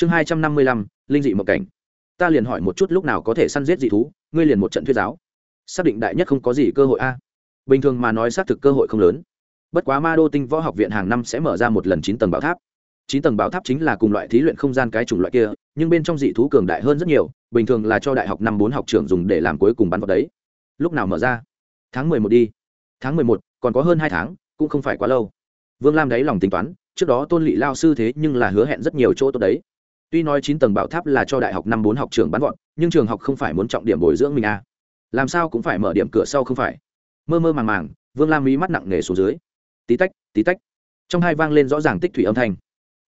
chương hai trăm năm mươi lăm, linh dị mộng cảnh. Ta liền hỏi một chút lúc nào có thể săn giết dị thú, ngươi liền một trận thuyết giáo. Xác định đại nhất không có gì cơ hội a. Bình thường mà nói xác thực cơ hội không lớn. Bất quá ma đô tinh võ học viện hàng năm sẽ mở ra một lần chín tầng bảo tháp. Chín tầng bảo tháp chính là cùng loại thí luyện không gian cái chủng loại kia, nhưng bên trong dị thú cường đại hơn rất nhiều, bình thường là cho đại học năm bốn học trưởng dùng để làm cuối cùng bắn vào đấy. Lúc nào mở ra? Tháng mười một đi. Tháng mười một, còn có hơn hai tháng, cũng không phải quá lâu. Vương lam đáy lòng tính toán, trước đó tôn lỵ lao sư thế nhưng là hứa hẹn rất nhiều chỗ tốt đấy tuy nói chín tầng bảo tháp là cho đại học năm bốn học trường bắn gọn nhưng trường học không phải muốn trọng điểm bồi dưỡng mình à. làm sao cũng phải mở điểm cửa sau không phải? Mơ mơ màng màng, vương lam mí mắt nặng nề xuống dưới. Tí tách tí tách. Trong hai vang lên rõ ràng tích thủy âm thanh.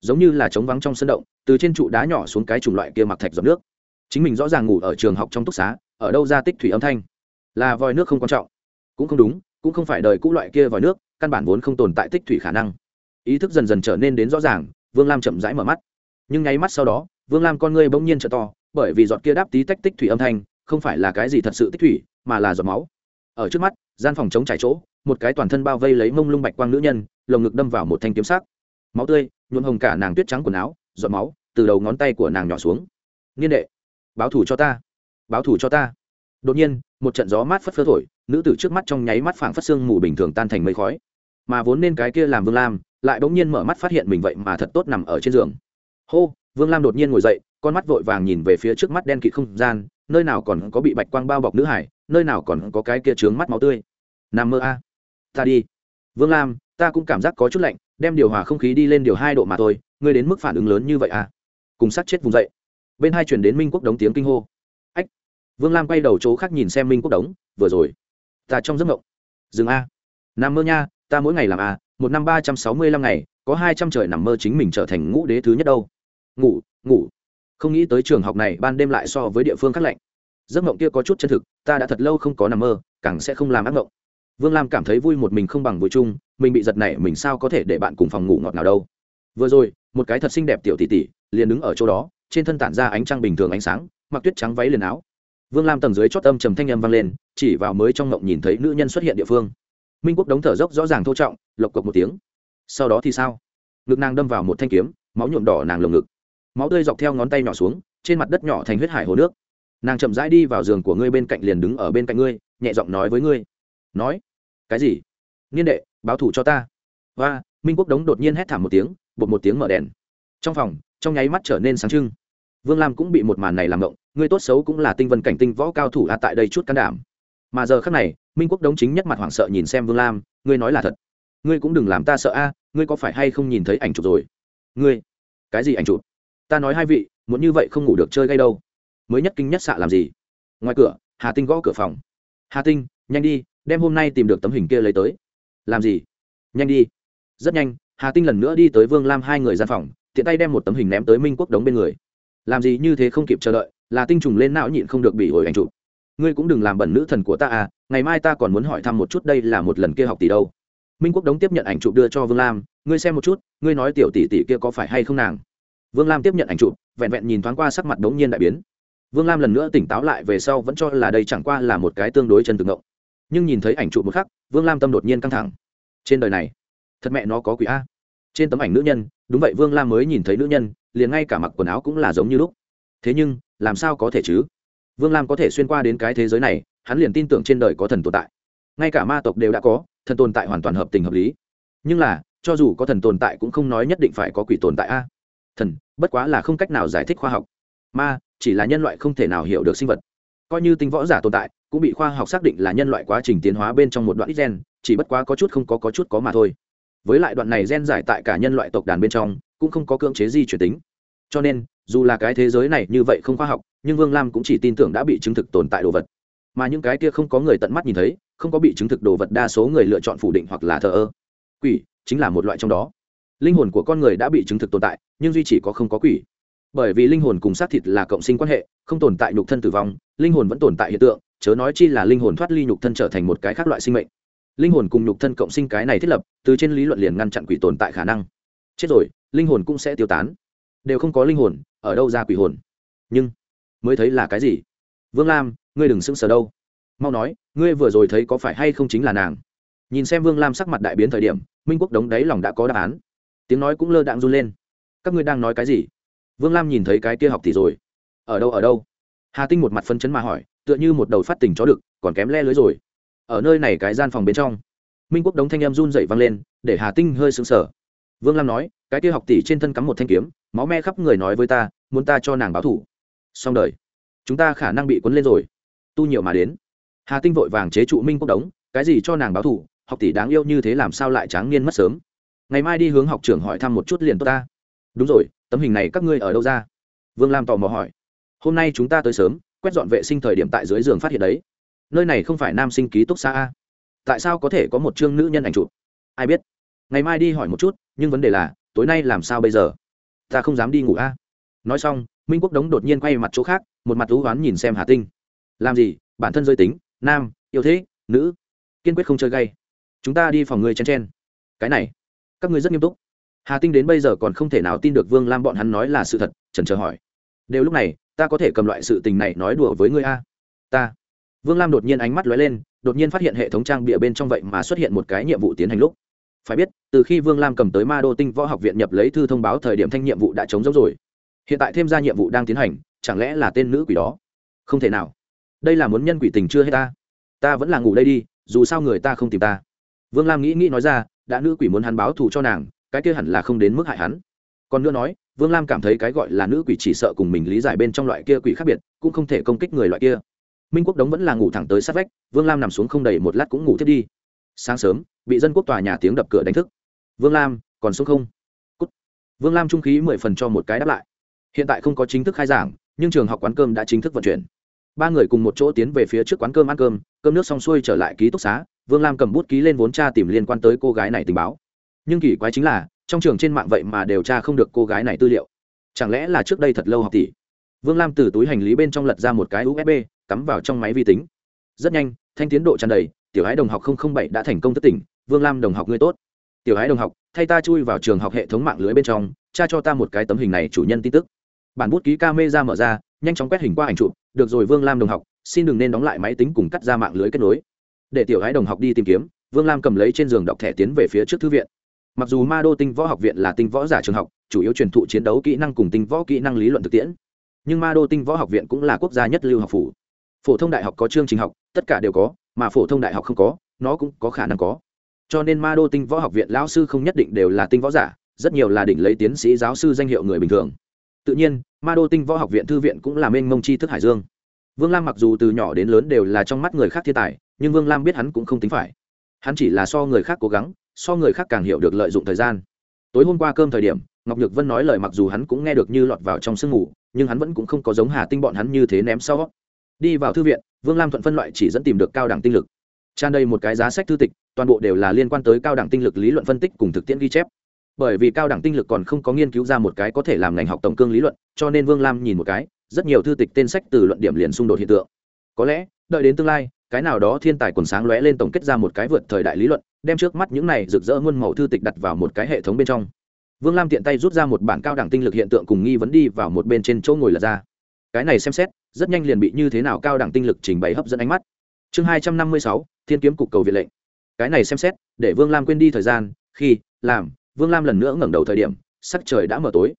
Giống như là trống vắng trong sân động, từ trên trụ đá nhỏ xuống cái chủng loại kia mặc thạch giọt nước. Chính mình rõ ràng ngủ ở trường học trong túc xá, ở đâu ra tích thủy âm thanh? Là vòi nước không quan trọng. Cũng không đúng, cũng không phải đời cũ loại kia vòi nước, căn bản vốn không tồn tại tích thủy khả năng. Ý thức dần dần trở nên đến rõ ràng, vương lam chậm rãi mở mắt nhưng nháy mắt sau đó, vương lam con ngươi bỗng nhiên trở to, bởi vì giọt kia đáp tí tách tích thủy âm thanh, không phải là cái gì thật sự tích thủy, mà là giọt máu. Ở trước mắt, gian phòng chống trải chỗ, một cái toàn thân bao vây lấy mông lung bạch quang nữ nhân, lồng ngực đâm vào một thanh kiếm sắc. Máu tươi, nhuộm hồng cả nàng tuyết trắng quần áo, giọt máu từ đầu ngón tay của nàng nhỏ xuống. Niên đệ, báo thủ cho ta, báo thủ cho ta. Đột nhiên, một trận gió mát phất phơ thổi, nữ tử trước mắt trong nháy mắt phảng phất xương mù bình thường tan thành mây khói. Mà vốn nên cái kia làm vương lam, lại bỗng nhiên mở mắt phát hiện mình vậy mà thật tốt nằm ở trên giường hô, vương lam đột nhiên ngồi dậy, con mắt vội vàng nhìn về phía trước mắt đen kịt không gian, nơi nào còn có bị bạch quang bao bọc nữ hải, nơi nào còn có cái kia trướng mắt máu tươi. Nằm mơ a. Ta đi. Vương lam, ta cũng cảm giác có chút lạnh, đem điều hòa không khí đi lên điều hai độ mà thôi, ngươi đến mức phản ứng lớn như vậy à? Cùng sát chết vùng dậy. Bên hai chuyển đến minh quốc đống tiếng kinh hô. Ách. Vương lam quay đầu chỗ khác nhìn xem minh quốc đống, vừa rồi. Ta trong giấc mộng. Dừng a. Nằm mơ nha, ta mỗi ngày làm a một năm ba trăm sáu mươi lăm ngày, có hai trăm trời nằm mơ chính mình trở thành ngũ đế thứ nhất đâu ngủ ngủ. Không nghĩ tới trường học này ban đêm lại so với địa phương khác lạnh. Giấc mộng kia có chút chân thực, ta đã thật lâu không có nằm mơ, càng sẽ không làm ác mộng. Vương lam cảm thấy vui một mình không bằng vui chung, mình bị giật này mình sao có thể để bạn cùng phòng ngủ ngọt nào đâu. Vừa rồi, một cái thật xinh đẹp tiểu tỷ tỷ liền đứng ở chỗ đó, trên thân tản ra ánh trăng bình thường ánh sáng, mặc tuyết trắng váy liền áo. Vương lam tầng dưới chót âm trầm thanh âm vang lên, chỉ vào mới trong ngộng nhìn thấy nữ nhân xuất hiện địa phương. Minh quốc đống thở dốc rõ ràng thô trọng, lộc cộc một tiếng. Sau đó thì sao? Ngực nàng đâm vào một thanh kiếm, máu nhuộm đỏ nàng lồng ngực máu tươi dọc theo ngón tay nhỏ xuống, trên mặt đất nhỏ thành huyết hải hồ nước. Nàng chậm rãi đi vào giường của ngươi bên cạnh liền đứng ở bên cạnh ngươi, nhẹ giọng nói với ngươi. Nói, cái gì? Niên đệ, báo thủ cho ta. Và minh quốc đống đột nhiên hét thảm một tiếng, bột một tiếng mở đèn. Trong phòng, trong nháy mắt trở nên sáng trưng. Vương lam cũng bị một màn này làm động ngươi tốt xấu cũng là tinh vân cảnh tinh võ cao thủ a tại đây chút can đảm. Mà giờ khác này, minh quốc đống chính nhất mặt hoảng sợ nhìn xem vương lam, ngươi nói là thật. Ngươi cũng đừng làm ta sợ a, ngươi có phải hay không nhìn thấy ảnh chụp rồi? Ngươi? Cái gì ảnh chụp? Ta nói hai vị, muốn như vậy không ngủ được chơi gây đâu. Mới nhất kinh nhất xạ làm gì? Ngoài cửa, hà tinh gõ cửa phòng. Hà tinh, nhanh đi, đem hôm nay tìm được tấm hình kia lấy tới. Làm gì? Nhanh đi. Rất nhanh, hà tinh lần nữa đi tới vương lam hai người gian phòng, tiện tay đem một tấm hình ném tới minh quốc đống bên người. Làm gì như thế không kịp chờ đợi, là tinh trùng lên não nhịn không được bị hồi ảnh chụp. Ngươi cũng đừng làm bẩn nữ thần của ta à ngày mai ta còn muốn hỏi thăm một chút đây là một lần kia học tỷ đâu. Minh quốc đống tiếp nhận ảnh chụp đưa cho vương lam, ngươi xem một chút, ngươi nói tiểu tỷ tỷ kia có phải hay không nàng? Vương lam tiếp nhận ảnh chụp, vẹn vẹn nhìn thoáng qua sắc mặt đống nhiên đại biến. Vương lam lần nữa tỉnh táo lại về sau vẫn cho là đây chẳng qua là một cái tương đối chân thực ngộng. Nhưng nhìn thấy ảnh chụp một khắc, vương lam tâm đột nhiên căng thẳng. Trên đời này, thật mẹ nó có quỷ a. Trên tấm ảnh nữ nhân, đúng vậy, vương lam mới nhìn thấy nữ nhân, liền ngay cả mặc quần áo cũng là giống như lúc. Thế nhưng, làm sao có thể chứ? Vương lam có thể xuyên qua đến cái thế giới này, hắn liền tin tưởng trên đời có thần tồn tại. Ngay cả ma tộc đều đã có, thần tồn tại hoàn toàn hợp tình hợp lý. Nhưng là, cho dù có thần tồn tại cũng không nói nhất định phải có quỷ tồn tại a thần, bất quá là không cách nào giải thích khoa học. Ma, chỉ là nhân loại không thể nào hiểu được sinh vật. Coi như tinh võ giả tồn tại, cũng bị khoa học xác định là nhân loại quá trình tiến hóa bên trong một đoạn ít gen, chỉ bất quá có chút không có có chút có mà thôi. Với lại đoạn này gen giải tại cả nhân loại tộc đàn bên trong, cũng không có cưỡng chế di chuyển tính. Cho nên, dù là cái thế giới này như vậy không khoa học, nhưng vương lam cũng chỉ tin tưởng đã bị chứng thực tồn tại đồ vật. Mà những cái kia không có người tận mắt nhìn thấy, không có bị chứng thực đồ vật đa số người lựa chọn phủ định hoặc là thờ ơ. Quỷ, chính là một loại trong đó linh hồn của con người đã bị chứng thực tồn tại, nhưng duy chỉ có không có quỷ. Bởi vì linh hồn cùng xác thịt là cộng sinh quan hệ, không tồn tại nhục thân tử vong, linh hồn vẫn tồn tại hiện tượng, chớ nói chi là linh hồn thoát ly nhục thân trở thành một cái khác loại sinh mệnh. Linh hồn cùng nhục thân cộng sinh cái này thiết lập, từ trên lý luận liền ngăn chặn quỷ tồn tại khả năng. Chết rồi, linh hồn cũng sẽ tiêu tán. Đều không có linh hồn, ở đâu ra quỷ hồn? Nhưng, mới thấy là cái gì? Vương lam, ngươi đừng sững sờ đâu. Mau nói, ngươi vừa rồi thấy có phải hay không chính là nàng? Nhìn xem vương lam sắc mặt đại biến thời điểm, minh quốc đống đáy lòng đã có đáp án tiếng nói cũng lơ đạn run lên. Các ngươi đang nói cái gì? Vương lam nhìn thấy cái kia học tỷ rồi. Ở đâu ở đâu? Hà tinh một mặt phân chấn mà hỏi, tựa như một đầu phát tình chó đực, còn kém le lưới rồi. Ở nơi này cái gian phòng bên trong, minh quốc đống thanh em run dậy văng lên, để hà tinh hơi sững sờ. Vương lam nói, cái kia học tỷ trên thân cắm một thanh kiếm, máu me khắp người nói với ta, muốn ta cho nàng báo thủ. Xong đời. Chúng ta khả năng bị cuốn lên rồi. Tu nhiều mà đến. Hà tinh vội vàng chế trụ minh quốc đống, cái gì cho nàng báo thủ, học tỷ đáng yêu như thế làm sao lại tráng niên mất sớm? Ngày mai đi hướng học trưởng hỏi thăm một chút liền tốt ta. Đúng rồi, tấm hình này các ngươi ở đâu ra? Vương lam tò mò hỏi. Hôm nay chúng ta tới sớm, quét dọn vệ sinh thời điểm tại dưới giường phát hiện đấy. Nơi này không phải nam sinh ký túc xa a. Tại sao có thể có một chương nữ nhân ảnh chụp? Ai biết? Ngày mai đi hỏi một chút, nhưng vấn đề là, tối nay làm sao bây giờ? Ta không dám đi ngủ a. Nói xong, minh quốc đống đột nhiên quay mặt chỗ khác, một mặt thú oán nhìn xem hà tinh. Làm gì? Bản thân giới tính, nam, yêu thế, nữ. Kiên quyết không chơi gay. Chúng ta đi phòng người chen chen. Cái này các ngươi rất nghiêm túc. Hà tinh đến bây giờ còn không thể nào tin được vương lam bọn hắn nói là sự thật trần chờ hỏi. Đều lúc này, ta có thể cầm loại sự tình này nói đùa với ngươi a? Ta. Vương lam đột nhiên ánh mắt lóe lên, đột nhiên phát hiện hệ thống trang bịa bên trong vậy mà xuất hiện một cái nhiệm vụ tiến hành lúc. Phải biết, từ khi vương lam cầm tới ma đô tinh võ học viện nhập lấy thư thông báo thời điểm thanh nhiệm vụ đã chống giống rồi. Hiện tại thêm ra nhiệm vụ đang tiến hành, chẳng lẽ là tên nữ quỷ đó? Không thể nào. Đây là muốn nhân quỷ tình chưa hay ta. Ta vẫn là ngủ đây đi, dù sao người ta không tìm ta. Vương lam nghĩ nghĩ nói ra đã nữ quỷ muốn hắn báo thù cho nàng, cái kia hẳn là không đến mức hại hắn. Còn nữa nói, vương lam cảm thấy cái gọi là nữ quỷ chỉ sợ cùng mình lý giải bên trong loại kia quỷ khác biệt, cũng không thể công kích người loại kia. Minh quốc đống vẫn là ngủ thẳng tới sát vách, vương lam nằm xuống không đầy một lát cũng ngủ thiết đi. Sáng sớm, bị dân quốc tòa nhà tiếng đập cửa đánh thức. Vương lam, còn xuống không? Cút. vương lam trung khí mười phần cho một cái đáp lại. Hiện tại không có chính thức khai giảng, nhưng trường học quán cơm đã chính thức vận chuyển. Ba người cùng một chỗ tiến về phía trước quán cơm ăn cơm cơm nước xong xuôi trở lại ký túc xá vương lam cầm bút ký lên vốn tra tìm liên quan tới cô gái này tình báo. Nhưng kỳ quái chính là, trong trường trên mạng vậy mà đều tra không được cô gái này tư liệu. Chẳng lẽ là trước đây thật lâu học tỷ? Vương lam từ túi hành lý bên trong lật ra một cái usb cắm vào trong máy vi tính. Rất nhanh, thanh tiến độ tràn đầy, tiểu hái đồng học bảy đã thành công thất tỉnh, vương lam đồng học ngươi tốt. Tiểu hái đồng học, thay ta chui vào trường học hệ thống mạng lưới bên trong tra cho ta một cái tấm hình này chủ nhân tin tức. Bản bút ký ca mê ra mở ra, nhanh chóng quét hình qua ảnh chụp, được rồi vương lam đồng học, xin đừng nên đóng lại máy tính cùng cắt ra mạng lưới kết nối để tiểu gái đồng học đi tìm kiếm, vương lam cầm lấy trên giường đọc thẻ tiến về phía trước thư viện. Mặc dù ma đô tinh võ học viện là tinh võ giả trường học, chủ yếu truyền thụ chiến đấu kỹ năng cùng tinh võ kỹ năng lý luận thực tiễn, nhưng ma đô tinh võ học viện cũng là quốc gia nhất lưu học phủ. Phổ thông đại học có chương trình học, tất cả đều có, mà phổ thông đại học không có, nó cũng có khả năng có. Cho nên ma đô tinh võ học viện lão sư không nhất định đều là tinh võ giả, rất nhiều là đỉnh lấy tiến sĩ giáo sư danh hiệu người bình thường. Tự nhiên, ma đô tinh võ học viện thư viện cũng là mênh mông chi thức hải dương. Vương lam mặc dù từ nhỏ đến lớn đều là trong mắt người khác thiên tài nhưng vương lam biết hắn cũng không tính phải hắn chỉ là so người khác cố gắng so người khác càng hiểu được lợi dụng thời gian tối hôm qua cơm thời điểm ngọc nhược vân nói lời mặc dù hắn cũng nghe được như lọt vào trong sương ngủ, nhưng hắn vẫn cũng không có giống hà tinh bọn hắn như thế ném sau. đi vào thư viện vương lam thuận phân loại chỉ dẫn tìm được cao đẳng tinh lực tràn đầy một cái giá sách thư tịch toàn bộ đều là liên quan tới cao đẳng tinh lực lý luận phân tích cùng thực tiễn ghi chép bởi vì cao đẳng tinh lực còn không có nghiên cứu ra một cái có thể làm ngành học tổng cương lý luận cho nên vương lam nhìn một cái rất nhiều thư tịch tên sách từ luận điểm liền xung đột hiện tượng có lẽ đợi đến tương lai cái nào đó thiên tài quần sáng lóe lên tổng kết ra một cái vượt thời đại lý luận, đem trước mắt những này rực rỡ muôn màu thư tịch đặt vào một cái hệ thống bên trong. Vương lam tiện tay rút ra một bản cao đẳng tinh lực hiện tượng cùng nghi vấn đi vào một bên trên chỗ ngồi lật ra. Cái này xem xét, rất nhanh liền bị như thế nào cao đẳng tinh lực trình bày hấp dẫn ánh mắt. Chương hai trăm năm mươi sáu, thiên kiếm cục cầu viện lệnh. Cái này xem xét, để vương lam quên đi thời gian, khi, làm, vương lam lần nữa ngẩng đầu thời điểm, sắc trời đã mở tối.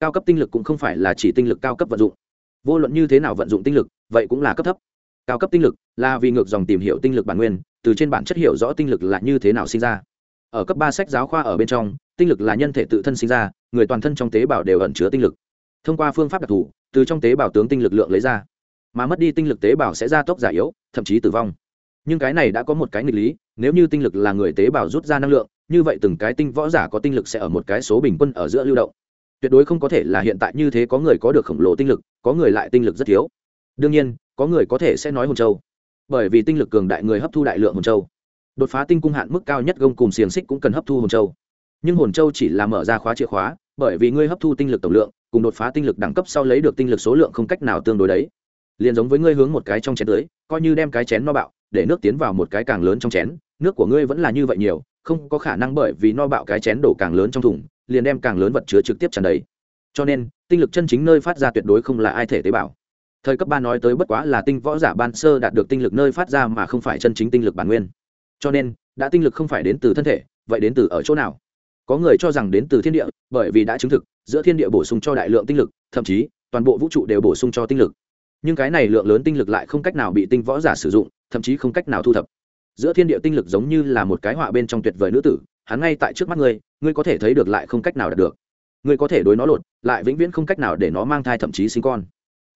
Cao cấp tinh lực cũng không phải là chỉ tinh lực cao cấp vận dụng. Vô luận như thế nào vận dụng tinh lực, vậy cũng là cấp thấp cao cấp tinh lực là vì ngược dòng tìm hiểu tinh lực bản nguyên, từ trên bản chất hiểu rõ tinh lực là như thế nào sinh ra. Ở cấp ba sách giáo khoa ở bên trong, tinh lực là nhân thể tự thân sinh ra, người toàn thân trong tế bào đều ẩn chứa tinh lực. Thông qua phương pháp đặc thù, từ trong tế bào tướng tinh lực lượng lấy ra, mà mất đi tinh lực tế bào sẽ gia tốc giả yếu, thậm chí tử vong. Nhưng cái này đã có một cái nghịch lý, nếu như tinh lực là người tế bào rút ra năng lượng, như vậy từng cái tinh võ giả có tinh lực sẽ ở một cái số bình quân ở giữa lưu động. Tuyệt đối không có thể là hiện tại như thế có người có được khổng lồ tinh lực, có người lại tinh lực rất thiếu. Đương nhiên có người có thể sẽ nói hồn châu. Bởi vì tinh lực cường đại người hấp thu đại lượng hồn châu. Đột phá tinh cung hạn mức cao nhất gông cùng xiềng xích cũng cần hấp thu hồn châu. Nhưng hồn châu chỉ là mở ra khóa chìa khóa, bởi vì ngươi hấp thu tinh lực tổng lượng, cùng đột phá tinh lực đẳng cấp sau lấy được tinh lực số lượng không cách nào tương đối đấy. Liền giống với ngươi hướng một cái trong chén tưới, coi như đem cái chén no bạo, để nước tiến vào một cái càng lớn trong chén, nước của ngươi vẫn là như vậy nhiều, không có khả năng bởi vì no bạo cái chén đổ càng lớn trong thùng, liền đem càng lớn vật chứa trực tiếp tràn đầy. Cho nên, tinh lực chân chính nơi phát ra tuyệt đối không là ai thể tế bào thời cấp ba nói tới bất quá là tinh võ giả ban sơ đạt được tinh lực nơi phát ra mà không phải chân chính tinh lực bản nguyên. Cho nên, đã tinh lực không phải đến từ thân thể, vậy đến từ ở chỗ nào? Có người cho rằng đến từ thiên địa, bởi vì đã chứng thực, giữa thiên địa bổ sung cho đại lượng tinh lực, thậm chí, toàn bộ vũ trụ đều bổ sung cho tinh lực. Nhưng cái này lượng lớn tinh lực lại không cách nào bị tinh võ giả sử dụng, thậm chí không cách nào thu thập. Giữa thiên địa tinh lực giống như là một cái họa bên trong tuyệt vời nữ tử, hắn ngay tại trước mắt ngươi ngươi có thể thấy được lại không cách nào đạt được. Ngươi có thể đối nó lột, lại vĩnh viễn không cách nào để nó mang thai thậm chí sinh con.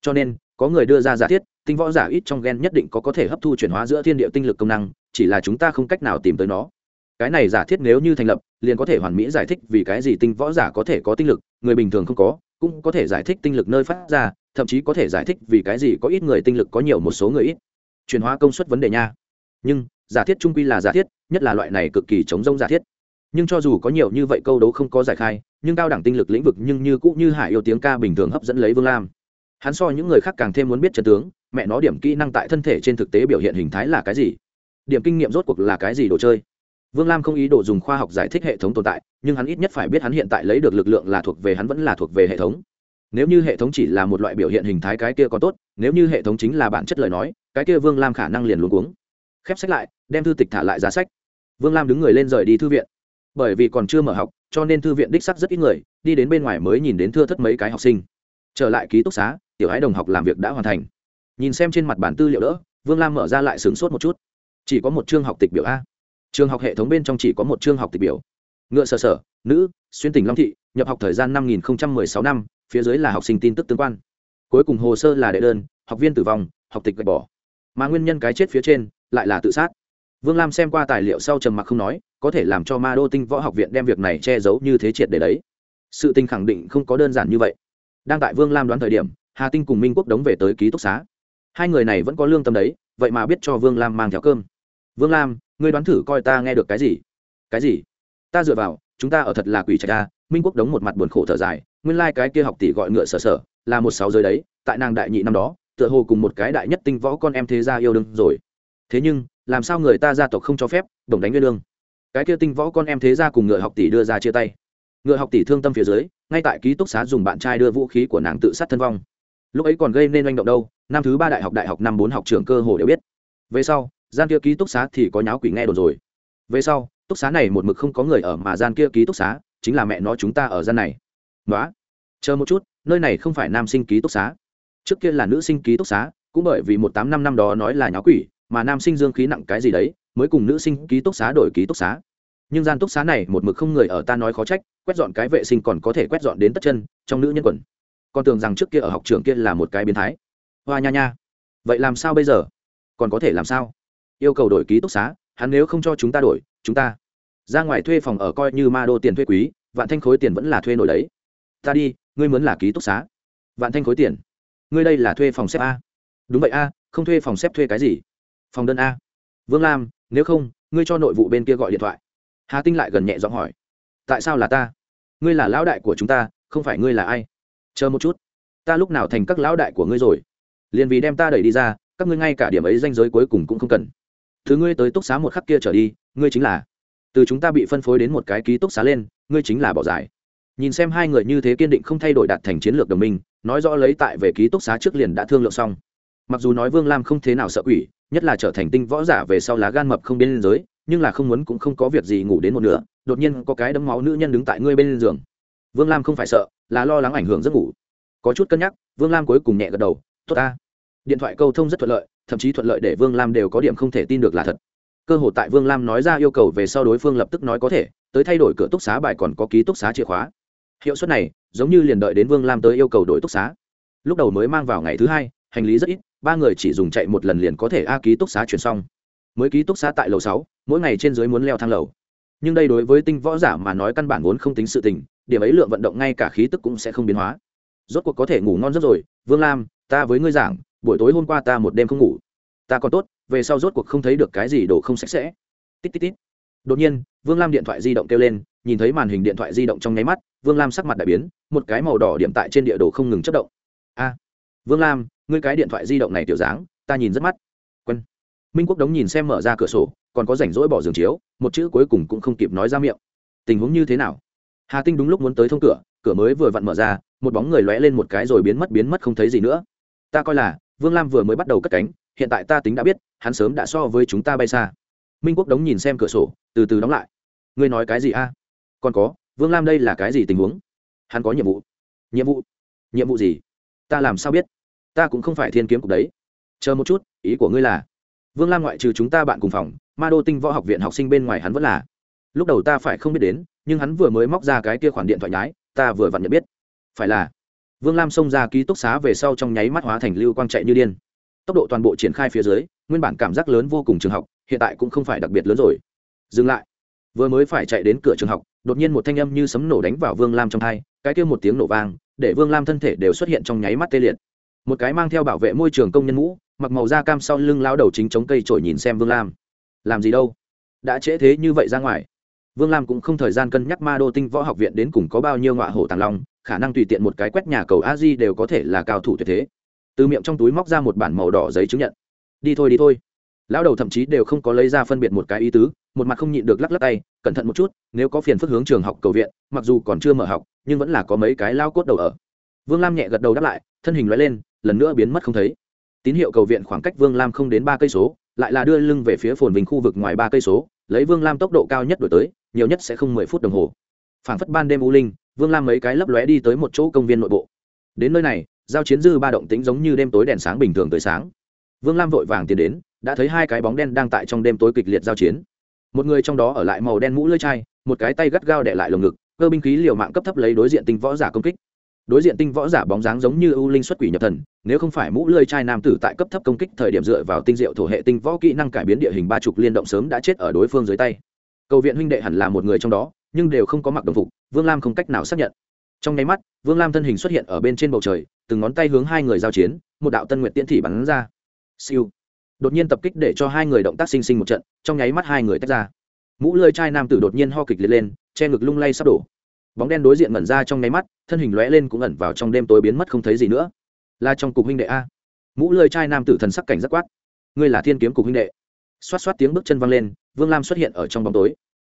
Cho nên có người đưa ra giả thiết, tinh võ giả ít trong gen nhất định có có thể hấp thu chuyển hóa giữa thiên địa tinh lực công năng, chỉ là chúng ta không cách nào tìm tới nó. Cái này giả thiết nếu như thành lập, liền có thể hoàn mỹ giải thích vì cái gì tinh võ giả có thể có tinh lực, người bình thường không có, cũng có thể giải thích tinh lực nơi phát ra, thậm chí có thể giải thích vì cái gì có ít người tinh lực có nhiều một số người ít. Chuyển hóa công suất vấn đề nha. Nhưng, giả thiết trung quy là giả thiết, nhất là loại này cực kỳ chống rông giả thiết. Nhưng cho dù có nhiều như vậy câu đấu không có giải khai, nhưng cao đẳng tinh lực lĩnh vực nhưng như cũng như hải yêu tiếng ca bình thường hấp dẫn lấy vương lam hắn so những người khác càng thêm muốn biết trận tướng, mẹ nó điểm kỹ năng tại thân thể trên thực tế biểu hiện hình thái là cái gì? Điểm kinh nghiệm rốt cuộc là cái gì đồ chơi? Vương lam không ý đồ dùng khoa học giải thích hệ thống tồn tại, nhưng hắn ít nhất phải biết hắn hiện tại lấy được lực lượng là thuộc về hắn vẫn là thuộc về hệ thống. Nếu như hệ thống chỉ là một loại biểu hiện hình thái cái kia còn tốt, nếu như hệ thống chính là bản chất lời nói, cái kia vương lam khả năng liền luôn cuống. Khép sách lại, đem thư tịch thả lại giá sách. Vương lam đứng người lên rời đi thư viện. Bởi vì còn chưa mở học, cho nên thư viện đích sắc rất ít người, đi đến bên ngoài mới nhìn đến thưa thất mấy cái học sinh trở lại ký túc xá, tiểu ái đồng học làm việc đã hoàn thành. Nhìn xem trên mặt bản tư liệu đỡ, vương lam mở ra lại sửng sốt một chút. Chỉ có một chương học tịch biểu a. Trường học hệ thống bên trong chỉ có một chương học tịch biểu. Ngựa sở sở, nữ, xuyên tỉnh long thị, nhập học thời gian năm nghìn sáu năm, phía dưới là học sinh tin tức tương quan. Cuối cùng hồ sơ là đệ đơn, học viên tử vong, học tịch gạch bỏ. Mà nguyên nhân cái chết phía trên, lại là tự sát. Vương lam xem qua tài liệu sau trầm mặc không nói, có thể làm cho ma đô tinh võ học viện đem việc này che giấu như thế triệt để đấy. Sự tình khẳng định không có đơn giản như vậy đang tại vương lam đoán thời điểm, hà tinh cùng minh quốc đóng về tới ký túc xá. Hai người này vẫn có lương tâm đấy, vậy mà biết cho vương lam mang theo cơm. Vương lam, ngươi đoán thử coi ta nghe được cái gì? Cái gì? Ta dựa vào, chúng ta ở thật là quỷ trạch ta minh quốc đóng một mặt buồn khổ thở dài, nguyên lai、like、cái kia học tỷ gọi ngựa sở sở, là một sáu giới đấy, tại nàng đại nhị năm đó, tựa hồ cùng một cái đại nhất tinh võ con em thế gia yêu đương rồi. Thế nhưng, làm sao người ta gia tộc không cho phép, đồng đánh nguyên lương? Cái kia tinh võ con em thế gia cùng ngựa học tỷ đưa ra chia tay. Ngựa học tỷ thương tâm phía dưới ngay tại ký túc xá dùng bạn trai đưa vũ khí của nàng tự sát thân vong. Lúc ấy còn gây nên manh động đâu, năm thứ ba đại học đại học năm bốn học trường cơ hồ đều biết. Về sau, gian kia ký túc xá thì có nháo quỷ nghe đồn rồi. Về sau, túc xá này một mực không có người ở mà gian kia ký túc xá chính là mẹ nó chúng ta ở gian này. Nói chờ một chút, nơi này không phải nam sinh ký túc xá. Trước kia là nữ sinh ký túc xá, cũng bởi vì một tám năm năm đó nói là nháo quỷ, mà nam sinh dương khí nặng cái gì đấy, mới cùng nữ sinh ký túc xá đổi ký túc xá nhưng gian túc xá này một mực không người ở ta nói khó trách, quét dọn cái vệ sinh còn có thể quét dọn đến tất chân, trong nữ nhân quần. Con tưởng rằng trước kia ở học trường kia là một cái biến thái. Hoa nha nha. Vậy làm sao bây giờ? Còn có thể làm sao? Yêu cầu đổi ký túc xá, hắn nếu không cho chúng ta đổi, chúng ta ra ngoài thuê phòng ở coi như ma đô tiền thuê quý, vạn thanh khối tiền vẫn là thuê nổi đấy. Ta đi, ngươi muốn là ký túc xá. Vạn thanh khối tiền. Ngươi đây là thuê phòng xếp a. Đúng vậy a, không thuê phòng xếp thuê cái gì? Phòng đơn a. Vương lam, nếu không, ngươi cho nội vụ bên kia gọi điện thoại hà tinh lại gần nhẹ giọng hỏi, tại sao là ta? Ngươi là lão đại của chúng ta, không phải ngươi là ai? Chờ một chút, ta lúc nào thành các lão đại của ngươi rồi? Liền vì đem ta đẩy đi ra, các ngươi ngay cả điểm ấy danh giới cuối cùng cũng không cần. Thứ ngươi tới túc xá một khắc kia trở đi, ngươi chính là, từ chúng ta bị phân phối đến một cái ký túc xá lên, ngươi chính là bỏ giải. Nhìn xem hai người như thế kiên định không thay đổi đạt thành chiến lược đồng minh, nói rõ lấy tại về ký túc xá trước liền đã thương lượng xong. Mặc dù nói vương lam không thế nào sợ quỷ, nhất là trở thành tinh võ giả về sau lá gan mập không biên giới nhưng là không muốn cũng không có việc gì ngủ đến một nửa, đột nhiên có cái đấm máu nữ nhân đứng tại ngươi bên giường. Vương lam không phải sợ, là lo lắng ảnh hưởng giấc ngủ. Có chút cân nhắc, vương lam cuối cùng nhẹ gật đầu, tốt ta. Điện thoại câu thông rất thuận lợi, thậm chí thuận lợi để vương lam đều có điểm không thể tin được là thật. Cơ hội tại vương lam nói ra yêu cầu về sau đối phương lập tức nói có thể, tới thay đổi cửa túc xá bài còn có ký túc xá chìa khóa. Hiệu suất này, giống như liền đợi đến vương lam tới yêu cầu đổi túc xá. Lúc đầu mới mang vào ngày thứ hai, hành lý rất ít, ba người chỉ dùng chạy một lần liền có thể a ký túc xá chuyển xong mới ký túc xá tại lầu sáu, mỗi ngày trên dưới muốn leo thang lầu. Nhưng đây đối với tinh võ giả mà nói căn bản vốn không tính sự tình, điểm ấy lượng vận động ngay cả khí tức cũng sẽ không biến hóa. Rốt cuộc có thể ngủ ngon rất rồi, vương lam, ta với ngươi giảng, buổi tối hôm qua ta một đêm không ngủ. Ta còn tốt, về sau rốt cuộc không thấy được cái gì đồ không sạch sẽ. Tít tít tít. Đột nhiên, vương lam điện thoại di động kêu lên, nhìn thấy màn hình điện thoại di động trong nháy mắt, vương lam sắc mặt đại biến, một cái màu đỏ điểm tại trên địa đồ không ngừng chất động. A, vương lam, ngươi cái điện thoại di động này tiểu dáng, ta nhìn rất mắt minh quốc đống nhìn xem mở ra cửa sổ, còn có rảnh rỗi bỏ giường chiếu, một chữ cuối cùng cũng không kịp nói ra miệng. Tình huống như thế nào? Hà tinh đúng lúc muốn tới thông cửa cửa mới vừa vặn mở ra, một bóng người lóe lên một cái rồi biến mất biến mất không thấy gì nữa. Ta coi là, vương lam vừa mới bắt đầu cất cánh, hiện tại ta tính đã biết, hắn sớm đã so với chúng ta bay xa. Minh quốc đống nhìn xem cửa sổ, từ từ đóng lại. Ngươi nói cái gì a? Còn có, vương lam đây là cái gì tình huống? Hắn có nhiệm vụ. Nhiệm vụ? Nhiệm vụ gì? Ta làm sao biết? Ta cũng không phải thiên kiếm cục đấy. Chờ một chút, ý của ngươi là vương lam ngoại trừ chúng ta bạn cùng phòng, ma đô tinh võ học viện học sinh bên ngoài hắn vẫn là. Lúc đầu ta phải không biết đến, nhưng hắn vừa mới móc ra cái kia khoản điện thoại nhái, ta vừa vặn nhận biết. Phải là. Vương lam xông ra ký túc xá về sau trong nháy mắt hóa thành lưu quang chạy như điên. Tốc độ toàn bộ triển khai phía dưới, nguyên bản cảm giác lớn vô cùng trường học, hiện tại cũng không phải đặc biệt lớn rồi. Dừng lại. Vừa mới phải chạy đến cửa trường học, đột nhiên một thanh âm như sấm nổ đánh vào vương lam trong hai, cái kia một tiếng nổ vang, để vương lam thân thể đều xuất hiện trong nháy mắt tê liệt. Một cái mang theo bảo vệ môi trường công nhân mũ mặc màu da cam sau lưng lao đầu chính chống cây trổi nhìn xem vương lam. Làm gì đâu? Đã trễ thế như vậy ra ngoài. Vương lam cũng không thời gian cân nhắc ma đô tinh võ học viện đến cùng có bao nhiêu ngọa hổ tàng long, khả năng tùy tiện một cái quét nhà cầu a di đều có thể là cao thủ tuyệt thế. Từ miệng trong túi móc ra một bản màu đỏ giấy chứng nhận. Đi thôi đi thôi. Lão đầu thậm chí đều không có lấy ra phân biệt một cái ý tứ, một mặt không nhịn được lắc lắc tay, cẩn thận một chút, nếu có phiền phức hướng trường học cầu viện, mặc dù còn chưa mở học, nhưng vẫn là có mấy cái lao cốt đầu ở. Vương lam nhẹ gật đầu đáp lại, thân hình loại lên, lần nữa biến mất không thấy tín hiệu cầu viện khoảng cách vương lam không đến ba cây số, lại là đưa lưng về phía phồn vinh khu vực ngoài ba cây số, lấy vương lam tốc độ cao nhất đổi tới, nhiều nhất sẽ không mười phút đồng hồ. Phảng phất ban đêm u linh, vương lam mấy cái lấp lóe đi tới một chỗ công viên nội bộ. Đến nơi này, giao chiến dư ba động tính giống như đêm tối đèn sáng bình thường tới sáng. Vương lam vội vàng tiến đến, đã thấy hai cái bóng đen đang tại trong đêm tối kịch liệt giao chiến. Một người trong đó ở lại màu đen mũ lưỡi chai, một cái tay gắt gao đệ lại lồng ngực, cơ binh khí liều mạng cấp thấp lấy đối diện tinh võ giả công kích đối diện tinh võ giả bóng dáng giống như ưu linh xuất quỷ nhập thần, nếu không phải mũ lưỡi chai nam tử tại cấp thấp công kích thời điểm dựa vào tinh diệu thổ hệ tinh võ kỹ năng cải biến địa hình ba chục liên động sớm đã chết ở đối phương dưới tay. Cầu viện huynh đệ hẳn là một người trong đó, nhưng đều không có mặc đồng phục, vương lam không cách nào xác nhận. Trong nháy mắt, vương lam thân hình xuất hiện ở bên trên bầu trời, từng ngón tay hướng hai người giao chiến, một đạo tân nguyện tiễn thị bắn ra. Siêu. Đột nhiên tập kích để cho hai người động tác sinh sinh một trận, trong nháy mắt hai người tách ra. Mũ lơi chai nam tử đột nhiên ho kịch liệt lên, che ngực lung lay sắp đổ bóng đen đối diện ngẩn ra trong nháy mắt, thân hình lóe lên cũng ẩn vào trong đêm tối biến mất không thấy gì nữa. Là trong cục huynh đệ a. Mũ lơi trai nam tử thần sắc cảnh giác quát. Ngươi là thiên kiếm cục huynh đệ. Xoát xoát tiếng bước chân văng lên, vương lam xuất hiện ở trong bóng tối.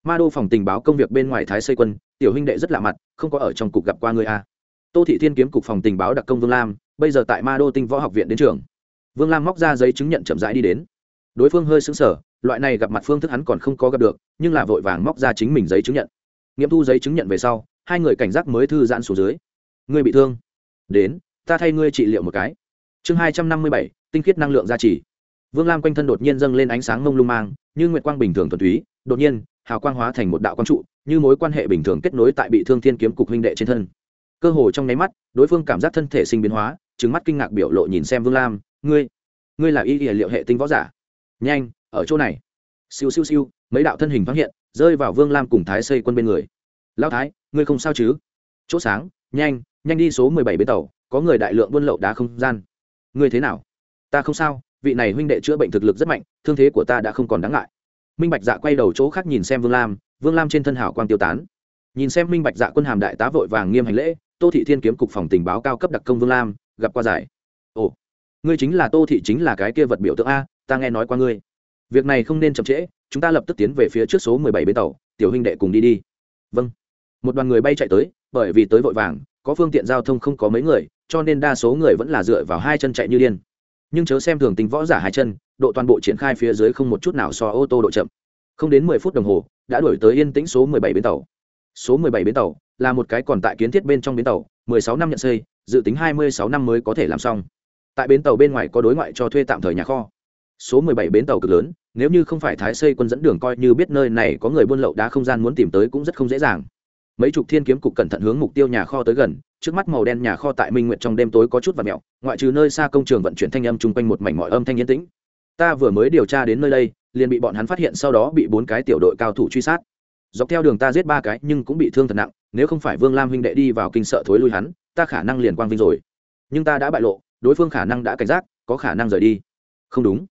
Ma đô phòng tình báo công việc bên ngoài thái xây quân, tiểu huynh đệ rất lạ mặt, không có ở trong cục gặp qua ngươi a. Tô thị thiên kiếm cục phòng tình báo đặc công vương lam, bây giờ tại ma đô tinh võ học viện đến trường. Vương lam móc ra giấy chứng nhận chậm rãi đi đến. Đối phương hơi xứng sở loại này gặp mặt phương thức hắn còn không có gặp được, nhưng là vội vàng móc ra chính mình giấy chứng nhận nghiệm thu giấy chứng nhận về sau, hai người cảnh giác mới thư giãn xuống dưới. Ngươi bị thương. Đến, ta thay ngươi trị liệu một cái. Chương hai trăm năm mươi bảy, tinh khiết năng lượng gia trì. Vương lam quanh thân đột nhiên dâng lên ánh sáng mông lung mang, như nguyệt quang bình thường thuần túy, đột nhiên, hào quang hóa thành một đạo quang trụ, như mối quan hệ bình thường kết nối tại bị thương thiên kiếm cục huynh đệ trên thân. Cơ hồ trong nháy mắt, đối phương cảm giác thân thể sinh biến hóa trứng mắt kinh ngạc biểu lộ nhìn xem vương lam, ngươi ngươi là y Y liệu hệ tinh võ giả? Nhanh, ở chỗ này. Siêu siêu siêu, mấy đạo thân hình thoáng hiện rơi vào vương lam cùng thái xây quân bên người. Lao thái, ngươi không sao chứ? Chỗ sáng, nhanh nhanh đi số mười bảy bến tàu, có người đại lượng buôn lậu đá không gian. Ngươi thế nào? Ta không sao, vị này huynh đệ chữa bệnh thực lực rất mạnh, thương thế của ta đã không còn đáng ngại. Minh bạch dạ quay đầu chỗ khác nhìn xem vương lam vương lam trên thân hảo quang tiêu tán. Nhìn xem minh bạch dạ quân hàm đại tá vội vàng nghiêm hành lễ, tô thị thiên kiếm cục phòng tình báo cao cấp đặc công vương lam, gặp qua giải. Ồ, ngươi chính là tô thị chính là cái kia vật biểu tượng a, ta nghe nói qua ngươi. Việc này không nên chậm trễ chúng ta lập tức tiến về phía trước số mười bảy bến tàu, tiểu huynh đệ cùng đi đi. Vâng. Một đoàn người bay chạy tới, bởi vì tới vội vàng, có phương tiện giao thông không có mấy người, cho nên đa số người vẫn là dựa vào hai chân chạy như điên. Nhưng chớ xem thường tính võ giả hai chân, độ toàn bộ triển khai phía dưới không một chút nào so ô tô độ chậm. Không đến mười phút đồng hồ, đã đổi tới yên tĩnh số mười bảy bến tàu. Số mười bảy bến tàu là một cái còn tại kiến thiết bên trong bến tàu, mười sáu năm nhận xây, dự tính hai mươi sáu năm mới có thể làm xong. Tại bến tàu bên ngoài có đối ngoại cho thuê tạm thời nhà kho số mười bảy bến tàu cực lớn, nếu như không phải thái xây quân dẫn đường coi như biết nơi này có người buôn lậu đá không gian muốn tìm tới cũng rất không dễ dàng. Mấy chục thiên kiếm cục cẩn thận hướng mục tiêu nhà kho tới gần, trước mắt màu đen nhà kho tại minh nguyệt trong đêm tối có chút và mẹo ngoại trừ nơi xa công trường vận chuyển thanh âm chung quanh một mảnh mọi âm thanh yên tĩnh. Ta vừa mới điều tra đến nơi đây, liền bị bọn hắn phát hiện sau đó bị bốn cái tiểu đội cao thủ truy sát. Dọc theo đường ta giết ba cái, nhưng cũng bị thương thật nặng, nếu không phải vương lam huynh đệ đi vào kinh sợ thối lui hắn, ta khả năng liền quang vinh rồi. Nhưng ta đã bại lộ, đối phương khả năng đã cảnh giác, có khả năng rời đi. Không đúng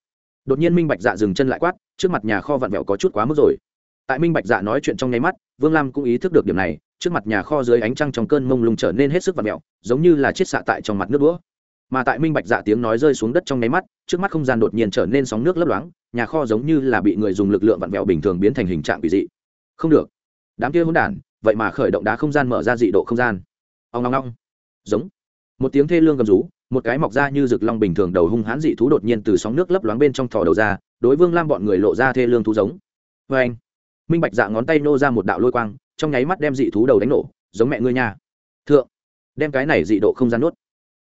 đột nhiên minh bạch dạ dừng chân lại quát, trước mặt nhà kho vặn vẹo có chút quá mức rồi. Tại minh bạch dạ nói chuyện trong nháy mắt, vương lam cũng ý thức được điểm này, trước mặt nhà kho dưới ánh trăng trong cơn mông lung trở nên hết sức vặn vẹo, giống như là chiết xạ tại trong mặt nước đũa. Mà tại minh bạch dạ tiếng nói rơi xuống đất trong nháy mắt, trước mắt không gian đột nhiên trở nên sóng nước lấp loáng, nhà kho giống như là bị người dùng lực lượng vặn vẹo bình thường biến thành hình trạng bị dị. Không được. Đám kia hỗn đản, vậy mà khởi động đá không gian mở ra dị độ không gian. Ông ngong ngong giống. Một tiếng thê lương gầm rú một cái mọc ra như rực long bình thường đầu hung hãn dị thú đột nhiên từ sóng nước lấp loáng bên trong thò đầu ra, đối vương lam bọn người lộ ra thê lương thú giống. Vê anh, minh bạch dạ ngón tay nô ra một đạo lôi quang, trong nháy mắt đem dị thú đầu đánh nổ, giống mẹ ngươi nha. Thượng, đem cái này dị độ không gian nuốt.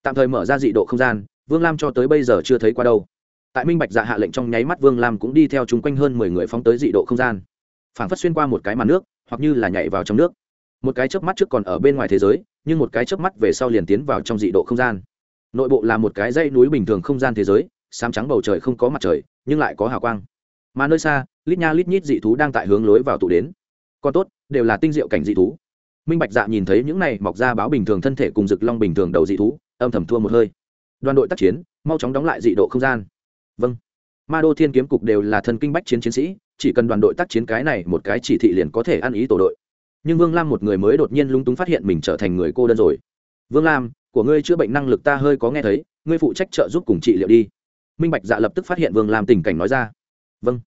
Tạm thời mở ra dị độ không gian, vương lam cho tới bây giờ chưa thấy qua đâu. Tại minh bạch dạ hạ lệnh trong nháy mắt vương lam cũng đi theo chung quanh hơn mười người phóng tới dị độ không gian. Phảng phất xuyên qua một cái màn nước, hoặc như là nhảy vào trong nước. Một cái chớp mắt trước còn ở bên ngoài thế giới, nhưng một cái chớp mắt về sau liền tiến vào trong dị độ không gian nội bộ là một cái dãy núi bình thường không gian thế giới, xám trắng bầu trời không có mặt trời, nhưng lại có hào quang. Mà nơi xa, lít nha lít nhít dị thú đang tại hướng lối vào tụ đến. Còn tốt, đều là tinh diệu cảnh dị thú. Minh bạch dạ nhìn thấy những này mọc ra báo bình thường thân thể cùng rực long bình thường đầu dị thú, âm thầm thua một hơi. Đoàn đội tác chiến, mau chóng đóng lại dị độ không gian. Vâng. Ma đô thiên kiếm cục đều là thân kinh bách chiến chiến sĩ, chỉ cần đoàn đội tác chiến cái này một cái chỉ thị liền có thể ăn ý tổ đội. Nhưng vương lam một người mới đột nhiên lung túng phát hiện mình trở thành người cô đơn rồi. Vương lam của ngươi chữa bệnh năng lực ta hơi có nghe thấy, ngươi phụ trách trợ giúp cùng trị liệu đi. Minh bạch dạ lập tức phát hiện vương lam tình cảnh nói ra. Vâng.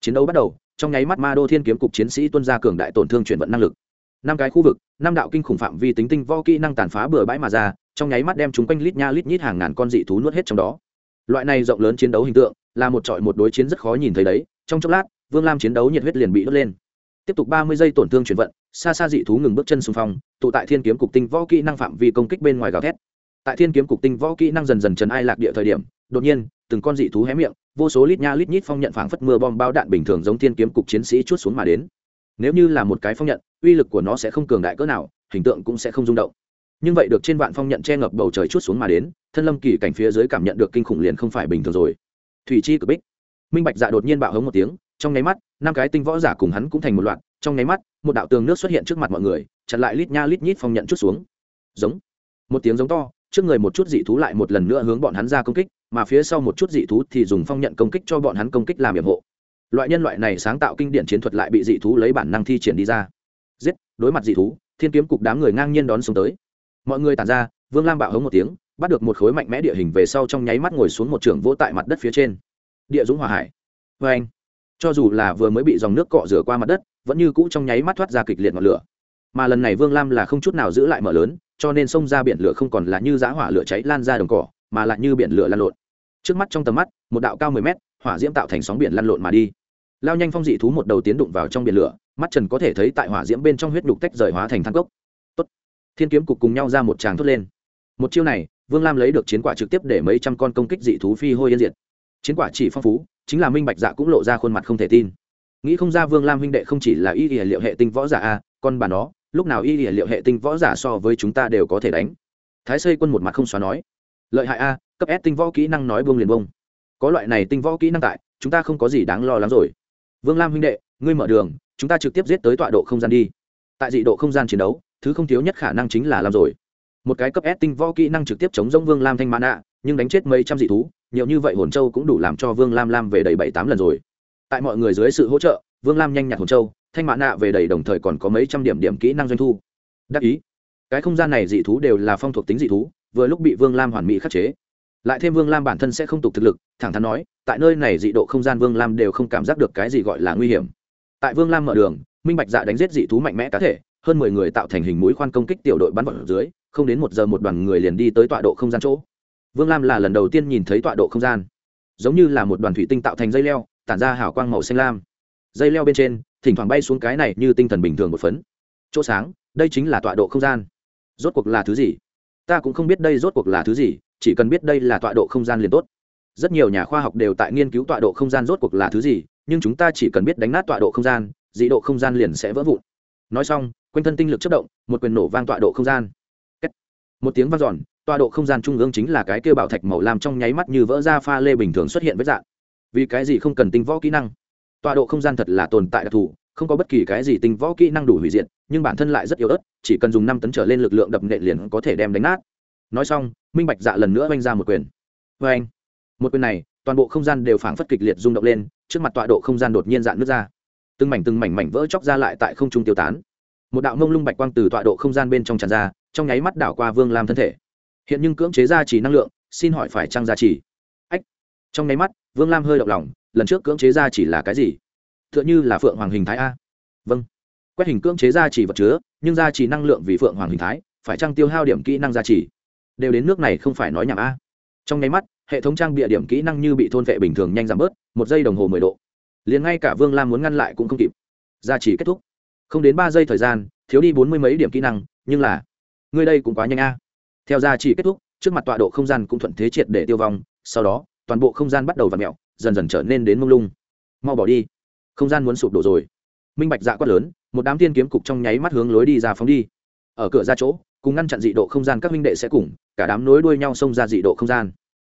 Chiến đấu bắt đầu, trong nháy mắt ma đô thiên kiếm cục chiến sĩ tuân ra cường đại tổn thương chuyển vận năng lực. Năm cái khu vực, năm đạo kinh khủng phạm vi tính tinh vo kỹ năng tàn phá bừa bãi mà ra, trong nháy mắt đem chúng quanh lít nha lít nhít hàng ngàn con dị thú nuốt hết trong đó. Loại này rộng lớn chiến đấu hình tượng, là một trọi một đối chiến rất khó nhìn thấy đấy. Trong chốc lát, vương lam chiến đấu nhiệt huyết liền bị đốt lên. Tiếp tục ba mươi giây tổn thương chuyển vận xa xa dị thú ngừng bước chân xung phong, tụ tại thiên kiếm cục tinh võ kỹ năng phạm vi công kích bên ngoài gào thét. Tại thiên kiếm cục tinh võ kỹ năng dần dần trần ai lạc địa thời điểm, đột nhiên, từng con dị thú hé miệng, vô số lít nha lít nhít phong nhận phảng phất mưa bom bao đạn bình thường giống thiên kiếm cục chiến sĩ chút xuống mà đến. Nếu như là một cái phong nhận, uy lực của nó sẽ không cường đại cỡ nào, hình tượng cũng sẽ không rung động. Nhưng vậy được trên vạn phong nhận che ngập bầu trời chút xuống mà đến, thân lâm kỳ cảnh phía dưới cảm nhận được kinh khủng liền không phải bình thường rồi. Thủy chi cực bích. Minh bạch dạ đột nhiên bạo hống một tiếng, trong nháy mắt, năm cái tinh võ giả cùng hắn cũng thành một loạt trong nháy mắt, một đạo tường nước xuất hiện trước mặt mọi người, chặn lại lít nha lít nhít phong nhận chút xuống. Giống. Một tiếng giống to, trước người một chút dị thú lại một lần nữa hướng bọn hắn ra công kích, mà phía sau một chút dị thú thì dùng phong nhận công kích cho bọn hắn công kích làm nhiệm hộ. Loại nhân loại này sáng tạo kinh điển chiến thuật lại bị dị thú lấy bản năng thi triển đi ra. Giết, đối mặt dị thú, thiên kiếm cục đám người ngang nhiên đón xuống tới. Mọi người tàn ra, vương lam bạo hống một tiếng, bắt được một khối mạnh mẽ địa hình về sau trong nháy mắt ngồi xuống một trường vỗ tại mặt đất phía trên. Địa dũng hòa hải. Vê anh cho dù là vừa mới bị dòng nước cọ rửa qua mặt đất vẫn như cũ trong nháy mắt thoát ra kịch liệt ngọn lửa. Mà lần này vương lam là không chút nào giữ lại mở lớn, cho nên sông ra biển lửa không còn là như giã hỏa lửa cháy lan ra đồng cỏ, mà lại như biển lửa lan lộn. Trước mắt trong tầm mắt, một đạo cao mười mét, hỏa diễm tạo thành sóng biển lăn lộn mà đi. Lao nhanh phong dị thú một đầu tiến đụng vào trong biển lửa, mắt trần có thể thấy tại hỏa diễm bên trong huyết đục tách rời hóa thành thang cốc. Tốt. thiên kiếm cục cùng nhau ra một tràng thốt lên. Một chiêu này, vương lam lấy được chiến quả trực tiếp để mấy trăm con công kích dị thú phi hôi yên diệt. Chiến quả chỉ phong phú, chính là minh bạch dạ cũng lộ ra khuôn mặt không thể tin nghĩ không ra vương lam huynh đệ không chỉ là y y liệu hệ tinh võ giả a, con bà nó, lúc nào y y liệu hệ tinh võ giả so với chúng ta đều có thể đánh. Thái xây quân một mặt không xóa nói. Lợi hại a, cấp s tinh võ kỹ năng nói buông liền bông có loại này tinh võ kỹ năng tại, chúng ta không có gì đáng lo lắng rồi. Vương lam huynh đệ, ngươi mở đường, chúng ta trực tiếp giết tới tọa độ không gian đi. Tại dị độ không gian chiến đấu, thứ không thiếu nhất khả năng chính là làm rồi. Một cái cấp s tinh võ kỹ năng trực tiếp chống giống vương lam thanh mãn ạ nhưng đánh chết mấy trăm dị thú, nhiều như vậy hồn châu cũng đủ làm cho vương lam lam về đầy bảy tám lần rồi tại mọi người dưới sự hỗ trợ, vương lam nhanh nhạt hồn châu, thanh mãn nạ về đầy đồng thời còn có mấy trăm điểm điểm kỹ năng doanh thu. Đắc ý. Cái không gian này dị thú đều là phong thuộc tính dị thú, vừa lúc bị vương lam hoàn mỹ khắc chế. Lại thêm vương lam bản thân sẽ không tục thực lực, thẳng thắn nói, tại nơi này dị độ không gian vương lam đều không cảm giác được cái gì gọi là nguy hiểm. Tại vương lam mở đường, minh bạch dạ đánh giết dị thú mạnh mẽ cá thể, hơn mười người tạo thành hình mũi khoan công kích tiểu đội bắn vào dưới, không đến một giờ một đoàn người liền đi tới tọa độ không gian chỗ. Vương lam là lần đầu tiên nhìn thấy tọa độ không gian. Giống như là một đoàn thủy tinh tạo thành dây leo tản ra hào quang màu xanh lam. Dây leo bên trên, thỉnh thoảng bay xuống cái này như tinh thần bình thường một phấn. Chỗ sáng, đây chính là tọa độ không gian. Rốt cuộc là thứ gì? Ta cũng không biết đây rốt cuộc là thứ gì, chỉ cần biết đây là tọa độ không gian liền tốt. Rất nhiều nhà khoa học đều tại nghiên cứu tọa độ không gian rốt cuộc là thứ gì, nhưng chúng ta chỉ cần biết đánh nát tọa độ không gian, dị độ không gian liền sẽ vỡ vụn. Nói xong, quanh thân tinh lực chất động, một quyền nổ vang tọa độ không gian. Một tiếng vang giòn tọa độ không gian trung ương chính là cái kêu bảo thạch màu lam trong nháy mắt như vỡ ra pha lê bình thường xuất hiện với dạng vì cái gì không cần tinh võ kỹ năng? Tọa độ không gian thật là tồn tại đặc thù, không có bất kỳ cái gì tinh võ kỹ năng đủ hủy diệt, nhưng bản thân lại rất yếu ớt, chỉ cần dùng năm tấn trở lên lực lượng đập nệ liền có thể đem đánh nát. Nói xong, minh bạch dạ lần nữa oanh ra một quyền. Vê anh một quyền này, toàn bộ không gian đều phảng phất kịch liệt rung động lên, trước mặt tọa độ không gian đột nhiên dạn nước ra. Từng mảnh từng mảnh mảnh vỡ chóc ra lại tại không trung tiêu tán. Một đạo mông lung bạch quang từ tọa độ không gian bên trong tràn ra, trong nháy mắt đảo qua vương lam thân thể. Hiện nhưng cưỡng chế ra chỉ năng lượng, xin hỏi phải trăng ra chỉ? Trong nháy mắt, vương lam hơi động lòng, lần trước cưỡng chế ra chỉ là cái gì? T h ư ợ n h ư là phượng hoàng hình thái a. Vâng. Quét hình cưỡng chế ra chỉ vật chứa, nhưng ra chỉ năng lượng vì phượng hoàng hình thái, phải trăng tiêu hao điểm kỹ năng ra chỉ? Đều đến nước này không phải nói nhảm a. Trong nháy mắt, hệ thống trang bịa điểm kỹ năng như bị thôn vệ bình thường nhanh giảm bớt, một giây đồng hồ mười độ. Liền ngay cả vương lam muốn ngăn lại cũng không kịp. Ra chỉ kết thúc. Không đến ba giây thời gian, thiếu đi bốn mươi mấy điểm kỹ năng, nhưng là, ngươi đây cũng quá nhanh a. Theo gia chỉ kết thúc, trước mặt tọa độ không gian cũng thuận thế triệt để tiêu vong, sau đó toàn bộ không gian bắt đầu v ặ mẹo, dần dần trở nên đến mông lung. Mau bỏ đi. Không gian muốn sụp đổ rồi. Minh bạch dạ quát lớn, một đám tiên kiếm cục trong nháy mắt hướng lối đi ra phóng đi. Ở cửa ra chỗ, cùng ngăn chặn dị độ không gian các minh đệ sẽ cùng, cả đám nối đuôi nhau xông ra dị độ không gian.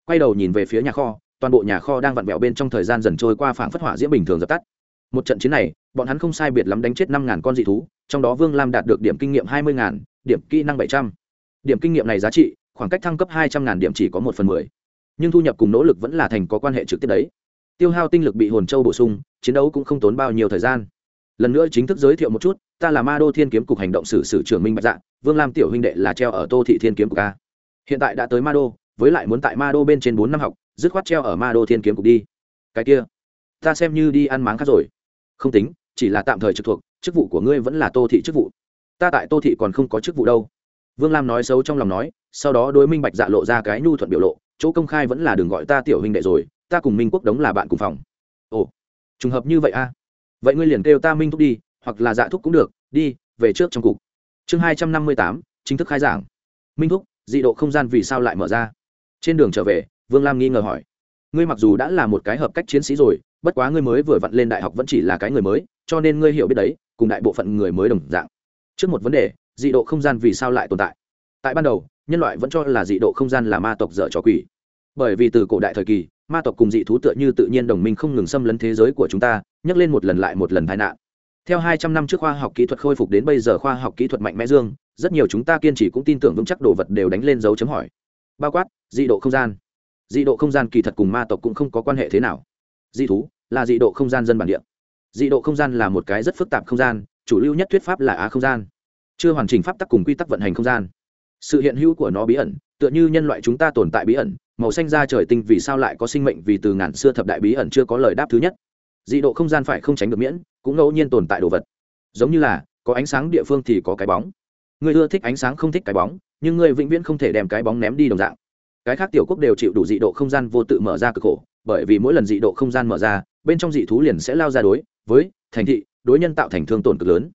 Quay đầu nhìn về phía nhà kho, toàn bộ nhà kho đang vặn vẹo bên trong thời gian dần trôi qua phảng phất hỏa diễm bình thường dập tắt. Một trận chiến này, bọn hắn không sai biệt lắm đánh chết năm ngàn con dị thú, trong đó vương lam đạt được điểm kinh nghiệm hai mươi ngàn, điểm kỹ năng bảy trăm. Điểm kinh nghiệm này giá trị, khoảng cách thăng cấp hai trăm ngàn điểm chỉ có một phần mười nhưng thu nhập cùng nỗ lực vẫn là thành có quan hệ trực tiếp đấy. Tiêu hao tinh lực bị hồn châu bổ sung, chiến đấu cũng không tốn bao nhiêu thời gian. Lần nữa chính thức giới thiệu một chút, ta là ma đô thiên kiếm cục hành động sử sử trưởng minh bạch dạ vương lam tiểu huynh đệ là treo ở tô thị thiên kiếm cục a. Hiện tại đã tới ma đô, với lại muốn tại ma đô bên trên bốn năm học, dứt khoát treo ở ma đô thiên kiếm cục đi. Cái kia, ta xem như đi ăn máng khác rồi. Không tính, chỉ là tạm thời trực thuộc, chức vụ của ngươi vẫn là tô thị chức vụ. Ta tại tô thị còn không có chức vụ đâu. Vương lam nói xấu trong lòng nói, sau đó đối minh bạch dạ lộ ra cái nhu thuận biểu lộ chỗ công khai vẫn là đừng gọi ta tiểu huynh đệ rồi, ta cùng minh quốc đống là bạn cùng phòng. Ồ, trùng hợp như vậy a. Vậy ngươi liền kêu ta minh thúc đi, hoặc là dạ thúc cũng được, đi, về trước trong cục. Chương hai trăm năm mươi tám, chính thức khai giảng. Minh thúc, dị độ không gian vì sao lại mở ra? Trên đường trở về, vương lam nghi ngờ hỏi. Ngươi mặc dù đã là một cái hợp cách chiến sĩ rồi, bất quá ngươi mới vừa vặn lên đại học vẫn chỉ là cái người mới, cho nên ngươi hiểu biết đấy, cùng đại bộ phận người mới đồng dạng. Trước một vấn đề, dị độ không gian vì sao lại tồn tại? Tại ban đầu nhân loại vẫn cho là dị độ không gian là ma tộc dở trò quỷ. Bởi vì từ cổ đại thời kỳ, ma tộc cùng dị thú tựa như tự nhiên đồng minh không ngừng xâm lấn thế giới của chúng ta, nhắc lên một lần lại một lần tai nạn. Theo hai trăm năm trước khoa học kỹ thuật khôi phục đến bây giờ khoa học kỹ thuật mạnh mẽ dương, rất nhiều chúng ta kiên trì cũng tin tưởng vững chắc đồ vật đều đánh lên dấu chấm hỏi. Bao quát, dị độ không gian. Dị độ không gian kỳ thật cùng ma tộc cũng không có quan hệ thế nào. Dị thú là dị độ không gian dân bản địa. Dị độ không gian là một cái rất phức tạp không gian, chủ lưu nhất thuyết pháp là á không gian. Chưa hoàn chỉnh pháp tắc cùng quy tắc vận hành không gian sự hiện hữu của nó bí ẩn, tựa như nhân loại chúng ta tồn tại bí ẩn, màu xanh ra trời tinh vì sao lại có sinh mệnh vì từ ngàn xưa thập đại bí ẩn chưa có lời đáp thứ nhất. Dị độ không gian phải không tránh được miễn, cũng ngẫu nhiên tồn tại đồ vật. Giống như là, có ánh sáng địa phương thì có cái bóng. Người ưa thích ánh sáng không thích cái bóng, nhưng người vĩnh viễn không thể đem cái bóng ném đi đồng dạng. Cái khác tiểu quốc đều chịu đủ dị độ không gian vô tự mở ra cực khổ, bởi vì mỗi lần dị độ không gian mở ra, bên trong dị thú liền sẽ lao ra đối với thành thị, đối nhân tạo thành thương tổn cực lớn.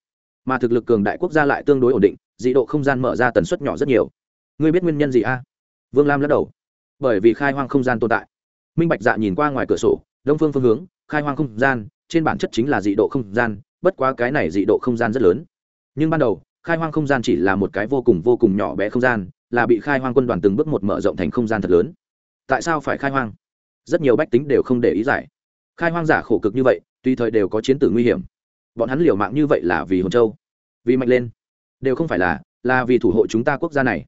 Mà thực lực cường đại quốc gia lại tương đối ổn định dị độ không gian mở ra tần suất nhỏ rất nhiều. Ngươi biết nguyên nhân gì a? Vương lam lắc đầu. Bởi vì khai hoang không gian tồn tại. Minh bạch dạ nhìn qua ngoài cửa sổ, đông phương phương hướng, khai hoang không gian, trên bản chất chính là dị độ không gian, bất quá cái này dị độ không gian rất lớn. Nhưng ban đầu, khai hoang không gian chỉ là một cái vô cùng vô cùng nhỏ bé không gian, là bị khai hoang quân đoàn từng bước một mở rộng thành không gian thật lớn. Tại sao phải khai hoang? Rất nhiều bách tính đều không để ý giải. Khai hoang giả khổ cực như vậy, tùy thời đều có chiến tử nguy hiểm. Bọn hắn liều mạng như vậy là vì hồn châu, vì mạnh lên đều không phải là là vì thủ hộ chúng ta quốc gia này.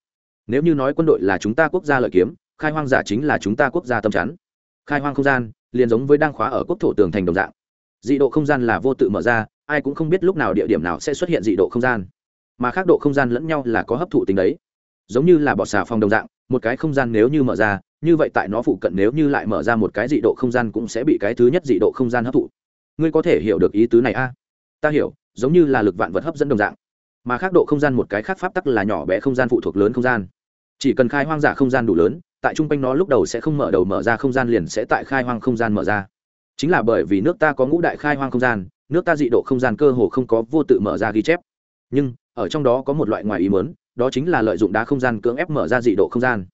Nếu như nói quân đội là chúng ta quốc gia lợi kiếm, khai hoang giả chính là chúng ta quốc gia tâm chắn. Khai hoang không gian, liền giống với đang khóa ở quốc thổ tường thành đồng dạng. Dị độ không gian là vô tự mở ra, ai cũng không biết lúc nào địa điểm nào sẽ xuất hiện dị độ không gian. Mà khác độ không gian lẫn nhau là có hấp thụ tính đấy. Giống như là bọt xà phòng đồng dạng, một cái không gian nếu như mở ra, như vậy tại nó phụ cận nếu như lại mở ra một cái dị độ không gian cũng sẽ bị cái thứ nhất dị độ không gian hấp thụ. Ngươi có thể hiểu được ý tứ này a? Ta hiểu, giống như là lực vạn vật hấp dẫn đồng dạng mà khác độ không gian một cái khác pháp tắc là nhỏ bé không gian phụ thuộc lớn không gian chỉ cần khai hoang giả không gian đủ lớn tại trung quanh nó lúc đầu sẽ không mở đầu mở ra không gian liền sẽ tại khai hoang không gian mở ra chính là bởi vì nước ta có ngũ đại khai hoang không gian nước ta dị độ không gian cơ hồ không có vô tự mở ra ghi chép nhưng ở trong đó có một loại ngoài ý mớn đó chính là lợi dụng đá không gian cưỡng ép mở ra dị độ không gian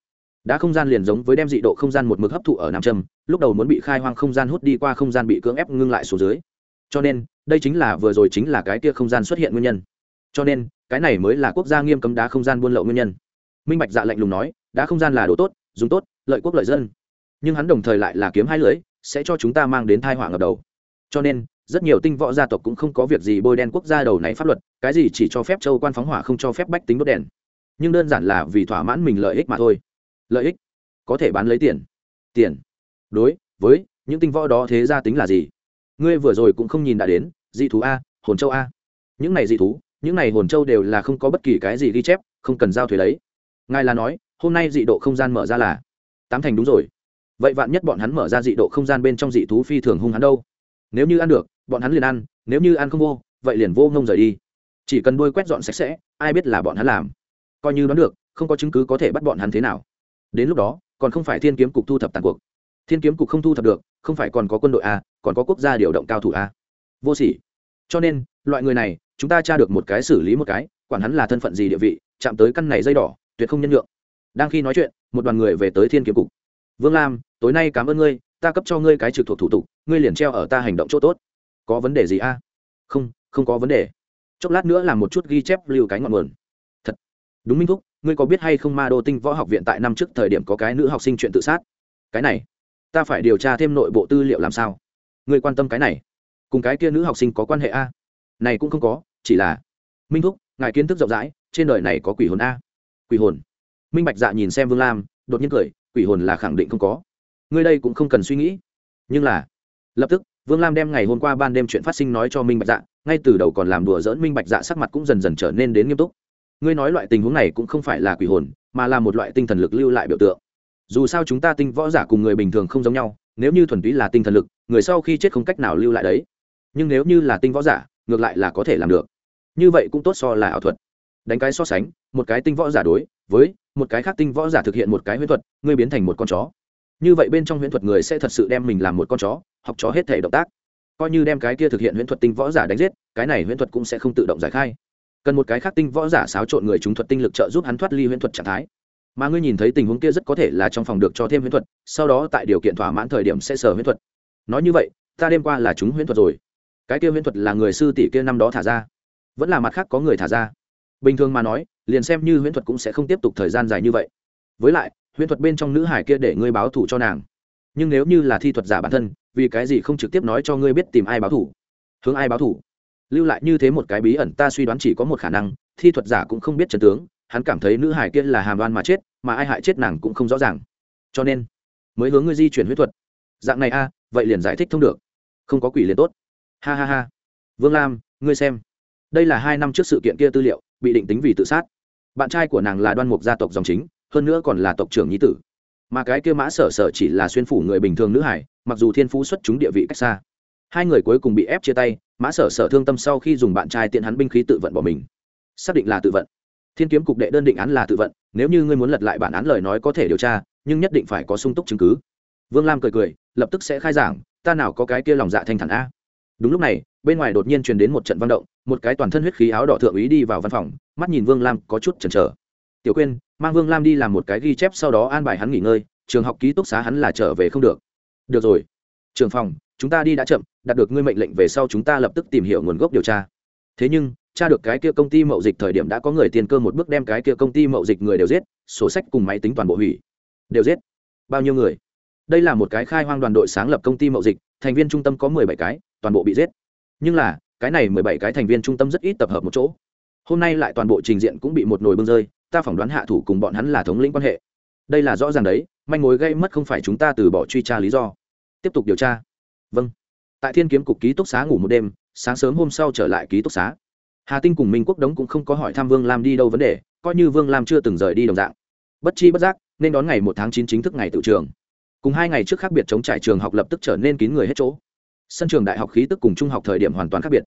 đá không gian liền giống với đem dị độ không gian một mực hấp thụ ở nam châm lúc đầu muốn bị khai hoang không gian hút đi qua không gian bị cưỡng ép ngưng lại xuống dưới cho nên đây chính là vừa rồi chính là cái kia không gian xuất hiện nguyên nhân cho nên, cái này mới là quốc gia nghiêm cấm đá không gian buôn lậu nguyên nhân. Minh bạch dạ lạnh lùng nói, đá không gian là đồ tốt, dùng tốt, lợi quốc lợi dân. Nhưng hắn đồng thời lại là kiếm hai lưỡi sẽ cho chúng ta mang đến thai họa ngập đầu. Cho nên, rất nhiều tinh võ gia tộc cũng không có việc gì bôi đen quốc gia đầu này pháp luật, cái gì chỉ cho phép châu quan phóng hỏa không cho phép bách tính đốt đèn. Nhưng đơn giản là vì thỏa mãn mình lợi ích mà thôi. Lợi ích? Có thể bán lấy tiền. Tiền? Đối, với, những tinh võ đó thế gia tính là gì? Ngươi vừa rồi cũng không nhìn đã đến, dị thú a, hồn châu a. Những này dị thú những này hồn châu đều là không có bất kỳ cái gì ghi chép, không cần giao thuế lấy. Ngài là nói, hôm nay dị độ không gian mở ra là tám thành đúng rồi. Vậy vạn nhất bọn hắn mở ra dị độ không gian bên trong dị thú phi thường hung hắn đâu? Nếu như ăn được, bọn hắn liền ăn, nếu như ăn không vô, vậy liền vô ngông rời đi. Chỉ cần đôi quét dọn sạch sẽ, ai biết là bọn hắn làm. Coi như đoán được, không có chứng cứ có thể bắt bọn hắn thế nào. Đến lúc đó, còn không phải thiên kiếm cục thu thập tàn cuộc. Thiên kiếm cục không thu thập được, không phải còn có quân đội a, còn có quốc gia điều động cao thủ a. Vô sỉ. Cho nên, loại người này chúng ta tra được một cái xử lý một cái, quản hắn là thân phận gì địa vị, chạm tới căn này dây đỏ, tuyệt không nhân nhượng. Đang khi nói chuyện, một đoàn người về tới thiên kiếm cục. Vương lam, tối nay cảm ơn ngươi, ta cấp cho ngươi cái trực thuộc thủ tục, ngươi liền treo ở ta hành động chỗ tốt. Có vấn đề gì a? Không không có vấn đề. Chốc lát nữa làm một chút ghi chép lưu cái ngọn nguồn. Thật. Đúng minh thúc, ngươi có biết hay không ma đô tinh võ học viện tại năm trước thời điểm có cái nữ học sinh chuyện tự sát? Cái này, ta phải điều tra thêm nội bộ tư liệu làm sao? Ngươi quan tâm cái này, cùng cái kia nữ học sinh có quan hệ a? Này cũng không có chỉ là, minh thúc, ngài kiến thức rộng rãi, trên đời này có quỷ hồn a. Quỷ hồn? Minh bạch dạ nhìn xem vương lam, đột nhiên cười, quỷ hồn là khẳng định không có. Ngươi đây cũng không cần suy nghĩ. Nhưng là, lập tức, vương lam đem ngày hôm qua ban đêm chuyện phát sinh nói cho minh bạch dạ ngay từ đầu còn làm đùa dỡn minh bạch dạ sắc mặt cũng dần dần trở nên đến nghiêm túc. Ngươi nói loại tình huống này cũng không phải là quỷ hồn, mà là một loại tinh thần lực lưu lại biểu tượng. Dù sao chúng ta tinh võ giả cùng người bình thường không giống nhau, nếu như thuần túy là tinh thần lực, người sau khi chết không cách nào lưu lại đấy. Nhưng nếu như là tinh võ giả ngược lại là có thể làm được. Như vậy cũng tốt so là ảo thuật. Đánh cái so sánh, một cái tinh võ giả đối với một cái khác tinh võ giả thực hiện một cái huyễn thuật, ngươi biến thành một con chó. Như vậy bên trong huyễn thuật người sẽ thật sự đem mình làm một con chó, học chó hết thể động tác. Coi như đem cái kia thực hiện huyễn thuật tinh võ giả đánh giết, cái này huyễn thuật cũng sẽ không tự động giải khai. Cần một cái khác tinh võ giả xáo trộn người chúng thuật tinh lực trợ giúp hắn thoát ly huyễn thuật trạng thái. Mà ngươi nhìn thấy tình huống kia rất có thể là trong phòng được cho thêm huyễn thuật, sau đó tại điều kiện thỏa mãn thời điểm sẽ sở huyễn thuật. Nói như vậy, ta đêm qua là chúng huyễn thuật rồi cái kia huyễn thuật là người sư tỷ kia năm đó thả ra, vẫn là mặt khác có người thả ra. Bình thường mà nói, liền xem như huyễn thuật cũng sẽ không tiếp tục thời gian dài như vậy. Với lại, huyễn thuật bên trong nữ hải kia để ngươi báo thủ cho nàng. Nhưng nếu như là thi thuật giả bản thân, vì cái gì không trực tiếp nói cho ngươi biết tìm ai báo thủ hướng ai báo thủ lưu lại như thế một cái bí ẩn, ta suy đoán chỉ có một khả năng, thi thuật giả cũng không biết trần tướng, hắn cảm thấy nữ hải kia là hàm đoan mà chết, mà ai hại chết nàng cũng không rõ ràng. Cho nên, mới hướng ngươi di chuyển huyết thuật. Dạng này a, vậy liền giải thích thông được. Không có quỷ liền tốt ha ha ha. Vương lam, ngươi xem. Đây là hai năm trước sự kiện kia tư liệu, bị định tính vì tự sát. Bạn trai của nàng là đoan mục gia tộc dòng chính, hơn nữa còn là tộc trưởng nhí tử. Mà cái kia mã sở sở chỉ là xuyên phủ người bình thường nữ hải, mặc dù thiên phú xuất chúng địa vị cách xa. Hai người cuối cùng bị ép chia tay, mã sở sở thương tâm sau khi dùng bạn trai tiện hắn binh khí tự vận bỏ mình. Xác định là tự vận. Thiên kiếm cục đệ đơn định án là tự vận, nếu như ngươi muốn lật lại bản án lời nói có thể điều tra, nhưng nhất định phải có sung túc chứng cứ. Vương lam cười cười, lập tức sẽ khai giảng, ta nào có cái kia lòng dạ thanh thản a đúng lúc này, bên ngoài đột nhiên truyền đến một trận văn động, một cái toàn thân huyết khí áo đỏ thượng úy đi vào văn phòng, mắt nhìn vương lam có chút chần chờ. Tiểu quyên, mang vương lam đi làm một cái ghi chép sau đó an bài hắn nghỉ ngơi, trường học ký túc xá hắn là trở về không được. Được rồi. Trường phòng, chúng ta đi đã chậm, đạt được ngươi mệnh lệnh về sau chúng ta lập tức tìm hiểu nguồn gốc điều tra. Thế nhưng, tra được cái kia công ty mậu dịch thời điểm đã có người tiền cơ một bước đem cái kia công ty mậu dịch người đều giết, sổ sách cùng máy tính toàn bộ hủy. Đều giết. Bao nhiêu người? Đây là một cái khai hoang đoàn đội sáng lập công ty mậu dịch, thành viên trung tâm có mười bảy cái toàn bộ bị giết. Nhưng là, cái này mười bảy cái thành viên trung tâm rất ít tập hợp một chỗ. Hôm nay lại toàn bộ trình diện cũng bị một nồi bưng rơi, ta phỏng đoán hạ thủ cùng bọn hắn là thống lĩnh quan hệ. Đây là rõ ràng đấy, manh mối gây mất không phải chúng ta từ bỏ truy tra lý do. Tiếp tục điều tra. Vâng. Tại thiên kiếm cục ký túc xá ngủ một đêm, sáng sớm hôm sau trở lại ký túc xá. Hà tinh cùng minh quốc đống cũng không có hỏi thăm vương lam đi đâu vấn đề, coi như vương lam chưa từng rời đi đồng dạng. Bất chi bất giác, nên đón ngày một tháng chín chính thức ngày tự trường. Cùng hai ngày trước khác biệt chống trải trường học lập tức trở nên kín người hết chỗ sân trường đại học khí tức cùng trung học thời điểm hoàn toàn khác biệt.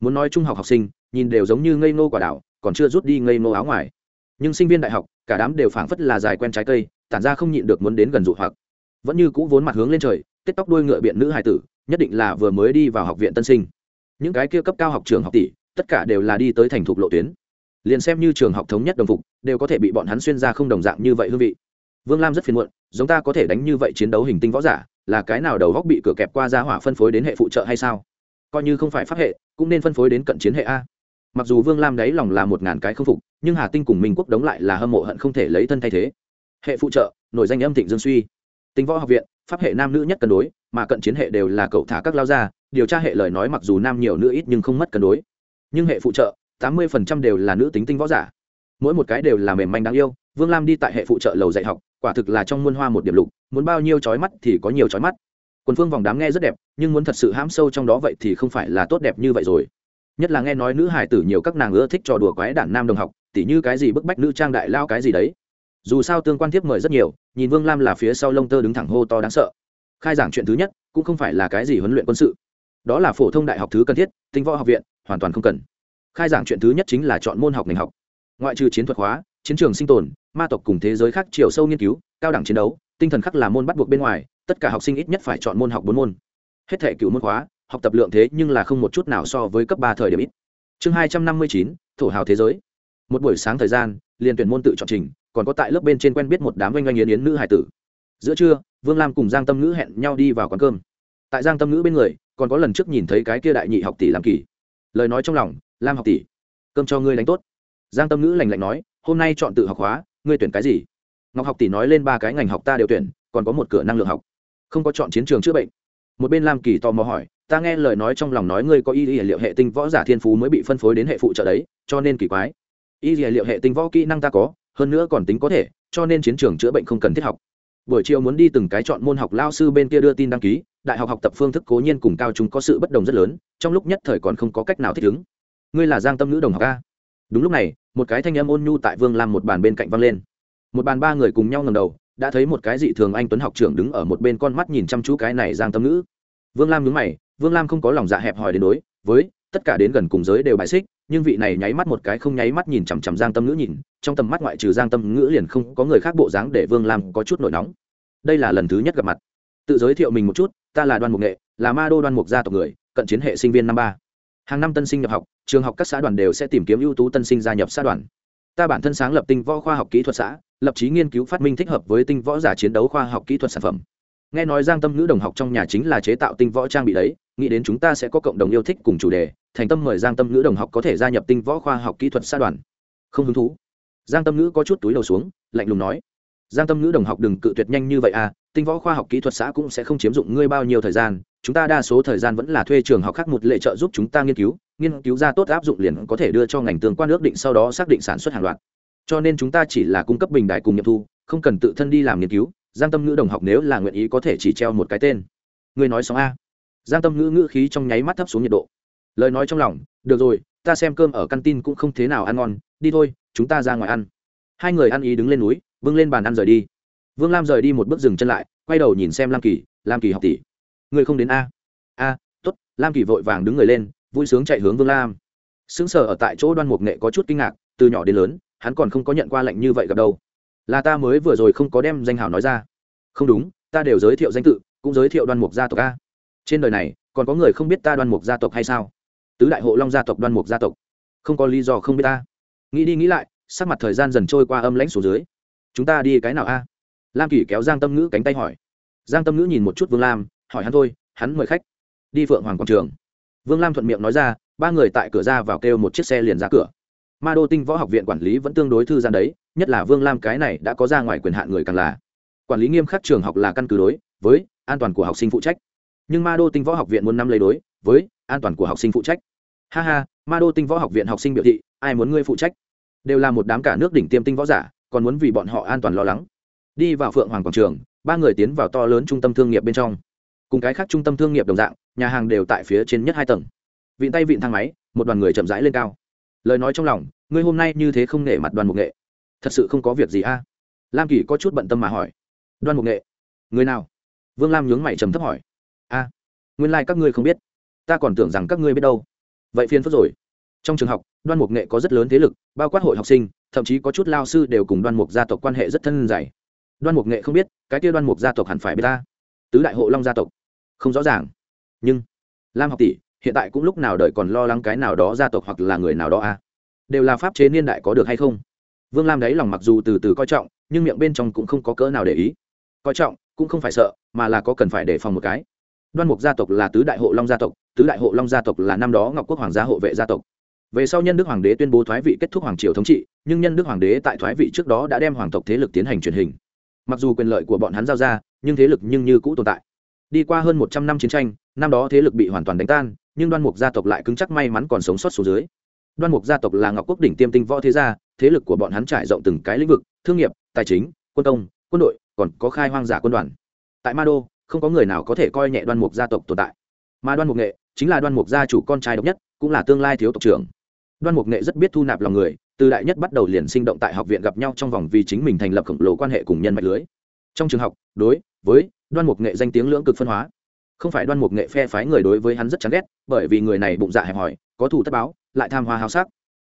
Muốn nói trung học học sinh, nhìn đều giống như ngây ngô quả đảo, còn chưa rút đi ngây ngô áo ngoài. Nhưng sinh viên đại học, cả đám đều phảng phất là dài quen trái cây, tản ra không nhịn được muốn đến gần dụ hoặc. Vẫn như cũ vốn mặt hướng lên trời tết tóc đuôi ngựa biện nữ hài tử, nhất định là vừa mới đi vào học viện tân sinh. Những cái kia cấp cao học trường học tỷ, tất cả đều là đi tới thành thục lộ tuyến. Liền xem như trường học thống nhất đồng phục, đều có thể bị bọn hắn xuyên ra không đồng dạng như vậy hương vị. Vương lam rất phiền muộn, giống ta có thể đánh như vậy chiến đấu hình tinh võ giả là cái nào đầu góc bị cửa kẹp qua ra hỏa phân phối đến hệ phụ trợ hay sao? Coi như không phải pháp hệ, cũng nên phân phối đến cận chiến hệ a. Mặc dù vương lam đáy lòng là một ngàn cái không phục, nhưng hà tinh cùng minh quốc đống lại là hâm mộ hận không thể lấy thân thay thế. Hệ phụ trợ, nổi danh âm thịnh dương suy. Tinh võ học viện, pháp hệ nam nữ nhất cân đối, mà cận chiến hệ đều là cậu thả các lao ra, điều tra hệ lời nói mặc dù nam nhiều nữ ít nhưng không mất cân đối. Nhưng hệ phụ trợ, tám mươi phần trăm đều là nữ tính tinh võ giả. Mỗi một cái đều là mềm manh đáng yêu, vương lam đi tại hệ phụ trợ lầu dạy học quả thực là trong muôn hoa một điểm lục, muốn bao nhiêu trói mắt thì có nhiều trói mắt. Quần phương vòng đám nghe rất đẹp, nhưng muốn thật sự hãm sâu trong đó vậy thì không phải là tốt đẹp như vậy rồi. Nhất là nghe nói nữ hải tử nhiều các nàng ưa thích trò đùa quái đản nam đồng học, tỉ như cái gì bức bách nữ trang đại lao cái gì đấy. Dù sao tương quan tiếp mời rất nhiều, nhìn vương lam là phía sau lông tơ đứng thẳng hô to đáng sợ. Khai giảng chuyện thứ nhất, cũng không phải là cái gì huấn luyện quân sự. Đó là phổ thông đại học thứ cần thiết, tinh võ học viện, hoàn toàn không cần. Khai giảng chuyện thứ nhất chính là chọn môn học ngành học. Ngoại trừ chiến thuật hóa, chiến trường sinh tồn ma tộc cùng thế giới khác chiều sâu nghiên cứu, cao đẳng chiến đấu, tinh thần khắc là môn bắt buộc bên ngoài, tất cả học sinh ít nhất phải chọn môn học bốn môn. Hết thể cựu môn khóa, học tập lượng thế nhưng là không một chút nào so với cấp ba thời điểm ít. Chương hai trăm năm mươi chín, thổ hào thế giới. Một buổi sáng thời gian, liền tuyển môn tự chọn trình, còn có tại lớp bên trên quen biết một đám oanh oanh yến yến nữ hải tử. Giữa trưa, vương lam cùng giang tâm ngữ hẹn nhau đi vào quán cơm. Tại giang tâm ngữ bên người, còn có lần trước nhìn thấy cái kia đại nhị học tỷ làm kỳ. Lời nói trong lòng, lam học tỷ, cơm cho ngươi đánh tốt. Giang tâm ngữ lành lạnh nói, hôm nay chọn tự học hóa ngươi tuyển cái gì? Ngọc học tỷ nói lên ba cái ngành học ta đều tuyển, còn có một cửa năng lượng học. Không có chọn chiến trường chữa bệnh. Một bên lam kỳ tò mò hỏi, ta nghe lời nói trong lòng nói ngươi có y liệu hệ tinh võ giả thiên phú mới bị phân phối đến hệ phụ trợ đấy, cho nên kỳ quái. Y liệu hệ tinh võ kỹ năng ta có, hơn nữa còn tính có thể, cho nên chiến trường chữa bệnh không cần thiết học. Buổi chiều muốn đi từng cái chọn môn học lao sư bên kia đưa tin đăng ký, đại học học tập phương thức cố nhiên cùng cao chúng có sự bất đồng rất lớn, trong lúc nhất thời còn không có cách nào thích ứng. Ngươi là giang tâm nữ đồng học a. Đúng lúc này một cái thanh âm ôn nhu tại vương lam một bàn bên cạnh văng lên. Một bàn ba người cùng nhau ngầm đầu, đã thấy một cái dị thường anh tuấn học trưởng đứng ở một bên con mắt nhìn chăm chú cái này giang tâm ngữ. Vương lam nhúng mày, vương lam không có lòng dạ hẹp hòi đến đối với tất cả đến gần cùng giới đều bài xích, nhưng vị này nháy mắt một cái không nháy mắt nhìn chằm chằm giang tâm ngữ nhìn, trong tầm mắt ngoại trừ giang tâm ngữ liền không có người khác bộ dáng để vương lam có chút nổi nóng. Đây là lần thứ nhất gặp mặt. Tự giới thiệu mình một chút, ta là đoan mục nghệ, là ma đô đoan mục gia tộc người, cận chiến hệ sinh viên năm ba hàng năm tân sinh nhập học, trường học các xã đoàn đều sẽ tìm kiếm ưu tú tân sinh gia nhập xã đoàn. Ta bản thân sáng lập tinh võ khoa học kỹ thuật xã, lập trí nghiên cứu phát minh thích hợp với tinh võ giả chiến đấu khoa học kỹ thuật sản phẩm. Nghe nói giang tâm ngữ đồng học trong nhà chính là chế tạo tinh võ trang bị đấy, nghĩ đến chúng ta sẽ có cộng đồng yêu thích cùng chủ đề, thành tâm mời giang tâm ngữ đồng học có thể gia nhập tinh võ khoa học kỹ thuật xã đoàn. Không hứng thú. Giang tâm ngữ có chút túi đầu xuống, lạnh lùng nói giang tâm ngữ đồng học đừng cự tuyệt nhanh như vậy à tinh võ khoa học kỹ thuật xã cũng sẽ không chiếm dụng ngươi bao nhiêu thời gian, chúng ta đa số thời gian vẫn là thuê trường học khác một lệ trợ giúp chúng ta nghiên cứu nghiên cứu ra tốt áp dụng liền có thể đưa cho ngành tương quan ước định sau đó xác định sản xuất hàng loạt. Cho nên chúng ta chỉ là cung cấp bình đại cùng nghiệm thu, không cần tự thân đi làm nghiên cứu, giang tâm ngữ đồng học nếu là nguyện ý có thể chỉ treo một cái tên. Ngươi nói xong a. Giang tâm ngữ ngữ khí trong nháy mắt thấp xuống nhiệt độ. Lời nói trong lòng, được rồi, ta xem cơm ở căn tin cũng không thế nào ăn ngon, đi thôi, chúng ta ra ngoài ăn. Hai người ăn ý đứng lên núi vâng lên bàn ăn rời đi. Vương lam rời đi một bước dừng chân lại, quay đầu nhìn xem lam kỳ lam kỳ học tỷ, người không đến a? A t ố t lam kỳ vội vàng đứng người lên, vui sướng chạy hướng vương lam. Xứng sở ở tại chỗ đoan mục nghệ có chút kinh ngạc, từ nhỏ đến lớn, hắn còn không có nhận qua lệnh như vậy gặp đâu. Là ta mới vừa rồi không có đem danh hảo nói ra. Không đúng, ta đều giới thiệu danh tự, cũng giới thiệu đoan mục gia tộc a. Trên đời này, còn có người không biết ta đoan mục gia tộc hay sao? Tứ đại hộ long gia tộc đoan mục gia tộc. Không có lý do không biết ta. Nghĩ đi nghĩ lại, sắc mặt thời gian dần trôi qua âm lãnh xuống dưới chúng ta đi cái nào a? Lam kỷ kéo giang tâm ngữ cánh tay hỏi. Giang tâm ngữ nhìn một chút vương lam, hỏi hắn thôi, hắn mời khách. Đi phượng hoàng quảng trường. Vương lam thuận miệng nói ra, ba người tại cửa ra vào kêu một chiếc xe liền ra cửa. Ma đô tinh võ học viện quản lý vẫn tương đối thư gian đấy, nhất là vương lam cái này đã có ra ngoài quyền hạn người càng là. Quản lý nghiêm khắc trường học là căn cứ đối với an toàn của học sinh phụ trách. Nhưng ma đô tinh võ học viện muốn nắm lấy đối với an toàn của học sinh phụ trách. Ha ha, ma đô tinh võ học viện học sinh biểu thị, ai muốn ngươi phụ trách? Đều là một đám cả nước đỉnh tiêm tinh võ giả còn muốn vì bọn họ an toàn lo lắng. Đi vào phượng hoàng quảng trường, ba người tiến vào to lớn trung tâm thương nghiệp bên trong. Cùng cái khác trung tâm thương nghiệp đồng dạng, nhà hàng đều tại phía trên nhất hai tầng. Vịn tay vịn thang máy, một đoàn người chậm rãi lên cao. Lời nói trong lòng, ngươi hôm nay như thế không nể mặt đoàn mục nghệ. Thật sự không có việc gì a? Lam kỳ có chút bận tâm mà hỏi. Đoan mục nghệ? Người nào? Vương lam nhướng mày trầm thấp hỏi. A, nguyên lai、like、các ngươi không biết. Ta còn tưởng rằng các ngươi biết đâu. Vậy phiên phức rồi. Trong trường học đoan mục nghệ có rất lớn thế lực, bao quát hội học sinh thậm chí có chút lao sư đều cùng đoan mục gia tộc quan hệ rất thân dày. Đoan mục nghệ không biết, cái kia đoan mục gia tộc hẳn phải biết ta. Tứ đại hộ long gia tộc. Không rõ ràng. Nhưng, lam học tỷ, hiện tại cũng lúc nào đợi còn lo lắng cái nào đó gia tộc hoặc là người nào đó a à? đều là pháp chế niên đại có được hay không? Vương lam đấy lòng mặc dù từ từ coi trọng, nhưng miệng bên trong cũng không có cỡ nào để ý. Coi trọng, cũng không phải sợ, mà là có cần phải đề phòng một cái. Đoan mục gia tộc là tứ đại hộ long gia tộc, tứ đại hộ long gia tộc là năm đó ngọc quốc hoàng gia hộ vệ gia tộc về sau nhân đức hoàng đế tuyên bố thoái vị kết thúc hoàng triều thống trị, nhưng nhân đức hoàng đế tại thoái vị trước đó đã đem hoàng tộc thế lực tiến hành truyền hình. Mặc dù quyền lợi của bọn hắn giao ra, nhưng thế lực nhưng như cũ tồn tại. Đi qua hơn một trăm năm chiến tranh, năm đó thế lực bị hoàn toàn đánh tan, nhưng đoan mục gia tộc lại cứng chắc may mắn còn sống sót xuống dưới. Đoan mục gia tộc là ngọc quốc đỉnh tiêm tinh võ thế gia, thế lực của bọn hắn trải rộng từng cái lĩnh vực, thương nghiệp, tài chính, quân công, quân đội, còn có khai hoang giả quân đoàn. Tại ma đô, không có người nào có thể coi nhẹ đoan mục gia tộc tồn tại. Mà đoan mục nghệ chính là đoan mục gia chủ con trai độc nhất, cũng là tương lai thiếu tộc trưởng đoan mục nghệ rất biết thu nạp lòng người, từ đại nhất bắt đầu liền sinh động tại học viện gặp nhau trong vòng vì chính mình thành lập khổng lồ quan hệ cùng nhân mạch lưới. Trong trường học, đối với đoan mục nghệ danh tiếng lưỡng cực phân hóa. Không phải đoan mục nghệ phe phái người đối với hắn rất chán ghét, bởi vì người này bụng dạ hẹp hòi, có thủ tất báo, lại tham hoa hào sắc.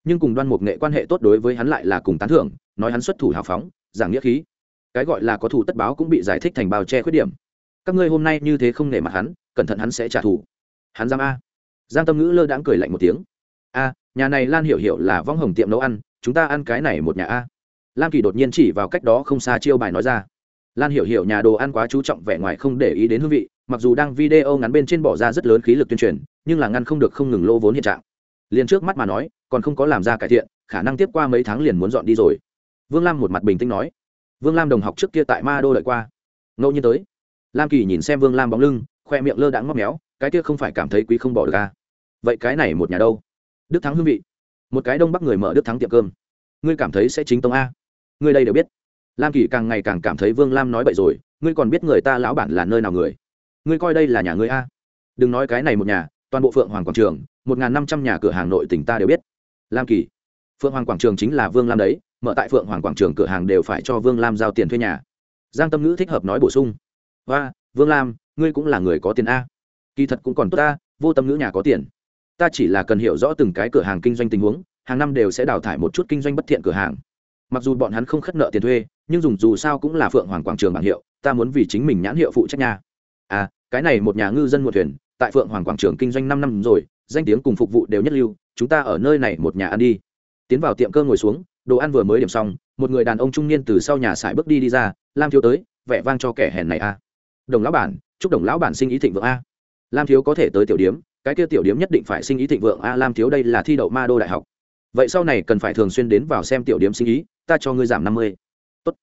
Nhưng cùng đoan mục nghệ quan hệ tốt đối với hắn lại là cùng tán thưởng, nói hắn xuất thủ hào phóng, giảng nghĩa khí. Cái gọi là có thủ tất báo cũng bị giải thích thành bào che khuyết điểm. Các ngươi hôm nay như thế không nể mặt hắn, cẩn thận hắn sẽ trả thù. Hắn giam a. Giang tâm ngữ lơ đãng cười lạnh một tiếng. A nhà này lan hiểu hiểu là vong hồng tiệm nấu ăn, chúng ta ăn cái này một nhà a. Lam kỳ đột nhiên chỉ vào cách đó không xa chiêu bài nói ra. Lan hiểu hiểu nhà đồ ăn quá chú trọng, vẻ ngoài không để ý đến hương vị, mặc dù đang video ngắn bên trên bỏ ra rất lớn khí lực tuyên truyền, nhưng là ngăn không được không ngừng lỗ vốn hiện trạng. Liền trước mắt mà nói, còn không có làm ra cải thiện, khả năng tiếp qua mấy tháng liền muốn dọn đi rồi. Vương lam một mặt bình tĩnh nói. Vương lam đồng học trước kia tại ma đô lợi qua. Ngẫu nhiên tới. Lam kỳ nhìn xem vương lam bóng lưng, khoe miệng lơ đãng móc méo, cái kia không phải cảm thấy quý không bỏ được à. vậy cái này một nhà đâu? Đức thắng hương vị. Một cái đông bắc người mở đức thắng tiệm cơm. Ngươi cảm thấy sẽ chính tông a. Ngươi đây đều biết. Lam kỳ càng ngày càng cảm thấy vương lam nói bậy rồi, ngươi còn biết người ta lão bản là nơi nào người. Ngươi coi đây là nhà ngươi a. Đừng nói cái này một nhà, toàn bộ phượng hoàng quảng trường, một n g h n năm trăm nhà cửa hàng nội tỉnh ta đều biết. Lam kỳ phượng hoàng quảng trường chính là vương lam đấy, mở tại phượng hoàng quảng trường cửa hàng đều phải cho vương lam giao tiền thuê nhà. Giang tâm ngữ thích hợp nói bổ sung. Và vương lam, ngươi cũng là người có tiền a. Kỳ thật cũng còn tốt ta vô tâm ngữ nhà có tiền ta chỉ là cần hiểu rõ từng cái cửa hàng kinh doanh tình huống, hàng năm đều sẽ đào thải một chút kinh doanh bất thiện cửa hàng. Mặc dù bọn hắn không khất nợ tiền thuê, nhưng dùng dù sao cũng là phượng hoàng quảng trường bảng hiệu, ta muốn vì chính mình nhãn hiệu phụ trách nha. À cái này một nhà ngư dân một thuyền, tại phượng hoàng quảng trường kinh doanh năm năm rồi, danh tiếng cùng phục vụ đều nhất lưu, chúng ta ở nơi này một nhà ăn đi. Tiến vào tiệm cơ ngồi xuống, đồ ăn vừa mới điểm xong, một người đàn ông trung niên từ sau nhà sải bước đi đi ra, lam thiếu tới, vẻ vang cho kẻ hèn này a. Đồng lão bản, chúc đồng lão bản sinh ý thịnh vượng a. Lam thiếu có thể tới tiểu điếm cái kia tiểu điếm nhất định phải sinh ý thịnh vượng, a lam thiếu đây là thi đậu ma đô đại học. Vậy sau này cần phải thường xuyên đến vào xem tiểu điếm sinh ý, ta cho ngươi giảm năm mươi. Tốt.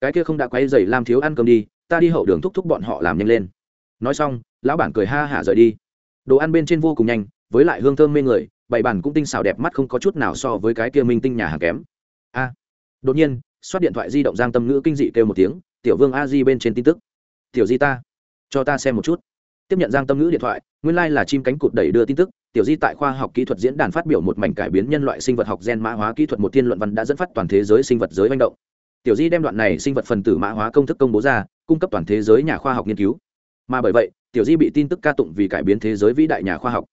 Cái kia không đã quay dày lam thiếu ăn cơm đi, ta đi hậu đường thúc thúc bọn họ làm nhanh lên. Nói xong, lão bản cười ha hả rời đi. Đồ ăn bên trên vô cùng nhanh, với lại hương thơm mê người, bày bản cũng tinh xảo đẹp mắt không có chút nào so với cái kia minh tinh nhà hàng kém. A. Đột nhiên, xoát điện thoại di động giang tâm ngữ kinh dị kêu một tiếng, tiểu vương a di bên trên tin tức. Tiểu di ta, cho ta xem một chút. Tiếp nhận giang tâm ngữ điện thoại nguyên lai là chim cánh cụt đẩy đưa tin tức, tiểu di tại khoa học kỹ thuật diễn đàn phát biểu một mảnh cải biến nhân loại sinh vật học gen mã hóa kỹ thuật một tiên luận văn đã dẫn phát toàn thế giới sinh vật giới manh động. Tiểu di đem đoạn này sinh vật phần tử mã hóa công thức công bố ra, cung cấp toàn thế giới nhà khoa học nghiên cứu. Mà bởi vậy, tiểu di bị tin tức ca tụng vì cải biến thế giới vĩ đại nhà khoa học.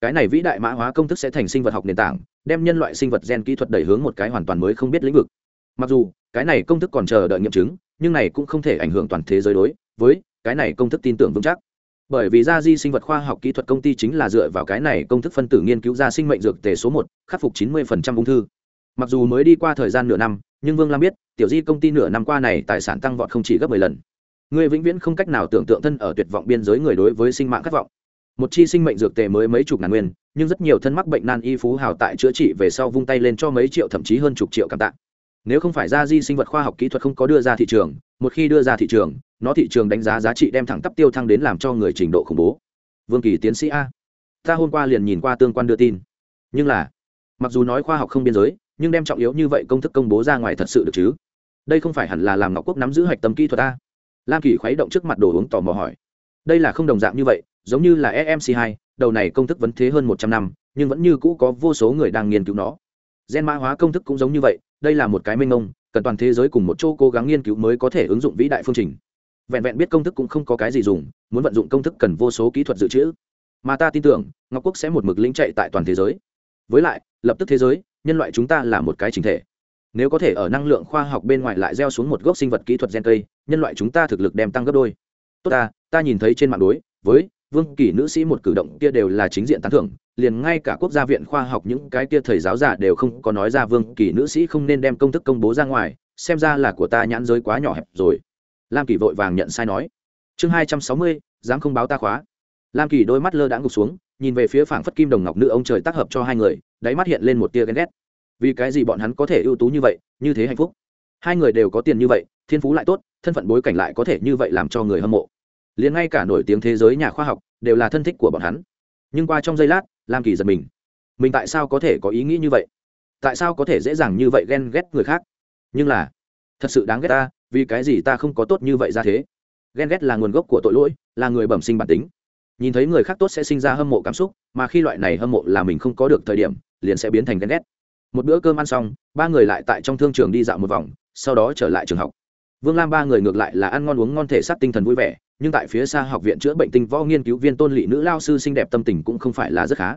Cái này vĩ đại mã hóa công thức sẽ thành sinh vật học nền tảng, đem nhân loại sinh vật gen kỹ thuật đẩy hướng một cái hoàn toàn mới không biết lĩnh vực. Mặc dù, cái này công thức còn chờ đợi nghiệm chứng, nhưng này cũng không thể ảnh hưởng toàn thế giới đối với cái này công thức tin tưởng vững chắc bởi vì gia di sinh vật khoa học kỹ thuật công ty chính là dựa vào cái này công thức phân tử nghiên cứu ra sinh mệnh dược tề số một, khắc phục chín mươi ung thư. Mặc dù mới đi qua thời gian nửa năm, nhưng vương lam biết, tiểu di công ty nửa năm qua này tài sản tăng vọt không chỉ gấp mười lần. Người vĩnh viễn không cách nào tưởng tượng thân ở tuyệt vọng biên giới người đối với sinh mạng khát vọng. Một chi sinh mệnh dược tề mới mấy chục ngàn nguyên, nhưng rất nhiều thân mắc bệnh nan y phú hào tại chữa trị về sau vung tay lên cho mấy triệu thậm chí hơn chục triệu cảm tạ. Nếu không phải ra di sinh vật khoa học kỹ thuật không có đưa ra thị trường một khi đưa ra thị trường, nó thị trường đánh giá giá trị đem thẳng tắp tiêu thăng đến làm cho người trình độ khủng bố. Vương kỳ tiến sĩ a. Ta hôm qua liền nhìn qua tương quan đưa tin. Nhưng là, mặc dù nói khoa học không biên giới, nhưng đem trọng yếu như vậy công thức công bố ra ngoài thật sự được chứ? Đây không phải hẳn là làm ngọc quốc nắm giữ hạch tâm kỹ thuật a? Lam kỳ khuấy động trước mặt đồ uống tò mò hỏi. Đây là không đồng dạng như vậy, giống như là emc 2 đầu này công thức vẫn thế hơn một trăm năm, nhưng vẫn như cũ có vô số người đang nghiên cứu nó. Gen mã hóa công thức cũng giống như vậy, đây là một cái mênh mông cần toàn thế giới cùng một chỗ cố gắng nghiên cứu mới có thể ứng dụng vĩ đại phương trình. Vẹn vẹn biết công thức cũng không có cái gì dùng, muốn vận dụng công thức cần vô số kỹ thuật dự trữ. Mà ta tin tưởng, ngọc quốc sẽ một mực lĩnh chạy tại toàn thế giới. Với lại, lập tức thế giới, nhân loại chúng ta là một cái chính thể. Nếu có thể ở năng lượng khoa học bên ngoài lại gieo xuống một gốc sinh vật kỹ thuật gen cây, nhân loại chúng ta thực lực đem tăng gấp đôi. Tốt ta ta nhìn thấy trên mạng đối, với vương kỳ nữ sĩ một cử động kia đều là chính diện tán thưởng, liền ngay cả quốc gia viện khoa học những cái kia thầy giáo giả đều không có nói ra vương kỳ nữ sĩ không nên đem công thức công bố ra ngoài, xem ra là của ta nhãn giới quá nhỏ hẹp rồi. Lam kỳ vội vàng nhận sai nói. Chương hai trăm sáu mươi, dám không báo ta khóa. Lam kỳ đôi mắt lơ đãng gục xuống, nhìn về phía phảng phất kim đồng ngọc nữ ông trời tác hợp cho hai người, đáy mắt hiện lên một tia ghen ghét. Vì cái gì bọn hắn có thể ưu tú như vậy, như thế hạnh phúc? Hai người đều có tiền như vậy, thiên phú lại tốt, thân phận bối cảnh lại có thể như vậy làm cho người hâm mộ liền ngay cả nổi tiếng thế giới nhà khoa học đều là thân thích của bọn hắn. Nhưng qua trong giây lát, lam kỳ giật mình. Mình tại sao có thể có ý nghĩ như vậy? Tại sao có thể dễ dàng như vậy ghen ghét người khác? Nhưng là, thật sự đáng ghét ta, vì cái gì ta không có tốt như vậy ra thế? Ghen ghét là nguồn gốc của tội lỗi, là người bẩm sinh bản tính. Nhìn thấy người khác tốt sẽ sinh ra hâm mộ cảm xúc, mà khi loại này hâm mộ là mình không có được thời điểm, liền sẽ biến thành ghen ghét. Một bữa cơm ăn xong, ba người lại tại trong thương trường đi dạo một vòng, sau đó trở lại trường học vương lam ba người ngược lại là ăn ngon uống ngon thể xác tinh thần vui vẻ, nhưng tại phía xa học viện chữa bệnh tinh võ nghiên cứu viên tôn lỵ nữ lao sư xinh đẹp tâm tình cũng không phải là rất khá.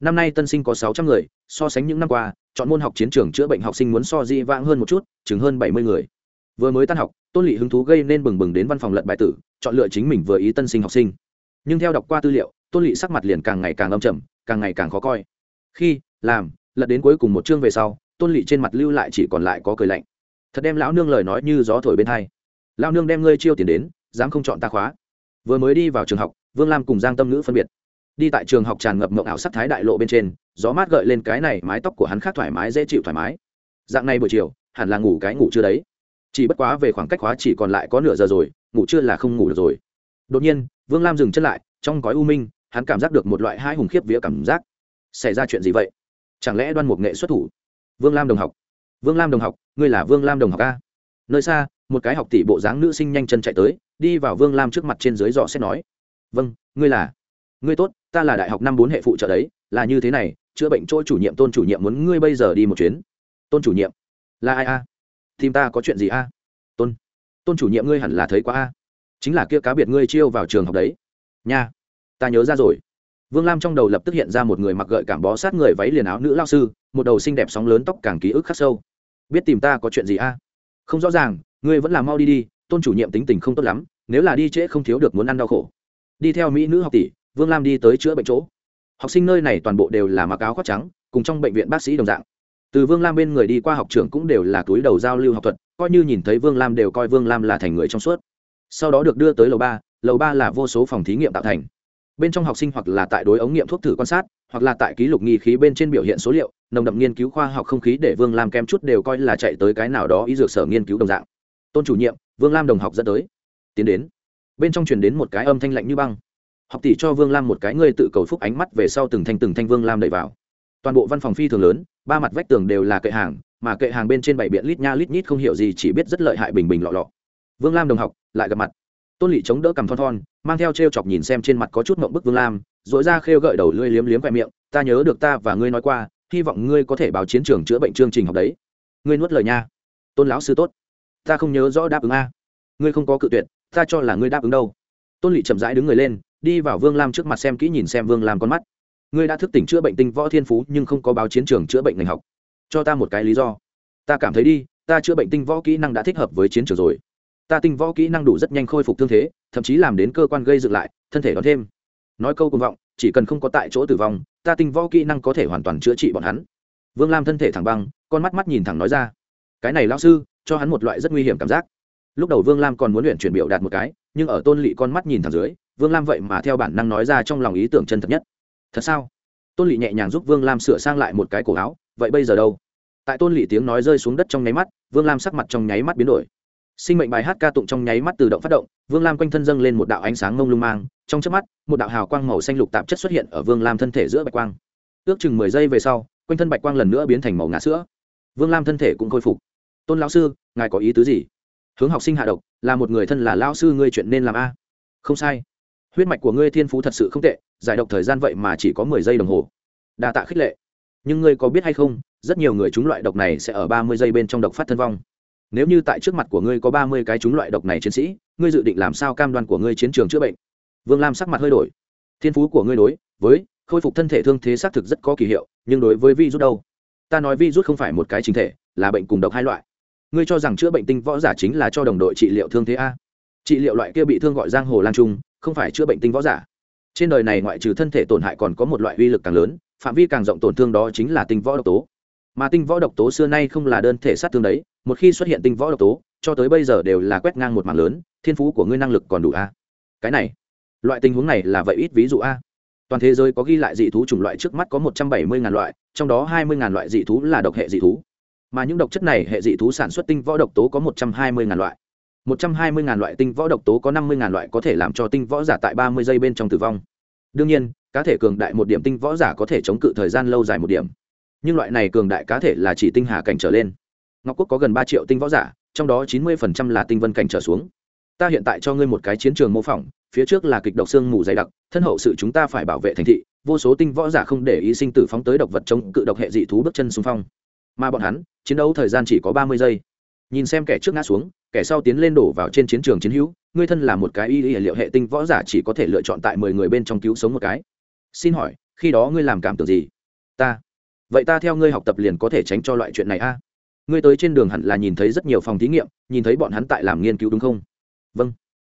Năm nay tân sinh có sáu trăm người, so sánh những năm qua, chọn môn học chiến trường chữa bệnh học sinh muốn so di vãng hơn một chút chứng hơn bảy mươi người. Vừa mới tan học, tôn lỵ hứng thú gây nên bừng bừng đến văn phòng lận bài tử, chọn lựa chính mình vừa ý tân sinh học sinh. Nhưng theo đọc qua tư liệu, tôn lỵ sắc mặt liền càng ngày càng âm trầm, càng ngày càng khó coi. Khi, làm, lật đến cuối cùng một chương về sau, tôn lỵ trên mặt lưu lại chỉ còn lại có cười lạnh thật đem lão nương lời nói như gió thổi bên thay, lão nương đem ngươi chiêu tiền đến dám không chọn ta khóa. Vừa mới đi vào trường học vương lam cùng giang tâm ngữ phân biệt. Đi tại trường học tràn ngập mộng ảo sắc thái đại lộ bên trên gió mát gợi lên cái này mái tóc của hắn khác thoải mái dễ chịu thoải mái. Dạng này buổi chiều hẳn là ngủ cái ngủ chưa đấy. Chỉ bất quá về khoảng cách khóa chỉ còn lại có nửa giờ rồi ngủ chưa là không ngủ được rồi. Đột nhiên vương lam dừng chân lại trong gói u minh hắn cảm giác được một loại hai hùng khiếp vía cảm giác. Xảy ra chuyện gì vậy? Chẳng lẽ đoan mục nghệ xuất thủ? Vương lam đồng học vương lam đồng học, ngươi là vương lam đồng học a? Nơi xa, một cái học tỷ bộ dáng nữ sinh nhanh chân chạy tới, đi vào vương lam trước mặt trên dưới dọ xét nói. Vâng ngươi là. Ngươi tốt, ta là đại học năm bốn hệ phụ trợ đấy, là như thế này, chữa bệnh chỗ chủ nhiệm, tôn chủ nhiệm muốn ngươi bây giờ đi một chuyến. Tôn chủ nhiệm? Là ai a? À? tìm ta có chuyện gì a? Tôn. Tôn chủ nhiệm ngươi hẳn là thấy quá a? Chính là kia cá biệt ngươi chiêu vào trường học đấy. Nha. Ta nhớ ra rồi vương lam trong đầu lập tức hiện ra một người mặc gợi cảm bó sát người váy liền áo nữ lao sư, một đầu xinh đẹp sóng lớn tóc càng ký ức khắc sâu. Biết tìm ta có chuyện gì a? Không rõ ràng, ngươi vẫn là mau đi đi, tôn chủ nhiệm tính tình không tốt lắm, nếu là đi trễ không thiếu được muốn ăn đau khổ. Đi theo mỹ nữ học tỷ, vương lam đi tới chữa bệnh chỗ. Học sinh nơi này toàn bộ đều là mặc áo khoác trắng, cùng trong bệnh viện bác sĩ đồng dạng. Từ vương lam bên người đi qua học trường cũng đều là túi đầu giao lưu học thuật, coi như nhìn thấy vương lam đều coi vương lam là thành người trong suốt. Sau đó được đưa tới lầu ba lầu ba là vô số phòng thí nghiệm tạo thành bên trong học sinh hoặc là tại đối ống nghiệm thuốc thử quan sát, hoặc là tại ký lục nghi khí bên trên biểu hiện số liệu, nồng đậm nghiên cứu khoa học không khí để vương lam kem chút đều coi là chạy tới cái nào đó ý dược sở nghiên cứu đồng dạng. Tôn chủ nhiệm, vương lam đồng học dẫn tới. Tiến đến. Bên trong truyền đến một cái âm thanh lạnh như băng. Học tỷ cho vương lam một cái ngươi tự cầu phúc ánh mắt về sau từng thanh từng thanh vương lam đẩy vào. Toàn bộ văn phòng phi thường lớn, ba mặt vách tường đều là kệ hàng, mà kệ hàng bên trên bảy biện lít nha lít nhít không hiểu gì chỉ biết rất lợi hại bình bình lọ lọ. Vương lam đồng học lại gặp mặt. Tôn lỵ chống đỡ cầm thon thon mang theo t r e o chọc nhìn xem trên mặt có chút mộng bức vương lam dội ra khêu gợi đầu lưỡi liếm liếm vẹ miệng, ta nhớ được ta và ngươi nói qua, hy vọng ngươi có thể báo chiến trường chữa bệnh chương trình học đấy. Ngươi nuốt lời nha. Tôn lão sư tốt. Ta không nhớ rõ đáp ứng a. Ngươi không có cự tuyệt, ta cho là ngươi đáp ứng đâu. Tôn lỵ chậm rãi đứng người lên, đi vào vương lam trước mặt xem kỹ nhìn xem vương lam con mắt. Ngươi đã thức tỉnh chữa bệnh tinh võ thiên phú, nhưng không có báo chiến trường chữa bệnh ngành học. Cho ta một cái lý do. Ta cảm thấy đi, ta chữa bệnh tinh võ kỹ năng đã thích hợp với chiến trường rồi ta tinh võ kỹ năng đủ rất nhanh khôi phục thương thế, thậm chí làm đến cơ quan gây dựng lại, thân thể đón thêm. Nói câu cùng vọng, chỉ cần không có tại chỗ tử vong, ta tinh võ kỹ năng có thể hoàn toàn chữa trị bọn hắn. Vương lam thân thể thẳng băng, con mắt mắt nhìn thẳng nói ra. Cái này lao sư, cho hắn một loại rất nguy hiểm cảm giác. Lúc đầu vương lam còn muốn luyện chuyển biểu đạt một cái, nhưng ở tôn lỵ con mắt nhìn thẳng dưới, vương lam vậy mà theo bản năng nói ra trong lòng ý tưởng chân thật nhất. Thật sao? Tôn lỵ nhẹ nhàng giúp vương lam sửa sang lại một cái cổ áo, vậy bây giờ đâu? Tại tôn lỵ tiếng nói rơi xuống đất trong nháy mắt, vương lam sắc mặt trong nháy mắt biến đổi sinh mệnh bài hát ca tụng trong nháy mắt tự động phát động, vương lam quanh thân dâng lên một đạo ánh sáng mông lung mang, trong trước mắt, một đạo hào quang màu xanh lục tạp chất xuất hiện ở vương lam thân thể giữa bạch quang. Ước chừng mười giây về sau, quanh thân bạch quang lần nữa biến thành màu ngã sữa. Vương lam thân thể cũng khôi phục. Tôn lão sư, ngài có ý tứ gì? Hướng học sinh hạ độc, là một người thân là lão sư ngươi chuyện nên làm a. Không sai. Huyết mạch của ngươi thiên phú thật sự không tệ, giải độc thời gian vậy mà chỉ có mười giây đồng hồ. Đa tạ khích lệ. Nhưng ngươi có biết hay không, rất nhiều người chúng loại độc này sẽ ở ba mươi giây bên trong độc phát thân vong nếu như tại trước mặt của ngươi có ba mươi cái chúng loại độc này chiến sĩ, ngươi dự định làm sao cam đoan của ngươi chiến trường chữa bệnh? Vương lam sắc mặt hơi đổi. Thiên phú của ngươi đối với khôi phục thân thể thương thế xác thực rất có kỳ hiệu, nhưng đối với virus đâu? Ta nói virus không phải một cái chính thể, là bệnh cùng độc hai loại. Ngươi cho rằng chữa bệnh tinh võ giả chính là cho đồng đội trị liệu thương thế a? Trị liệu loại kia bị thương gọi giang hồ lan trung, không phải chữa bệnh tinh võ giả. Trên đời này ngoại trừ thân thể tổn hại còn có một loại uy lực càng lớn, phạm vi càng rộng tổn thương đó chính là tinh võ độc tố mà tinh võ độc tố xưa nay không là đơn thể sát thương đấy, một khi xuất hiện tinh võ độc tố, cho tới bây giờ đều là quét ngang một mạng lớn, thiên phú của ngươi năng lực còn đủ a. Cái này, loại tình huống này là vậy ít ví dụ a. Toàn thế giới có ghi lại dị thú chủng loại trước mắt có một trăm bảy mươi ngàn loại, trong đó hai mươi ngàn loại dị thú là độc hệ dị thú. Mà những độc chất này, hệ dị thú sản xuất tinh võ độc tố có một trăm hai mươi ngàn loại. Một trăm hai mươi ngàn loại tinh võ độc tố có năm mươi ngàn loại có thể làm cho tinh võ giả tại ba mươi giây bên trong tử vong. Đương nhiên, cá thể cường đại một điểm tinh võ giả có thể chống cự thời gian lâu dài một điểm nhưng loại này cường đại cá thể là chỉ tinh hà cảnh trở lên. Ngọc quốc có gần ba triệu tinh võ giả, trong đó chín mươi phần trăm là tinh vân cảnh trở xuống. Ta hiện tại cho ngươi một cái chiến trường mô phỏng, phía trước là kịch độc xương mù dày đặc, thân hậu sự chúng ta phải bảo vệ thành thị, vô số tinh võ giả không để ý sinh tử phóng tới độc vật chống cự độc hệ dị thú bước chân xung phong. Mà bọn hắn, chiến đấu thời gian chỉ có ba mươi giây. Nhìn xem kẻ trước ngã xuống, kẻ sau tiến lên đổ vào trên chiến trường chiến hữu, ngươi thân là một cái y y liệu hệ tinh võ giả chỉ có thể lựa chọn tại mười người bên trong cứu sống một cái. Xin hỏi, khi đó ngươi làm cảm tưởng gì? Ta vậy ta theo ngươi học tập liền có thể tránh cho loại chuyện này a. À? Ngươi tới trên đường hẳn là nhìn thấy rất nhiều phòng thí nghiệm, nhìn thấy bọn hắn tại làm nghiên cứu đúng không? Vâng.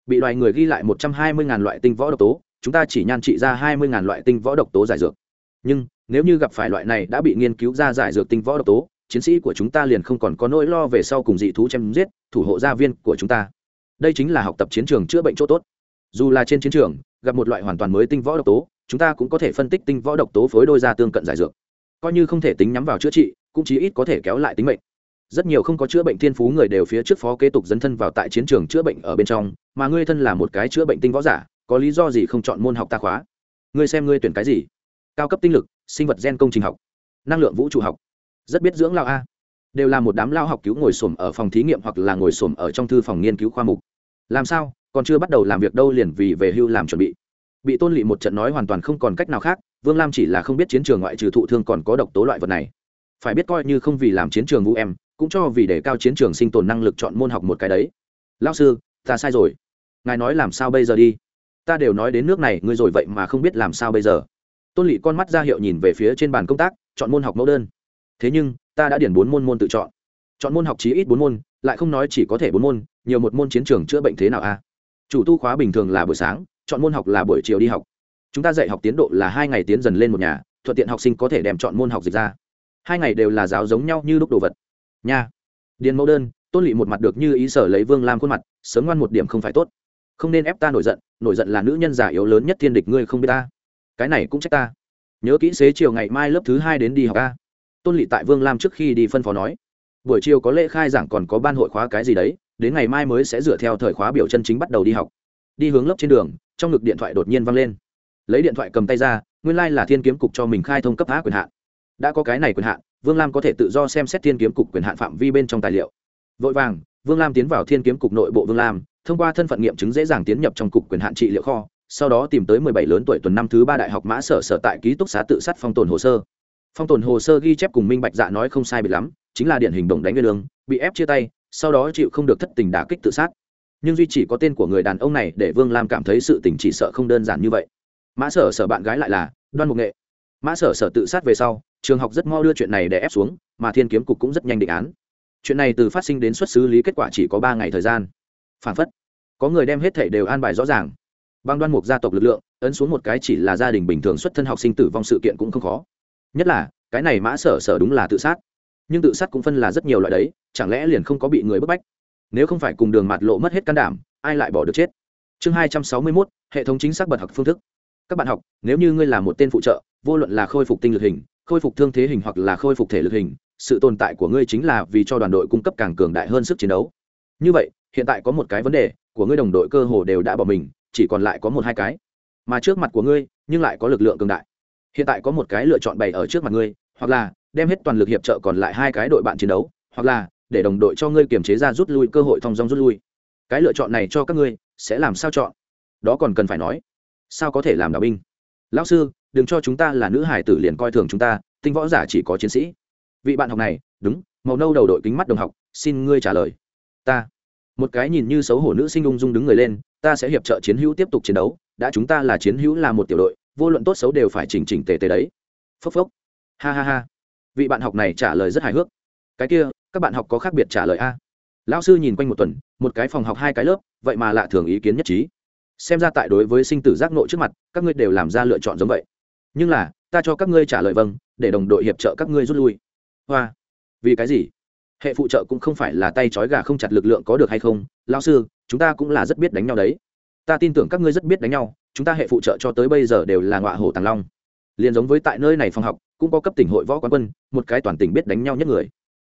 Bị loài người ghi lại một trăm hai mươi ngàn loại tinh võ độc tố, chúng ta chỉ nhan trị ra hai mươi ngàn loại tinh võ độc tố giải dược. Nhưng, nếu như gặp phải loại này đã bị nghiên cứu ra giải dược tinh võ độc tố, chiến sĩ của chúng ta liền không còn có nỗi lo về sau cùng dị thú chém giết, thủ hộ gia viên của chúng ta. Đây chính là học tập chiến trường chữa bệnh chỗ tốt. Dù là trên chiến trường, gặp một loại hoàn toàn mới tinh võ độc tố, chúng ta cũng có thể phân tích tinh võ độc tố phối đôi ra tương cận giải dược coi như không thể tính nhắm vào chữa trị, cũng chí ít có thể kéo lại tính mệnh. Rất nhiều không có chữa bệnh thiên phú người đều phía trước phó kế tục dấn thân vào tại chiến trường chữa bệnh ở bên trong, mà ngươi thân là một cái chữa bệnh tinh võ giả, có lý do gì không chọn môn học ta khóa? Ngươi xem ngươi tuyển cái gì? Cao cấp tinh lực, sinh vật gen công trình học, năng lượng vũ trụ học. Rất biết dưỡng lao a. Đều là một đám lao học cứu ngồi xổm ở phòng thí nghiệm hoặc là ngồi xổm ở trong thư phòng nghiên cứu khoa mục. Làm sao? Còn chưa bắt đầu làm việc đâu liền vì về hưu làm chuẩn bị. Bị tôn lị một trận nói hoàn toàn không còn cách nào khác vương lam chỉ là không biết chiến trường ngoại trừ thụ thương còn có độc tố loại vật này. Phải biết coi như không vì làm chiến trường vũ em, cũng cho vì để cao chiến trường sinh tồn năng lực chọn môn học một cái đấy. Lao sư, ta sai rồi. Ngài nói làm sao bây giờ đi? Ta đều nói đến nước này, ngươi rồi vậy mà không biết làm sao bây giờ. Tôn lỵ con mắt ra hiệu nhìn về phía trên bàn công tác, chọn môn học mẫu đơn. Thế nhưng, ta đã điển bốn môn môn tự chọn. Chọn môn học chí ít bốn môn, lại không nói chỉ có thể bốn môn, nhiều một môn chiến trường chữa bệnh thế nào a? Chủ tu khóa bình thường là buổi sáng, chọn môn học là buổi chiều đi học chúng ta dạy học tiến độ là hai ngày tiến dần lên một nhà, thuận tiện học sinh có thể đem chọn môn học dịch ra. Hai ngày đều là giáo giống nhau như lúc đồ vật. Nha. Điền mẫu đơn, tôn lỵ một mặt được như ý sở lấy vương lam khuôn mặt, sớm ngoan một điểm không phải tốt. Không nên ép ta nổi giận nổi giận là nữ nhân giả yếu lớn nhất thiên địch ngươi không biết ta. Cái này cũng trách ta. Nhớ kỹ xế chiều ngày mai lớp thứ hai đến đi học a. Tôn lỵ tại vương lam trước khi đi phân phó nói. Buổi chiều có lễ khai giảng còn có ban hội khóa cái gì đấy, đến ngày mai mới sẽ dựa theo thời khóa biểu chân chính bắt đầu đi học. Đi hướng lớp trên đường, trong ngực điện thoại đột nhiên văng lên lấy điện thoại cầm tay ra, nguyên lai、like、là thiên kiếm cục cho mình khai thông cấp phá quyền hạn. Đã có cái này quyền hạn, vương lam có thể tự do xem xét thiên kiếm cục quyền hạn phạm vi bên trong tài liệu. Vội vàng, vương lam tiến vào thiên kiếm cục nội bộ vương lam, thông qua thân phận nghiệm chứng dễ dàng tiến nhập trong cục quyền hạn trị liệu kho, sau đó tìm tới mười bảy lớn tuổi tuần năm thứ ba đại học mã sở sở tại ký túc xá tự sát phong tồn hồ sơ. Phong tồn hồ sơ ghi chép cùng minh bạch dạ nói không sai bị lắm, chính là điển hình đồng đánh nguyên lương, bị ép chia tay, sau đó chịu không được thất tình đả kích tự sát. Nhưng duy chỉ có tên của người đàn ông này để vương lam cảm thấy sự tình chỉ sợ không đơn giản như vậy mã sở sở bạn gái lại là đoan mục nghệ. mã sở sở tự sát về sau, trường học rất mo đưa chuyện này để ép xuống, mà thiên kiếm cục cũng rất nhanh định án. chuyện này từ phát sinh đến xuất xứ lý kết quả chỉ có ba ngày thời gian. phản phất, có người đem hết thảy đều an bài rõ ràng. bang đoan mục gia tộc lực lượng, ấn xuống một cái chỉ là gia đình bình thường xuất thân học sinh tử vong sự kiện cũng không khó. nhất là, cái này mã sở sở đúng là tự sát. nhưng tự sát cũng phân là rất nhiều loại đấy, chẳng lẽ liền không có bị người bức bách? nếu không phải cùng đường mặt lộ mất hết can đảm, ai lại bỏ được chết? chương hai trăm sáu mươi mốt, hệ thống chính xác bật học phương thức các bạn học, nếu như ngươi là một tên phụ trợ, vô luận là khôi phục tinh lực hình, khôi phục thương thế hình hoặc là khôi phục thể lực hình, sự tồn tại của ngươi chính là vì cho đoàn đội cung cấp càng cường đại hơn sức chiến đấu. Như vậy, hiện tại có một cái vấn đề, của ngươi đồng đội cơ hồ đều đã bỏ mình, chỉ còn lại có một hai cái. Mà trước mặt của ngươi, nhưng lại có lực lượng cường đại. Hiện tại có một cái lựa chọn bày ở trước mặt ngươi, hoặc là đem hết toàn lực hiệp trợ còn lại hai cái đội bạn chiến đấu, hoặc là để đồng đội cho ngươi kiềm chế ra rút lui cơ hội thong dong rút lui. Cái lựa chọn này cho các ngươi sẽ làm sao chọn? Đó còn cần phải nói sao có thể làm đạo binh? Lão sư, đừng cho chúng ta là nữ hải tử liền coi thường chúng ta, tinh võ giả chỉ có chiến sĩ. Vị bạn học này, đúng, màu nâu đầu đội kính mắt đồng học, xin ngươi trả lời. Ta. Một cái nhìn như xấu hổ nữ sinh ung dung đứng người lên, ta sẽ hiệp trợ chiến hữu tiếp tục chiến đấu, đã chúng ta là chiến hữu là một tiểu đội, vô luận tốt xấu đều phải chỉnh chỉnh tề tề đấy. Phốc phốc. Ha ha ha. Vị bạn học này trả lời rất hài hước. Cái kia, các bạn học có khác biệt trả lời a? Lão sư nhìn quanh một tuần, một cái phòng học hai cái lớp, vậy mà lạ thường ý kiến nhất trí xem ra tại đối với sinh tử giác nộ trước mặt, các ngươi đều làm ra lựa chọn giống vậy. Nhưng là, ta cho các ngươi trả lời vâng để đồng đội hiệp trợ các ngươi rút lui. Hoa. Vì cái gì? Hệ phụ trợ cũng không phải là tay trói gà không chặt lực lượng có được hay không? Lao sư, chúng ta cũng là rất biết đánh nhau đấy. Ta tin tưởng các ngươi rất biết đánh nhau, chúng ta hệ phụ trợ cho tới bây giờ đều là ngọa hổ tàng long. Liền giống với tại nơi này phòng học, cũng có cấp tỉnh hội võ quán quân, một cái toàn tỉnh biết đánh nhau nhất người.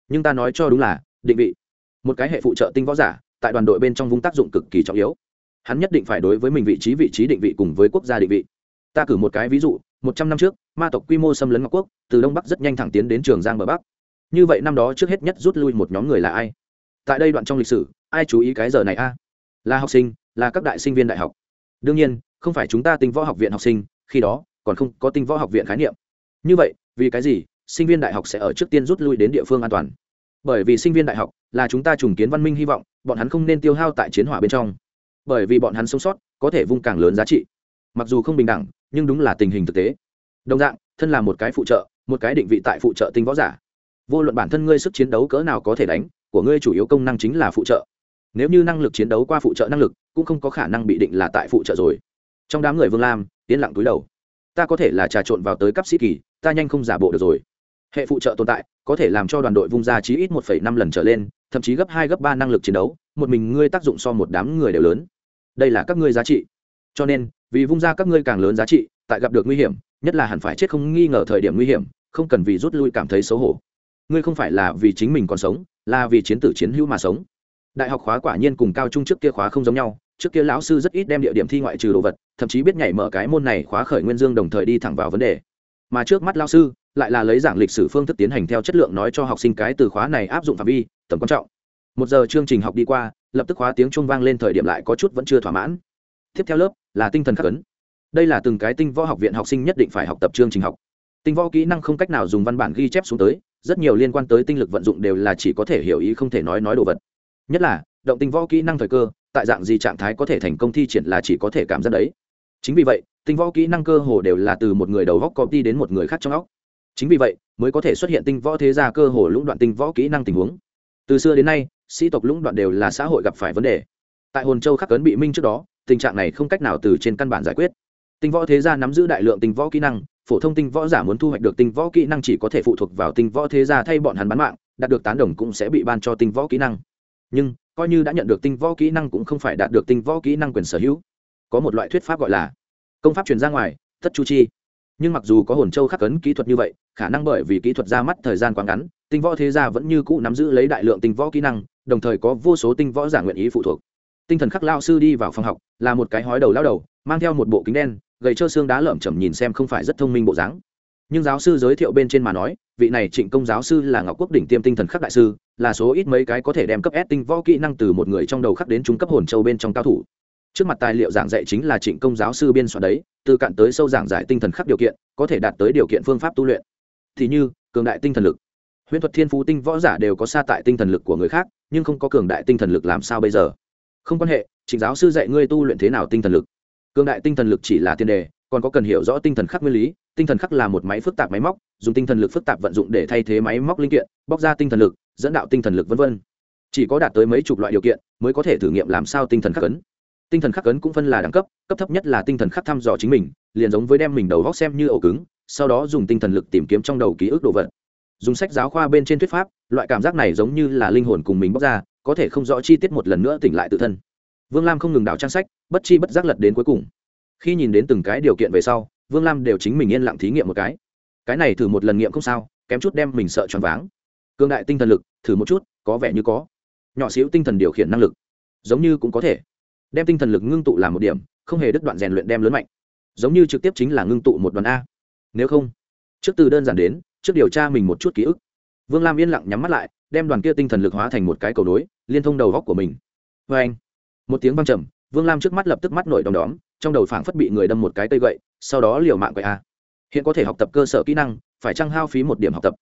Nhưng ta nói cho đúng là, định vị. Một cái hệ phụ trợ tinh võ giả, tại đoàn đội bên trong vùng tác dụng cực kỳ trọng yếu hắn nhất định phải đối với mình vị trí vị trí định vị cùng với quốc gia định vị. Ta cử một cái ví dụ, một trăm năm trước, ma tộc quy mô xâm lấn ngọc quốc, từ đông bắc rất nhanh thẳng tiến đến trường giang bờ bắc. Như vậy năm đó trước hết nhất rút lui một nhóm người là ai? Tại đây đoạn trong lịch sử, ai chú ý cái giờ này a? Là học sinh, là các đại sinh viên đại học. Đương nhiên, không phải chúng ta tinh võ học viện học sinh, khi đó, còn không có tinh võ học viện khái niệm. Như vậy, vì cái gì, sinh viên đại học sẽ ở trước tiên rút lui đến địa phương an toàn? Bởi vì sinh viên đại học là chúng ta trùng kiến văn minh hy vọng, bọn hắn không nên tiêu hao tại chiến hỏa bên trong bởi vì bọn hắn sống sót có thể vung càng lớn giá trị. Mặc dù không bình đẳng, nhưng đúng là tình hình thực tế. Đồng dạng, thân là một cái phụ trợ, một cái định vị tại phụ trợ tinh võ giả. Vô luận bản thân ngươi sức chiến đấu cỡ nào có thể đánh, của ngươi chủ yếu công năng chính là phụ trợ. Nếu như năng lực chiến đấu qua phụ trợ năng lực, cũng không có khả năng bị định là tại phụ trợ rồi. Trong đám người vương lam tiến lặng túi đầu. Ta có thể là trà trộn vào tới cấp sĩ kỳ, ta nhanh không giả bộ được rồi. Hệ phụ trợ tồn tại, có thể làm cho đoàn đội vung ra chí ít một năm lần trở lên thậm chí gấp hai, gấp ba năng lực chiến đấu, một mình ngươi tác dụng so một đám người đều lớn. Đây là các ngươi giá trị. Cho nên, vì vung ra các ngươi càng lớn giá trị, tại gặp được nguy hiểm, nhất là hẳn phải chết không nghi ngờ thời điểm nguy hiểm, không cần vì rút lui cảm thấy xấu hổ. Ngươi không phải là vì chính mình còn sống, là vì chiến tử chiến hữu mà sống. Đại học khóa quả nhiên cùng cao trung trước kia khóa không giống nhau, trước kia lão sư rất ít đem địa điểm thi ngoại trừ đồ vật, thậm chí biết nhảy mở cái môn này khóa khởi nguyên dương đồng thời đi thẳng vào vấn đề. Mà trước mắt lao sư, lại là lấy giảng lịch sử phương thức tiến hành theo chất lượng nói cho học sinh cái từ khóa này áp dụng phạm vi tầm quan trọng. Một giờ chương trình học đi qua, lập tức khóa tiếng trung vang lên thời điểm lại có chút vẫn chưa thỏa mãn. Tiếp theo lớp là tinh thần khắc ấn. Đây là từng cái tinh võ học viện học sinh nhất định phải học tập chương trình học. Tinh võ kỹ năng không cách nào dùng văn bản ghi chép xuống tới, rất nhiều liên quan tới tinh lực vận dụng đều là chỉ có thể hiểu ý không thể nói nói đồ vật. Nhất là, động tinh võ kỹ năng thời cơ, tại dạng gì trạng thái có thể thành công thi triển là chỉ có thể cảm giác đấy. Chính vì vậy, tinh võ kỹ năng cơ hồ đều là từ một người đầu góc copy đến một người khác trong óc. Chính vì vậy, mới có thể xuất hiện tinh võ thế gia cơ hồ lũng đoạn tinh võ kỹ năng tình huống từ xưa đến nay, sĩ tộc lũng đoạn đều là xã hội gặp phải vấn đề. Tại hồn châu khắc cấn bị minh trước đó, tình trạng này không cách nào từ trên căn bản giải quyết. Tinh võ thế gia nắm giữ đại lượng tinh võ kỹ năng, phổ thông tinh võ giả muốn thu hoạch được tinh võ kỹ năng chỉ có thể phụ thuộc vào tinh võ thế gia thay bọn hắn bán mạng, đạt được tán đồng cũng sẽ bị ban cho tinh võ kỹ năng. Nhưng, coi như đã nhận được tinh võ kỹ năng cũng không phải đạt được tinh võ kỹ năng quyền sở hữu. Có một loại thuyết pháp gọi là công pháp truyền ra ngoài tất chu chi. Nhưng mặc dù có hồn châu khắc cấn kỹ thuật như vậy, khả năng bởi vì kỹ thuật ra mắt thời gian quá ngắn tinh võ thế gia vẫn như cũ nắm giữ lấy đại lượng tinh võ kỹ năng, đồng thời có vô số tinh võ giả nguyện ý phụ thuộc. Tinh thần khắc lao sư đi vào phòng học, là một cái hói đầu lao đầu, mang theo một bộ kính đen, gầy trơ xương đá lởm chầm nhìn xem không phải rất thông minh bộ dáng. Nhưng giáo sư giới thiệu bên trên mà nói, vị này trịnh công giáo sư là ngọc quốc đỉnh tiêm tinh thần khắc đại sư, là số ít mấy cái có thể đem cấp s tinh võ kỹ năng từ một người trong đầu khắc đến trung cấp hồn châu bên trong cao thủ. Trước mặt tài liệu giảng dạy chính là trịnh công giáo sư biên soạn đấy, từ cạn tới sâu giảng giải tinh thần khắc điều kiện, có thể đạt tới điều kiện phương pháp tu luyện. Thì như, cường đại tinh thần lực huyễn thuật thiên phú tinh võ giả đều có xa tại tinh thần lực của người khác nhưng không có cường đại tinh thần lực làm sao bây giờ không quan hệ trịnh giáo sư dạy ngươi tu luyện thế nào tinh thần lực cường đại tinh thần lực chỉ là tiền đề còn có cần hiểu rõ tinh thần khắc nguyên lý tinh thần khắc là một máy phức tạp máy móc dùng tinh thần lực phức tạp vận dụng để thay thế máy móc linh kiện bóc ra tinh thần lực dẫn đạo tinh thần lực v v chỉ có đạt tới mấy chục loại điều kiện mới có thể thử nghiệm làm sao tinh thần khắc ấn tinh thần khắc ấn cũng phân là đẳng cấp cấp thấp nhất là tinh thần khắc thăm dò chính mình liền giống với đem mình đầu góc xem như ổ cứng sau đó dùng tinh thần lực tìm kiếm trong đầu ký ức đồ vật dùng sách giáo khoa bên trên thuyết pháp, loại cảm giác này giống như là linh hồn cùng mình bóc ra, có thể không rõ chi tiết một lần nữa tỉnh lại tự thân. Vương lam không ngừng đảo trang sách, bất chi bất giác lật đến cuối cùng. Khi nhìn đến từng cái điều kiện về sau, vương lam đều chính mình yên lặng thí nghiệm một cái. Cái này thử một lần nghiệm không sao, kém chút đem mình sợ choáng váng. Cương đại tinh thần lực, thử một chút, có vẻ như có. Nhỏ xíu tinh thần điều khiển năng lực, giống như cũng có thể. Đem tinh thần lực ngưng tụ làm một điểm, không hề đứt đoạn rèn luyện đem lớn mạnh. Giống như trực tiếp chính là ngưng tụ một đoàn a. Nếu không, trước từ đơn giản đến trước điều tra mình một chút ký ức. Vương lam yên lặng nhắm mắt lại, đem đoàn kia tinh thần lực hóa thành một cái cầu nối, liên thông đầu góc của mình. Vê anh, một tiếng văng trầm, vương lam trước mắt lập tức mắt nổi đom đóm, trong đầu phảng phất bị người đâm một cái cây gậy, sau đó liều mạng quậy a. Hiện có thể học tập cơ sở kỹ năng, phải chăng hao phí một điểm học tập?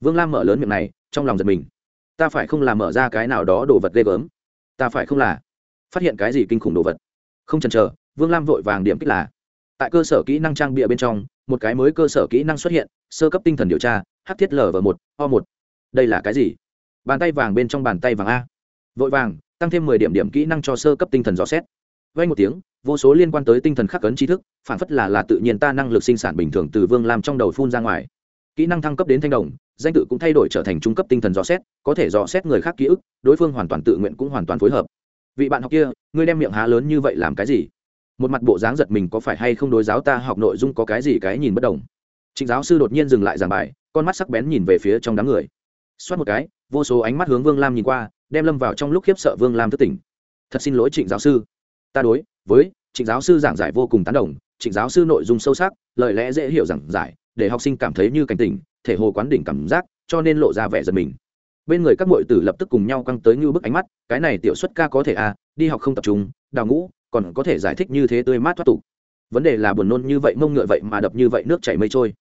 Vương lam mở lớn miệng này, trong lòng giật mình. Ta phải không làm mở ra cái nào đó đồ vật ghê gớm? Ta phải không là phát hiện cái gì kinh khủng đồ vật? Không chần chờ, vương lam vội vàng điểm kích là, tại cơ sở kỹ năng trang bịa bên trong một cái mới cơ sở kỹ năng xuất hiện, sơ cấp tinh thần điều tra hát thiết l và một, o một. Đây là cái gì? Bàn tay vàng bên trong bàn tay vàng a. Vội vàng, tăng thêm mười điểm điểm kỹ năng cho sơ cấp tinh thần rõ xét. Vay một tiếng, vô số liên quan tới tinh thần khắc cấn tri thức, phản phất là là tự nhiên ta năng lực sinh sản bình thường từ vương làm trong đầu phun ra ngoài. Kỹ năng thăng cấp đến thanh đồng, danh tự cũng thay đổi trở thành trung cấp tinh thần rõ xét, có thể rõ xét người khác ký ức, đối phương hoàn toàn tự nguyện cũng hoàn toàn phối hợp. Vị bạn học kia, ngươi đem miệng há lớn như vậy làm cái gì? Một mặt bộ dáng giật mình có phải hay không đối giáo ta học nội dung có cái gì cái nhìn bất đồng. Trịnh giáo sư đột nhiên dừng lại giảng bài, con mắt sắc bén nhìn về phía trong đám người. Xoát một cái, vô số ánh mắt hướng vương lam nhìn qua, đem lâm vào trong lúc khiếp sợ vương lam thất tỉnh. Thật xin lỗi trịnh giáo sư. Ta đối với trịnh giáo sư giảng giải vô cùng tán đồng, trịnh giáo sư nội dung sâu sắc, lời lẽ dễ hiểu giảng giải, để học sinh cảm thấy như cảnh tỉnh, thể hồ quán đỉnh cảm giác, cho nên lộ ra vẻ giật mình. Bên người các m tử lập tức cùng nhau căng tới như bức ánh mắt, cái này tiểu xuất ca có thể à đi học không tập trung, đào ngũ còn có thể giải thích như thế tươi mát thoát tục. Vấn đề là buồn nôn như vậy, mông ngựa vậy mà đập như vậy, nước chảy mây trôi.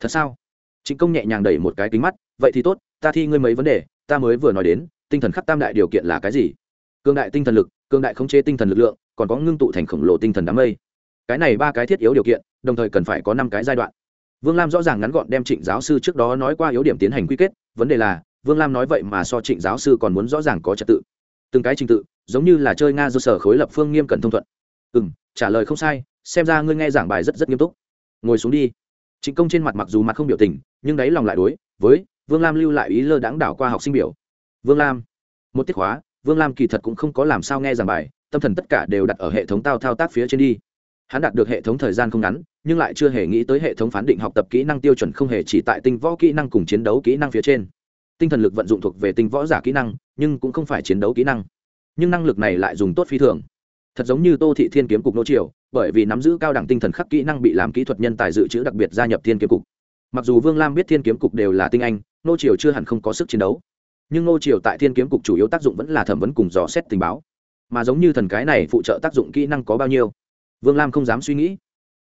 Thật sao? Chính công nhẹ nhàng đẩy một cái kính mắt, vậy thì tốt, ta thi ngươi mấy vấn đề, ta mới vừa nói đến, tinh thần khắc tam đại điều kiện là cái gì? Cương đại tinh thần lực cương đại khống chế tinh thần lực lượng, còn có ngưng tụ thành khổng lồ tinh thần đám mây. Cái này ba cái thiết yếu điều kiện, đồng thời cần phải có năm cái giai đoạn. Vương lam rõ ràng ngắn gọn đem trịnh giáo sư trước đó nói qua yếu điểm tiến hành quy kết, vấn đề là, vương lam nói vậy mà so trịnh giáo sư còn muốn rõ ràng có trật tự từng cái trình tự, giống như là chơi nga do sở khối lập phương nghiêm cẩn thông thuận. Ừ m trả lời không sai, xem ra ngươi nghe giảng bài rất rất nghiêm túc. Ngồi xuống đi. Trịnh công trên mặt mặc dù mặt không biểu tình, nhưng đáy lòng lại đối với vương lam lưu lại ý lơ đãng đảo qua học sinh biểu. Vương lam, một tiết khóa, vương lam kỳ thật cũng không có làm sao nghe giảng bài, tâm thần tất cả đều đặt ở hệ thống tao thao tác phía trên đi. Hắn đạt được hệ thống thời gian không ngắn, nhưng lại chưa hề nghĩ tới hệ thống phán định học tập kỹ năng tiêu chuẩn không hề chỉ tại tinh võ kỹ năng cùng chiến đấu kỹ năng phía trên tinh thần lực vận dụng thuộc về tinh võ giả kỹ năng, nhưng cũng không phải chiến đấu kỹ năng. Nhưng năng lực này lại dùng tốt phi thường. Thật giống như tô thị thiên kiếm cục nô triều, bởi vì nắm giữ cao đẳng tinh thần khắc kỹ năng bị làm kỹ thuật nhân tài dự trữ đặc biệt gia nhập thiên kiếm cục. Mặc dù vương lam biết thiên kiếm cục đều là tinh anh, nô triều chưa hẳn không có sức chiến đấu. Nhưng nô triều tại thiên kiếm cục chủ yếu tác dụng vẫn là thẩm vấn cùng dò xét tình báo. Mà giống như thần cái này phụ trợ tác dụng kỹ năng có bao nhiêu? Vương lam không dám suy nghĩ.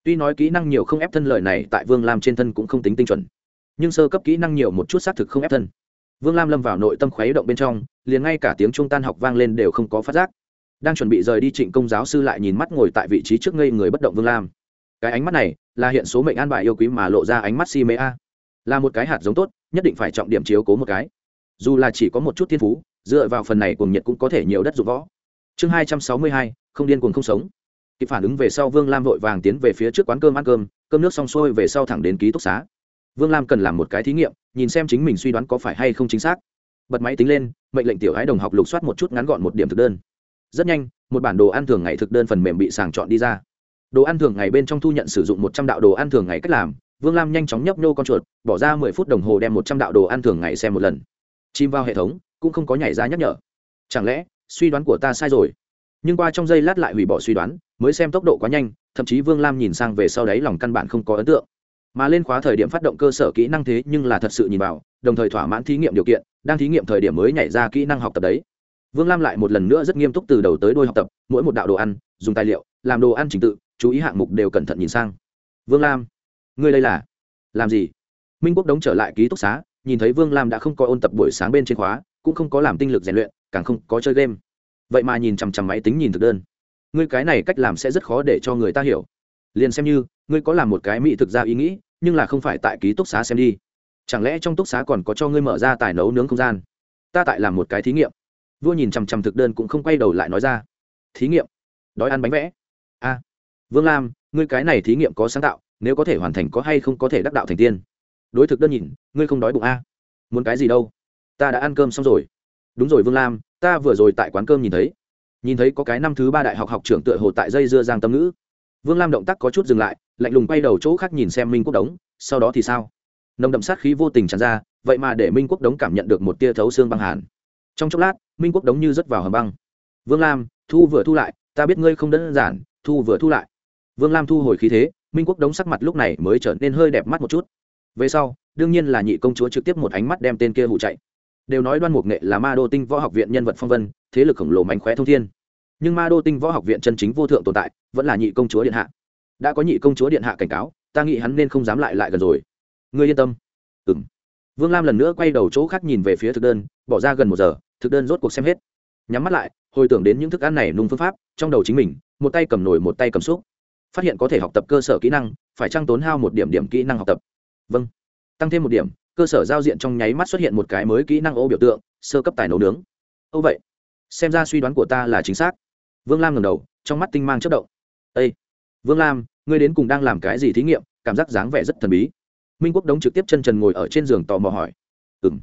Tuy nói kỹ năng nhiều không ép thân lợi này tại vương lam trên thân cũng không tính tinh chuẩn. Nhưng sơ cấp kỹ năng nhiều một chút xác thực không ép thân vương lam lâm vào nội tâm khuấy động bên trong, liền ngay cả tiếng trung tan học vang lên đều không có phát giác. Đang chuẩn bị rời đi trịnh công giáo sư lại nhìn mắt ngồi tại vị trí trước ngây người bất động vương lam. Cái ánh mắt này là hiện số mệnh an bài yêu quý mà lộ ra ánh mắt si mê a. Là một cái hạt giống tốt, nhất định phải trọng điểm chiếu cố một cái. Dù là chỉ có một chút thiên phú, dựa vào phần này Cuồng nhiệt cũng có thể nhiều đất dụng võ. Chương hai trăm sáu mươi hai, không điên cuồng không sống. Kịp phản ứng về sau, vương lam vội vàng tiến về phía trước quán cơm ăn cơm cơm nước xong xuôi về sau thẳng đến ký túc xá vương lam cần làm một cái thí nghiệm, nhìn xem chính mình suy đoán có phải hay không chính xác. Bật máy tính lên, mệnh lệnh tiểu ái đồng học lục soát một chút ngắn gọn một điểm thực đơn. Rất nhanh, một bản đồ ăn thường ngày thực đơn phần mềm bị sàng chọn đi ra. Đồ ăn thường ngày bên trong thu nhận sử dụng một trăm đạo đồ ăn thường ngày cách làm, vương lam nhanh chóng nhấp nhô con chuột, bỏ ra mười phút đồng hồ đem một trăm đạo đồ ăn thường ngày xem một lần. Chim vào hệ thống, cũng không có nhảy ra nhắc nhở. Chẳng lẽ, suy đoán của ta sai rồi? Nhưng qua trong giây lát lại hủy bỏ suy đoán, mới xem tốc độ quá nhanh, thậm chí vương lam nhìn sang về sau đấy lòng căn bản không có ấn tượng mà lên khóa thời điểm phát động cơ sở kỹ năng thế nhưng là thật sự nhìn vào, đồng thời thỏa mãn thí nghiệm điều kiện, đang thí nghiệm thời điểm mới nhảy ra kỹ năng học tập đấy. Vương lam lại một lần nữa rất nghiêm túc từ đầu tới đôi học tập, mỗi một đạo đồ ăn, dùng tài liệu, làm đồ ăn trình tự, chú ý hạng mục đều cẩn thận nhìn sang. Vương lam, ngươi đây là làm gì? Minh quốc đống trở lại ký túc xá, nhìn thấy vương lam đã không có ôn tập buổi sáng bên trên khóa, cũng không có làm tinh lực rèn luyện, càng không có chơi game. Vậy mà nhìn chằm chằm máy tính nhìn thực đơn. Ngươi cái này cách làm sẽ rất khó để cho người ta hiểu liền xem như, ngươi có làm một cái mỹ thực ra ý nghĩ, nhưng là không phải tại ký túc xá xem đi. Chẳng lẽ trong túc xá còn có cho ngươi mở ra tài nấu nướng không gian? Ta tại làm một cái thí nghiệm. Vua nhìn chằm chằm thực đơn cũng không quay đầu lại nói ra. Thí nghiệm? Đói ăn bánh vẽ. A vương lam, ngươi cái này thí nghiệm có sáng tạo, nếu có thể hoàn thành có hay không có thể đắc đạo thành tiên? Đối thực đơn nhìn, ngươi không đói bụng a muốn cái gì đâu? Ta đã ăn cơm xong rồi. Đúng rồi vương lam, ta vừa rồi tại quán cơm nhìn thấy. Nhìn thấy có cái năm thứ ba đại học học trưởng tựa hồ tại dây dưa giang tâm ngữ vương lam động tác có chút dừng lại, lạnh lùng quay đầu chỗ khác nhìn xem minh quốc đống, sau đó thì sao? Nồng đậm sát khí vô tình tràn ra, vậy mà để minh quốc đống cảm nhận được một tia thấu xương băng hàn. Trong chốc lát, minh quốc đống như rớt vào hầm băng. Vương lam, thu vừa thu lại, ta biết ngươi không đơn giản, thu vừa thu lại. Vương lam thu hồi khí thế, minh quốc đống sắc mặt lúc này mới trở nên hơi đẹp mắt một chút. Về sau, đương nhiên là nhị công chúa trực tiếp một ánh mắt đem tên kia hụ chạy. Đều nói đoan mục nghệ là ma đô tinh võ học viện nhân vật phong vân, thế lực khổng lồ mạnh khóe thông thiên nhưng ma đô tinh võ học viện chân chính vô thượng tồn tại, vẫn là nhị công chúa điện hạ. Đã có nhị công chúa điện hạ cảnh cáo, ta nghĩ hắn nên không dám lại lại gần rồi. Ngươi yên tâm. Ừ m vương lam lần nữa quay đầu chỗ khác nhìn về phía thực đơn, bỏ ra gần một giờ, thực đơn rốt cuộc xem hết. Nhắm mắt lại, hồi tưởng đến những thức ăn này nung phương pháp, trong đầu chính mình, một tay cầm nổi một tay cầm xúc. Phát hiện có thể học tập cơ sở kỹ năng, phải trăng tốn hao một điểm điểm kỹ năng học tập. Vâng. Tăng thêm một điểm, cơ sở giao diện trong nháy mắt xuất hiện một cái mới kỹ năng ô biểu tượng, sơ cấp tài nấu nướng. Âu vậy. Xem ra suy đoán của ta là chính xác vương lam ngầm đầu, trong mắt tinh mang chất động. Â vương lam, ngươi đến cùng đang làm cái gì thí nghiệm? Cảm giác dáng vẻ rất thần bí. Minh quốc đống trực tiếp chân trần ngồi ở trên giường tò mò hỏi. Ừ m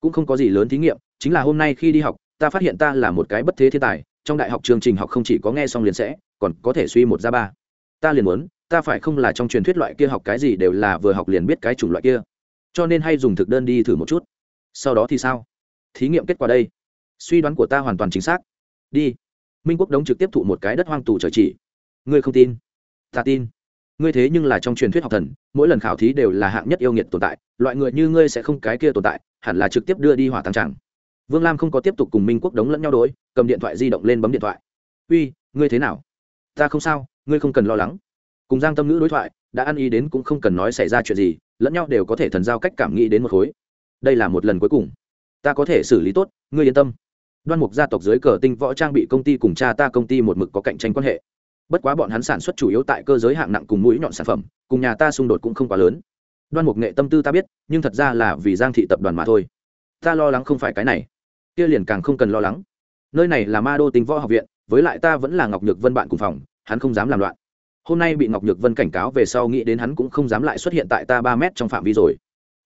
cũng không có gì lớn thí nghiệm, chính là hôm nay khi đi học, ta phát hiện ta là một cái bất thế thiên tài, trong đại học chương trình học không chỉ có nghe xong liền sẽ, còn có thể suy một ra ba. Ta liền muốn, ta phải không là trong truyền thuyết loại kia học cái gì đều là vừa học liền biết cái chủng loại kia. Cho nên hay dùng thực đơn đi thử một chút. Sau đó thì sao? Thí nghiệm kết quả đây. Suy đoán của ta hoàn toàn chính xác. Đi minh quốc đống trực tiếp thụ một cái đất hoang tù trời chỉ. Ngươi không tin? Ta tin. Ngươi thế nhưng là trong truyền thuyết học thần, mỗi lần khảo thí đều là hạng nhất yêu nghiệt tồn tại, loại người như ngươi sẽ không cái kia tồn tại, hẳn là trực tiếp đưa đi hỏa tăng tràng vương lam không có tiếp tục cùng minh quốc đống lẫn nhau đối, cầm điện thoại di động lên bấm điện thoại. Uy, ngươi thế nào? Ta không sao, ngươi không cần lo lắng. Cùng giang tâm ngữ đối thoại, đã ăn ý đến cũng không cần nói xảy ra chuyện gì, lẫn nhau đều có thể thần giao cách cảm nghĩ đến một khối. Đây là một lần cuối cùng. Ta có thể xử lý tốt, ngươi yên tâm đoan mục gia tộc dưới cờ tinh võ trang bị công ty cùng cha ta công ty một mực có cạnh tranh quan hệ. Bất quá bọn hắn sản xuất chủ yếu tại cơ giới hạng nặng cùng mũi nhọn sản phẩm, cùng nhà ta xung đột cũng không quá lớn. Đoan mục nghệ tâm tư ta biết, nhưng thật ra là vì giang thị tập đoàn mà thôi. Ta lo lắng không phải cái này. Kia liền càng không cần lo lắng. Nơi này là ma đô tinh võ học viện, với lại ta vẫn là ngọc nhược vân bạn cùng phòng, hắn không dám làm loạn. Hôm nay bị ngọc nhược vân cảnh cáo về sau nghĩ đến hắn cũng không dám lại xuất hiện tại ta ba mét trong phạm vi rồi.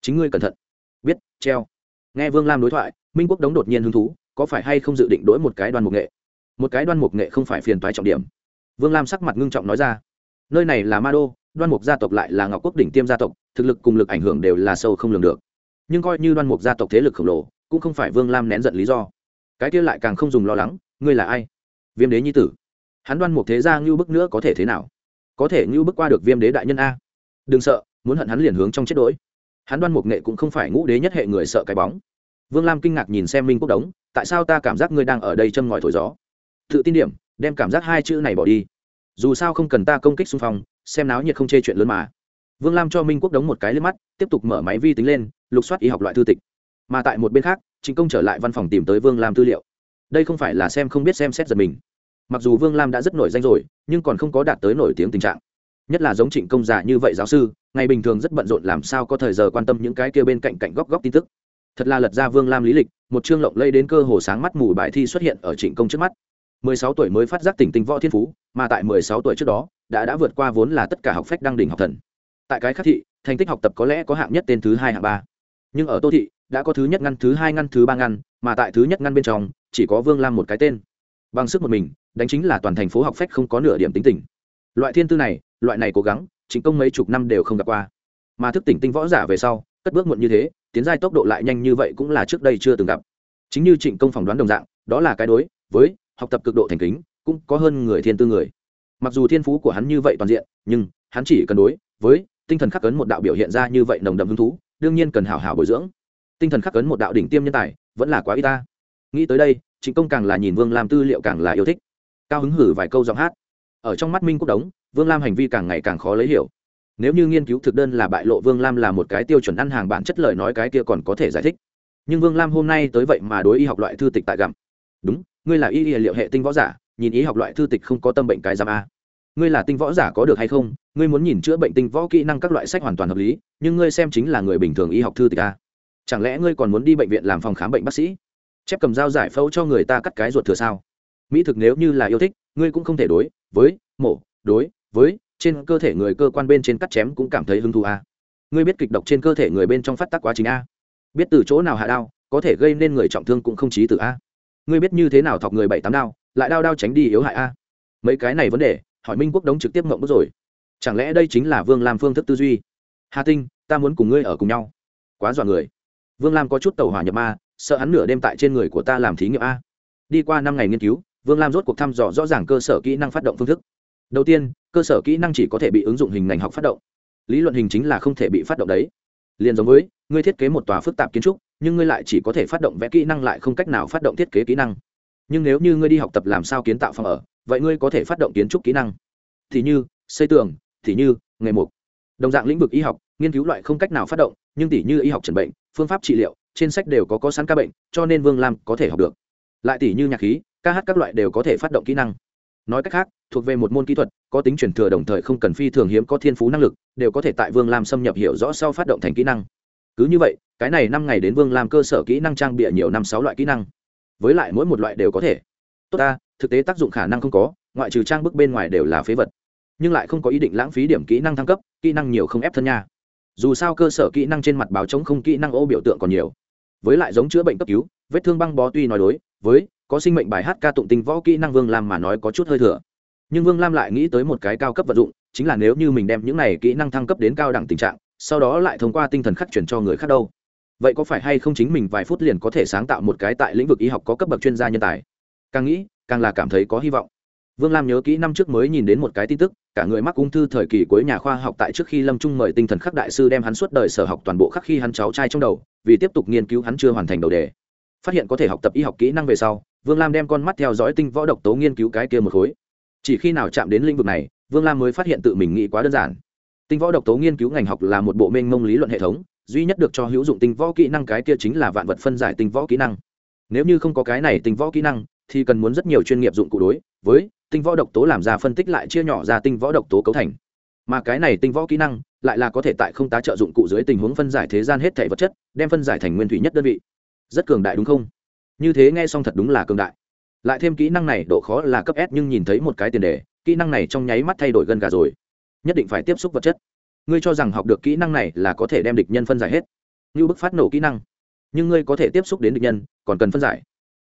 Chính ngươi cẩn thận. Biết, treo. Nghe vương lam đối thoại, minh quốc đống đột nhiên hứng thú có phải hay không dự định đổi một cái đoan mục nghệ? Một cái đoan mục nghệ không phải phiền toái trọng điểm. Vương lam sắc mặt ngưng trọng nói ra. Nơi này là ma đô, đoan mục gia tộc lại là ngọc quốc đỉnh tiêm gia tộc, thực lực cùng lực ảnh hưởng đều là sâu không lường được. Nhưng coi như đoan mục gia tộc thế lực khổng lồ, cũng không phải vương lam nén giận lý do. Cái kia lại càng không dùng lo lắng, ngươi là ai? Viêm đế nhi tử. Hắn đoan mục thế gia ngưu bức nữa có thể thế nào? Có thể ngưu bức qua được viêm đế đại nhân a. Đừng sợ, muốn hận hắn liền hướng trong chết đỗi hắn đoan mục nghệ cũng không phải ngũ đế nhất hệ người sợ cái bóng vương lam kinh ngạc nhìn xem minh quốc đống, tại sao ta cảm giác ngươi đang ở đây châm ngòi thổi gió? Tự tin điểm, đem cảm giác hai chữ này bỏ đi. Dù sao không cần ta công kích xung phong, xem náo nhiệt không chê chuyện lớn mà. Vương lam cho minh quốc đống một cái lên mắt, tiếp tục mở máy vi tính lên, lục soát y học loại thư tịch. Mà tại một bên khác chính công trở lại văn phòng tìm tới vương lam tư liệu. Đây không phải là xem không biết xem xét giật mình. Mặc dù vương lam đã rất nổi danh rồi, nhưng còn không có đạt tới nổi tiếng tình trạng. Nhất là giống trịnh công giả như vậy giáo sư, ngày bình thường rất bận rộn làm sao có thời giờ quan tâm những cái kia bên cạnh cạnh góc góc tin tức thật là lật ra vương lam lý lịch, một chương lộng lây đến cơ hồ sáng mắt mù bài thi xuất hiện ở trịnh công trước mắt. Mười sáu tuổi mới phát giác tỉnh tinh võ thiên phú, mà tại mười sáu tuổi trước đó, đã đã vượt qua vốn là tất cả học phách đăng đỉnh học thần. Tại cái khắc thị, thành tích học tập có lẽ có hạng nhất tên thứ hai, hạng ba. Nhưng ở tô thị, đã có thứ nhất ngăn, thứ hai ngăn, thứ ba ngăn, mà tại thứ nhất ngăn bên trong, chỉ có vương lam một cái tên. Bằng sức một mình, đánh chính là toàn thành phố học phách không có nửa điểm tính tình. Loại thiên tư này, loại này cố gắng chính công mấy chục năm đều không gặp qua. Mà thức tỉnh tinh võ giả về sau cất bước muộn như thế, tiến giai tốc độ lại nhanh như vậy cũng là trước đây chưa từng gặp. Chính như trịnh công phỏng đoán đồng dạng, đó là cái đối với học tập cực độ thành kính, cũng có hơn người thiên tư người. Mặc dù thiên phú của hắn như vậy toàn diện, nhưng hắn chỉ cần đối với tinh thần khắc ấn một đạo biểu hiện ra như vậy nồng đậm hứng thú, đương nhiên cần hảo hảo bồi dưỡng. Tinh thần khắc ấn một đạo đỉnh tiêm nhân tài, vẫn là quá y ta. Nghĩ tới đây, trịnh công càng là nhìn vương lam tư liệu càng là yêu thích. Cao hứng hử vài câu giọng hát. Ở trong mắt minh quốc đống, vương lam hành vi càng ngày càng khó lấy hiểu nếu như nghiên cứu thực đơn là bại lộ vương lam là một cái tiêu chuẩn ăn hàng bản chất lời nói cái kia còn có thể giải thích. Nhưng vương lam hôm nay tới vậy mà đối y học loại thư tịch tại gặm. Đúng, ngươi là y y liệu hệ tinh võ giả, nhìn y học loại thư tịch không có tâm bệnh cái giam a. Ngươi là tinh võ giả có được hay không? Ngươi muốn nhìn chữa bệnh tinh võ kỹ năng các loại sách hoàn toàn hợp lý, nhưng ngươi xem chính là người bình thường y học thư tịch a. Chẳng lẽ ngươi còn muốn đi bệnh viện làm phòng khám bệnh bác sĩ? Chép cầm dao giải phẫu cho người ta cắt cái ruột thừa sao? Mỹ thực nếu như là yêu thích, ngươi cũng không thể đối với, mổ, đối với trên cơ thể người cơ quan bên trên cắt chém cũng cảm thấy hứng thú a ngươi biết kịch độc trên cơ thể người bên trong phát tác quá trình a biết từ chỗ nào hạ đao, có thể gây nên người trọng thương cũng không chí từ a à? ngươi biết như thế nào thọc người bảy tám đao, lại đao đao tránh đi yếu hại a mấy cái này vấn đề, hỏi minh quốc đống trực tiếp mộng bức rồi. Chẳng lẽ đây chính là vương lam phương thức tư duy? Hà tinh, ta muốn cùng ngươi ở cùng nhau. Quá dọa người. Vương lam có chút tàu hỏa nhập ma, sợ hắn nửa đêm tại trên người của ta làm thí nghiệm a. Đi qua năm ngày nghiên cứu, vương lam rốt cuộc thăm dò rõ ràng cơ sở kỹ năng phát động phương thức đầu tiên, cơ sở kỹ năng chỉ có thể bị ứng dụng hình ngành học phát động. Lý luận hình chính là không thể bị phát động đấy. Liền giống với, ngươi thiết kế một tòa phức tạp kiến trúc, nhưng ngươi lại chỉ có thể phát động vẽ kỹ năng lại không cách nào phát động thiết kế kỹ năng. Nhưng nếu như ngươi đi học tập làm sao kiến tạo phòng ở, vậy ngươi có thể phát động kiến trúc kỹ năng. Thì như, xây tường, thì như, nghề mục. Đồng dạng lĩnh vực y học, nghiên cứu loại không cách nào phát động, nhưng tỷ như y học trần bệnh, phương pháp trị liệu, trên sách đều có có sẵn ca bệnh, cho nên vương lam có thể học được. Lại tỷ như nhạc khí, ca hát các loại đều có thể phát động kỹ năng nói cách khác, thuộc về một môn kỹ thuật, có tính truyền thừa đồng thời không cần phi thường hiếm có thiên phú năng lực, đều có thể tại vương lam xâm nhập hiểu rõ sau phát động thành kỹ năng. Cứ như vậy, cái này năm ngày đến vương lam cơ sở kỹ năng trang bịa nhiều năm sáu loại kỹ năng. Với lại mỗi một loại đều có thể. Tốt ta, thực tế tác dụng khả năng không có, ngoại trừ trang bức bên ngoài đều là phế vật. Nhưng lại không có ý định lãng phí điểm kỹ năng thăng cấp, kỹ năng nhiều không ép thân nha. Dù sao cơ sở kỹ năng trên mặt báo chống không kỹ năng ô biểu tượng còn nhiều. Với lại giống chữa bệnh cấp cứu, vết thương băng bó tuy nói đối, với có sinh mệnh bài hát ca tụng tinh võ kỹ năng vương lam mà nói có chút hơi thừa. Nhưng vương lam lại nghĩ tới một cái cao cấp vật dụng, chính là nếu như mình đem những này kỹ năng thăng cấp đến cao đẳng tình trạng, sau đó lại thông qua tinh thần khắc chuyển cho người khác đâu. Vậy có phải hay không chính mình vài phút liền có thể sáng tạo một cái tại lĩnh vực y học có cấp bậc chuyên gia nhân tài? Càng nghĩ, càng là cảm thấy có hy vọng. Vương lam nhớ kỹ năm trước mới nhìn đến một cái tin tức, cả người mắc ung thư thời kỳ cuối nhà khoa học tại trước khi lâm trung mời tinh thần khắc đại sư đem hắn suốt đời sở học toàn bộ khắc khi hắn cháu trai trong đầu, vì tiếp tục nghiên cứu hắn chưa hoàn thành đầu đề. Phát hiện có thể học tập y học kỹ năng về sau vương lam đem con mắt theo dõi tinh võ độc tố nghiên cứu cái kia một khối. Chỉ khi nào chạm đến lĩnh vực này, vương lam mới phát hiện tự mình nghĩ quá đơn giản. Tinh võ độc tố nghiên cứu ngành học là một bộ mênh mông lý luận hệ thống, duy nhất được cho hữu dụng tinh võ kỹ năng cái kia chính là vạn vật phân giải tinh võ kỹ năng. Nếu như không có cái này tinh võ kỹ năng, thì cần muốn rất nhiều chuyên nghiệp dụng cụ đối với tinh võ độc tố làm ra phân tích lại chia nhỏ ra tinh võ độc tố cấu thành. Mà cái này tinh võ kỹ năng lại là có thể tại không tá trợ dụng cụ dưới tình huống phân giải thế gian hết thể vật chất, đem phân giải thành nguyên thủy nhất đơn vị. Rất cường đại đúng không? Như thế nghe xong thật đúng là cường đại. Lại thêm kỹ năng này độ khó là cấp s nhưng nhìn thấy một cái tiền đề, kỹ năng này trong nháy mắt thay đổi gần gà rồi. Nhất định phải tiếp xúc vật chất. Ngươi cho rằng học được kỹ năng này là có thể đem địch nhân phân giải hết. Như bức phát nổ kỹ năng. Nhưng ngươi có thể tiếp xúc đến địch nhân, còn cần phân giải.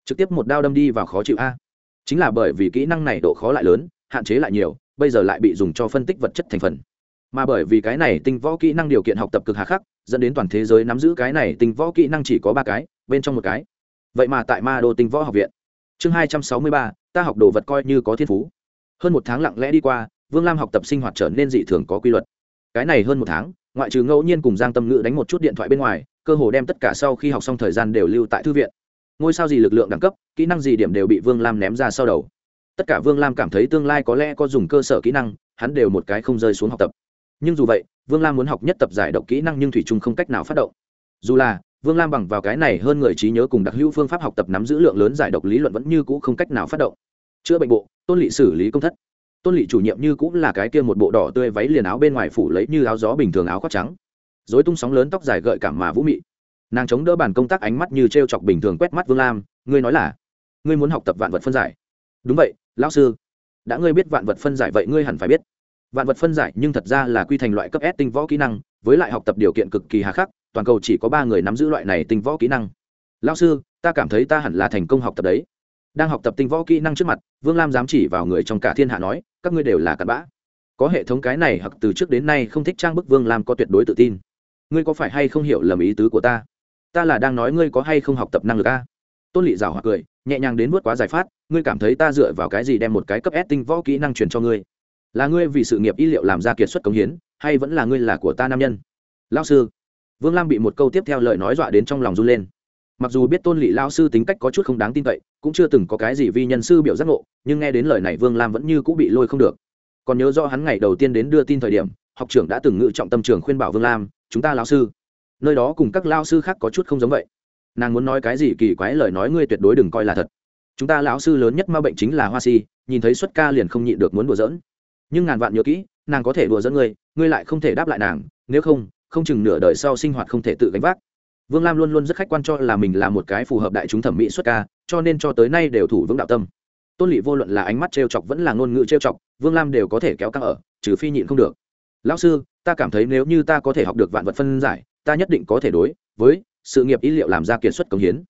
Trực tiếp một đao đâm đi vào khó chịu a. Chính là bởi vì kỹ năng này độ khó lại lớn, hạn chế lại nhiều, bây giờ lại bị dùng cho phân tích vật chất thành phần. Mà bởi vì cái này tinh võ kỹ năng điều kiện học tập cực hà khắc, dẫn đến toàn thế giới nắm giữ cái này tinh võ kỹ năng chỉ có ba cái, bên trong một cái vậy mà tại ma đô tinh võ học viện. Chương hai trăm sáu mươi ba, ta học đồ vật coi như có thiên phú. Hơn một tháng lặng lẽ đi qua, vương lam học tập sinh hoạt trở nên dị thường có quy luật. Cái này hơn một tháng, ngoại trừ ngẫu nhiên cùng giang tâm ngữ đánh một chút điện thoại bên ngoài, cơ hồ đem tất cả sau khi học xong thời gian đều lưu tại thư viện. Ngôi sao gì lực lượng đẳng cấp, kỹ năng gì điểm đều bị vương lam ném ra sau đầu. Tất cả vương lam cảm thấy tương lai có lẽ có dùng cơ sở kỹ năng, hắn đều một cái không rơi xuống học tập. Nhưng dù vậy, vương lam muốn học nhất tập giải độc kỹ năng nhưng thủy trung không cách nào phát động. Dù là vương lam bằng vào cái này hơn người trí nhớ cùng đặc hữu phương pháp học tập nắm giữ lượng lớn giải độc lý luận vẫn như cũ không cách nào phát động. Chữa bệnh bộ, tôn lỵ xử lý công thất. Tôn lỵ chủ nhiệm như cũng là cái kia một bộ đỏ tươi váy liền áo bên ngoài phủ lấy như áo gió bình thường áo khoác trắng. Dối tung sóng lớn tóc dài gợi cảm mà vũ mị. Nàng chống đỡ bàn công tác ánh mắt như t r e o chọc bình thường quét mắt vương lam, ngươi nói là, ngươi muốn học tập vạn vật phân giải? Đúng vậy, lão sư. Đã ngươi biết vạn vật phân giải vậy ngươi hẳn phải biết. Vạn vật phân giải nhưng thật ra là quy thành loại cấp s tinh võ kỹ năng, với lại học tập điều kiện cực kỳ hà khắc toàn cầu chỉ có ba người nắm giữ loại này tinh võ kỹ năng. Lão sư, ta cảm thấy ta hẳn là thành công học tập đấy. Đang học tập tinh võ kỹ năng trước mặt, vương lam dám chỉ vào người trong cả thiên hạ nói, các ngươi đều là cặn bã. Có hệ thống cái này hoặc từ trước đến nay không thích trang bức vương lam có tuyệt đối tự tin. Ngươi có phải hay không hiểu lầm ý tứ của ta? Ta là đang nói ngươi có hay không học tập năng lực a? Tôn lị rào hoặc cười, nhẹ nhàng đến vớt quá giải phát, ngươi cảm thấy ta dựa vào cái gì đem một cái cấp s tinh võ kỹ năng truyền cho ngươi? Là ngươi vì sự nghiệp y liệu làm ra kiệt xuất cống hiến, hay vẫn là ngươi là của ta nam nhân? Lao sư vương lam bị một câu tiếp theo lời nói dọa đến trong lòng run lên. Mặc dù biết tôn lỵ lao sư tính cách có chút không đáng tin cậy, cũng chưa từng có cái gì vi nhân sư biểu giác ngộ, nhưng nghe đến lời này vương lam vẫn như cũng bị lôi không được. Còn nhớ rõ hắn ngày đầu tiên đến đưa tin thời điểm, học trưởng đã từng ngự trọng tâm trường khuyên bảo vương lam, chúng ta lao sư, nơi đó cùng các lao sư khác có chút không giống vậy. Nàng muốn nói cái gì kỳ quái lời nói ngươi tuyệt đối đừng coi là thật. Chúng ta lão sư lớn nhất ma bệnh chính là hoa si, nhìn thấy xuất ca liền không nhịn được muốn đùa giỡn. Nhưng ngàn vạn nhớ kỹ, nàng có thể đùa dẫn ngươi ngươi lại không thể đáp lại nàng, nếu không không chừng nửa đời sau sinh hoạt không thể tự gánh vác. Vương lam luôn luôn rất khách quan cho là mình là một cái phù hợp đại chúng thẩm mỹ xuất ca, cho nên cho tới nay đều thủ vững đạo tâm. Tôn Lệ vô luận là ánh mắt trêu chọc vẫn là ngôn ngữ trêu chọc, vương lam đều có thể kéo căng ở, trừ phi nhịn không được. Lão sư, ta cảm thấy nếu như ta có thể học được vạn vật phân giải, ta nhất định có thể đối với sự nghiệp ý liệu làm ra kiệt xuất công hiến.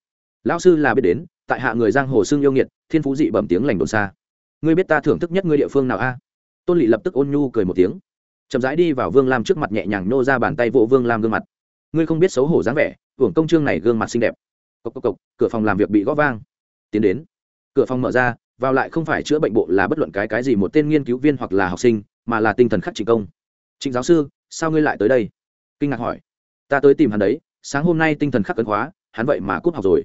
Lão sư là biết đến, tại hạ người giang hồ xương yêu nghiệt, thiên phú dị bẩm tiếng lành đồn xa. Ngươi biết ta thưởng thức nhất ngươi địa phương nào a? Tôn Lệ lập tức ôn nhu cười một tiếng chậm rãi đi vào vương lam trước mặt nhẹ nhàng nô ra bàn tay vỗ vương lam gương mặt. Ngươi không biết xấu hổ dáng vẻ, hưởng công trương này gương mặt xinh đẹp. Cộc cộc cộc, cửa phòng làm việc bị gõ vang. Tiến đến. Cửa phòng mở ra, vào lại không phải chữa bệnh bộ là bất luận cái cái gì một tên nghiên cứu viên hoặc là học sinh, mà là tinh thần khắc trịnh công. Trịnh giáo sư, sao ngươi lại tới đây? Kinh ngạc hỏi. Ta tới tìm hắn đấy, sáng hôm nay tinh thần khắc cấn hóa, hắn vậy mà cúp học rồi.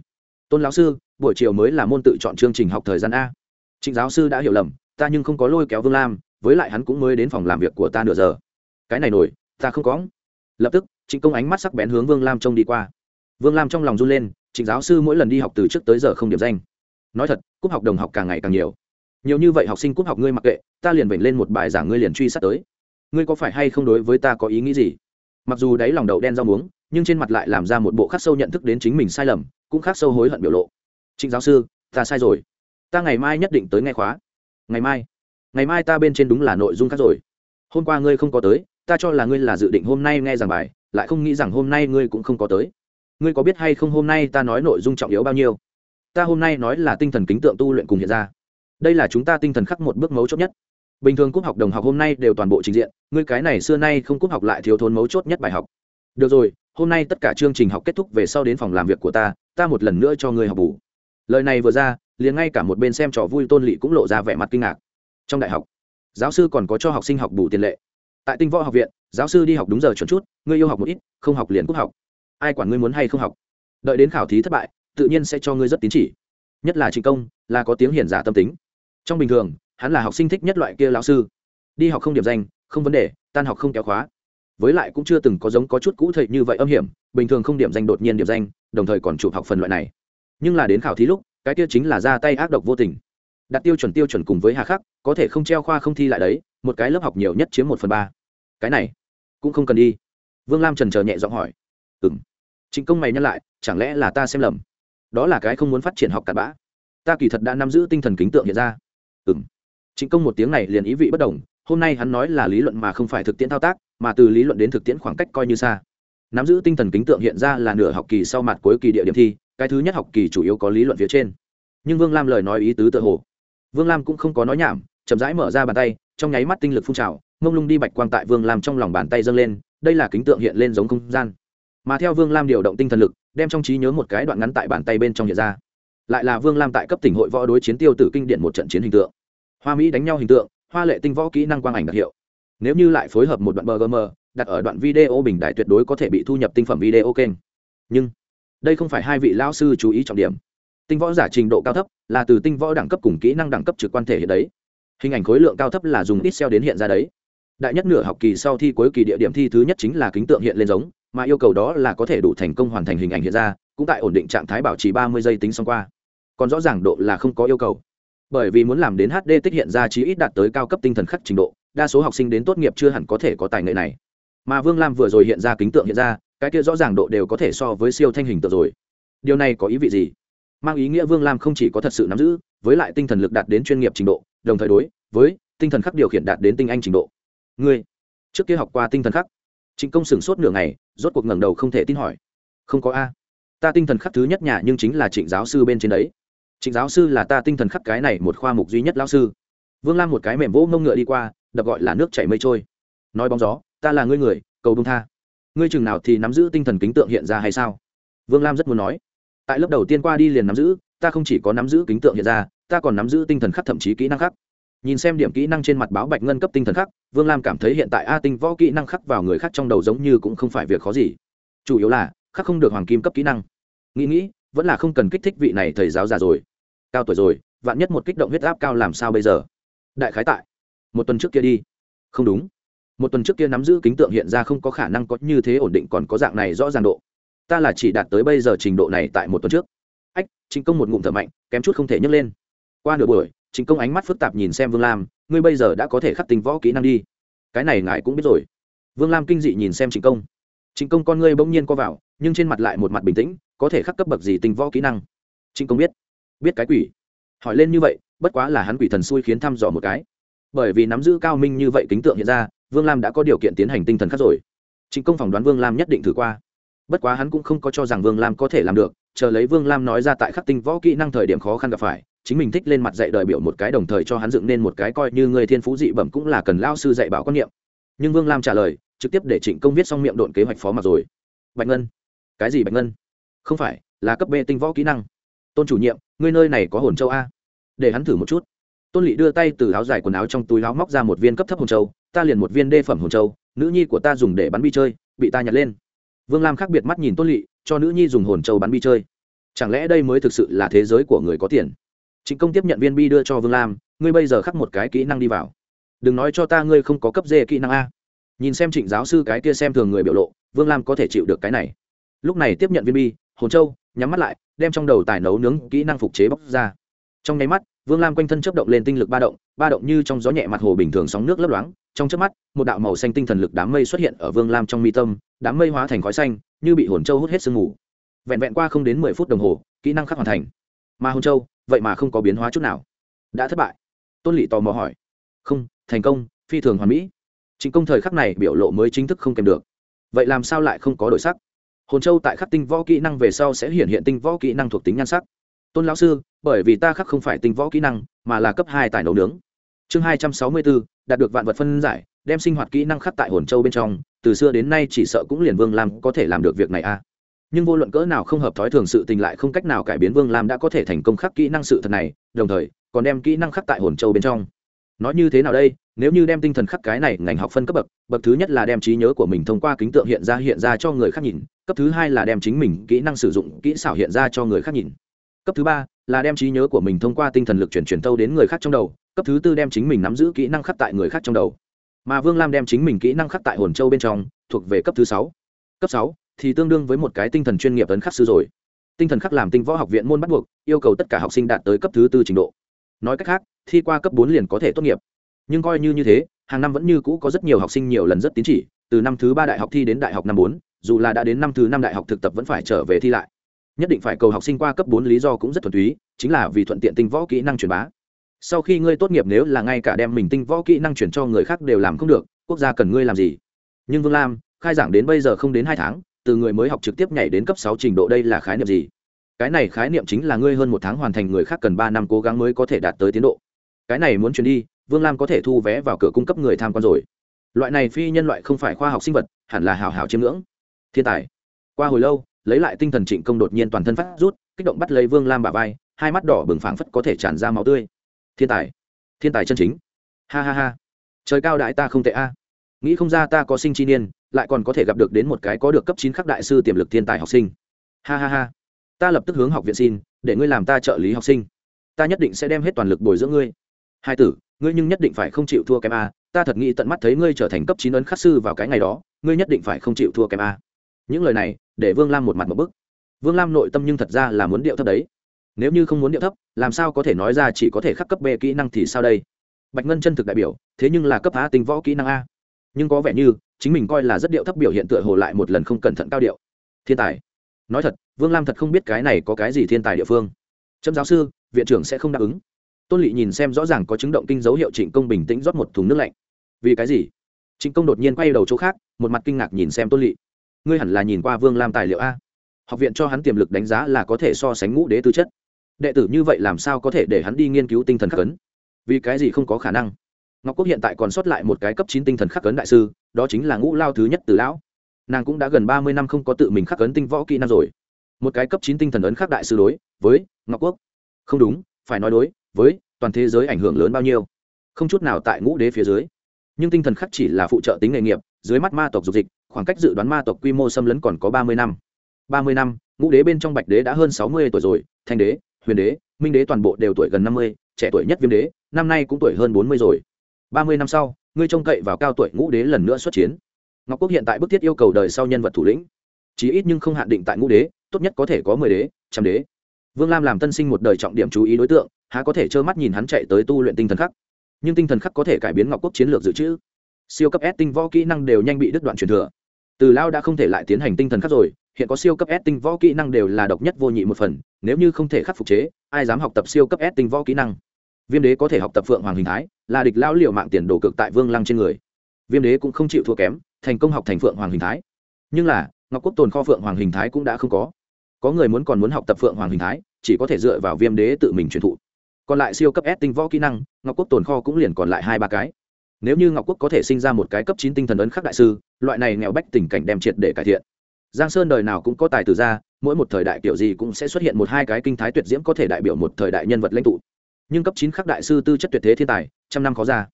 Tôn lão sư, buổi chiều mới là môn tự chọn chương trình học thời gian a. Trịnh giáo sư đã hiểu lầm, ta nhưng không có lôi kéo vương lam với lại hắn cũng mới đến phòng làm việc của ta nửa giờ. Cái này nổi, ta không có. Lập tức, trịnh công ánh mắt sắc bén hướng vương lam trông đi qua. Vương lam trong lòng run lên, trịnh giáo sư mỗi lần đi học từ trước tới giờ không điểm danh. Nói thật, cúp học đồng học càng ngày càng nhiều. Nhiều như vậy học sinh cúp học ngươi mặc kệ, ta liền vểnh lên một bài giảng ngươi liền truy sát tới. Ngươi có phải hay không đối với ta có ý nghĩ gì? Mặc dù đáy lòng đầu đen rau muống, nhưng trên mặt lại làm ra một bộ khắc sâu nhận thức đến chính mình sai lầm, cũng khắc sâu hối hận biểu lộ. Trịnh giáo sư, ta sai rồi. Ta ngày mai nhất định tới nghe khóa. Ngày mai ngày mai ta bên trên đúng là nội dung khác rồi. Hôm qua ngươi không có tới, ta cho là ngươi là dự định hôm nay nghe giảng bài, lại không nghĩ rằng hôm nay ngươi cũng không có tới. Ngươi có biết hay không hôm nay ta nói nội dung trọng yếu bao nhiêu? Ta hôm nay nói là tinh thần kính tượng tu luyện cùng hiện ra. Đây là chúng ta tinh thần khắc một bước mấu chốt nhất. Bình thường cúp học đồng học hôm nay đều toàn bộ trình diện, ngươi cái này xưa nay không cúp học lại thiếu thốn mấu chốt nhất bài học. Được rồi, hôm nay tất cả chương trình học kết thúc về sau đến phòng làm việc của ta ta một lần nữa cho ngươi học bù. Lời này vừa ra, liền ngay cả một bên xem trò vui tôn lỵ cũng lộ ra vẻ mặt kinh ngạc trong đại học. Giáo sư còn có cho học sinh học bù tiền lệ. Tại tinh võ học viện, giáo sư đi học đúng giờ chuẩn chút ngươi yêu học một ít, không học liền cúc học. Ai quản ngươi muốn hay không học? Đợi đến khảo thí thất bại, tự nhiên sẽ cho ngươi rất tín chỉ. Nhất là trịnh công, là có tiếng hiển giả tâm tính. Trong bình thường, hắn là học sinh thích nhất loại kia lão sư. Đi học không điểm danh, không vấn đề, tan học không kéo khóa. Với lại cũng chưa từng có giống có chút cũ thầy như vậy âm hiểm, bình thường không điểm danh đột nhiên điểm danh, đồng thời còn chụp học phần loại này. Nhưng là đến khảo thí lúc, cái kia chính là ra tay ác độc vô tình đặt tiêu chuẩn tiêu chuẩn cùng với hà khắc, có thể không treo khoa không thi lại đấy, một cái lớp học nhiều nhất chiếm một phần ba. Cái này, cũng không cần đi. Vương lam trần chờ nhẹ giọng hỏi. Ừ m trịnh công mày nhắc lại, chẳng lẽ là ta xem lầm? Đó là cái không muốn phát triển học cặn bã. Ta kỳ thật đã nắm giữ tinh thần kính tượng hiện ra. Ừ m trịnh công một tiếng này liền ý vị bất đồng, hôm nay hắn nói là lý luận mà không phải thực tiễn thao tác, mà từ lý luận đến thực tiễn khoảng cách coi như xa. Nắm giữ tinh thần kính tượng hiện ra là nửa học kỳ sau mặt cuối kỳ địa điểm thi, cái thứ nhất học kỳ chủ yếu có lý luận phía trên. Nhưng vương lam lời nói ý tứ tự hồ vương lam cũng không có nói nhảm, chậm rãi mở ra bàn tay, trong nháy mắt tinh lực phun trào, mông lung đi bạch quang tại vương lam trong lòng bàn tay dâng lên, đây là kính tượng hiện lên giống không gian. Mà theo vương lam điều động tinh thần lực, đem trong trí nhớ một cái đoạn ngắn tại bàn tay bên trong hiện ra. Lại là vương lam tại cấp tỉnh hội võ đối chiến tiêu tử kinh điển một trận chiến hình tượng. Hoa mỹ đánh nhau hình tượng, hoa lệ tinh võ kỹ năng quang ảnh đặc hiệu. Nếu như lại phối hợp một đoạn bgm đặt ở đoạn video bình đại tuyệt đối có thể bị thu nhập tinh phẩm video kênh. Nhưng, đây không phải hai vị lão sư chú ý trọng điểm tinh võ giả trình độ cao thấp, là từ tinh võ đẳng cấp cùng kỹ năng đẳng cấp trực quan thể hiện đấy. Hình ảnh khối lượng cao thấp là dùng ít xeo đến hiện ra đấy. Đại nhất nửa học kỳ sau thi cuối kỳ địa điểm thi thứ nhất chính là kính tượng hiện lên giống, mà yêu cầu đó là có thể đủ thành công hoàn thành hình ảnh hiện ra, cũng tại ổn định trạng thái bảo trì ba mươi giây tính xong qua. Còn rõ ràng độ là không có yêu cầu. Bởi vì muốn làm đến hd tích hiện ra chí ít đạt tới cao cấp tinh thần khắc trình độ, đa số học sinh đến tốt nghiệp chưa hẳn có thể có tài nghệ này. Mà vương lam vừa rồi hiện ra kính tượng hiện ra, cái kia rõ ràng độ đều có thể so với siêu thanh hình tượng rồi. Điều này có ý vị gì? Mang ý nghĩa vương lam không chỉ có thật sự nắm giữ, với lại tinh thần lực đạt đến chuyên nghiệp trình độ, đồng thời đối với tinh thần khắc điều khiển đạt đến tinh anh trình độ. Ngươi, trước kia học qua tinh thần khắc. Trịnh công sửng sốt nửa ngày, rốt cuộc ngẩng đầu không thể tin hỏi. Không có a. Ta tinh thần khắc thứ nhất nhà nhưng chính là trịnh giáo sư bên trên đấy. Trịnh giáo sư là ta tinh thần khắc cái này một khoa mục duy nhất lão sư. Vương lam một cái mềm vỗ ngông ngựa đi qua, đập gọi là nước chảy mây trôi. Nói bóng gió, ta là ngươi người, cầu bông tha. Ngươi chừng nào thì nắm giữ tinh thần kính tượng hiện ra hay sao? Vương lam rất muốn nói tại lớp đầu tiên qua đi liền nắm giữ, ta không chỉ có nắm giữ kính tượng hiện ra, ta còn nắm giữ tinh thần khắc thậm chí kỹ năng khắc nhìn xem điểm kỹ năng trên mặt báo bạch ngân cấp tinh thần khắc, vương lam cảm thấy hiện tại a tinh võ kỹ năng khắc vào người khác trong đầu giống như cũng không phải việc khó gì. Chủ yếu là, khắc không được hoàng kim cấp kỹ năng. Nghĩ nghĩ, vẫn là không cần kích thích vị này thầy giáo già rồi. Cao tuổi rồi, vạn nhất một kích động huyết áp cao làm sao bây giờ? Đại khái tại một tuần trước kia đi. Không đúng. Một tuần trước kia nắm giữ kính tượng hiện ra không có khả năng có như thế ổn định còn có dạng này rõ ràng độ ta là chỉ đạt tới bây giờ trình độ này tại một tuần trước. Ách chính công một ngụm thở mạnh, kém chút không thể nhấc lên. Qua nửa buổi chính công ánh mắt phức tạp nhìn xem vương lam, ngươi bây giờ đã có thể khắc tinh võ kỹ năng đi. Cái này ngài cũng biết rồi. Vương lam kinh dị nhìn xem chính công. Chính công con ngươi bỗng nhiên co vào, nhưng trên mặt lại một mặt bình tĩnh, có thể khắc cấp bậc gì tinh võ kỹ năng? Chính công biết. Biết cái quỷ. Hỏi lên như vậy, bất quá là hắn quỷ thần xui khiến thăm dò một cái. Bởi vì nắm giữ cao minh như vậy kính tượng hiện ra, vương lam đã có điều kiện tiến hành tinh thần khắc rồi. Chính công phỏng đoán vương lam nhất định thử qua bất quá hắn cũng không có cho rằng vương lam có thể làm được, chờ lấy vương lam nói ra tại khắc tinh võ kỹ năng thời điểm khó khăn gặp phải, chính mình thích lên mặt dạy đời biểu một cái đồng thời cho hắn dựng nên một cái coi như người thiên phú dị bẩm cũng là cần lao sư dạy bảo quan niệm. Nhưng vương lam trả lời, trực tiếp để trịnh công viết xong miệng độn kế hoạch phó mặt rồi. Bạch ngân. Cái gì bạch ngân? Không phải, là cấp b tinh võ kỹ năng. Tôn chủ nhiệm, ngươi nơi này có hồn châu a? Để hắn thử một chút. Tôn lỵ đưa tay từ áo dài quần áo trong túi áo móc ra một viên cấp thấp hồn châu, ta liền một viên đê phẩm hồn châu, nữ nhi của ta dùng để bắn bi chơi, bị ta nhặt lên vương lam khác biệt mắt nhìn tôn lỵ cho nữ nhi dùng hồn châu bắn bi chơi. Chẳng lẽ đây mới thực sự là thế giới của người có tiền? Trịnh công tiếp nhận viên bi đưa cho vương lam, ngươi bây giờ khắc một cái kỹ năng đi vào. Đừng nói cho ta ngươi không có cấp dê kỹ năng a. Nhìn xem trịnh giáo sư cái kia xem thường người biểu lộ, vương lam có thể chịu được cái này. Lúc này tiếp nhận viên bi, hồn châu, nhắm mắt lại, đem trong đầu tài nấu nướng kỹ năng phục chế bóc ra. Trong nháy mắt, vương lam quanh thân chấp động lên tinh lực ba động ba động như trong gió nhẹ mặt hồ bình thường sóng nước lấp loáng, trong chớp mắt, một đạo màu xanh tinh thần lực đám mây xuất hiện ở vương lam trong mi tâm, đám mây hóa thành khói xanh, như bị hồn châu hút hết sương mù. Vẹn vẹn qua không đến mười phút đồng hồ, kỹ năng khắc hoàn thành. Mà hồn châu, vậy mà không có biến hóa chút nào. Đã thất bại. Tôn lỵ tò mò hỏi. Không, thành công, phi thường hoàn mỹ. Chính công thời khắc này biểu lộ mới chính thức không kèm được. Vậy làm sao lại không có đổi sắc? Hồn châu tại khắc tinh võ kỹ năng về sau sẽ hiện hiện tinh võ kỹ năng thuộc tính nhan sắc tôn lão sư, bởi vì ta khắc không phải tinh võ kỹ năng, mà là cấp hai tài nấu nướng. Chương hai trăm sáu mươi bốn, đạt được vạn vật phân giải, đem sinh hoạt kỹ năng khắc tại hồn châu bên trong, từ xưa đến nay chỉ sợ cũng liền vương lam có thể làm được việc này a. À. nhưng vô luận cỡ nào không hợp thói thường sự tình lại không cách nào cải biến vương lam đã có thể thành công khắc kỹ năng sự thật này, đồng thời, còn đem kỹ năng khắc tại hồn châu bên trong. Nói như thế nào đây? Nếu như đem tinh thần khắc cái này, ngành học phân cấp bậc bậc thứ nhất là đem trí nhớ của mình thông qua kính tượng hiện ra hiện ra cho người khác nhìn, cấp thứ hai là đem chính mình kỹ năng sử dụng kỹ xảo hiện ra cho người khác nhìn cấp thứ ba là đem trí nhớ của mình thông qua tinh thần lực chuyển truyền tâu đến người khác trong đầu, cấp thứ tư đem chính mình nắm giữ kỹ năng khắc tại người khác trong đầu. Mà vương lam đem chính mình kỹ năng khắc tại hồn châu bên trong, thuộc về cấp thứ sáu. Cấp sáu thì tương đương với một cái tinh thần chuyên nghiệp tấn khắc sư rồi. Tinh thần khắc làm tinh võ học viện môn bắt buộc, yêu cầu tất cả học sinh đạt tới cấp thứ tư trình độ. Nói cách khác, thi qua cấp bốn liền có thể tốt nghiệp. Nhưng coi như như thế, hàng năm vẫn như cũ có rất nhiều học sinh nhiều lần rất tín chỉ, từ năm thứ ba đại học thi đến đại học năm bốn, dù là đã đến năm thứ năm đại học thực tập vẫn phải trở về thi lại nhất định phải cầu học sinh qua cấp bốn lý do cũng rất thuần túy, chính là vì thuận tiện tinh võ kỹ năng truyền bá. Sau khi ngươi tốt nghiệp nếu là ngay cả đem mình tinh võ kỹ năng chuyển cho người khác đều làm không được, quốc gia cần ngươi làm gì? Nhưng vương lam, khai giảng đến bây giờ không đến hai tháng, từ người mới học trực tiếp nhảy đến cấp sáu trình độ đây là khái niệm gì? Cái này khái niệm chính là ngươi hơn một tháng hoàn thành người khác cần ba năm cố gắng mới có thể đạt tới tiến độ. Cái này muốn chuyển đi, vương lam có thể thu vé vào cửa cung cấp người tham quan rồi. Loại này phi nhân loại không phải khoa học sinh vật, hẳn là hào hào chiêm ngưỡng. Thiên tài. Qua hồi lâu lấy lại tinh thần trịnh công đột nhiên toàn thân phát rút, kích động bắt lấy vương lam bà vai, hai mắt đỏ bừng phảng phất có thể tràn ra máu tươi. Thiên tài thiên tài chân chính. Ha ha ha. Trời cao đại ta không tệ a. À. Nghĩ không ra ta có sinh chi niên, lại còn có thể gặp được đến một cái có được cấp chín khắc đại sư tiềm lực thiên tài học sinh. Ha ha ha. Ta lập tức hướng học viện xin, để ngươi làm ta trợ lý học sinh. Ta nhất định sẽ đem hết toàn lực bồi dưỡng ngươi. Hai tử, ngươi nhưng nhất định phải không chịu thua kém a. À. Ta thật nghĩ tận mắt thấy ngươi trở thành cấp chín ấn khắc sư vào cái ngày đó, ngươi nhất định phải không chịu thua kém a. À. Những lời này để vương lam một mặt một bức. Vương lam nội tâm nhưng thật ra là muốn điệu thấp đấy. Nếu như không muốn điệu thấp, làm sao có thể nói ra chỉ có thể khắc cấp b kỹ năng thì sao đây? Bạch ngân chân thực đại biểu, thế nhưng là cấp a tinh võ kỹ năng a. Nhưng có vẻ như, chính mình coi là rất điệu thấp biểu hiện tựa hồ lại một lần không cẩn thận cao điệu. Thiên tài. Nói thật, vương lam thật không biết cái này có cái gì thiên tài địa phương. Trâm giáo sư, viện trưởng sẽ không đáp ứng. Tôn lỵ nhìn xem rõ ràng có chứng động kinh dấu hiệu trịnh công bình tĩnh rót một thùng nước lạnh. Vì cái gì? Trịnh công đột nhiên quay đầu chỗ khác, một mặt kinh ngạc nhìn xem tôn lỵ ngươi hẳn là nhìn qua vương lam tài liệu a. Học viện cho hắn tiềm lực đánh giá là có thể so sánh ngũ đế tư chất. Đệ tử như vậy làm sao có thể để hắn đi nghiên cứu tinh thần khắc ấn? Vì cái gì không có khả năng? Ngọc quốc hiện tại còn sót lại một cái cấp chín tinh thần khắc ấn đại sư, đó chính là ngũ lao thứ nhất từ lão. Nàng cũng đã gần ba mươi năm không có tự mình khắc ấn tinh võ kỹ năng rồi. Một cái cấp chín tinh thần ấn khắc đại sư đối với ngọc quốc. Không đúng, phải nói đối với toàn thế giới ảnh hưởng lớn bao nhiêu. Không chút nào tại ngũ đế phía dưới nhưng tinh thần khắc chỉ là phụ trợ tính nghề nghiệp, dưới mắt ma tộc dục dịch, khoảng cách dự đoán ma tộc quy mô xâm lấn còn có ba mươi năm. Ba mươi năm, ngũ đế bên trong bạch đế đã hơn sáu mươi tuổi rồi, thanh đế, huyền đế, minh đế toàn bộ đều tuổi gần năm mươi, trẻ tuổi nhất viêm đế, năm nay cũng tuổi hơn bốn mươi rồi. Ba mươi năm sau, ngươi trông cậy vào cao tuổi ngũ đế lần nữa xuất chiến. Ngọc quốc hiện tại bức thiết yêu cầu đời sau nhân vật thủ lĩnh. Chí ít nhưng không hạn định tại ngũ đế, tốt nhất có thể có mười đế, trăm đế. Vương lam làm tân sinh một đời trọng điểm chú ý đối tượng, há có thể trơ mắt nhìn hắn chạy tới tu luyện tinh thần khắc nhưng tinh thần khắc có thể cải biến ngọc quốc chiến lược dự trữ. Siêu cấp s tinh võ kỹ năng đều nhanh bị đứt đoạn truyền thừa. Từ lao đã không thể lại tiến hành tinh thần khắc rồi, hiện có siêu cấp s tinh võ kỹ năng đều là độc nhất vô nhị một phần, nếu như không thể khắc phục chế, ai dám học tập siêu cấp s tinh võ kỹ năng? Viêm đế có thể học tập phượng hoàng hình thái, là địch lao liệu mạng tiền đồ cực tại vương lăng trên người. Viêm đế cũng không chịu thua kém, thành công học thành phượng hoàng hình thái. Nhưng là, ngọc quốc tồn kho phượng hoàng hình thái cũng đã không có. Có người muốn còn muốn học tập phượng hoàng hình thái, chỉ có thể dựa vào viêm đế tự mình truyền thụ còn lại siêu cấp s tinh võ kỹ năng, ngọc quốc tồn kho cũng liền còn lại hai ba cái. Nếu như ngọc quốc có thể sinh ra một cái cấp chín tinh thần ấn khắc đại sư, loại này nghèo bách tình cảnh đem triệt để cải thiện. Giang sơn đời nào cũng có tài tử ra, mỗi một thời đại kiểu gì cũng sẽ xuất hiện một hai cái kinh thái tuyệt diễm có thể đại biểu một thời đại nhân vật lãnh tụ. Nhưng cấp chín khắc đại sư tư chất tuyệt thế thiên tài, trăm năm khó ra.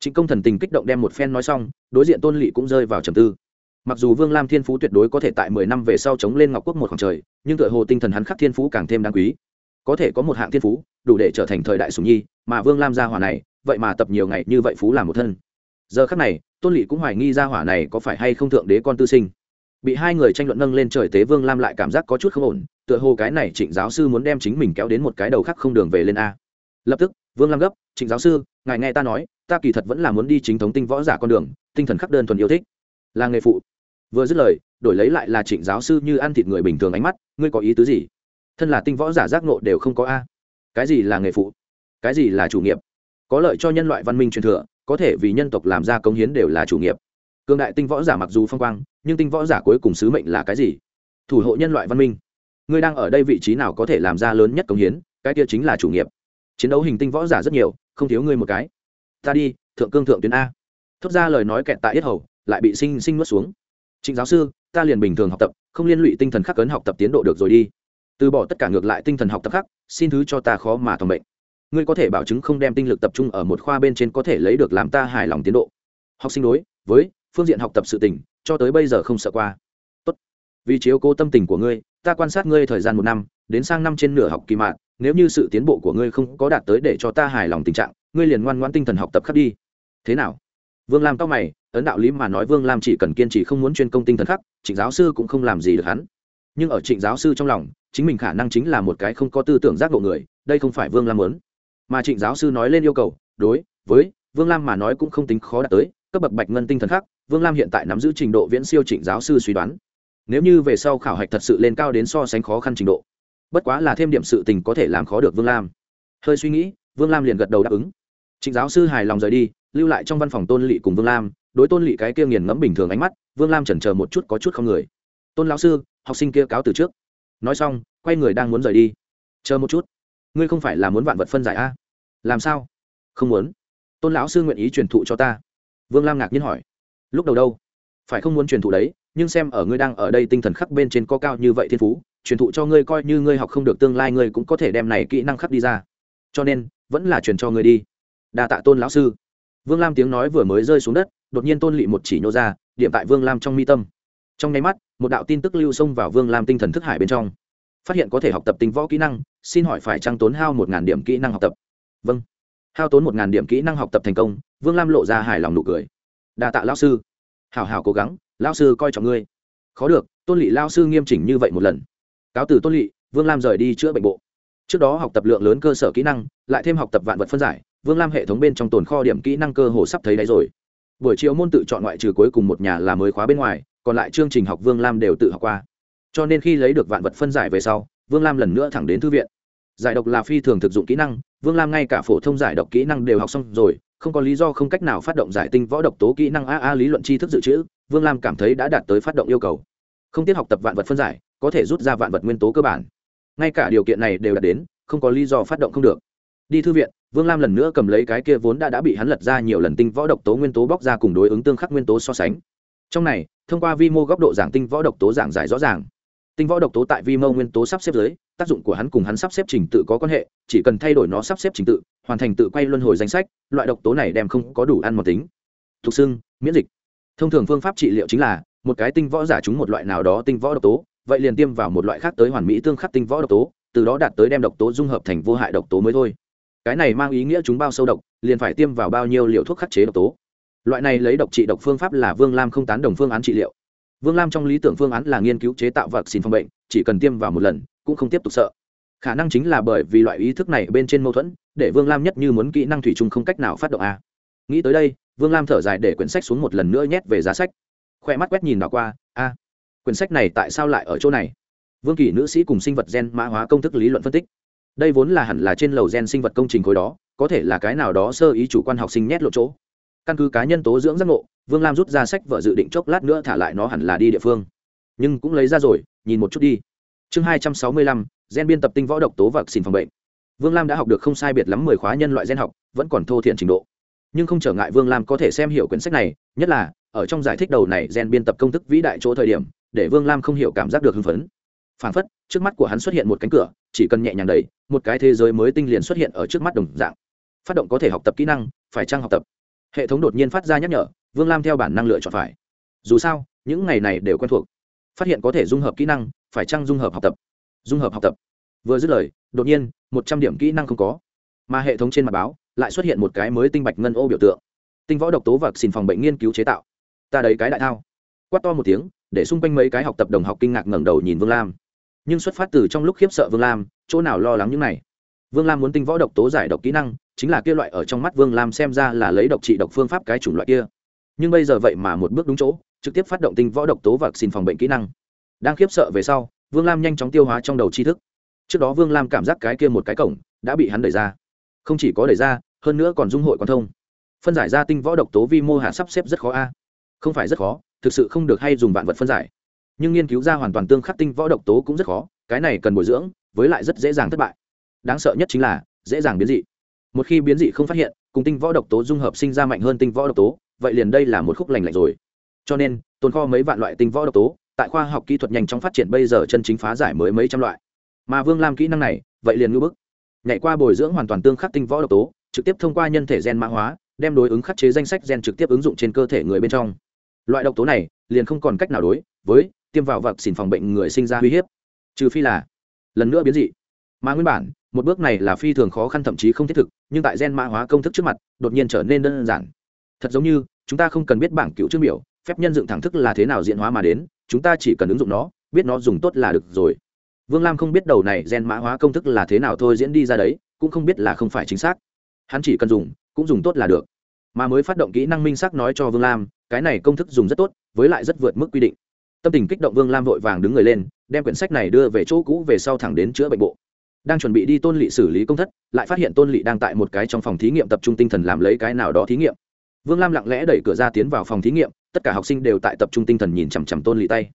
Chính công thần tình kích động đem một phen nói xong, đối diện tôn lỵ cũng rơi vào trầm tư. Mặc dù vương lam thiên phú tuyệt đối có thể tại mười năm về sau chống lên ngọc quốc một khoảng trời, nhưng tựa hồ tinh thần hắn khắc thiên phú càng thêm đáng quý có thể có một hạng thiên phú, đủ để trở thành thời đại sùng nhi, mà vương lam gia hỏa này, vậy mà tập nhiều ngày như vậy phú làm một thân. Giờ khắc này, tôn lỵ cũng hoài nghi gia hỏa này có phải hay không thượng đế con tư sinh. Bị hai người tranh luận nâng lên trời tế, vương lam lại cảm giác có chút không ổn, tựa hồ cái này trịnh giáo sư muốn đem chính mình kéo đến một cái đầu khác không đường về lên a. Lập tức, vương lam gấp, trịnh giáo sư, ngài nghe ta nói, ta kỳ thật vẫn là muốn đi chính thống tinh võ giả con đường, tinh thần khắc đơn thuần yêu thích. Là nghề phụ. Vừa dứt lời, đổi lấy lại là trịnh giáo sư như ăn thịt người bình thường ánh mắt, ngươi có ý tứ gì? Thân là tinh võ giả giác nộ đều không có a. Cái gì là nghề phụ? Cái gì là chủ nghiệp? Có lợi cho nhân loại văn minh truyền thừa, có thể vì nhân tộc làm ra công hiến đều là chủ nghiệp. Cương đại tinh võ giả mặc dù phong quang, nhưng tinh võ giả cuối cùng sứ mệnh là cái gì? Thủ hộ nhân loại văn minh. Ngươi đang ở đây vị trí nào có thể làm ra lớn nhất công hiến, cái kia chính là chủ nghiệp. Chiến đấu hình tinh võ giả rất nhiều, không thiếu ngươi một cái. Ta đi, thượng cương thượng tuyến a. Thốt ra lời nói kẹt tại yết hầu, lại bị sinh sinh nuốt xuống. Trịnh giáo sư, ta liền bình thường học tập, không liên lụy tinh thần khắc cấn học tập tiến độ được rồi đi từ bỏ tất cả ngược lại tinh thần học tập khác, xin thứ cho ta khó mà thầm bệnh. Ngươi có thể bảo chứng không đem tinh lực tập trung ở một khoa bên trên có thể lấy được làm ta hài lòng tiến độ. Học sinh đối, với, phương diện học tập sự tình, cho tới bây giờ không sợ qua. Tốt. vì chiếu cố tâm tình của ngươi, ta quan sát ngươi thời gian một năm, đến sang năm trên nửa học kỳ mạng nếu như sự tiến bộ của ngươi không có đạt tới để cho ta hài lòng tình trạng, ngươi liền ngoan ngoãn tinh thần học tập khắc đi. Thế nào? Vương lam cao mày, ấn đạo lý mà nói vương lam chỉ cần kiên trì không muốn chuyên công tinh thần khắc trịnh giáo sư cũng không làm gì được hắn nhưng ở trịnh giáo sư trong lòng, chính mình khả năng chính là một cái không có tư tưởng giác ngộ người, đây không phải vương lam muốn. Mà trịnh giáo sư nói lên yêu cầu, đối với vương lam mà nói cũng không tính khó đạt tới, cấp bậc bạch ngân tinh thần khác, vương lam hiện tại nắm giữ trình độ viễn siêu trịnh giáo sư suy đoán. Nếu như về sau khảo hạch thật sự lên cao đến so sánh khó khăn trình độ, bất quá là thêm điểm sự tình có thể làm khó được vương lam. Hơi suy nghĩ, vương lam liền gật đầu đáp ứng. Trịnh giáo sư hài lòng rời đi, lưu lại trong văn phòng tôn lỵ cùng vương lam, đối tôn lỵ cái kia nghiền ngẫm bình thường ánh mắt, vương lam chần chờ một chút có chút không người. Tôn lão sư học sinh kia cáo từ trước. Nói xong, quay người đang muốn rời đi. Chờ một chút. Ngươi không phải là muốn vạn vật phân giải a? Làm sao? Không muốn. Tôn lão sư nguyện ý truyền thụ cho ta. Vương lam ngạc nhiên hỏi. Lúc đầu đâu? Phải không muốn truyền thụ đấy, nhưng xem ở ngươi đang ở đây tinh thần khắc bên trên có cao như vậy thiên phú, truyền thụ cho ngươi coi như ngươi học không được tương lai ngươi cũng có thể đem này kỹ năng khắc đi ra. Cho nên, vẫn là truyền cho ngươi đi. Đa tạ tôn lão sư. Vương lam tiếng nói vừa mới rơi xuống đất, đột nhiên tôn lị một chỉ nhô ra, điểm tại vương lam trong mi tâm trong nháy mắt, một đạo tin tức lưu xông vào vương lam tinh thần thức hải bên trong. Phát hiện có thể học tập tinh võ kỹ năng, xin hỏi phải trăng tốn hao một điểm kỹ năng học tập? Vâng. Hao tốn một điểm kỹ năng học tập thành công, vương lam lộ ra hài lòng nụ cười. Đa tạ lao sư. Hảo hảo cố gắng lao sư coi trọng ngươi. Khó được, tôn lỵ lao sư nghiêm chỉnh như vậy một lần. Cáo từ tôn lỵ vương lam rời đi chữa bệnh bộ. Trước đó học tập lượng lớn cơ sở kỹ năng, lại thêm học tập vạn vật phân giải, vương lam hệ thống bên trong tồn kho điểm kỹ năng cơ hồ sắp thấy đấy rồi. Buổi chiều môn tự chọn ngoại trừ cuối cùng một nhà là mới khóa bên ngoài còn lại chương trình học vương lam đều tự học qua. Cho nên khi lấy được vạn vật phân giải về sau, vương lam lần nữa thẳng đến thư viện. Giải độc là phi thường thực dụng kỹ năng, vương lam ngay cả phổ thông giải độc kỹ năng đều học xong rồi, không có lý do không cách nào phát động giải tinh võ độc tố kỹ năng a a lý luận tri thức dự trữ, vương lam cảm thấy đã đạt tới phát động yêu cầu. Không tiếc học tập vạn vật phân giải, có thể rút ra vạn vật nguyên tố cơ bản. Ngay cả điều kiện này đều đạt đến, không có lý do phát động không được. Đi thư viện, vương lam lần nữa cầm lấy cái kia vốn đã đã bị hắn lật ra nhiều lần tinh võ độc tố nguyên tố bóc ra cùng đối ứng tương khắc nguyên tố so sánh trong này, thông qua vi mô góc độ giảng tinh võ độc tố giảng giải rõ ràng. Tinh võ độc tố tại vi mô nguyên tố sắp xếp dưới tác dụng của hắn cùng hắn sắp xếp trình tự có quan hệ, chỉ cần thay đổi nó sắp xếp trình tự, hoàn thành tự quay luân hồi danh sách, loại độc tố này đem không có đủ ăn một tính. Thuộc xưng, miễn dịch. Thông thường phương pháp trị liệu chính là, một cái tinh võ giả trúng một loại nào đó tinh võ độc tố, vậy liền tiêm vào một loại khác tới hoàn mỹ tương khắc tinh võ độc tố, từ đó đạt tới đem độc tố dung hợp thành vô hại độc tố mới thôi. Cái này mang ý nghĩa chúng bao sâu độc, liền phải tiêm vào bao nhiêu liệu thuốc khắc chế độc tố loại này lấy độc trị độc phương pháp là vương lam không tán đồng phương án trị liệu. Vương lam trong lý tưởng phương án là nghiên cứu chế tạo vật xin phòng bệnh, chỉ cần tiêm vào một lần, cũng không tiếp tục sợ. Khả năng chính là bởi vì loại ý thức này bên trên mâu thuẫn, để vương lam nhất như muốn kỹ năng thủy chung không cách nào phát động a. Nghĩ tới đây, vương lam thở dài để quyển sách xuống một lần nữa nhét về giá sách. Khoe mắt quét nhìn đ qua, a, quyển sách này tại sao lại ở chỗ này? Vương kỳ nữ sĩ cùng sinh vật gen mã hóa công thức lý luận phân tích. Đây vốn là hẳn là trên lầu gen sinh vật công trình khối đó, có thể là cái nào đó sơ ý chủ quan học sinh nhét lộ chỗ căn cứ cá nhân tố dưỡng giác ngộ, vương lam rút ra sách vợ dự định chốc lát nữa thả lại nó hẳn là đi địa phương. Nhưng cũng lấy ra rồi, nhìn một chút đi. Chương hai trăm sáu mươi lăm, gen biên tập tinh võ độc tố và xin phòng bệnh. Vương lam đã học được không sai biệt lắm mười khóa nhân loại gen học, vẫn còn thô thiện trình độ. Nhưng không trở ngại vương lam có thể xem hiểu quyển sách này, nhất là, ở trong giải thích đầu này gen biên tập công thức vĩ đại chỗ thời điểm, để vương lam không hiểu cảm giác được hưng phấn. Phản phất, trước mắt của hắn xuất hiện một cánh cửa, chỉ cần nhẹ nhàng đẩy, một cái thế giới mới tinh liền xuất hiện ở trước mắt đồng dạng. Phát động có thể học tập kỹ năng, phải trang học tập? Hệ thống đột nhiên phát ra nhắc nhở, vương lam theo bản năng lựa chọn phải. Dù sao, những ngày này đều quen thuộc. Phát hiện có thể dung hợp kỹ năng, phải chăng dung hợp học tập? Dung hợp học tập. Vừa dứt lời, đột nhiên, một trăm điểm kỹ năng không có. Mà hệ thống trên mặt báo lại xuất hiện một cái mới tinh bạch ngân ô biểu tượng. Tinh võ độc tố và xin phòng bệnh nghiên cứu chế tạo. Ta đấy cái đại thao. Quát to một tiếng, để xung quanh mấy cái học tập đồng học kinh ngạc ngẩng đầu nhìn vương lam. Nhưng xuất phát từ trong lúc khiếp sợ vương lam, chỗ nào lo lắng những này? Vương lam muốn tinh võ độc tố giải độc kỹ năng chính là kia loại ở trong mắt vương lam xem ra là lấy độc trị độc phương pháp cái chủng loại kia. Nhưng bây giờ vậy mà một bước đúng chỗ, trực tiếp phát động tinh võ độc tố và xin phòng bệnh kỹ năng. Đang khiếp sợ về sau, vương lam nhanh chóng tiêu hóa trong đầu tri thức. Trước đó vương lam cảm giác cái kia một cái cổng đã bị hắn đẩy ra. Không chỉ có đẩy ra, hơn nữa còn dung hội quan thông. Phân giải ra tinh võ độc tố vi mô hạ sắp xếp rất khó a. Không phải rất khó, thực sự không được hay dùng vạn vật phân giải. Nhưng nghiên cứu ra hoàn toàn tương khắc tinh võ độc tố cũng rất khó, cái này cần bồi dưỡng, với lại rất dễ dàng thất bại. Đáng sợ nhất chính là, dễ dàng biến dị một khi biến dị không phát hiện, cùng tinh võ độc tố dung hợp sinh ra mạnh hơn tinh võ độc tố, vậy liền đây là một khúc lành lạnh rồi. Cho nên, tồn kho mấy vạn loại tinh võ độc tố, tại khoa học kỹ thuật nhanh chóng phát triển bây giờ chân chính phá giải mới mấy trăm loại. Mà vương làm kỹ năng này, vậy liền ngưỡng bức. Nhảy qua bồi dưỡng hoàn toàn tương khắc tinh võ độc tố, trực tiếp thông qua nhân thể gen mã hóa, đem đối ứng khắc chế danh sách gen trực tiếp ứng dụng trên cơ thể người bên trong. Loại độc tố này, liền không còn cách nào đối với tiêm vào vật xỉn phòng bệnh người sinh ra uy hiếp, trừ phi là lần nữa biến dị. Mà nguyên bản một bước này là phi thường khó khăn thậm chí không thiết thực, nhưng tại gen mã hóa công thức trước mặt, đột nhiên trở nên đơn giản. Thật giống như, chúng ta không cần biết bảng cựu chương biểu, phép nhân dựng thẳng thức là thế nào diễn hóa mà đến, chúng ta chỉ cần ứng dụng nó, biết nó dùng tốt là được rồi. Vương lam không biết đầu này gen mã hóa công thức là thế nào thôi diễn đi ra đấy, cũng không biết là không phải chính xác. Hắn chỉ cần dùng, cũng dùng tốt là được. Mà mới phát động kỹ năng minh xác nói cho vương lam, cái này công thức dùng rất tốt, với lại rất vượt mức quy định. Tâm tình kích động vương lam vội vàng đứng người lên, đem quyển sách này đưa về chỗ cũ về sau thẳng đến chữa bệnh bộ đang chuẩn bị đi tôn lỵ xử lý công thất, lại phát hiện tôn lỵ đang tại một cái trong phòng thí nghiệm tập trung tinh thần làm lấy cái nào đó thí nghiệm. Vương lam lặng lẽ đẩy cửa ra tiến vào phòng thí nghiệm, tất cả học sinh đều tại tập trung tinh thần nhìn chằm chằm tôn lỵ tay.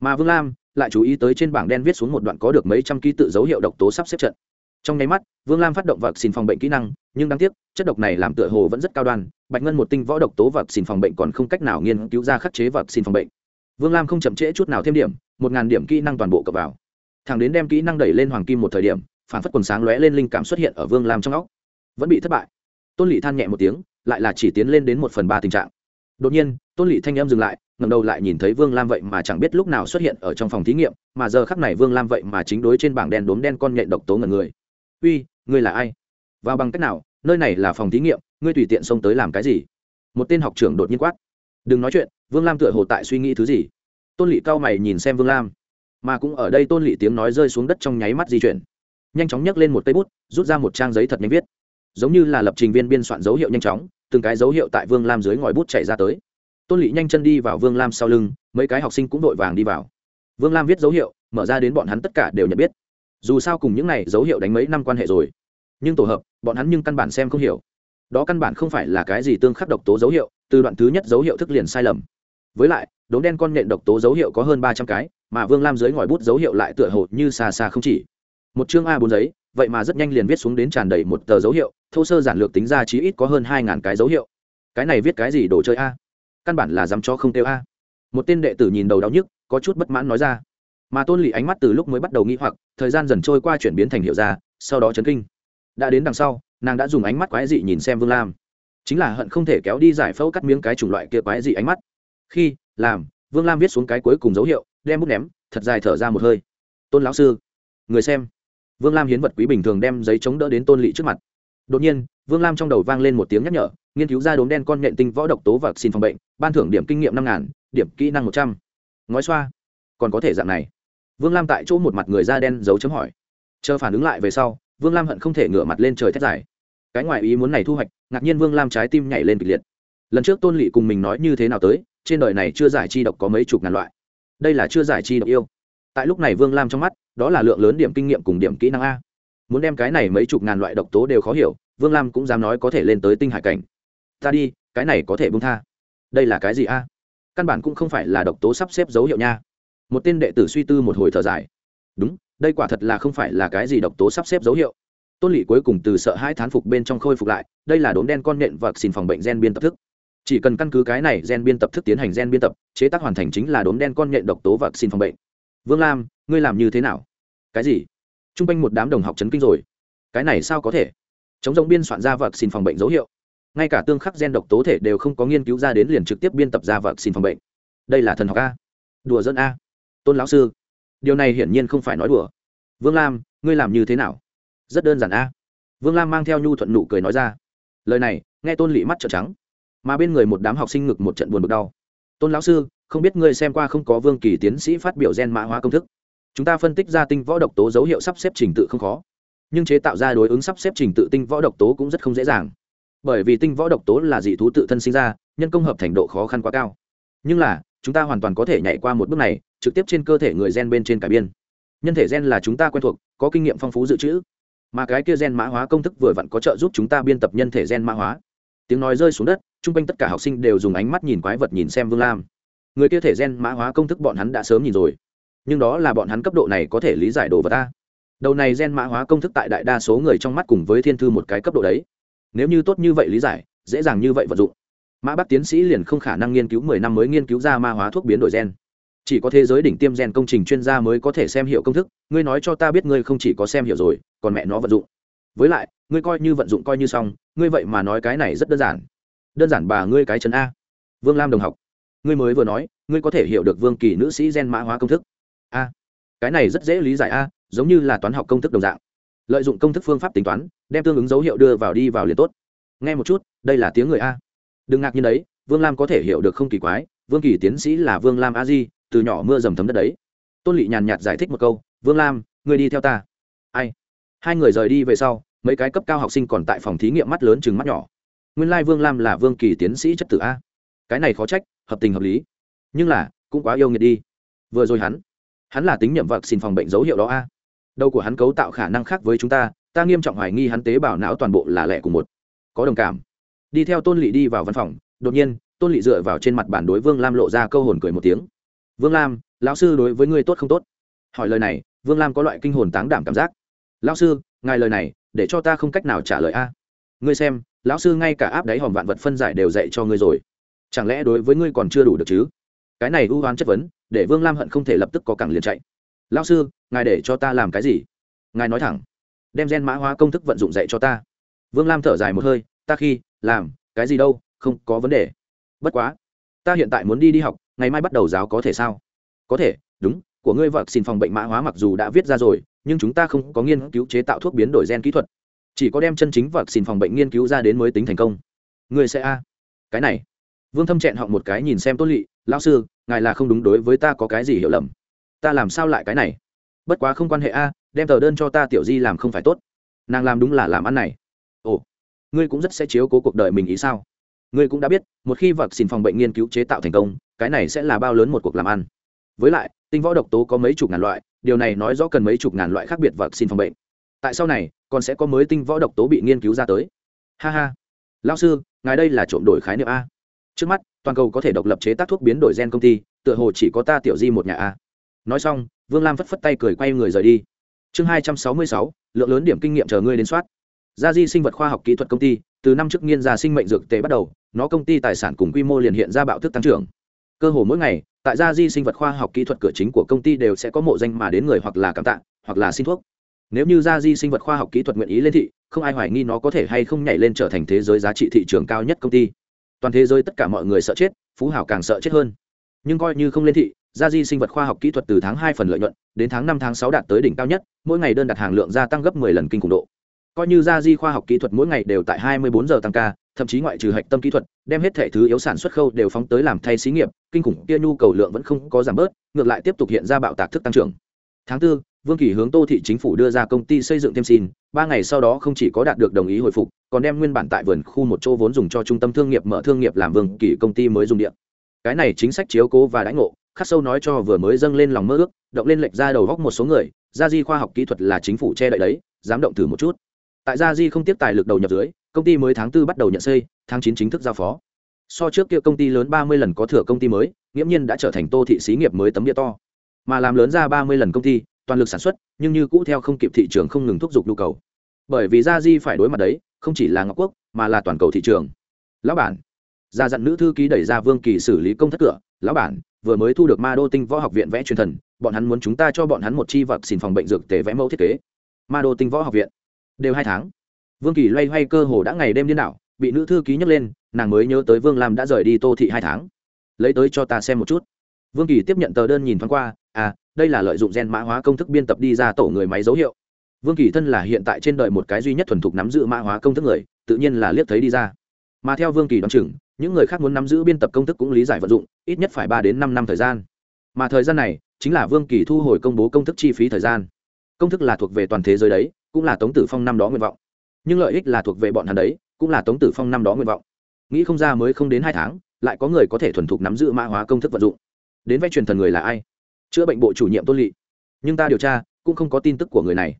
Mà vương lam lại chú ý tới trên bảng đen viết xuống một đoạn có được mấy trăm ký tự dấu hiệu độc tố sắp xếp trận. Trong nháy mắt, vương lam phát động vật xin phòng bệnh kỹ năng, nhưng đáng tiếc, chất độc này làm tựa hồ vẫn rất cao đoan, bạch ngân một tinh võ độc tố vật xin phòng bệnh còn không cách nào nghiên cứu ra khắc chế vật xin phòng bệnh. Vương lam không chậm trễ chút nào thêm điểm, một ngàn điểm kỹ năng toàn bộ cập vào. Thằng đến đem kỹ năng đẩy lên hoàng kim một thời điểm phản phất quần sáng lóe lên linh cảm xuất hiện ở vương lam trong óc. Vẫn bị thất bại. Tôn lỵ than nhẹ một tiếng, lại là chỉ tiến lên đến một phần ba tình trạng. Đột nhiên, tôn lỵ thanh em dừng lại ngầm đầu lại nhìn thấy vương lam vậy mà chẳng biết lúc nào xuất hiện ở trong phòng thí nghiệm, mà giờ khắc này vương lam vậy mà chính đối trên bảng đen đốm đen con nhện độc tố ngần người. Uy, ngươi là ai? Vào bằng cách nào? Nơi này là phòng thí nghiệm, ngươi tùy tiện xông tới làm cái gì? Một tên học trưởng đột nhiên quát. Đừng nói chuyện, vương lam tựa hồ tại suy nghĩ thứ gì? Tôn lỵ cao mày nhìn xem vương lam, mà cũng ở đây tôn lỵ tiếng nói rơi xuống đất trong nháy mắt di chuyển nhanh chóng nhấc lên một cây bút, rút ra một trang giấy thật nhanh viết. Giống như là lập trình viên biên soạn dấu hiệu nhanh chóng, từng cái dấu hiệu tại vương lam dưới ngòi bút chạy ra tới. Tôn lỵ nhanh chân đi vào vương lam sau lưng, mấy cái học sinh cũng vội vàng đi vào. Vương lam viết dấu hiệu, mở ra đến bọn hắn tất cả đều nhận biết. Dù sao cùng những này dấu hiệu đánh mấy năm quan hệ rồi. Nhưng tổ hợp, bọn hắn nhưng căn bản xem không hiểu. Đó căn bản không phải là cái gì tương khắc độc tố dấu hiệu, từ đoạn thứ nhất dấu hiệu thức liền sai lầm. Với lại, đốm đen con nhện độc tố dấu hiệu có hơn ba trăm cái, mà vương lam dưới ngòi bút dấu hiệu lại tựa hồ như xa xa không chỉ một chương a bốn giấy, vậy mà rất nhanh liền viết xuống đến tràn đầy một tờ dấu hiệu, thô sơ giản lược tính ra chí ít có hơn hai ngàn cái dấu hiệu. Cái này viết cái gì đồ chơi a? Căn bản là dám cho không tiêu a. Một tên đệ tử nhìn đầu đau nhức, có chút bất mãn nói ra. Mà tôn lỵ ánh mắt từ lúc mới bắt đầu nghĩ hoặc, thời gian dần trôi qua chuyển biến thành hiệu ra, sau đó chấn kinh. Đã đến đằng sau, nàng đã dùng ánh mắt quái dị nhìn xem vương lam. Chính là hận không thể kéo đi giải phẫu cắt miếng cái chủng loại kia quái dị ánh mắt. Khi, làm, vương lam viết xuống cái cuối cùng dấu hiệu, đem bút ném, thật dài thở ra một hơi. Tôn lão sư, người xem vương lam hiến vật quý bình thường đem giấy chống đỡ đến tôn lỵ trước mặt. Đột nhiên, vương lam trong đầu vang lên một tiếng nhắc nhở, nghiên cứu ra đốm đen con nhện tinh võ độc tố và xin phòng bệnh, ban thưởng điểm kinh nghiệm năm ngàn, điểm kỹ năng một trăm. Ngói xoa. Còn có thể dạng này. Vương lam tại chỗ một mặt người da đen giấu chấm hỏi. Chờ phản ứng lại về sau, vương lam hận không thể ngửa mặt lên trời thét dài. Cái ngoài ý muốn này thu hoạch, ngạc nhiên vương lam trái tim nhảy lên kịch liệt. Lần trước tôn lỵ cùng mình nói như thế nào tới, trên đời này chưa giải chi độc có mấy chục ngàn loại. Đây là chưa giải chi độc yêu tại lúc này vương lam trong mắt, đó là lượng lớn điểm kinh nghiệm cùng điểm kỹ năng a. Muốn đem cái này mấy chục ngàn loại độc tố đều khó hiểu, vương lam cũng dám nói có thể lên tới tinh hải cảnh. Ta đi, cái này có thể bung tha. Đây là cái gì a? Căn bản cũng không phải là độc tố sắp xếp dấu hiệu nha. Một tên đệ tử suy tư một hồi thở dài. Đúng, đây quả thật là không phải là cái gì độc tố sắp xếp dấu hiệu. Tôn lỵ cuối cùng từ sợ hai thán phục bên trong khôi phục lại, đây là đốm đen con nện và xin phòng bệnh gen biên tập thức. Chỉ cần căn cứ cái này gen biên tập thức tiến hành gen biên tập, chế tác hoàn thành chính là đốm đen con nhện độc tố và xin phòng bệnh vương lam, ngươi làm như thế nào? Cái gì? T r u n g quanh một đám đồng học chấn kinh rồi. Cái này sao có thể? Chống giống biên soạn ra vật xin phòng bệnh dấu hiệu. Ngay cả tương khắc gen độc tố thể đều không có nghiên cứu ra đến liền trực tiếp biên tập ra vật xin phòng bệnh. Đây là thần học a. Đùa dân a. Tôn lão sư, điều này hiển nhiên không phải nói đùa. Vương lam, ngươi làm như thế nào? Rất đơn giản a. Vương lam mang theo nhu thuận nụ cười nói ra. Lời này, nghe tôn lỵ mắt trợ trắng. Mà bên người một đám học sinh ngực một trận buồn bực đau. Tôn lão sư không biết ngươi xem qua không có vương kỳ tiến sĩ phát biểu gen mã hóa công thức. Chúng ta phân tích ra tinh võ độc tố dấu hiệu sắp xếp trình tự không khó. Nhưng chế tạo ra đối ứng sắp xếp trình tự tinh võ độc tố cũng rất không dễ dàng. Bởi vì tinh võ độc tố là dị thú tự thân sinh ra, nhân công hợp thành độ khó khăn quá cao. Nhưng là, chúng ta hoàn toàn có thể nhảy qua một bước này, trực tiếp trên cơ thể người gen bên trên cải biên. Nhân thể gen là chúng ta quen thuộc, có kinh nghiệm phong phú dự trữ. Mà cái kia gen mã hóa công thức vừa vặn có trợ giúp chúng ta biên tập nhân thể gen mã hóa. Tiếng nói rơi xuống đất chung quanh tất cả học sinh đều dùng ánh mắt nhìn quái vật nhìn xem vương lam người kia thể gen mã hóa công thức bọn hắn đã sớm nhìn rồi. Nhưng đó là bọn hắn cấp độ này có thể lý giải đồ vật ta. Đầu này gen mã hóa công thức tại đại đa số người trong mắt cùng với thiên thư một cái cấp độ đấy. Nếu như tốt như vậy lý giải, dễ dàng như vậy vận dụng. Mã bắc tiến sĩ liền không khả năng nghiên cứu mười năm mới nghiên cứu ra ma hóa thuốc biến đổi gen. Chỉ có thế giới đỉnh tiêm gen công trình chuyên gia mới có thể xem hiểu công thức, ngươi nói cho ta biết ngươi không chỉ có xem hiểu rồi, còn mẹ nó vận dụng. Với lại, ngươi coi như vận dụng coi như xong, ngươi vậy mà nói cái này rất đơn giản. Đơn giản bà ngươi cái chân a. Vương lam đồng học ngươi mới vừa nói, ngươi có thể hiểu được vương kỳ nữ sĩ gen mã hóa công thức. A, cái này rất dễ lý giải a, giống như là toán học công thức đồng dạng. Lợi dụng công thức phương pháp tính toán, đem tương ứng dấu hiệu đưa vào đi vào liền tốt. Nghe một chút, đây là tiếng người a. Đừng ngạc nhiên đấy, vương lam có thể hiểu được không kỳ quái, vương kỳ tiến sĩ là vương lam a di, từ nhỏ mưa dầm thấm đất đấy. Tôn lỵ nhàn nhạt giải thích một câu, vương lam, ngươi đi theo ta. Ai? Hai người rời đi về sau, mấy cái cấp cao học sinh còn tại phòng thí nghiệm mắt lớn chừng mắt nhỏ. Nguyên lai vương lam là vương kỳ tiến sĩ chất tử a cái này khó trách, hợp tình hợp lý. Nhưng là, cũng quá yêu nghiệt đi. Vừa rồi hắn hắn là tính nhậm vật xin phòng bệnh dấu hiệu đó a. Đầu của hắn cấu tạo khả năng khác với chúng ta ta nghiêm trọng hoài nghi hắn tế bào não toàn bộ là lẻ của một. Có đồng cảm. Đi theo tôn lỵ đi vào văn phòng, đột nhiên, tôn lỵ dựa vào trên mặt bản đối vương lam lộ ra câu hồn cười một tiếng. Vương lam, lão sư đối với ngươi tốt không tốt? Hỏi lời này, vương lam có loại kinh hồn táng đảm cảm giác. Lão sư, ngài lời này, để cho ta không cách nào trả lời a. Ngươi xem, lão sư ngay cả áp đáy hòm vạn vật phân giải đều dạy cho ngươi rồi chẳng lẽ đối với ngươi còn chưa đủ được chứ? Cái này ưu oán chất vấn, để vương lam hận không thể lập tức có cẳng liền chạy. Lão sư, ngài để cho ta làm cái gì? Ngài nói thẳng. Đem gen mã hóa công thức vận dụng dạy cho ta. Vương lam thở dài một hơi, ta khi, làm, cái gì đâu, không có vấn đề. Bất quá, ta hiện tại muốn đi đi học, ngày mai bắt đầu giáo có thể sao? Có thể, đúng, của ngươi vật xin phòng bệnh mã hóa mặc dù đã viết ra rồi, nhưng chúng ta không có nghiên cứu chế tạo thuốc biến đổi gen kỹ thuật. Chỉ có đem chân chính vật xin phòng bệnh nghiên cứu ra đến mới tính thành công. Ngươi sẽ a? Cái này vương thâm chẹn họng một cái nhìn xem tôn lỵ lão sư, ngài là không đúng đối với ta có cái gì hiểu lầm. Ta làm sao lại cái này? Bất quá không quan hệ a, đem tờ đơn cho ta tiểu di làm không phải tốt. Nàng làm đúng là làm ăn này. Ồ, ngươi cũng rất sẽ chiếu cố cuộc đời mình ý sao? Ngươi cũng đã biết, một khi vật xin phòng bệnh nghiên cứu chế tạo thành công, cái này sẽ là bao lớn một cuộc làm ăn. Với lại, tinh võ độc tố có mấy chục ngàn loại, điều này nói rõ cần mấy chục ngàn loại khác biệt vật xin phòng bệnh. Tại sau này, còn sẽ có mới tinh võ độc tố bị nghiên cứu ra tới. Ha ha. Lao sư, ngài đây là trộm đổi khái niệm a trước mắt, toàn cầu có thể độc lập chế tác thuốc biến đổi gen công ty, tựa hồ chỉ có ta tiểu di một nhà a. Nói xong, vương lam phất phất tay cười quay người rời đi. Chương hai trăm sáu mươi sáu, lượng lớn điểm kinh nghiệm chờ ngươi đến soát. Gia di sinh vật khoa học kỹ thuật công ty, từ năm trước nghiên gia sinh mệnh dược tế bắt đầu, nó công ty tài sản cùng quy mô liền hiện ra bạo thức tăng trưởng. Cơ hồ mỗi ngày, tại gia di sinh vật khoa học kỹ thuật cửa chính của công ty đều sẽ có mộ danh mà đến người hoặc là cảm tạ, hoặc là xin thuốc. Nếu như gia di sinh vật khoa học kỹ thuật nguyện ý lên thị, không ai hoài nghi nó có thể hay không nhảy lên trở thành thế giới giá trị thị trường cao nhất công ty toàn thế giới tất cả mọi người sợ chết phú hảo càng sợ chết hơn. Nhưng coi như không lên thị gia di sinh vật khoa học kỹ thuật từ tháng hai phần lợi nhuận đến tháng năm tháng sáu đạt tới đỉnh cao nhất mỗi ngày đơn đặt hàng lượng gia tăng gấp 10 lần kinh khủng độ. Coi như gia di khoa học kỹ thuật mỗi ngày đều tại 24 giờ tăng ca thậm chí ngoại trừ hạch tâm kỹ thuật đem hết thể thứ yếu sản xuất khâu đều phóng tới làm thay xí nghiệp kinh khủng kia nhu cầu lượng vẫn không có giảm bớt ngược lại tiếp tục hiện ra bạo tạc thức tăng trưởng. Tháng 4, vương kỳ hướng tô thị chính phủ đưa ra công ty xây dựng thêm xin ba ngày sau đó không chỉ có đạt được đồng ý hồi phục còn đem nguyên bản tại vườn khu một chỗ vốn dùng cho trung tâm thương nghiệp mở thương nghiệp làm vương kỳ công ty mới dùng điện. Cái này chính sách chiếu cố và đãi ngộ, khắc sâu nói cho vừa mới dâng lên lòng mơ ước, động lên lệch ra đầu góc một số người, gia di khoa học kỹ thuật là chính phủ che đậy đấy, dám động thử một chút. Tại gia di không tiếp tài lực đầu nhập dưới, công ty mới tháng tư bắt đầu nhận xây, tháng chín chính thức giao phó. So trước kia công ty lớn ba mươi lần có thừa công ty mới, nghiễm nhiên đã trở thành tô thị xí nghiệp mới tấm địa to. Mà làm lớn ra ba mươi lần công ty, toàn lực sản xuất, nhưng như cũ theo không kịp thị trường không ngừng thúc giục nhu cầu. Bởi vì gia di phải đối mặt đấy không chỉ là ngọc quốc, mà là toàn cầu thị trường. Lão bản. Gia dặn nữ thư ký đẩy ra vương kỳ xử lý công thất cửa. Lão bản, vừa mới thu được ma đô tinh võ học viện vẽ truyền thần, bọn hắn muốn chúng ta cho bọn hắn một chi vật xin phòng bệnh dược tề vẽ mẫu thiết kế. Ma đô tinh võ học viện. Đều hai tháng. Vương kỳ loay hoay cơ hồ đã ngày đêm điên đảo, bị nữ thư ký nhấc lên, nàng mới nhớ tới vương lam đã rời đi tô thị hai tháng. Lấy tới cho ta xem một chút. Vương kỳ tiếp nhận tờ đơn nhìn thoáng qua à đây là lợi dụng gen mã hóa công thức biên tập đi ra tổ người máy dấu hiệu vương kỳ thân là hiện tại trên đời một cái duy nhất thuần thục nắm giữ mã hóa công thức người, tự nhiên là liếc thấy đi ra. Mà theo vương kỳ đoán chừng, những người khác muốn nắm giữ biên tập công thức cũng lý giải vận dụng, ít nhất phải ba đến năm năm thời gian. Mà thời gian này, chính là vương kỳ thu hồi công bố công thức chi phí thời gian. Công thức là thuộc về toàn thế giới đấy, cũng là tống tử phong năm đó nguyện vọng. Nhưng lợi ích là thuộc về bọn hắn đấy, cũng là tống tử phong năm đó nguyện vọng. Nghĩ không ra mới không đến hai tháng, lại có người có thể thuần thục nắm giữ mã hóa công thức vận dụng. Đến vay truyền thần người là ai? Chữa bệnh bộ chủ nhiệm tôn lỵ nhưng ta điều tra, cũng không có tin tức của người này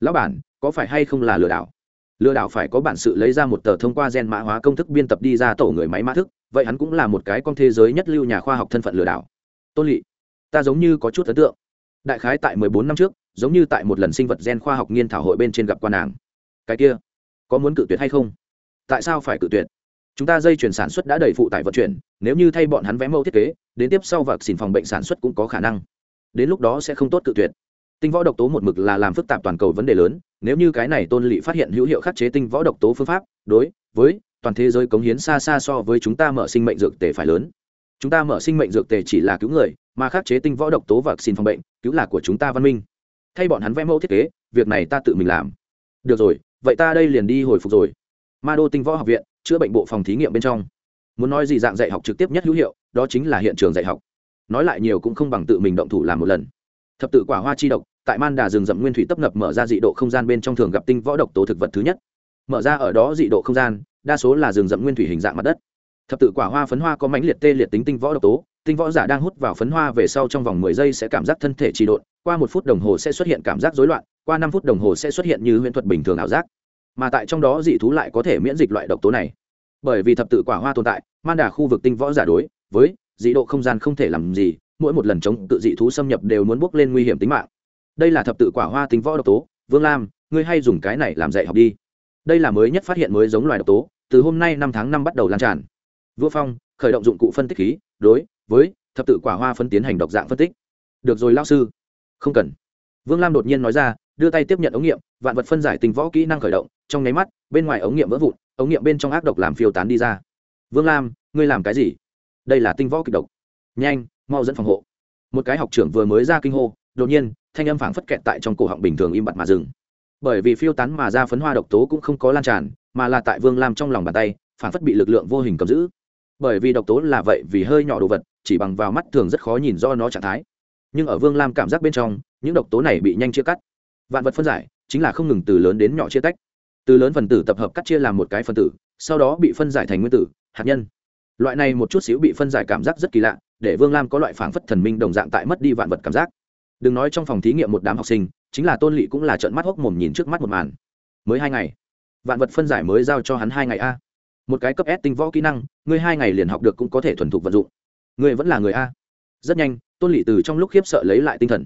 lão bản, có phải hay không là lừa đảo? Lừa đảo phải có bản sự lấy ra một tờ thông qua gen mã hóa công thức biên tập đi ra tổ người máy mã thức, vậy hắn cũng là một cái con thế giới nhất lưu nhà khoa học thân phận lừa đảo. Tôn lỵ ta giống như có chút ấn tượng. Đại khái tại mười bốn năm trước, giống như tại một lần sinh vật gen khoa học nghiên thảo hội bên trên gặp quan nàng. Cái kia, có muốn cự tuyệt hay không? Tại sao phải cự tuyệt? Chúng ta dây chuyển sản xuất đã đầy phụ tải vận chuyển, nếu như thay bọn hắn vẽ mẫu thiết kế, đến tiếp sau và xỉn phòng bệnh sản xuất cũng có khả năng. Đến lúc đó sẽ không tốt cự tuyệt tinh võ độc tố một mực là làm phức tạp toàn cầu vấn đề lớn, nếu như cái này tôn lỵ phát hiện hữu hiệu khắc chế tinh võ độc tố phương pháp, đối với toàn thế giới cống hiến xa xa so với chúng ta mở sinh mệnh dược tề phải lớn. Chúng ta mở sinh mệnh dược tề chỉ là cứu người, mà khắc chế tinh võ độc tố và xin phòng bệnh, cứu là của chúng ta văn minh. Thay bọn hắn vẽ mẫu thiết kế, việc này ta tự mình làm. Được rồi, vậy ta đây liền đi hồi phục rồi. Ma đô tinh võ học viện, chữa bệnh bộ phòng thí nghiệm bên trong. Muốn nói gì dạng dạy học trực tiếp nhất hữu hiệu, đó chính là hiện trường dạy học. Nói lại nhiều cũng không bằng tự mình động thủ làm một lần thập tự quả hoa chi độc, tại man đà rừng rậm nguyên thủy tấp nập mở ra dị độ không gian bên trong thường gặp tinh võ độc tố thực vật thứ nhất. Mở ra ở đó dị độ không gian, đa số là rừng rậm nguyên thủy hình dạng mặt đất. Thập tự quả hoa phấn hoa có mãnh liệt tê liệt tính tinh võ độc tố, tinh võ giả đang hút vào phấn hoa về sau trong vòng mười giây sẽ cảm giác thân thể trì độn, qua một phút đồng hồ sẽ xuất hiện cảm giác rối loạn, qua năm phút đồng hồ sẽ xuất hiện như huyễn thuật bình thường ảo giác. Mà tại trong đó dị thú lại có thể miễn dịch loại độc tố này. Bởi vì thập tự quả hoa tồn tại, man đà khu vực tinh võ giả đối với dị độ không gian không thể làm gì mỗi một lần chống tự dị thú xâm nhập đều muốn bước lên nguy hiểm tính mạng. Đây là thập tự quả hoa tinh võ độc tố, vương lam, ngươi hay dùng cái này làm dạy học đi. Đây là mới nhất phát hiện mới giống loài độc tố, từ hôm nay năm tháng năm bắt đầu lan tràn. Vua phong, khởi động dụng cụ phân tích khí, đối với thập tự quả hoa phân tiến hành độc dạng phân tích. Được rồi lao sư. Không cần. Vương lam đột nhiên nói ra, đưa tay tiếp nhận ống nghiệm, vạn vật phân giải tình võ kỹ năng khởi động, trong nháy mắt, bên ngoài ống nghiệm vỡ vụn, ống nghiệm bên trong ác độc làm phiêu tán đi ra. Vương lam, ngươi làm cái gì? Đây là tinh võ kịch độc. Nhanh mau dẫn phòng hộ. Một cái học trưởng vừa mới ra kinh hô, đột nhiên, thanh âm phảng phất kẹt tại trong cổ họng bình thường im bặt mà dừng. Bởi vì phiêu tán mà ra phấn hoa độc tố cũng không có lan tràn, mà là tại vương lam trong lòng bàn tay, phảng phất bị lực lượng vô hình cầm giữ. Bởi vì độc tố là vậy vì hơi nhỏ đồ vật, chỉ bằng vào mắt thường rất khó nhìn do nó trạng thái. Nhưng ở vương lam cảm giác bên trong, những độc tố này bị nhanh chia cắt. Vạn vật phân giải, chính là không ngừng từ lớn đến nhỏ chia tách. Từ lớn phần tử tập hợp cắt chia làm một cái phần tử, sau đó bị phân giải thành nguyên tử, hạt nhân. Loại này một chút xíu bị phân giải cảm giác rất kỳ lạ để vương lam có loại phảng phất thần minh đồng dạng tại mất đi vạn vật cảm giác. Đừng nói trong phòng thí nghiệm một đám học sinh, chính là tôn lỵ cũng là trận mắt hốc mồm nhìn trước mắt một màn. Mới hai ngày. Vạn vật phân giải mới giao cho hắn hai ngày a. Một cái cấp s tinh võ kỹ năng, ngươi hai ngày liền học được cũng có thể thuần thục vận dụng. Ngươi vẫn là người a. Rất nhanh, tôn lỵ từ trong lúc khiếp sợ lấy lại tinh thần.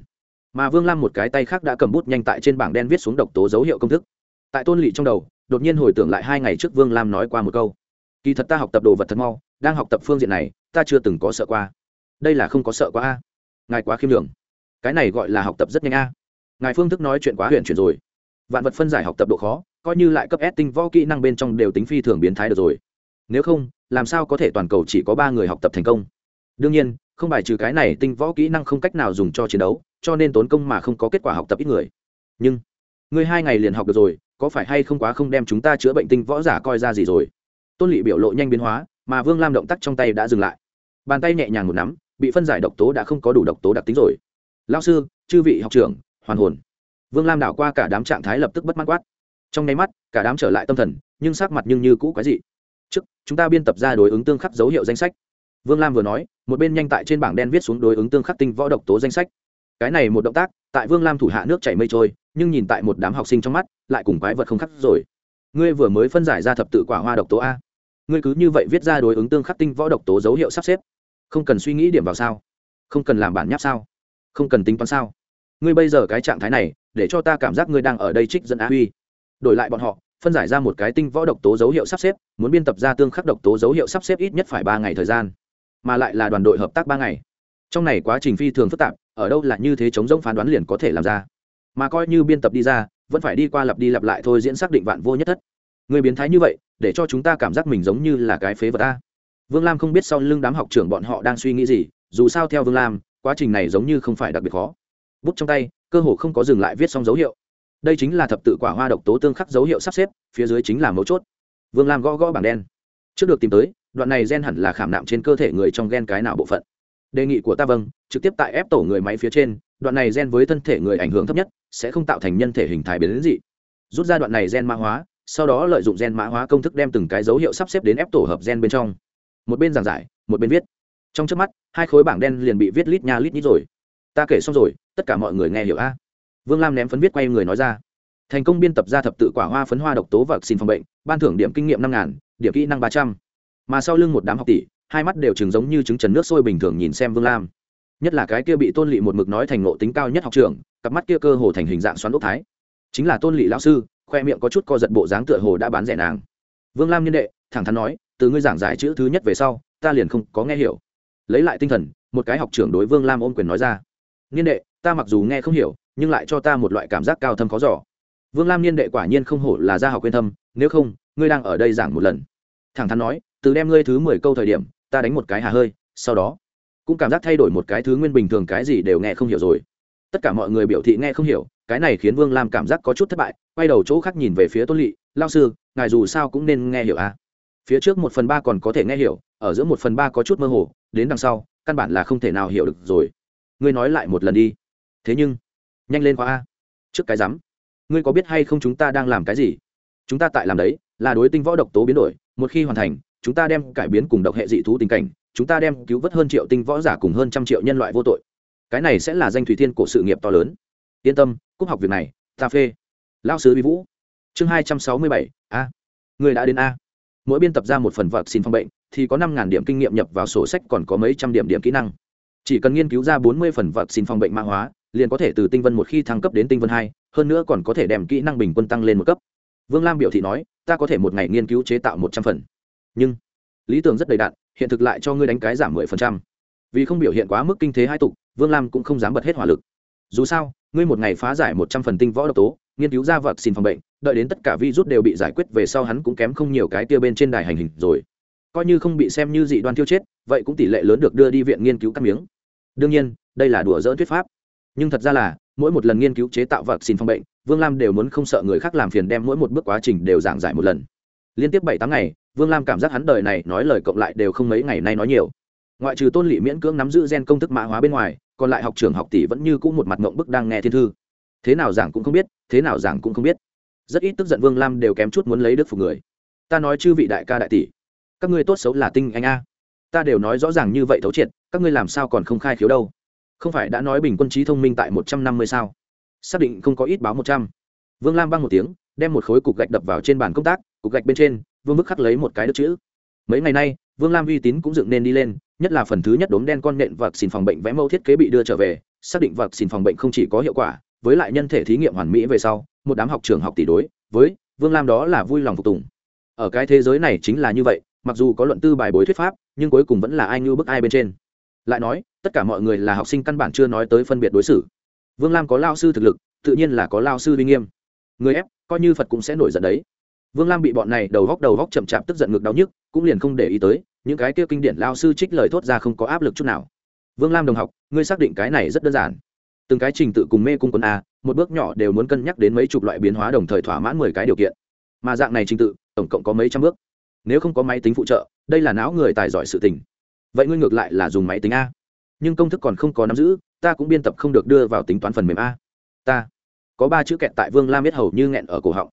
Mà vương lam một cái tay khác đã cầm bút nhanh tại trên bảng đen viết xuống độc tố dấu hiệu công thức. Tại tôn lỵ trong đầu, đột nhiên hồi tưởng lại hai ngày trước vương lam nói qua một câu. Kỳ thật ta học tập đồ vật thật mau, đang học tập phương diện này, ta chưa từng có sợ qua đây là không có sợ quá a. Ngài quá khiêm đường cái này gọi là học tập rất nhanh a. Ngài phương thức nói chuyện quá huyền chuyển rồi. Vạn vật phân giải học tập độ khó, coi như lại cấp s tinh võ kỹ năng bên trong đều tính phi thường biến thái được rồi. Nếu không, làm sao có thể toàn cầu chỉ có ba người học tập thành công? Đương nhiên, không bài trừ cái này tinh võ kỹ năng không cách nào dùng cho chiến đấu, cho nên tốn công mà không có kết quả học tập ít người. Nhưng ngươi hai ngày liền học được rồi, có phải hay không quá không đem chúng ta chữa bệnh tinh võ giả coi ra gì rồi? Tôn lỵ biểu lộ nhanh biến hóa, mà vương lam động tác trong tay đã dừng lại. Bàn tay nhẹ nhàng một nắm bị phân giải độc tố đã không có đủ độc tố đặc tính rồi. Lao sư, chư vị học trưởng, hoàn hồn. Vương lam đảo qua cả đám trạng thái lập tức bất mãn quát. Trong nháy mắt, cả đám trở lại tâm thần, nhưng sắc mặt nhưng như cũ quái dị. Trước, chúng ta biên tập ra đối ứng tương khắc dấu hiệu danh sách. Vương lam vừa nói, một bên nhanh tại trên bảng đen viết xuống đối ứng tương khắc tinh võ độc tố danh sách. Cái này một động tác, tại vương lam thủ hạ nước chảy mây trôi, nhưng nhìn tại một đám học sinh trong mắt, lại cùng quái vật không khắc rồi. Ngươi vừa mới phân giải ra thập tự quả hoa độc tố a. Ngươi cứ như vậy viết ra đối ứng tương khắc tinh võ độc tố dấu hiệu sắp xếp không cần suy nghĩ điểm vào sao? Không cần làm bản nháp sao? Không cần tính toán sao? Ngươi bây giờ cái trạng thái này, để cho ta cảm giác ngươi đang ở đây trích dẫn á huy. Đổi lại bọn họ, phân giải ra một cái tinh võ độc tố dấu hiệu sắp xếp, muốn biên tập ra tương khắc độc tố dấu hiệu sắp xếp ít nhất phải ba ngày thời gian, mà lại là đoàn đội hợp tác ba ngày. Trong này quá trình phi thường phức tạp, ở đâu là như thế chống rỗng phán đoán liền có thể làm ra. Mà coi như biên tập đi ra, vẫn phải đi qua lặp đi lặp lại thôi diễn xác định vạn vô nhất thất. Người biến thái như vậy, để cho chúng ta cảm giác mình giống như là cái phế vật ta vương lam không biết sau lưng đám học trưởng bọn họ đang suy nghĩ gì, dù sao theo vương lam, quá trình này giống như không phải đặc biệt khó. Bút trong tay, cơ hồ không có dừng lại viết xong dấu hiệu. Đây chính là thập tự quả hoa độc tố tương khắc dấu hiệu sắp xếp, phía dưới chính là mấu chốt. Vương lam gõ gõ bảng đen. Trước được tìm tới, đoạn này gen hẳn là khảm nạm trên cơ thể người trong gen cái nào bộ phận. Đề nghị của ta vâng trực tiếp tại ép tổ người máy phía trên, đoạn này gen với thân thể người ảnh hưởng thấp nhất, sẽ không tạo thành nhân thể hình thái biến dị. Rút ra đoạn này gen mã hóa, sau đó lợi dụng gen mã hóa công thức đem từng cái dấu hiệu sắp xếp đến ép tổ hợp gen bên trong một bên giảng giải, một bên viết. Trong trước mắt, hai khối bảng đen liền bị viết lít nha lít nhít rồi. Ta kể xong rồi, tất cả mọi người nghe hiểu a. Vương lam ném phấn viết quay người nói ra. Thành công biên tập ra thập tự quả hoa phấn hoa độc tố và xin phòng bệnh, ban thưởng điểm kinh nghiệm năm ngàn, điểm kỹ năng ba trăm. Mà sau lưng một đám học tỷ, hai mắt đều chừng giống như trứng trần nước sôi bình thường nhìn xem vương lam. Nhất là cái kia bị tôn lỵ một mực nói thành ngộ tính cao nhất học trường cặp mắt kia cơ hồ thành hình dạng xoắn ốc thái. Chính là tôn lỵ lão sư, khoe miệng có chút co giật bộ dáng tựa hồ đã bán rẻ nàng. Vương lam nhân đệ, thẳng thắn nói từ ngươi giảng giải chữ thứ nhất về sau, ta liền không có nghe hiểu. Lấy lại tinh thần, một cái học trưởng đối vương lam ôm quyền nói ra. Niên đệ, ta mặc dù nghe không hiểu, nhưng lại cho ta một loại cảm giác cao thâm khó giỏ vương lam niên đệ quả nhiên không hổ là gia học quyên thâm, nếu không, ngươi đang ở đây giảng một lần. Thẳng thắn nói, từ đem ngươi thứ mười câu thời điểm, ta đánh một cái hà hơi, sau đó, cũng cảm giác thay đổi một cái thứ nguyên bình thường cái gì đều nghe không hiểu rồi. Tất cả mọi người biểu thị nghe không hiểu, cái này khiến vương lam cảm giác có chút thất bại, quay đầu chỗ khác nhìn về phía tôn lỵ lao sư, ngài dù sao cũng nên nghe hiểu à? Phía trước một phần ba còn có thể nghe hiểu, ở giữa một phần ba có chút mơ hồ, đến đằng sau, căn bản là không thể nào hiểu được rồi. Ngươi nói lại một lần đi. Thế nhưng, nhanh lên khóa a. Trước cái rắm ngươi có biết hay không chúng ta đang làm cái gì? Chúng ta tại làm đấy, là đối tinh võ độc tố biến đổi, một khi hoàn thành, chúng ta đem cải biến cùng độc hệ dị thú tình cảnh, chúng ta đem cứu vớt hơn triệu tinh võ giả cùng hơn trăm triệu nhân loại vô tội. Cái này sẽ là danh thủy thiên của sự nghiệp to lớn. Yên tâm cúc học việc này, ta phê. Lao sứ vi vũ. Chương hai trăm sáu mươi bảy, a. Người đã đến a mỗi biên tập ra một phần vật xin phòng bệnh, thì có năm điểm kinh nghiệm nhập vào sổ sách còn có mấy trăm điểm điểm kỹ năng. Chỉ cần nghiên cứu ra bốn mươi phần vật xin phòng bệnh mã hóa, liền có thể từ tinh vân một khi thăng cấp đến tinh vân hai, hơn nữa còn có thể đem kỹ năng bình quân tăng lên một cấp. Vương lam biểu thị nói, ta có thể một ngày nghiên cứu chế tạo một trăm phần. Nhưng, lý tưởng rất đầy đạn hiện thực lại cho ngươi đánh cái giảm mười phần trăm. Vì không biểu hiện quá mức kinh thế hai tục, vương lam cũng không dám bật hết hỏa lực. Dù sao, ngươi một ngày phá giải một trăm phần tinh võ độc tố, nghiên cứu ra vật xin phòng bệnh đợi đến tất cả virus đều bị giải quyết về sau hắn cũng kém không nhiều cái kia bên trên đài hành hình rồi. Coi như không bị xem như dị đoan tiêu chết, vậy cũng tỷ lệ lớn được đưa đi viện nghiên cứu các miếng. Đương nhiên, đây là đùa dỡ thuyết pháp. Nhưng thật ra là, mỗi một lần nghiên cứu chế tạo vật xin phòng bệnh, vương lam đều muốn không sợ người khác làm phiền đem mỗi một bước quá trình đều giảng giải một lần. Liên tiếp bảy tháng ngày, vương lam cảm giác hắn đời này nói lời cộng lại đều không mấy ngày nay nói nhiều. Ngoại trừ tôn lỵ miễn cưỡng nắm giữ gen công thức mã hóa bên ngoài, còn lại học trường học tỷ vẫn như cũ một mặt ngộng bức đang nghe thiên thư. Thế nào giảng cũng không biết, thế nào giảng cũng không biết rất ít tức giận vương lam đều kém chút muốn lấy đức phục người. Ta nói chư vị đại ca đại tỷ, các ngươi tốt xấu là tinh anh a. Ta đều nói rõ ràng như vậy thấu triệt, các ngươi làm sao còn không khai khiếu đâu? Không phải đã nói bình quân trí thông minh tại một trăm năm mươi sao? Xác định không có ít báo một trăm. Vương lam băng một tiếng, đem một khối cục gạch đập vào trên bàn công tác, cục gạch bên trên, vương bức khắc lấy một cái đức chữ. Mấy ngày nay, vương lam uy tín cũng dựng nên đi lên, nhất là phần thứ nhất đốm đen con nện vật xin phòng bệnh vẽ mẫu thiết kế bị đưa trở về, xác định vật xin phòng bệnh không chỉ có hiệu quả, với lại nhân thể thí nghiệm hoàn mỹ về sau một đám học trưởng học tỷ đối với vương lam đó là vui lòng phục tùng. Ở cái thế giới này chính là như vậy, mặc dù có luận tư bài bối thuyết pháp, nhưng cuối cùng vẫn là ai như bức ai bên trên. Lại nói, tất cả mọi người là học sinh căn bản chưa nói tới phân biệt đối xử. Vương lam có lao sư thực lực, tự nhiên là có lao sư uy nghiêm. Người ép, coi như phật cũng sẽ nổi giận đấy. Vương lam bị bọn này đầu góc đầu góc chậm chạp tức giận ngực đau nhức, cũng liền không để ý tới, những cái kia kinh điển lao sư trích lời thốt ra không có áp lực chút nào. Vương lam đồng học, ngươi xác định cái này rất đơn giản từng cái trình tự cùng mê cung quân a, một bước nhỏ đều muốn cân nhắc đến mấy chục loại biến hóa đồng thời thỏa mãn mười cái điều kiện. Mà dạng này trình tự, tổng cộng có mấy trăm bước. Nếu không có máy tính phụ trợ, đây là não người tài giỏi sự tình. Vậy ngươi ngược lại là dùng máy tính a. Nhưng công thức còn không có nắm giữ, ta cũng biên tập không được đưa vào tính toán phần mềm a. Ta có ba chữ kẹt tại vương la biết hầu như nghẹn ở cổ họng.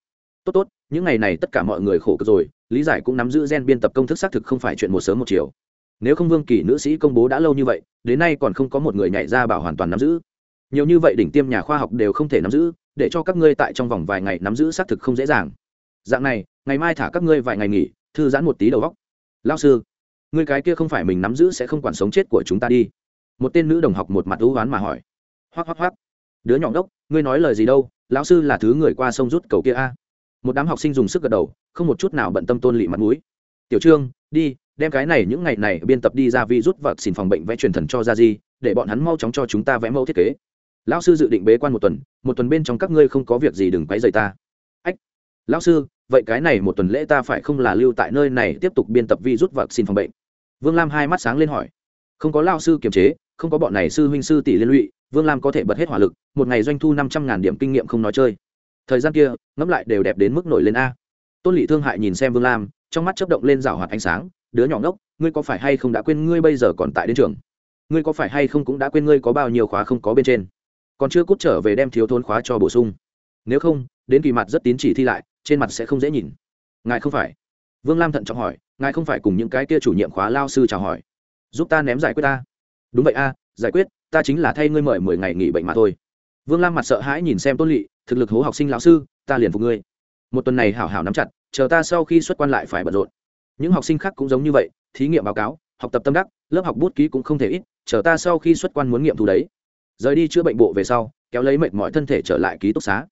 Tốt tốt, những ngày này tất cả mọi người khổ cực rồi, lý giải cũng nắm giữ gen biên tập công thức xác thực không phải chuyện một sớm một chiều. Nếu không vương kỳ nữ sĩ công bố đã lâu như vậy, đến nay còn không có một người nhảy ra bảo hoàn toàn nắm giữ nhiều như vậy đỉnh tiêm nhà khoa học đều không thể nắm giữ để cho các ngươi tại trong vòng vài ngày nắm giữ xác thực không dễ dàng. Dạng này ngày mai thả các ngươi vài ngày nghỉ thư giãn một tí đầu góc lao sư ngươi cái kia không phải mình nắm giữ sẽ không quản sống chết của chúng ta đi. Một tên nữ đồng học một mặt ưu oán mà hỏi. Hoắc hoắc hoắc. Đứa nhỏ đốc ngươi nói lời gì đâu lão sư là thứ người qua sông rút cầu kia a. Một đám học sinh dùng sức gật đầu không một chút nào bận tâm tôn lị mặt mũi. Tiểu trương đi đem cái này những ngày này biên tập đi ra vi rút vật xin phòng bệnh vẽ truyền thần cho ra gì, để bọn hắn mau chóng cho chúng ta vẽ mẫu thiết kế lão sư dự định bế quan một tuần một tuần bên trong các ngươi không có việc gì đừng quấy rầy ta. Ách, lão sư, vậy cái này một tuần lễ ta phải không là lưu tại nơi này tiếp tục biên tập vi rút vật xin phòng bệnh? Vương lam hai mắt sáng lên hỏi. Không có lao sư kiềm chế, không có bọn này sư huynh sư tỷ liên lụy, vương lam có thể bật hết hỏa lực, một ngày doanh thu năm trăm ngàn điểm kinh nghiệm không nói chơi. Thời gian kia, ngẫm lại đều đẹp đến mức nổi lên a. Tôn lỵ thương hại nhìn xem vương lam, trong mắt chấp động lên rào hoạt ánh sáng, đứa nhỏ ngốc, ngươi có phải hay không đã quên ngươi bây giờ còn tại đến trường? Ngươi có phải hay không cũng đã quên ngươi có bao nhiêu khóa không có bên trên? Còn chưa cút trở về đem thiếu thốn khóa cho bổ sung. Nếu không, đến kỳ mặt rất tín chỉ thi lại, trên mặt sẽ không dễ nhìn. Ngài không phải. Vương lam thận trọng hỏi, ngài không phải cùng những cái kia chủ nhiệm khóa lao sư chào hỏi. Giúp ta ném giải quyết ta. Đúng vậy a, giải quyết, ta chính là thay ngươi mời mười ngày nghỉ bệnh mà thôi. Vương lam mặt sợ hãi nhìn xem tôn lỵ thực lực hố học sinh lão sư, ta liền phục ngươi. Một tuần này hảo hảo nắm chặt, chờ ta sau khi xuất quan lại phải bận rộn. Những học sinh khác cũng giống như vậy, thí nghiệm báo cáo, học tập tâm đắc, lớp học bút ký cũng không thể ít, chờ ta sau khi xuất quan muốn nghiệm thu đấy rời đi chữa bệnh bộ về sau, kéo lấy mệt mọi thân thể trở lại ký túc xá.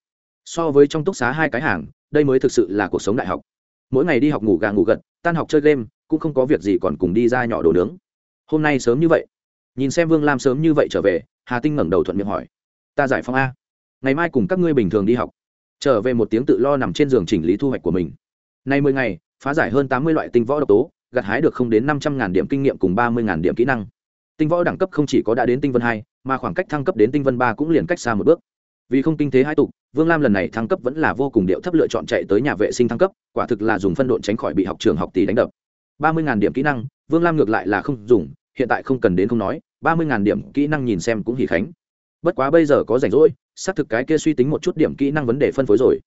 So với trong túc xá hai cái hàng, đây mới thực sự là cuộc sống đại học. Mỗi ngày đi học ngủ gà ngủ gật, tan học chơi game, cũng không có việc gì còn cùng đi ra nhỏ đồ nướng. Hôm nay sớm như vậy. Nhìn xem vương lam sớm như vậy trở về, hà tinh ngẩng đầu thuận miệng hỏi. Ta giải phóng a. Ngày mai cùng các ngươi bình thường đi học. Trở về một tiếng tự lo nằm trên giường chỉnh lý thu hoạch của mình. Nay mười ngày, phá giải hơn tám mươi loại tinh võ độc tố, gặt hái được không đến năm trăm ngàn điểm kinh nghiệm cùng ba mươi ngàn điểm kỹ năng tinh võ đẳng cấp không chỉ có đã đến tinh vân hai, mà khoảng cách thăng cấp đến tinh vân ba cũng liền cách xa một bước. Vì không kinh tế hai tục, vương lam lần này thăng cấp vẫn là vô cùng điệu thấp lựa chọn chạy tới nhà vệ sinh thăng cấp, quả thực là dùng phân độn tránh khỏi bị học trường học tỷ đánh đập. Ba mươi điểm kỹ năng, vương lam ngược lại là không dùng, hiện tại không cần đến không nói, ba mươi điểm kỹ năng nhìn xem cũng hỉ khánh. Bất quá bây giờ có rảnh rỗi, xác thực cái kia suy tính một chút điểm kỹ năng vấn đề phân phối rồi.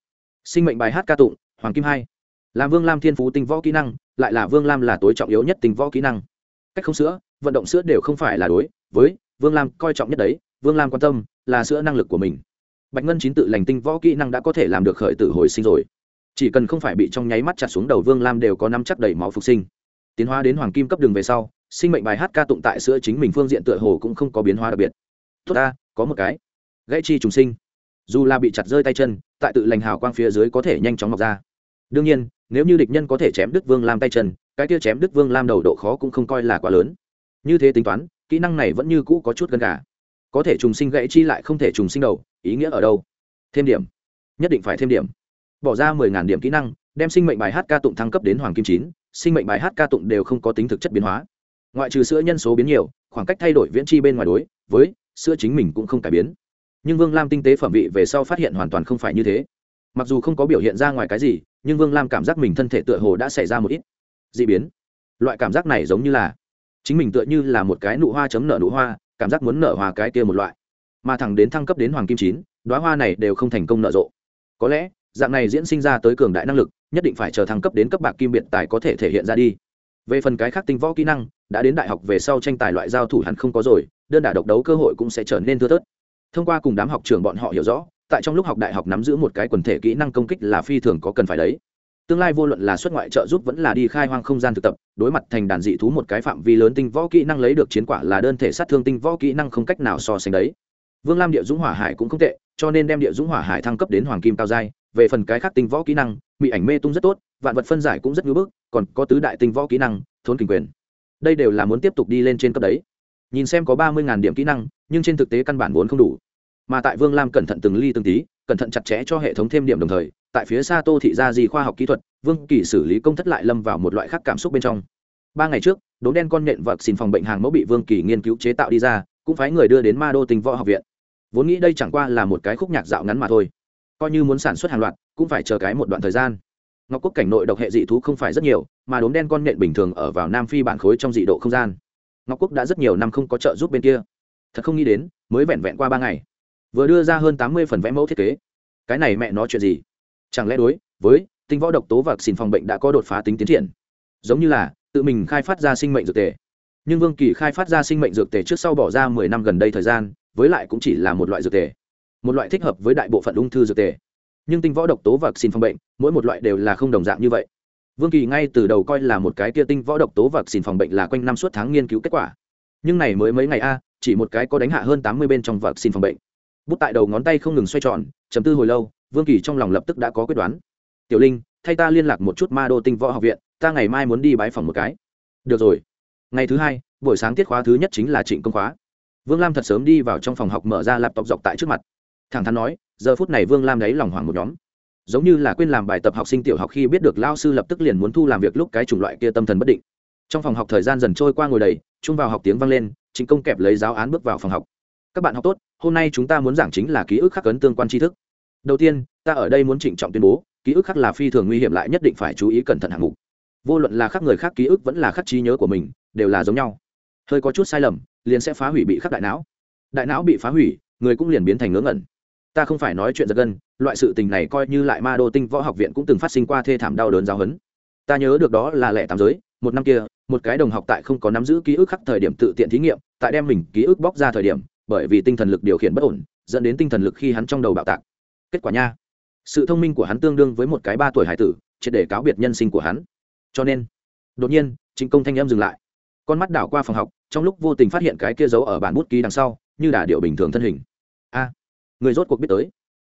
Sinh mệnh bài hát ca tụng, hoàng kim hai. Là vương lam thiên phú tinh võ kỹ năng, lại là vương lam là tối trọng yếu nhất tinh võ kỹ năng cách không sữa, vận động sữa đều không phải là đối với vương lam coi trọng nhất đấy. Vương lam quan tâm là sữa năng lực của mình. Bạch ngân chín tự lành tinh võ kỹ năng đã có thể làm được khởi tử hồi sinh rồi. Chỉ cần không phải bị trong nháy mắt chặt xuống đầu vương lam đều có năm chắc đầy máu phục sinh. Tiến hóa đến hoàng kim cấp đường về sau, sinh mệnh bài hát ca tụng tại sữa chính mình phương diện tựa hồ cũng không có biến hóa đặc biệt. Tốt ta, có một cái. Gãy chi trùng sinh. Dù là bị chặt rơi tay chân, tại tự lành hào quang phía dưới có thể nhanh chóng mọc ra. Đương nhiên, nếu như địch nhân có thể chém đứt vương lam tay chân cái kia chém Đức vương lam đầu độ khó cũng không coi là quá lớn. Như thế tính toán, kỹ năng này vẫn như cũ có chút gần cả. có thể trùng sinh gãy chi lại không thể trùng sinh đầu, ý nghĩa ở đâu? Thêm điểm. Nhất định phải thêm điểm. Bỏ ra mười ngàn điểm kỹ năng, đem sinh mệnh bài hát ca tụng thăng cấp đến hoàng kim chín, sinh mệnh bài hát ca tụng đều không có tính thực chất biến hóa. Ngoại trừ sữa nhân số biến nhiều, khoảng cách thay đổi viễn chi bên ngoài đối, với sữa chính mình cũng không cải biến. Nhưng vương lam tinh tế phẩm vị về sau phát hiện hoàn toàn không phải như thế. Mặc dù không có biểu hiện ra ngoài cái gì, nhưng vương lam cảm giác mình thân thể tựa hồ đã xảy ra một ít d ị biến. Loại cảm giác này giống như là chính mình tựa như là một cái nụ hoa chấm nở nụ hoa, cảm giác muốn nở hoa cái kia một loại. Mà thẳng đến thăng cấp đến hoàng kim chín đoá hoa này đều không thành công nở rộ. Có lẽ, dạng này diễn sinh ra tới cường đại năng lực, nhất định phải chờ thăng cấp đến cấp bạc kim Biệt tài có thể thể hiện ra đi. Về phần cái khác tinh võ kỹ năng, đã đến đại học về sau tranh tài loại giao thủ hẳn không có rồi, đơn đả độc đấu cơ hội cũng sẽ trở nên thưa thớt. Thông qua cùng đám học trường bọn họ hiểu rõ, tại trong lúc học đại học nắm giữ một cái quần thể kỹ năng công kích là phi thường có cần phải đấy tương lai vô luận là xuất ngoại trợ giúp vẫn là đi khai hoang không gian thực tập, đối mặt thành đàn dị thú một cái phạm vi lớn tinh võ kỹ năng lấy được chiến quả là đơn thể sát thương tinh võ kỹ năng không cách nào so sánh đấy. Vương lam địa dũng hỏa hải cũng không tệ, cho nên đem địa dũng hỏa hải thăng cấp đến hoàng kim cao giai. Về phần cái khác tinh võ kỹ năng bị ảnh mê tung rất tốt, vạn vật phân giải cũng rất ngưỡng bức, còn có tứ đại tinh võ kỹ năng, thốn kình quyền. Đây đều là muốn tiếp tục đi lên trên cấp đấy. Nhìn xem có ba mươi điểm kỹ năng, nhưng trên thực tế căn bản vốn không đủ. Mà tại vương lam cẩn thận từng ly từng tí cẩn thận chặt chẽ cho hệ thống thêm điểm đồng thời, tại phía xa tô thị gia di khoa học kỹ thuật, vương kỳ xử lý công thất lại lâm vào một loại khác cảm xúc bên trong. Ba ngày trước, đốm đen con nhện vật xin phòng bệnh hàng mẫu bị vương kỳ nghiên cứu chế tạo đi ra, cũng phái người đưa đến ma đô tình võ học viện. Vốn nghĩ đây chẳng qua là một cái khúc nhạc dạo ngắn mà thôi. Coi như muốn sản xuất hàng loạt, cũng phải chờ cái một đoạn thời gian. Ngọc quốc cảnh nội độc hệ dị thú không phải rất nhiều, mà đốm đen con nhện bình thường ở vào nam phi bản khối trong dị độ không gian. Ngọc quốc đã rất nhiều năm không có trợ giúp bên kia. Thật không nghĩ đến, mới vẹn vẹn qua ba ngày vừa đưa ra hơn tám mươi phần vẽ mẫu thiết kế. Cái này mẹ nói chuyện gì? Chẳng lẽ đối với tinh võ độc tố và xin phòng bệnh đã có đột phá tính tiến triển? Giống như là tự mình khai phát ra sinh mệnh dược tề. Nhưng vương kỳ khai phát ra sinh mệnh dược tề trước sau bỏ ra mười năm gần đây thời gian, với lại cũng chỉ là một loại dược tề. Một loại thích hợp với đại bộ phận ung thư dược tề. Nhưng tinh võ độc tố và xin phòng bệnh, mỗi một loại đều là không đồng dạng như vậy. Vương kỳ ngay từ đầu coi là một cái kia tinh võ độc tố và xin phòng bệnh là quanh năm suốt tháng nghiên cứu kết quả. Nhưng này mới mấy ngày a, chỉ một cái có đánh hạ hơn tám mươi bên trong vật xin phòng bệnh bút tại đầu ngón tay không ngừng xoay tròn chấm tư hồi lâu, vương kỳ trong lòng lập tức đã có quyết đoán. Tiểu linh, thay ta liên lạc một chút ma đô tinh võ học viện, ta ngày mai muốn đi bái phòng một cái. Được rồi. Ngày thứ hai, buổi sáng tiết khóa thứ nhất chính là trịnh công khóa. Vương lam thật sớm đi vào trong phòng học mở ra laptop dọc tại trước mặt. Thẳng thắn nói, giờ phút này vương lam lấy lòng hoảng một nhóm. Giống như là quên làm bài tập học sinh tiểu học khi biết được lao sư lập tức liền muốn thu làm việc lúc cái chủng loại kia tâm thần bất định. Trong phòng học thời gian dần trôi qua ngồi đầy, chung vào học tiếng vang lên, trịnh công kẹp lấy giáo án bước vào phòng học các bạn học tốt, hôm nay chúng ta muốn giảng chính là ký ức khắc ấn tương quan tri thức. Đầu tiên, ta ở đây muốn trịnh trọng tuyên bố, ký ức khắc là phi thường nguy hiểm lại nhất định phải chú ý cẩn thận hạng mục. Vô luận là khắc người khác ký ức vẫn là khắc trí nhớ của mình, đều là giống nhau. Hơi có chút sai lầm, liền sẽ phá hủy bị khắc đại não. Đại não bị phá hủy, người cũng liền biến thành ngớ ngẩn. Ta không phải nói chuyện giật gân, loại sự tình này coi như lại ma đô tinh võ học viện cũng từng phát sinh qua thê thảm đau đớn giáo huấn. Ta nhớ được đó là lẻ tám giới, một năm kia, một cái đồng học tại không có nắm giữ ký ức khắc thời điểm tự tiện thí nghiệm, tại đem mình ký ức bóc ra thời điểm bởi vì tinh thần lực điều khiển bất ổn, dẫn đến tinh thần lực khi hắn trong đầu bạo tạc. Kết quả nha, sự thông minh của hắn tương đương với một cái ba tuổi hải tử, triệt để cáo biệt nhân sinh của hắn. Cho nên, đột nhiên, chính công thanh em dừng lại. Con mắt đảo qua phòng học, trong lúc vô tình phát hiện cái kia giấu ở bản bút ký đằng sau, như đả điệu bình thường thân hình. A, người rốt cuộc biết tới.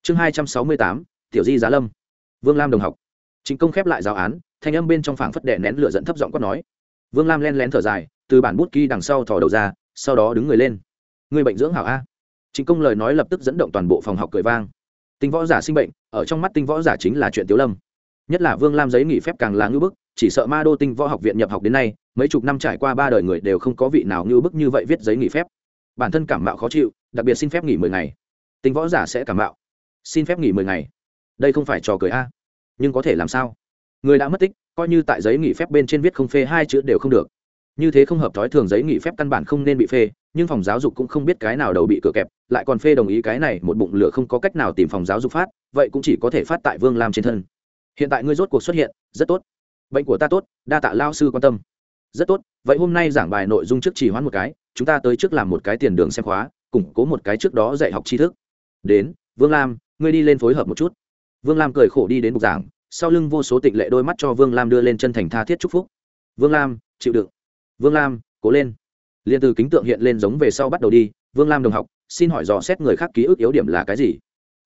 Chương hai trăm sáu mươi tám, tiểu di giá lâm. Vương lam đồng học. Chính công khép lại giáo án, thanh âm bên trong phảng phất đệ nén lửa dẫn thấp giọng quát nói. Vương lam len lén thở dài, từ bản bút ký đằng sau thò đầu ra, sau đó đứng người lên người bệnh dưỡng hảo a. Chính công lời nói lập tức dẫn động toàn bộ phòng học cười vang. Tinh võ giả sinh bệnh, ở trong mắt tinh võ giả chính là chuyện tiếu lâm. Nhất là vương lam giấy nghỉ phép càng là ngưỡng bức, chỉ sợ ma đô tinh võ học viện nhập học đến nay, mấy chục năm trải qua ba đời người đều không có vị nào ngưỡng bức như vậy viết giấy nghỉ phép. Bản thân cảm mạo khó chịu, đặc biệt xin phép nghỉ mười ngày. Tinh võ giả sẽ cảm mạo. Xin phép nghỉ mười ngày. Đây không phải trò cười a. Nhưng có thể làm sao? Người đã mất tích, coi như tại giấy nghỉ phép bên trên viết không phê hai chữ đều không được. Như thế không hợp thói thường giấy nghỉ phép căn bản không nên bị phê nhưng phòng giáo dục cũng không biết cái nào đầu bị cửa kẹp, lại còn phê đồng ý cái này, một bụng lửa không có cách nào tìm phòng giáo dục phát, vậy cũng chỉ có thể phát tại vương lam trên thân. Hiện tại ngươi rốt cuộc xuất hiện, rất tốt. Bệnh của ta tốt, đa tạ lao sư quan tâm. Rất tốt, vậy hôm nay giảng bài nội dung trước chỉ hoãn một cái, chúng ta tới trước làm một cái tiền đường xem khóa, củng cố một cái trước đó dạy học tri thức. Đến, vương lam, ngươi đi lên phối hợp một chút. Vương lam cười khổ đi đến bục giảng, sau lưng vô số tịnh lệ đôi mắt cho vương lam đưa lên chân thành tha thiết chúc phúc. Vương lam, chịu đựng. Vương lam, cố lên liền từ kính tượng hiện lên giống về sau bắt đầu đi, vương lam đồng học, xin hỏi dò xét người khác ký ức yếu điểm là cái gì?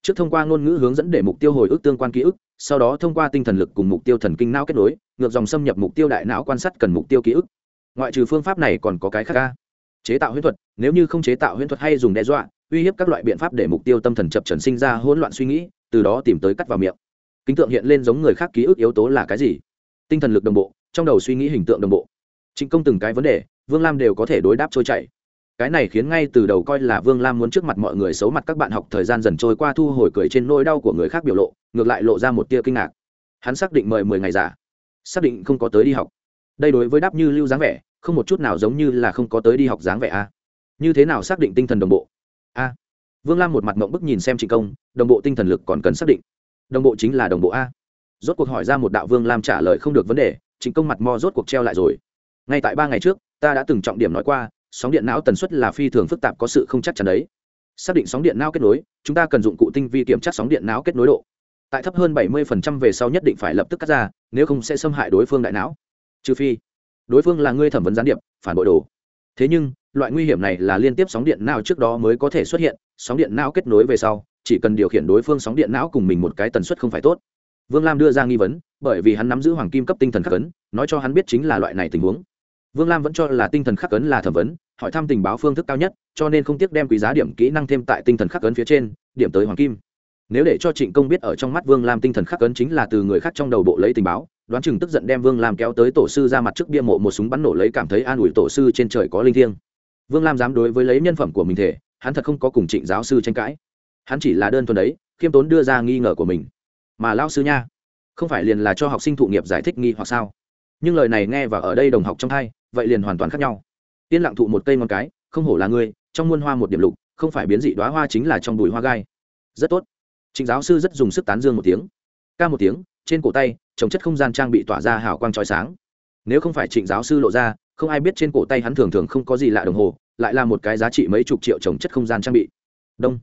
Trước thông qua ngôn ngữ hướng dẫn để mục tiêu hồi ức tương quan ký ức, sau đó thông qua tinh thần lực cùng mục tiêu thần kinh não kết nối, ngược dòng xâm nhập mục tiêu đại não quan sát cần mục tiêu ký ức. Ngoại trừ phương pháp này còn có cái khác ca chế tạo huyễn thuật, nếu như không chế tạo huyễn thuật hay dùng đe dọa, uy hiếp các loại biện pháp để mục tiêu tâm thần chập trần sinh ra hỗn loạn suy nghĩ, từ đó tìm tới cắt vào miệng. Kính tượng hiện lên giống người khác ký ức yếu tố là cái gì? Tinh thần lực đồng bộ, trong đầu suy nghĩ hình tượng đồng bộ. Chính công từng cái vấn đề vương lam đều có thể đối đáp trôi chảy. Cái này khiến ngay từ đầu coi là vương lam muốn trước mặt mọi người xấu mặt các bạn học thời gian dần trôi qua thu hồi cười trên nỗi đau của người khác biểu lộ, ngược lại lộ ra một tia kinh ngạc. Hắn xác định mời mười ngày giả. Xác định không có tới đi học. Đây đối với đáp như lưu dáng vẻ, không một chút nào giống như là không có tới đi học dáng vẻ a. Như thế nào xác định tinh thần đồng bộ? A. Vương lam một mặt mộng bức nhìn xem trịnh công, đồng bộ tinh thần lực còn cần xác định. Đồng bộ chính là đồng bộ a. Rốt cuộc hỏi ra một đạo vương lam trả lời không được vấn đề, trịnh công mặt mo rốt cuộc treo lại rồi. Ngay tại ba ngày trước ta đã từng trọng điểm nói qua, sóng điện não tần suất là phi thường phức tạp có sự không chắc chắn đấy. Xác định sóng điện não kết nối, chúng ta cần dụng cụ tinh vi kiểm tra sóng điện não kết nối độ. Tại thấp hơn 70% về sau nhất định phải lập tức cắt ra, nếu không sẽ xâm hại đối phương đại não. Trừ phi, đối phương là người thẩm vấn gián điệp, phản bội đồ. Thế nhưng, loại nguy hiểm này là liên tiếp sóng điện não trước đó mới có thể xuất hiện, sóng điện não kết nối về sau, chỉ cần điều khiển đối phương sóng điện não cùng mình một cái tần suất không phải tốt. Vương lam đưa ra nghi vấn, bởi vì hắn nắm giữ hoàng kim cấp tinh thần khắc ấn, nói cho hắn biết chính là loại này tình huống vương lam vẫn cho là tinh thần khắc ấn là thẩm vấn, hỏi thăm tình báo phương thức cao nhất, cho nên không tiếc đem quý giá điểm kỹ năng thêm tại tinh thần khắc ấn phía trên, điểm tới hoàng kim. Nếu để cho trịnh công biết ở trong mắt vương lam tinh thần khắc ấn chính là từ người khác trong đầu bộ lấy tình báo, đoán chừng tức giận đem vương lam kéo tới tổ sư ra mặt trước bia mộ một súng bắn nổ lấy cảm thấy an ủi tổ sư trên trời có linh thiêng. Vương lam dám đối với lấy nhân phẩm của mình thể, hắn thật không có cùng trịnh giáo sư tranh cãi. Hắn chỉ là đơn thuần đấy, khiêm tốn đưa ra nghi ngờ của mình. Mà lao sư nha, không phải liền là cho học sinh thụ nghiệp giải thích nghi hoặc sao? Nhưng lời này nghe và ở đây đồng học trong hai vậy liền hoàn toàn khác nhau. Yên lặng thụ một cây ngon cái, không hổ là ngươi, trong muôn hoa một điểm lục, không phải biến dị đoá hoa chính là trong đùi hoa gai. Rất tốt. Trịnh giáo sư rất dùng sức tán dương một tiếng. Ca một tiếng, trên cổ tay, trồng chất không gian trang bị tỏa ra hào quang trói sáng. Nếu không phải trịnh giáo sư lộ ra, không ai biết trên cổ tay hắn thường thường không có gì lạ đồng hồ, lại là một cái giá trị mấy chục triệu trồng chất không gian trang bị. Đông.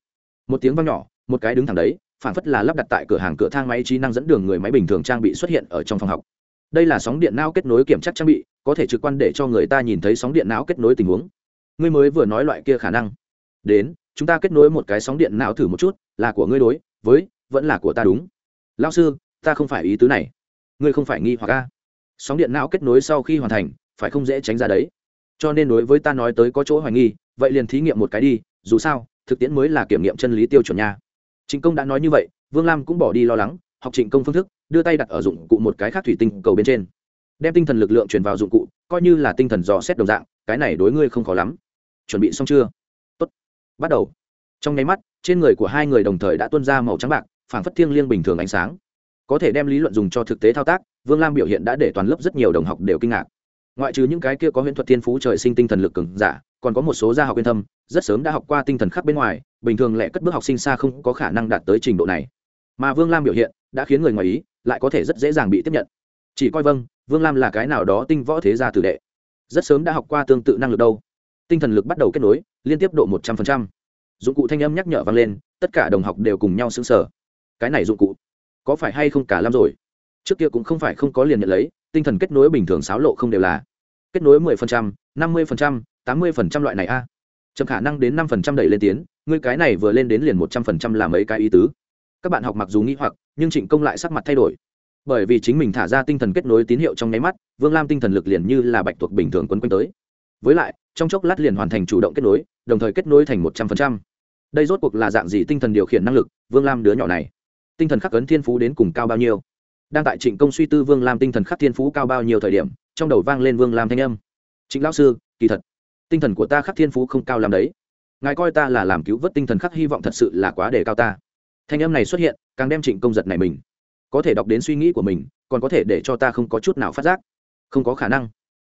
Một tiếng vang nhỏ, một cái đứng thẳng đấy phản phất là lắp đặt tại cửa hàng cửa thang máy trí năng dẫn đường người máy bình thường trang bị xuất hiện ở trong phòng học. Đây là sóng điện não kết nối kiểm tra trang bị có thể trực quan để cho người ta nhìn thấy sóng điện não kết nối tình huống. Ngươi mới vừa nói loại kia khả năng. Đến, chúng ta kết nối một cái sóng điện não thử một chút, là của ngươi đối, với, vẫn là của ta đúng. Lao sư, ta không phải ý tứ này. Ngươi không phải nghi hoặc a. Sóng điện não kết nối sau khi hoàn thành, phải không dễ tránh ra đấy. Cho nên đối với ta nói tới có chỗ hoài nghi, vậy liền thí nghiệm một cái đi, dù sao, thực tiễn mới là kiểm nghiệm chân lý tiêu chuẩn nha. Trịnh công đã nói như vậy, vương lam cũng bỏ đi lo lắng, học trịnh công phương thức, đưa tay đặt ở dụng cụ một cái khác thủy tinh cầu bên trên đem tinh thần lực lượng truyền vào dụng cụ, coi như là tinh thần dò xét đồng dạng, cái này đối ngươi không khó lắm. Chuẩn bị xong chưa? Tốt. Bắt đầu. Trong nháy mắt, trên người của hai người đồng thời đã tuôn ra màu trắng bạc, phảng phất thiêng liêng bình thường ánh sáng. Có thể đem lý luận dùng cho thực tế thao tác, vương lam biểu hiện đã để toàn lớp rất nhiều đồng học đều kinh ngạc. Ngoại trừ những cái kia có huyễn thuật thiên phú trời sinh tinh thần lực cường giả, còn có một số gia học yên thâm, rất sớm đã học qua tinh thần khác bên ngoài, bình thường lẽ cất bước học sinh xa không có khả năng đạt tới trình độ này. Mà vương lam biểu hiện đã khiến người ngoài ý, lại có thể rất dễ dàng bị tiếp nhận. Chỉ coi vâng vương lam là cái nào đó tinh võ thế gia tử đệ. Rất sớm đã học qua tương tự năng lực đâu. Tinh thần lực bắt đầu kết nối, liên tiếp độ một trăm phần trăm. dụng cụ thanh âm nhắc nhở vang lên, tất cả đồng học đều cùng nhau xứng sở cái này dụng cụ, có phải hay không cả Lam rồi? Trước kia cũng không phải không có liền nhận lấy, tinh thần kết nối bình thường xáo lộ không đều là. Kết nối mười phần trăm, năm mươi phần trăm, tám mươi phần trăm loại này a. À. chậm khả năng đến năm phần trăm đẩy lên tiến, ngươi cái này vừa lên đến liền một trăm phần trăm là mấy cái ý tứ. Các bạn học mặc dù nghĩ hoặc, nhưng trịnh công lại sắc mặt thay đổi bởi vì chính mình thả ra tinh thần kết nối tín hiệu trong nháy mắt, vương lam tinh thần lực liền như là bạch tuộc bình thường quấn quanh tới. Với lại, trong chốc lát liền hoàn thành chủ động kết nối, đồng thời kết nối thành một trăm phần trăm. Đây rốt cuộc là dạng gì tinh thần điều khiển năng lực? Vương lam đứa nhỏ này, tinh thần khắc ấn thiên phú đến cùng cao bao nhiêu? Đang tại trịnh công suy tư vương lam tinh thần khắc thiên phú cao bao nhiêu thời điểm, trong đầu vang lên vương lam thanh âm. Trịnh lão sư, kỳ thật, tinh thần của ta khắc thiên phú không cao làm đấy. Ngài coi ta là làm cứu vớt tinh thần khắc hy vọng thật sự là quá đề cao ta. Thanh âm này xuất hiện, càng đem trịnh công giật này mình có thể đọc đến suy nghĩ của mình, còn có thể để cho ta không có chút nào phát giác. Không có khả năng.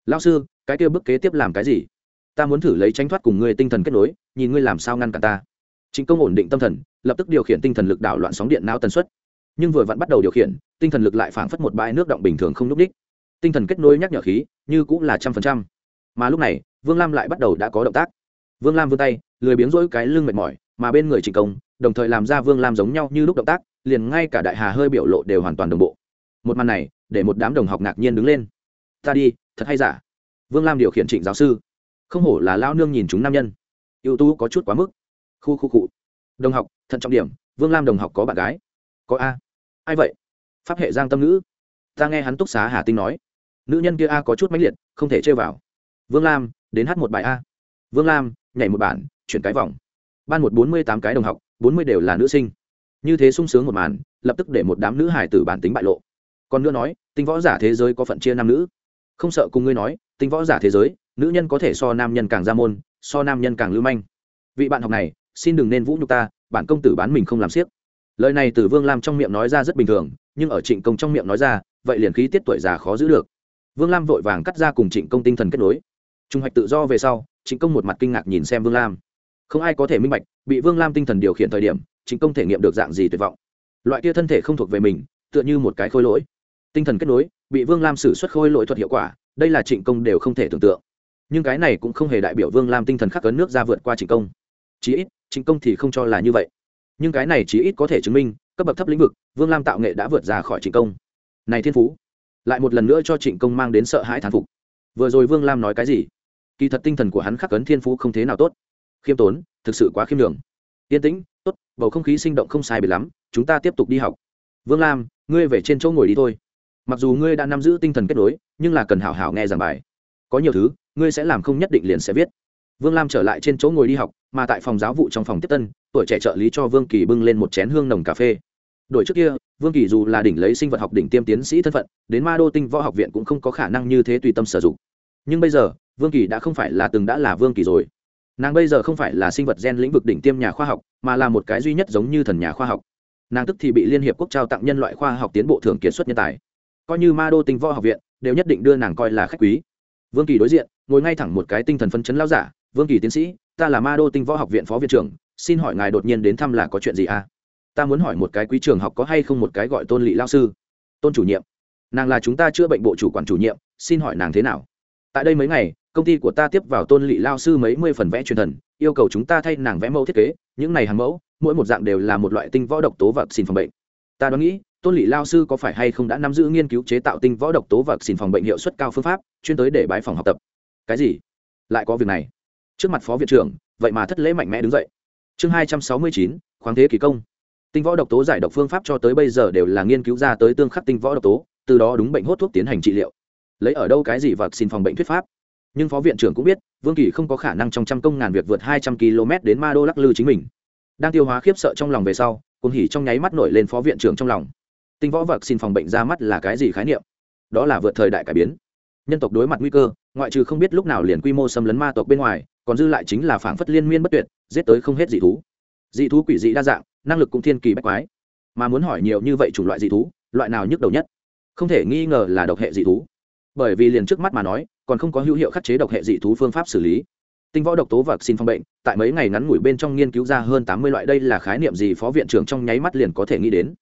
Lão sư, cái kia bước kế tiếp làm cái gì? Ta muốn thử lấy tránh thoát cùng ngươi tinh thần kết nối, nhìn ngươi làm sao ngăn cản ta. Chính công ổn định tâm thần, lập tức điều khiển tinh thần lực đảo loạn sóng điện não tần suất. Nhưng vừa vặn bắt đầu điều khiển, tinh thần lực lại phảng phất một bãi nước động bình thường không n ú c đích. Tinh thần kết nối nhắc nhở khí, như cũng là trăm phần trăm. Mà lúc này, vương lam lại bắt đầu đã có động tác. Vương lam vươn tay, lười biếng rỗi cái lưng mệt mỏi, mà bên người trịnh công, đồng thời làm ra vương lam giống nhau như lúc động tác liền ngay cả đại hà hơi biểu lộ đều hoàn toàn đồng bộ. Một màn này, để một đám đồng học ngạc nhiên đứng lên. Ta đi, thật hay giả? Vương lam điều khiển trịnh giáo sư. Không hổ là lao nương nhìn chúng nam nhân. Ưu tú có chút quá mức. Khu khu cụ đồng học, thận trọng điểm, vương lam đồng học có bạn gái. Có a. Ai vậy? Pháp hệ giang tâm ngữ. Ta nghe hắn túc xá hà tinh nói. Nữ nhân kia a có chút mãnh liệt, không thể chơi vào. Vương lam, đến hát một bài a. Vương lam, nhảy một bản, chuyển cái vòng. Ban một bốn mươi tám cái đồng học, bốn mươi đều là nữ sinh như thế sung sướng một màn, lập tức để một đám nữ hải tử bản tính bại lộ. Còn nữa nói, tinh võ giả thế giới có phận chia nam nữ. Không sợ cùng ngươi nói, tinh võ giả thế giới, nữ nhân có thể so nam nhân càng ra môn, so nam nhân càng lưu manh. Vị bạn học này, xin đừng nên vũ nhục ta, bản công tử bán mình không làm siếc lời này từ vương lam trong miệng nói ra rất bình thường, nhưng ở trịnh công trong miệng nói ra, vậy liền khí tiết tuổi già khó giữ được. Vương lam vội vàng cắt ra cùng trịnh công tinh thần kết nối. Trung hoạch tự do về sau, trịnh công một mặt kinh ngạc nhìn xem vương lam không ai có thể minh bạch, bị vương lam tinh thần điều khiển thời điểm, chính công thể nghiệm được dạng gì tuyệt vọng. Loại kia thân thể không thuộc về mình, tựa như một cái khôi lỗi. Tinh thần kết nối, bị vương lam xử suất khôi lỗi thuật hiệu quả, đây là trịnh công đều không thể tưởng tượng. Nhưng cái này cũng không hề đại biểu vương lam tinh thần khắc cấn nước ra vượt qua trịnh công. Chí ít, trịnh công thì không cho là như vậy. Nhưng cái này chí ít có thể chứng minh, cấp bậc thấp lĩnh vực, vương lam tạo nghệ đã vượt ra khỏi trịnh công. Này thiên phú, lại một lần nữa cho trịnh công mang đến sợ hãi thán phục. Vừa rồi vương lam nói cái gì? Kỳ thật tinh thần của hắn khắc cấn thiên phú không thế nào tốt khiêm tốn, thực sự quá khiêm đường yên tĩnh, tốt, bầu không khí sinh động không sai biệt lắm, chúng ta tiếp tục đi học. Vương lam, ngươi về trên chỗ ngồi đi thôi. Mặc dù ngươi đã nắm giữ tinh thần kết nối, nhưng là cần hảo hảo nghe giảng bài. Có nhiều thứ, ngươi sẽ làm không nhất định liền sẽ viết. Vương lam trở lại trên chỗ ngồi đi học, mà tại phòng giáo vụ trong phòng tiếp tân, tuổi trẻ trợ lý cho vương kỳ bưng lên một chén hương nồng cà phê. Đổi trước kia, vương kỳ dù là đỉnh lấy sinh vật học đỉnh tiêm tiến sĩ thân phận, đến ma đô tinh võ học viện cũng không có khả năng như thế tùy tâm sử dụng. Nhưng bây giờ, vương kỳ đã không phải là từng đã là vương kỳ rồi nàng bây giờ không phải là sinh vật gen lĩnh vực đỉnh tiêm nhà khoa học, mà là một cái duy nhất giống như thần nhà khoa học. Nàng tức thì bị liên hiệp quốc trao tặng nhân loại khoa học tiến bộ thường kiệt xuất nhân tài. Coi như ma đô tinh võ học viện, đều nhất định đưa nàng coi là khách quý. Vương kỳ đối diện, ngồi ngay thẳng một cái tinh thần phấn chấn lao giả, vương kỳ tiến sĩ, ta là ma đô tinh võ học viện phó viện trưởng, xin hỏi ngài đột nhiên đến thăm là có chuyện gì à? Ta muốn hỏi một cái quý trường học có hay không một cái gọi tôn lỵ lao sư? Tôn chủ nhiệm. Nàng là chúng ta chữa bệnh bộ chủ quản chủ nhiệm, xin hỏi nàng thế nào? Tại đây mấy ngày công ty của ta tiếp vào tôn lỵ lao sư mấy mươi phần vẽ truyền thần, yêu cầu chúng ta thay nàng vẽ mẫu thiết kế, những này hàng mẫu, mỗi một dạng đều là một loại tinh võ độc tố và xin phòng bệnh. Ta đoán nghĩ, tôn lỵ lao sư có phải hay không đã nắm giữ nghiên cứu chế tạo tinh võ độc tố và xin phòng bệnh hiệu suất cao phương pháp, chuyên tới để bái phòng học tập? Cái gì? Lại có việc này. Trước mặt phó viện trưởng, vậy mà thất lễ mạnh mẽ đứng dậy. Chương hai trăm sáu mươi chín, khoáng thế kỳ công. Tinh võ độc tố giải độc phương pháp cho tới bây giờ đều là nghiên cứu ra tới tương khắc tinh võ độc tố, từ đó đúng bệnh hốt thuốc tiến hành trị liệu. Lấy ở đâu cái gì và xin phòng bệnh thuyết pháp? Nhưng phó viện trưởng cũng biết, vương kỳ không có khả năng trong trăm công ngàn việc vượt hai trăm km đến ma đô lắc lư chính mình. Đang tiêu hóa khiếp sợ trong lòng về sau cùng hỉ trong nháy mắt nổi lên phó viện trưởng trong lòng. Tinh võ vật xin phòng bệnh ra mắt là cái gì khái niệm? Đó là vượt thời đại cải biến. Nhân tộc đối mặt nguy cơ, ngoại trừ không biết lúc nào liền quy mô xâm lấn ma tộc bên ngoài, còn dư lại chính là phảng phất liên miên bất tuyệt, giết tới không hết dị thú. Dị thú quỷ dị đa dạng, năng lực cũng thiên kỳ bách quái. Mà muốn hỏi nhiều như vậy chủng loại dị thú, loại nào nhức đầu nhất? Không thể nghi ngờ là độc hệ dị thú bởi vì liền trước mắt mà nói, còn không có hữu hiệu khắc chế độc hệ dị thú phương pháp xử lý. Tinh võ độc tố và xin phòng bệnh, tại mấy ngày ngắn ngủi bên trong nghiên cứu ra hơn tám mươi loại, đây là khái niệm gì phó viện trưởng trong nháy mắt liền có thể nghĩ đến.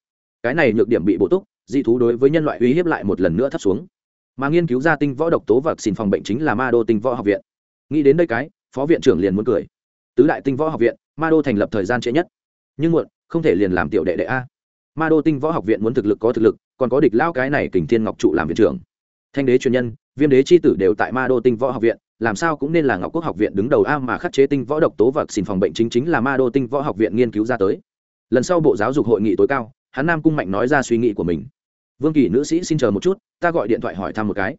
Cái này nhược điểm bị bổ túc, dị thú đối với nhân loại uy hiếp lại một lần nữa thấp xuống. Mà nghiên cứu ra tinh võ độc tố và xin phòng bệnh chính là ma đô tinh võ học viện. Nghĩ đến đây cái, phó viện trưởng liền muốn cười. Tứ đại tinh võ học viện, ma đô thành lập thời gian trễ nhất. Nhưng muộn, không thể liền làm tiểu đệ đệ a. Ma đô tinh võ học viện muốn thực lực có thực lực, còn có địch lao cái này kình thiên ngọc trụ làm viện trưởng thanh đế truyền nhân, viêm đế c h i tử đều tại ma đô tinh võ học viện, làm sao cũng nên là ngọc quốc học viện đứng đầu a mà khắc chế tinh võ độc tố và xin phòng bệnh chính chính là ma đô tinh võ học viện nghiên cứu ra tới. Lần sau bộ giáo dục hội nghị tối cao, hắn nam cung mạnh nói ra suy nghĩ của mình. Vương kỳ nữ sĩ xin chờ một chút, ta gọi điện thoại hỏi thăm một cái.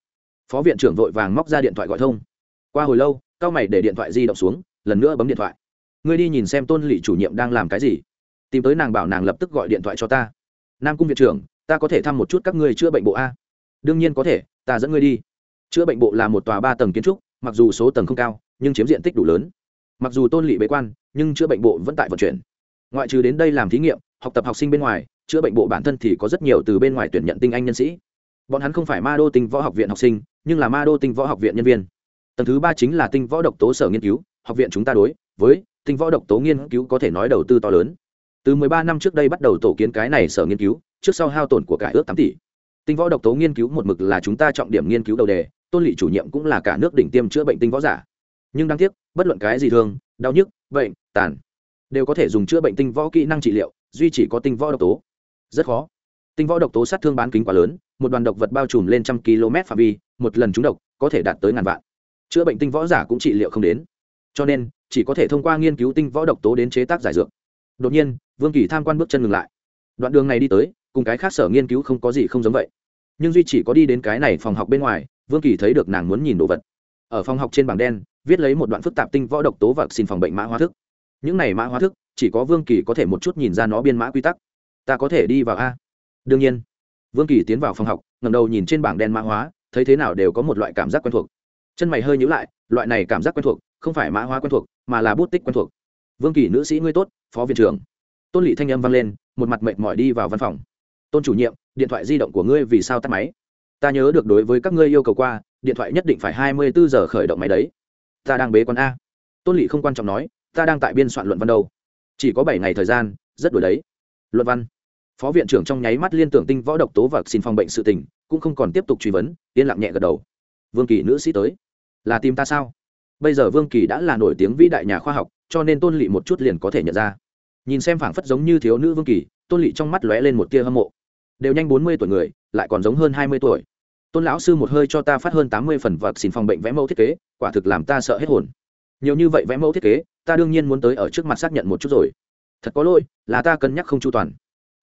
Phó viện trưởng vội vàng móc ra điện thoại gọi thông. Qua hồi lâu, cao mày để điện thoại di động xuống, lần nữa bấm điện thoại. Ngươi đi nhìn xem tôn lỵ chủ nhiệm đang làm cái gì. Tìm tới nàng bảo nàng lập tức gọi điện thoại cho ta. Nam cung viện trưởng, ta có thể thăm một chút các ngươi chữa bệnh bộ a. Đương nhiên có thể ta dẫn ngươi đi. Chữa bệnh bộ là một tòa ba tầng kiến trúc, mặc dù số tầng không cao, nhưng chiếm diện tích đủ lớn. Mặc dù tôn lỵ bế quan, nhưng chữa bệnh bộ vẫn tại vận chuyển. Ngoại trừ đến đây làm thí nghiệm, học tập học sinh bên ngoài, chữa bệnh bộ bản thân thì có rất nhiều từ bên ngoài tuyển nhận tinh anh nhân sĩ. Bọn hắn không phải ma đô tinh võ học viện học sinh, nhưng là ma đô tinh võ học viện nhân viên. Tầng thứ ba chính là tinh võ độc tố sở nghiên cứu, học viện chúng ta đối với tinh võ độc tố nghiên cứu có thể nói đầu tư to lớn. Từ 13 năm trước đây bắt đầu tổ kiến cái này sở nghiên cứu, trước sau hao tổn của cải ước 8 tỷ tinh võ độc tố nghiên cứu một mực là chúng ta trọng điểm nghiên cứu đầu đề, tôn lỵ chủ nhiệm cũng là cả nước đỉnh tiêm chữa bệnh tinh võ giả. Nhưng đáng tiếc, bất luận cái gì thường, đau nhức, bệnh, tàn, đều có thể dùng chữa bệnh tinh võ kỹ năng trị liệu, duy chỉ có tinh võ độc tố. Rất khó. Tinh võ độc tố sát thương bán kính quá lớn, một đoàn độc vật bao trùm lên trăm km phạm vi, một lần trúng độc, có thể đạt tới ngàn vạn. Chữa bệnh tinh võ giả cũng trị liệu không đến. Cho nên, chỉ có thể thông qua nghiên cứu tinh võ độc tố đến chế tác giải dược. Đột nhiên, vương kỳ tham quan bước chân ngừng lại. Đoạn đường này đi tới cùng cái khác sở nghiên cứu không có gì không giống vậy. Nhưng duy chỉ có đi đến cái này phòng học bên ngoài, vương kỳ thấy được nàng muốn nhìn đồ vật. Ở phòng học trên bảng đen, viết lấy một đoạn phức tạp tinh võ độc tố và xin phòng bệnh mã hóa thức. Những này mã hóa thức, chỉ có vương kỳ có thể một chút nhìn ra nó biên mã quy tắc. Ta có thể đi vào a? Đương nhiên. Vương kỳ tiến vào phòng học ngầm đầu nhìn trên bảng đen mã hóa, thấy thế nào đều có một loại cảm giác quen thuộc. Chân mày hơi nhữ lại, loại này cảm giác quen thuộc, không phải mã hóa quen thuộc, mà là bút tích quen thuộc. Vương kỳ, nữ sĩ ngươi tốt, phó viện trưởng. Tôn lỵ thanh âm vang lên, một mặt mệt mỏi đi vào văn phòng tôn chủ nhiệm, điện thoại di động của ngươi vì sao tắt máy? Ta nhớ được đối với các ngươi yêu cầu qua, điện thoại nhất định phải hai mươi bốn giờ khởi động máy đấy. Ta đang bế con a. Tôn lỵ không quan trọng nói, ta đang tại biên soạn luận văn đâu. Chỉ có bảy ngày thời gian, rất đổi đấy. Luận văn. Phó viện trưởng trong nháy mắt liên tưởng tinh võ độc tố và xin phòng bệnh sự tình, cũng không còn tiếp tục truy vấn, yên lặng nhẹ gật đầu. Vương kỳ nữ sĩ tới. Là tìm ta sao? Bây giờ vương kỳ đã là nổi tiếng vĩ đại nhà khoa học, cho nên tôn lỵ một chút liền có thể nhận ra. Nhìn xem phảng phất giống như thiếu nữ vương kỳ, tôn lỵ trong mắt lóe lên một tia hâm mộ đều nhanh bốn mươi tuổi người, lại còn giống hơn hai mươi tuổi. Tôn lão sư một hơi cho ta phát hơn tám mươi phần vật xin phòng bệnh vẽ mẫu thiết kế, quả thực làm ta sợ hết hồn. Nhiều như vậy vẽ mẫu thiết kế, ta đương nhiên muốn tới ở trước mặt xác nhận một chút rồi. Thật có lỗi, là ta cân nhắc không chu toàn.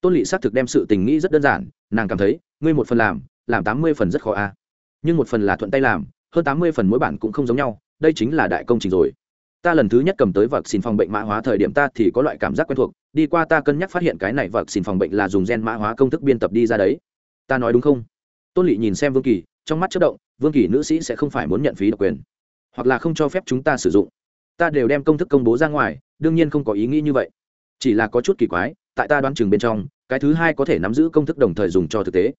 Tôn lỵ xác thực đem sự tình nghĩ rất đơn giản, nàng cảm thấy, ngươi một phần làm làm tám mươi phần rất khó a. À. nhưng một phần là thuận tay làm, hơn tám mươi phần mỗi bản cũng không giống nhau, đây chính là đại công trình rồi ta lần thứ nhất cầm tới vật xin phòng bệnh mã hóa thời điểm ta thì có loại cảm giác quen thuộc, đi qua ta cân nhắc phát hiện cái này vật xin phòng bệnh là dùng gen mã hóa công thức biên tập đi ra đấy. Ta nói đúng không? Tôn lỵ nhìn xem vương kỳ, trong mắt chất động, vương kỳ nữ sĩ sẽ không phải muốn nhận phí độc quyền, hoặc là không cho phép chúng ta sử dụng. Ta đều đem công thức công bố ra ngoài, đương nhiên không có ý nghĩ như vậy. Chỉ là có chút kỳ quái, tại ta đoán chừng bên trong, cái thứ hai có thể nắm giữ công thức đồng thời dùng cho thực tế.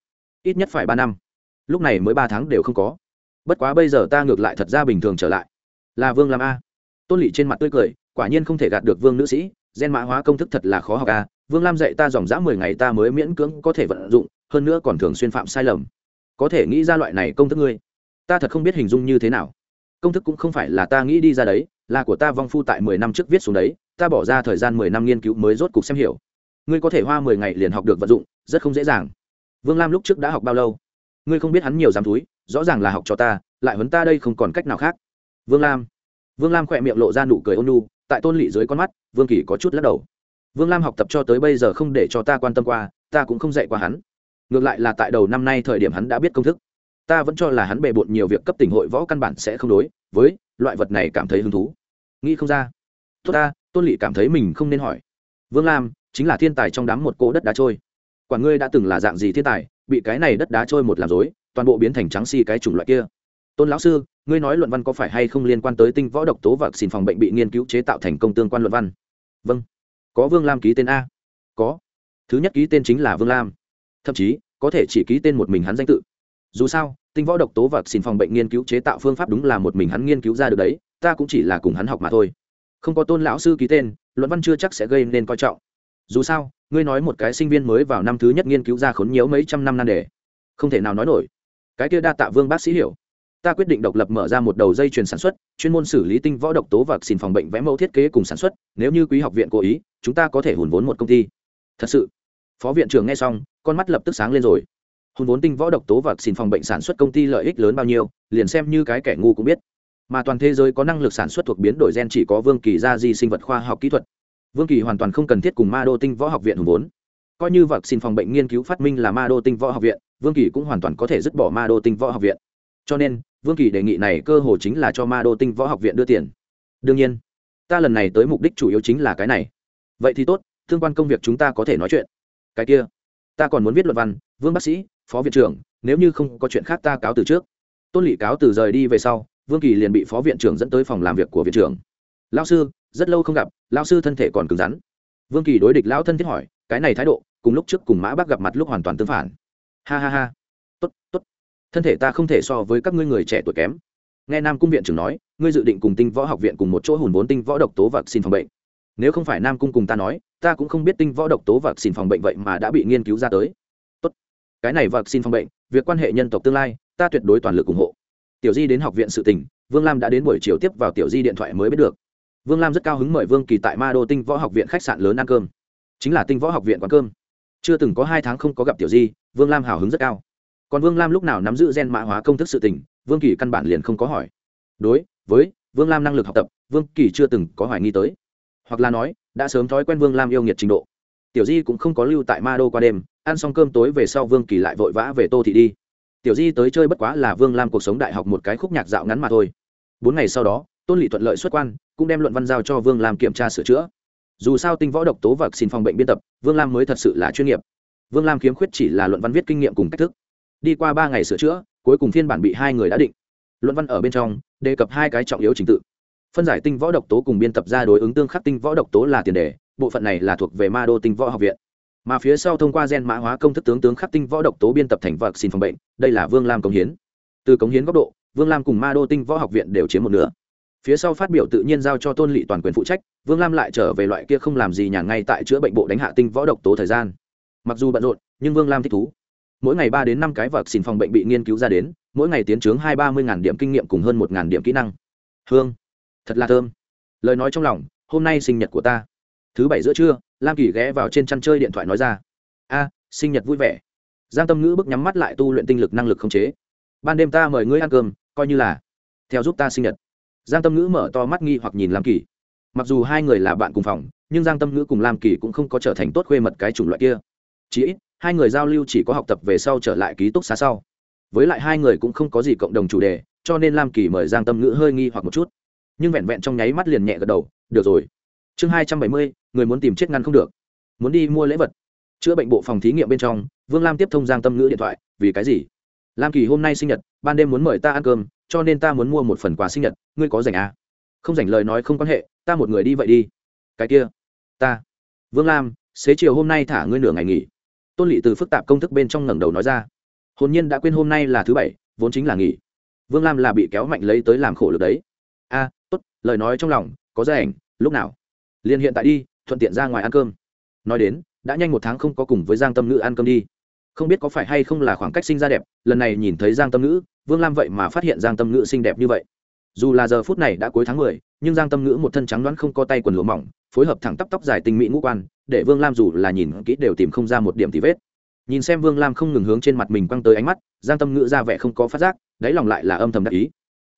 Ít nhất phải ba năm. Lúc này mới ba tháng đều không có. Bất quá bây giờ ta ngược lại thật ra bình thường trở lại. Là vương làm a tôn lỵ trên mặt tươi cười, quả nhiên không thể gạt được vương nữ sĩ, gen mã hóa công thức thật là khó học à? vương lam dạy ta dòng dã mười ngày ta mới miễn cưỡng có thể vận dụng, hơn nữa còn thường xuyên phạm sai lầm. Có thể nghĩ ra loại này công thức ngươi, ta thật không biết hình dung như thế nào. Công thức cũng không phải là ta nghĩ đi ra đấy, là của ta vong phu tại mười năm trước viết xuống đấy, ta bỏ ra thời gian mười năm nghiên cứu mới rốt cục xem hiểu. Ngươi có thể hoa mười ngày liền học được vận dụng, rất không dễ dàng. Vương lam lúc trước đã học bao lâu? Ngươi không biết hắn nhiều dám túi, rõ ràng là học cho ta, lại huấn ta đây không còn cách nào khác. Vương lam vương lam khỏe miệng lộ ra nụ cười ôn nhu, tại tôn lỵ dưới con mắt vương kỳ có chút lắc đầu. Vương lam học tập cho tới bây giờ không để cho ta quan tâm qua ta cũng không dạy qua hắn. Ngược lại là tại đầu năm nay thời điểm hắn đã biết công thức. Ta vẫn cho là hắn bề bộn nhiều việc cấp tỉnh hội võ căn bản sẽ không đối với loại vật này cảm thấy hứng thú. Nghĩ không ra. Tốt ta tôn lỵ cảm thấy mình không nên hỏi. Vương lam chính là thiên tài trong đám một cỗ đất đá trôi. Quả ngươi đã từng là dạng gì thiên tài bị cái này đất đá trôi một làm dối toàn bộ biến thành trắng xi si cái chủng loại kia. Tôn lão sư ngươi nói luận văn có phải hay không liên quan tới tinh võ độc tố và xin phòng bệnh bị nghiên cứu chế tạo thành công tương quan luận văn? Vâng. Có vương lam ký tên a? Có. Thứ nhất ký tên chính là vương lam. Thậm chí, có thể chỉ ký tên một mình hắn danh tự. Dù sao, tinh võ độc tố và xin phòng bệnh nghiên cứu chế tạo phương pháp đúng là một mình hắn nghiên cứu ra được đấy, ta cũng chỉ là cùng hắn học mà thôi. Không có tôn lão sư ký tên, luận văn chưa chắc sẽ gây nên coi trọng. Dù sao, ngươi nói một cái sinh viên mới vào năm thứ nhất nghiên cứu ra khốn nhiễu mấy trăm năm nan đề. Không thể nào nói nổi. Cái kia đa tạ vương bác sĩ hiểu ta quyết định độc lập mở ra một đầu dây chuyền sản xuất, chuyên môn xử lý tinh võ độc tố và xin phòng bệnh vẽ mẫu thiết kế cùng sản xuất, nếu như quý học viện cố ý, chúng ta có thể hùn vốn một công ty. Thật sự? Phó viện trưởng nghe xong, con mắt lập tức sáng lên rồi. Hùn vốn tinh võ độc tố và xin phòng bệnh sản xuất công ty lợi ích lớn bao nhiêu, liền xem như cái kẻ ngu cũng biết. Mà toàn thế giới có năng lực sản xuất thuộc biến đổi gen chỉ có vương kỳ gia di sinh vật khoa học kỹ thuật. Vương kỳ hoàn toàn không cần thiết cùng ma đô tinh võ học viện hùng vốn. Coi như vật xin phòng bệnh nghiên cứu phát minh là ma đô tinh võ học viện, vương kỳ cũng hoàn toàn có thể dứt bỏ ma đô tinh võ học viện. Cho nên vương kỳ đề nghị này cơ hồ chính là cho ma đô tinh võ học viện đưa tiền. Đương nhiên, ta lần này tới mục đích chủ yếu chính là cái này. Vậy thì tốt, tương quan công việc chúng ta có thể nói chuyện. Cái kia, ta còn muốn viết luận văn, vương bác sĩ, phó viện trưởng, nếu như không có chuyện khác ta cáo từ trước. Tôn lỵ cáo từ rời đi về sau, vương kỳ liền bị phó viện trưởng dẫn tới phòng làm việc của viện trưởng. Lao sư, rất lâu không gặp lao sư thân thể còn cứng rắn. Vương kỳ đối địch lão thân thiết hỏi, cái này thái độ, cùng lúc trước cùng mã bác gặp mặt lúc hoàn toàn tương phản. Ha ha ha. Tốt tốt thân thể ta không thể so với các ngươi người trẻ tuổi kém. Nghe nam cung viện trưởng nói, ngươi dự định cùng tinh võ học viện cùng một chỗ hùn vốn tinh võ độc tố và xin phòng bệnh. Nếu không phải nam cung cùng ta nói, ta cũng không biết tinh võ độc tố và xin phòng bệnh vậy mà đã bị nghiên cứu ra tới. Tốt. Cái này vật xin phòng bệnh, việc quan hệ nhân tộc tương lai, ta tuyệt đối toàn lực ủng hộ. Tiểu di đến học viện sự tỉnh vương lam đã đến buổi chiều tiếp vào tiểu di điện thoại mới biết được. Vương lam rất cao hứng mời vương kỳ tại ma đô tinh võ học viện khách sạn lớn ăn cơm. Chính là tinh võ học viện quán cơm. Chưa từng có hai tháng không có gặp tiểu di, vương lam hào hứng rất cao còn vương lam lúc nào nắm giữ gen mã hóa công thức sự tình, vương kỳ căn bản liền không có hỏi. Đối với vương lam năng lực học tập, vương kỳ chưa từng có hoài nghi tới. Hoặc là nói, đã sớm thói quen vương lam yêu nghiệt trình độ. Tiểu di cũng không có lưu tại ma đô qua đêm, ăn xong cơm tối về sau vương kỳ lại vội vã về tô thị đi. Tiểu di tới chơi bất quá là vương lam cuộc sống đại học một cái khúc nhạc dạo ngắn mà thôi. Bốn ngày sau đó, tôn lỵ thuận lợi xuất quan, cũng đem luận văn giao cho vương lam kiểm tra sửa chữa. Dù sao tinh võ độc tố và xin phòng bệnh biên tập, vương lam mới thật sự là chuyên nghiệp. Vương lam khiếm khuyết chỉ là luận văn viết kinh nghiệm cùng cách thức đi qua ba ngày sửa chữa, cuối cùng phiên bản bị hai người đã định. Luận văn ở bên trong, đề cập hai cái trọng yếu trình tự. Phân giải tinh võ độc tố cùng biên tập ra đối ứng tương khắc tinh võ độc tố là tiền đề, bộ phận này là thuộc về ma đô tinh võ học viện. Mà phía sau thông qua gen mã hóa công thức tướng tướng khắc tinh võ độc tố biên tập thành vật xin phòng bệnh, đây là vương lam cống hiến. Từ cống hiến góc độ, vương lam cùng ma đô tinh võ học viện đều chiếm một nửa. Phía sau phát biểu tự nhiên giao cho tôn lỵ toàn quyền phụ trách, vương lam lại trở về loại kia không làm gì nhà ngay tại chữa bệnh bộ đánh hạ tinh võ độc tố thời gian. Mặc dù bận rộn, nhưng vương lam thích thú mỗi ngày ba đến năm cái vật xin phòng bệnh bị nghiên cứu ra đến, mỗi ngày tiến trướng hai ba mươi ngàn điểm kinh nghiệm cùng hơn một ngàn điểm kỹ năng. Hương, thật là thơm. Lời nói trong lòng, hôm nay sinh nhật của ta. Thứ bảy giữa trưa, lam kỳ ghé vào trên chăn chơi điện thoại nói ra. A, sinh nhật vui vẻ. Giang tâm ngữ bước nhắm mắt lại tu luyện tinh lực năng lực không chế. Ban đêm ta mời ngươi ăn cơm, coi như là theo giúp ta sinh nhật. Giang tâm ngữ mở to mắt nghi hoặc nhìn lam kỳ. Mặc dù hai người là bạn cùng phòng, nhưng giang tâm ngữ cùng lam kỳ cũng không có trở thành tốt khuê mật cái chủng loại kia. Chỉ ít hai người giao lưu chỉ có học tập về sau trở lại ký túc xá sau. Với lại hai người cũng không có gì cộng đồng chủ đề, cho nên lam kỳ mời giang tâm ngữ hơi nghi hoặc một chút. Nhưng vẹn vẹn trong nháy mắt liền nhẹ gật đầu, được rồi. Chương hai trăm bảy mươi, người muốn tìm chết ngăn không được. Muốn đi mua lễ vật. Chữa bệnh bộ phòng thí nghiệm bên trong, vương lam tiếp thông giang tâm ngữ điện thoại, vì cái gì? Lam kỳ, hôm nay sinh nhật, ban đêm muốn mời ta ăn cơm, cho nên ta muốn mua một phần quà sinh nhật, ngươi có dành à? không dành lời nói không quan hệ, ta một người đi vậy đi. Cái kia, ta. Vương lam, xế chiều hôm nay thả ngươi nửa ngày nghỉ tôn lỵ từ phức tạp công thức bên trong ngẩng đầu nói ra. Hồn nhiên đã quên hôm nay là thứ bảy, vốn chính là nghỉ. Vương lam là bị kéo mạnh lấy tới làm khổ lực đấy. A, tốt, lời nói trong lòng, có gia ảnh, lúc nào? Liền hiện tại đi, thuận tiện ra ngoài ăn cơm. Nói đến, đã nhanh một tháng không có cùng với giang tâm ngữ ăn cơm đi. Không biết có phải hay không là khoảng cách sinh ra đẹp, lần này nhìn thấy giang tâm ngữ, vương lam vậy mà phát hiện giang tâm ngữ xinh đẹp như vậy. Dù là giờ phút này đã cuối tháng mười, nhưng giang tâm ngữ một thân trắng đoán không có tay quần lụa mỏng, phối hợp thẳng tắp tóc dài tinh mỹ ngũ quan để vương lam dù là nhìn kỹ đều tìm không ra một điểm tí vết. Nhìn xem vương lam không ngừng hướng trên mặt mình quăng tới ánh mắt, giang tâm ngữ ra vẻ không có phát giác, đáy lòng lại là âm thầm đắc ý.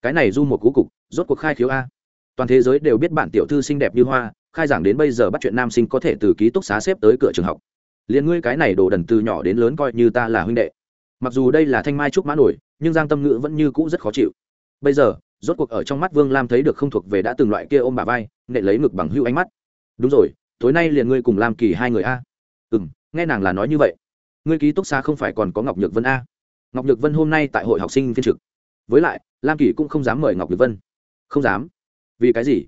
Cái này du một cú cục, rốt cuộc khai khiếu a. Toàn thế giới đều biết bản tiểu thư xinh đẹp như hoa, khai giảng đến bây giờ bắt chuyện nam sinh có thể từ ký túc xá xếp tới cửa trường học. Liền ngươi cái này đồ đần từ nhỏ đến lớn coi như ta là huynh đệ. Mặc dù đây là thanh mai trúc mã nổi, nhưng giang tâm ngữ vẫn như cũ rất khó chịu. Bây giờ, rốt cuộc ở trong mắt vương lam thấy được không thuộc về đã từng loại kia ôm bà vai nệ lấy ngực bằng hưu ánh mắt. Đúng rồi tối nay liền ngươi cùng lam kỳ hai người a. Ừ m nghe nàng là nói như vậy. Ngươi ký túc xa không phải còn có ngọc nhược vân a? Ngọc nhược vân hôm nay tại hội học sinh phiên trực. Với lại, lam kỳ cũng không dám mời ngọc nhược vân. Không dám? Vì cái gì?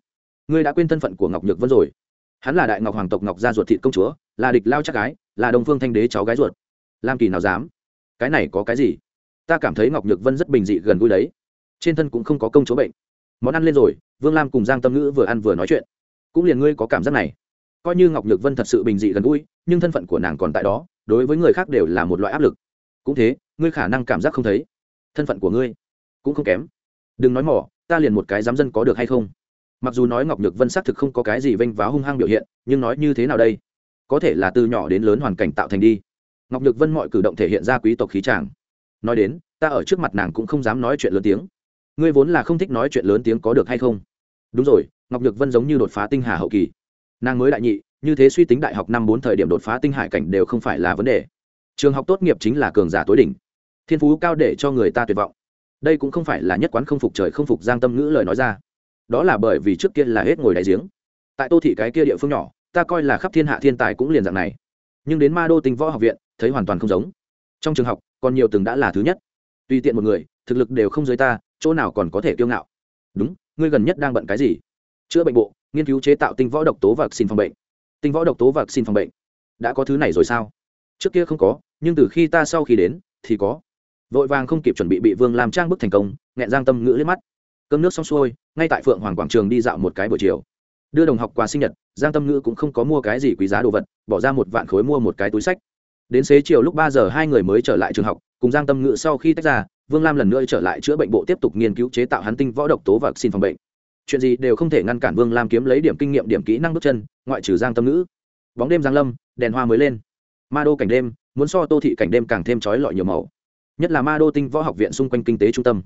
Ngươi đã quên thân phận của ngọc nhược vân rồi. Hắn là đại ngọc hoàng tộc ngọc gia ruột thịt công chúa, là địch lao chắc gái, là đồng phương thanh đế cháu gái ruột. Lam kỳ nào dám? Cái này có cái gì? Ta cảm thấy ngọc nhược vân rất bình dị gần gũi đấy. Trên thân cũng không có công chúa bệnh. Món ăn lên rồi, vương lam cùng giang tâm ngữ vừa ăn vừa nói chuyện. Cũng liền ngươi có cảm giác này coi như ngọc nhược vân thật sự bình dị gần gũi, nhưng thân phận của nàng còn tại đó, đối với người khác đều là một loại áp lực. Cũng thế, ngươi khả năng cảm giác không thấy. Thân phận của ngươi cũng không kém. Đừng nói mỏ, ta liền một cái dám dân có được hay không? Mặc dù nói ngọc nhược vân xác thực không có cái gì vênh váo hung hăng biểu hiện, nhưng nói như thế nào đây? Có thể là từ nhỏ đến lớn hoàn cảnh tạo thành đi. Ngọc nhược vân mọi cử động thể hiện ra quý tộc khí tràng nói đến, ta ở trước mặt nàng cũng không dám nói chuyện lớn tiếng. Ngươi vốn là không thích nói chuyện lớn tiếng có được hay không? Đúng rồi, ngọc nhược vân giống như đột phá tinh hà hậu kỳ nàng mới đại nhị, như thế suy tính đại học năm bốn thời điểm đột phá tinh hải cảnh đều không phải là vấn đề. Trường học tốt nghiệp chính là cường giả tối đỉnh. Thiên phú cao để cho người ta tuyệt vọng. Đây cũng không phải là nhất quán không phục trời không phục giang tâm ngữ lời nói ra. Đó là bởi vì trước kia là hết ngồi đại giếng. Tại tô thị cái kia địa phương nhỏ, ta coi là khắp thiên hạ thiên tài cũng liền dạng này. Nhưng đến ma đô tinh võ học viện, thấy hoàn toàn không giống. Trong trường học, còn nhiều từng đã là thứ nhất. Tùy tiện một người, thực lực đều không dưới ta, chỗ nào còn có thể kiêu ngạo. Đúng, ngươi gần nhất đang bận cái gì? Chữa bệnh bộ nghiên cứu chế tạo tinh võ độc tố và xin phòng bệnh. Tinh võ độc tố và xin phòng bệnh. Đã có thứ này rồi sao? Trước kia không có, nhưng từ khi ta sau khi đến, thì có. Vội vàng không kịp chuẩn bị bị vương làm trang bức thành công, nghẹn giang tâm ngữ liếc mắt. Cơm nước xong xuôi, ngay tại phượng hoàng quảng trường đi dạo một cái buổi chiều. Đưa đồng học quà sinh nhật giang tâm ngữ cũng không có mua cái gì quý giá đồ vật, bỏ ra một vạn khối mua một cái túi sách. Đến xế chiều lúc ba giờ, hai người mới trở lại trường học, cùng giang tâm ngữ sau khi tách ra, vương lam lần nữa trở lại chữa bệnh bộ tiếp tục nghiên cứu chế tạo hắn tinh võ độc tố và xin phòng bệnh chuyện gì đều không thể ngăn cản vương lam kiếm lấy điểm kinh nghiệm, điểm kỹ năng bước chân, ngoại trừ giang tâm ngữ. Bóng đêm giang lâm, đèn hoa mới lên. Ma đô cảnh đêm, muốn so tô thị cảnh đêm càng thêm trói lọi nhiều màu. Nhất là ma đô tinh võ học viện xung quanh kinh tế trung tâm.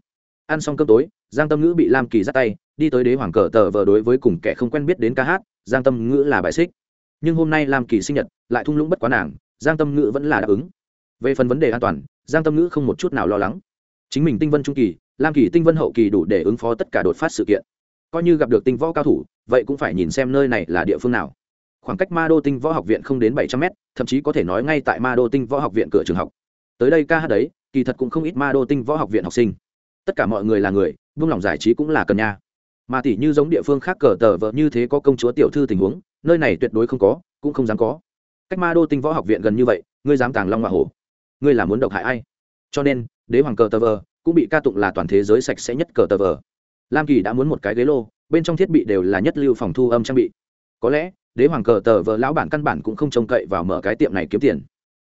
Ăn xong cơm tối, giang tâm ngữ bị lam kỳ dắt tay, đi tới đế hoàng cờ tờ vờ đối với cùng kẻ không quen biết đến ca hát, giang tâm ngữ là bài xích. Nhưng hôm nay lam kỳ sinh nhật, lại thung lũng bất quá nàng, giang tâm ngữ vẫn là đáp ứng. Về phần vấn đề an toàn, giang tâm ngữ không một chút nào lo lắng. Chính mình tinh vân trung kỳ, lam kỳ tinh vân hậu kỳ đủ để ứng phó tất cả đột phát sự kiện coi như gặp được tinh võ cao thủ, vậy cũng phải nhìn xem nơi này là địa phương nào. Khoảng cách ma đô tinh võ học viện không đến bảy trăm mét, thậm chí có thể nói ngay tại ma đô tinh võ học viện cửa trường học. Tới đây ca hát đấy, kỳ thật cũng không ít ma đô tinh võ học viện học sinh. Tất cả mọi người là người vung lòng giải trí cũng là cần nha. Mà tỷ như giống địa phương khác cờ tờ vợ như thế có công chúa tiểu thư tình huống, nơi này tuyệt đối không có, cũng không dám có. Cách ma đô tinh võ học viện gần như vậy, ngươi dám tàng long hoa hổ. Ngươi là muốn độc hại ai? Cho nên, đế hoàng cờ tờ vờ cũng bị ca tụng là toàn thế giới sạch sẽ nhất cờ tờ vờ lam kỳ đã muốn một cái ghế lô, bên trong thiết bị đều là nhất lưu phòng thu âm trang bị. Có lẽ, đế hoàng cờ tờ vờ lão bản căn bản cũng không trông cậy vào mở cái tiệm này kiếm tiền.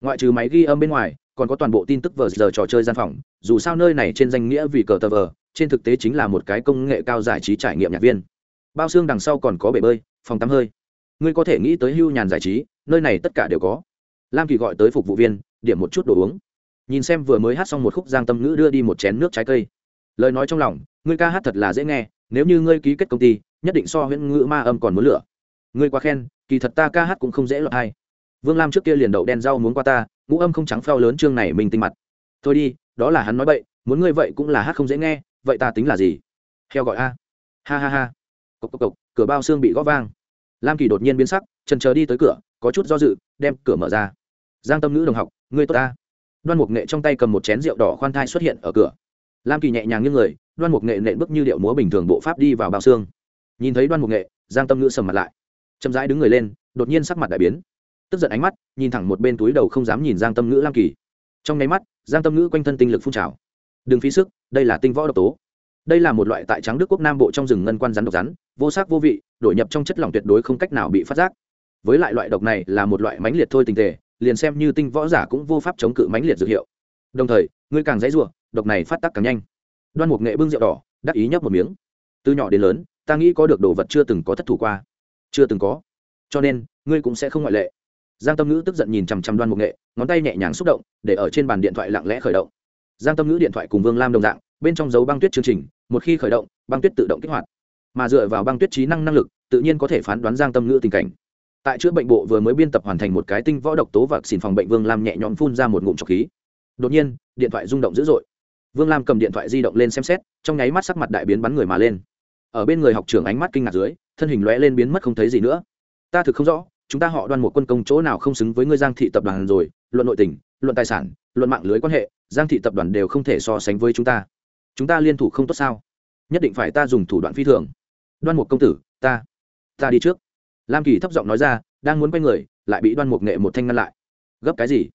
Ngoại trừ máy ghi âm bên ngoài, còn có toàn bộ tin tức vờ giờ trò chơi gian phòng, dù sao nơi này trên danh nghĩa vì cờ tờ vờ, trên thực tế chính là một cái công nghệ cao giải trí trải nghiệm nhạc viên. Bao xương đằng sau còn có bể bơi, phòng tắm hơi. Ngươi có thể nghĩ tới hưu nhàn giải trí, nơi này tất cả đều có. Lam kỳ gọi tới phục vụ viên, điểm một chút đồ uống. Nhìn xem vừa mới hát xong một khúc giang tâm ngữ đưa đi một chén nước trái cây lời nói trong lòng, ngươi ca hát thật là dễ nghe, nếu như ngươi ký kết công ty, nhất định so huyễn ngữ ma âm còn muốn lửa. Ngươi quá khen, kỳ thật ta ca hát cũng không dễ lọt hay. Vương lam trước kia liền đậu đen rau muốn qua ta, ngũ âm không trắng phao lớn chương này mình tinh mặt. Thôi đi, đó là hắn nói bậy, muốn ngươi vậy cũng là hát không dễ nghe, vậy ta tính là gì? Heo gọi a. Ha ha ha. Cộc cộc cộc, cửa bao xương bị gõ vang. Lam kỳ đột nhiên biến sắc trần chờ đi tới cửa, có chút do dự, đem cửa mở ra. Giang tâm nữ đồng học, ngươi tốt ta đoan mục nghệ trong tay cầm một chén rượu đỏ khoan thai xuất hiện ở cửa lam kỳ nhẹ nhàng như người, đoan mục nghệ nện bước như điệu múa bình thường bộ pháp đi vào bao xương. Nhìn thấy đoan mục nghệ, giang tâm ngữ sầm mặt lại. Chậm rãi đứng người lên, đột nhiên sắc mặt đại biến. Tức giận ánh mắt, nhìn thẳng một bên túi đầu không dám nhìn giang tâm ngữ lam kỳ. Trong nháy mắt, giang tâm ngữ quanh thân tinh lực phun trào. Đừng phí sức, đây là tinh võ độc tố. Đây là một loại tại trắng đức quốc nam bộ trong rừng ngân quan rắn độc rắn, vô sắc vô vị, đổi nhập trong chất lỏng tuyệt đối không cách nào bị phát giác. Với lại loại độc này là một loại mãnh liệt thôi tình tề liền xem như tinh võ giả cũng vô pháp chống cự mãnh liệt dược hiệu. Đồng thời, ngươi càng dãy rủa độc này phát tác càng nhanh. Đoan mục nghệ bưng rượu đỏ, đắc ý nhấp một miếng. Từ nhỏ đến lớn, ta nghĩ có được đồ vật chưa từng có thất thủ qua. Chưa từng có. Cho nên, ngươi cũng sẽ không ngoại lệ. Giang tâm ngữ tức giận nhìn chằm chằm đoan mục nghệ, ngón tay nhẹ nhàng xúc động, để ở trên bàn điện thoại lặng lẽ khởi động. Giang tâm ngữ điện thoại cùng vương lam đồng dạng, bên trong dấu băng tuyết chương trình, một khi khởi động, băng tuyết tự động kích hoạt. Mà dựa vào băng tuyết trí năng năng lực, tự nhiên có thể phán đoán giang tâm ngữ tình cảnh. Tại chữa bệnh bộ vừa mới biên tập hoàn thành một cái tinh võ độc tố và xin phòng bệnh, vương lam nhẹ nhõm phun ra một ngụm trọc khí. Đột nhiên, điện thoại rung động dữ dội vương lam cầm điện thoại di động lên xem xét, trong nháy mắt sắc mặt đại biến bắn người mà lên. Ở bên người học trưởng ánh mắt kinh ngạc dưới, thân hình lóe lên biến mất không thấy gì nữa. Ta thực không rõ, chúng ta họ đoan một quân công chỗ nào không xứng với ngươi giang thị tập đoàn rồi, luận nội tình, luận tài sản, luận mạng lưới quan hệ, giang thị tập đoàn đều không thể so sánh với chúng ta. Chúng ta liên thủ không tốt sao? Nhất định phải ta dùng thủ đoạn phi thường. Đoan một công tử, ta ta đi trước. Lam kỳ thấp giọng nói ra, đang muốn quay người, lại bị đoan mục nghệ một thanh ngăn lại. Gấp cái gì?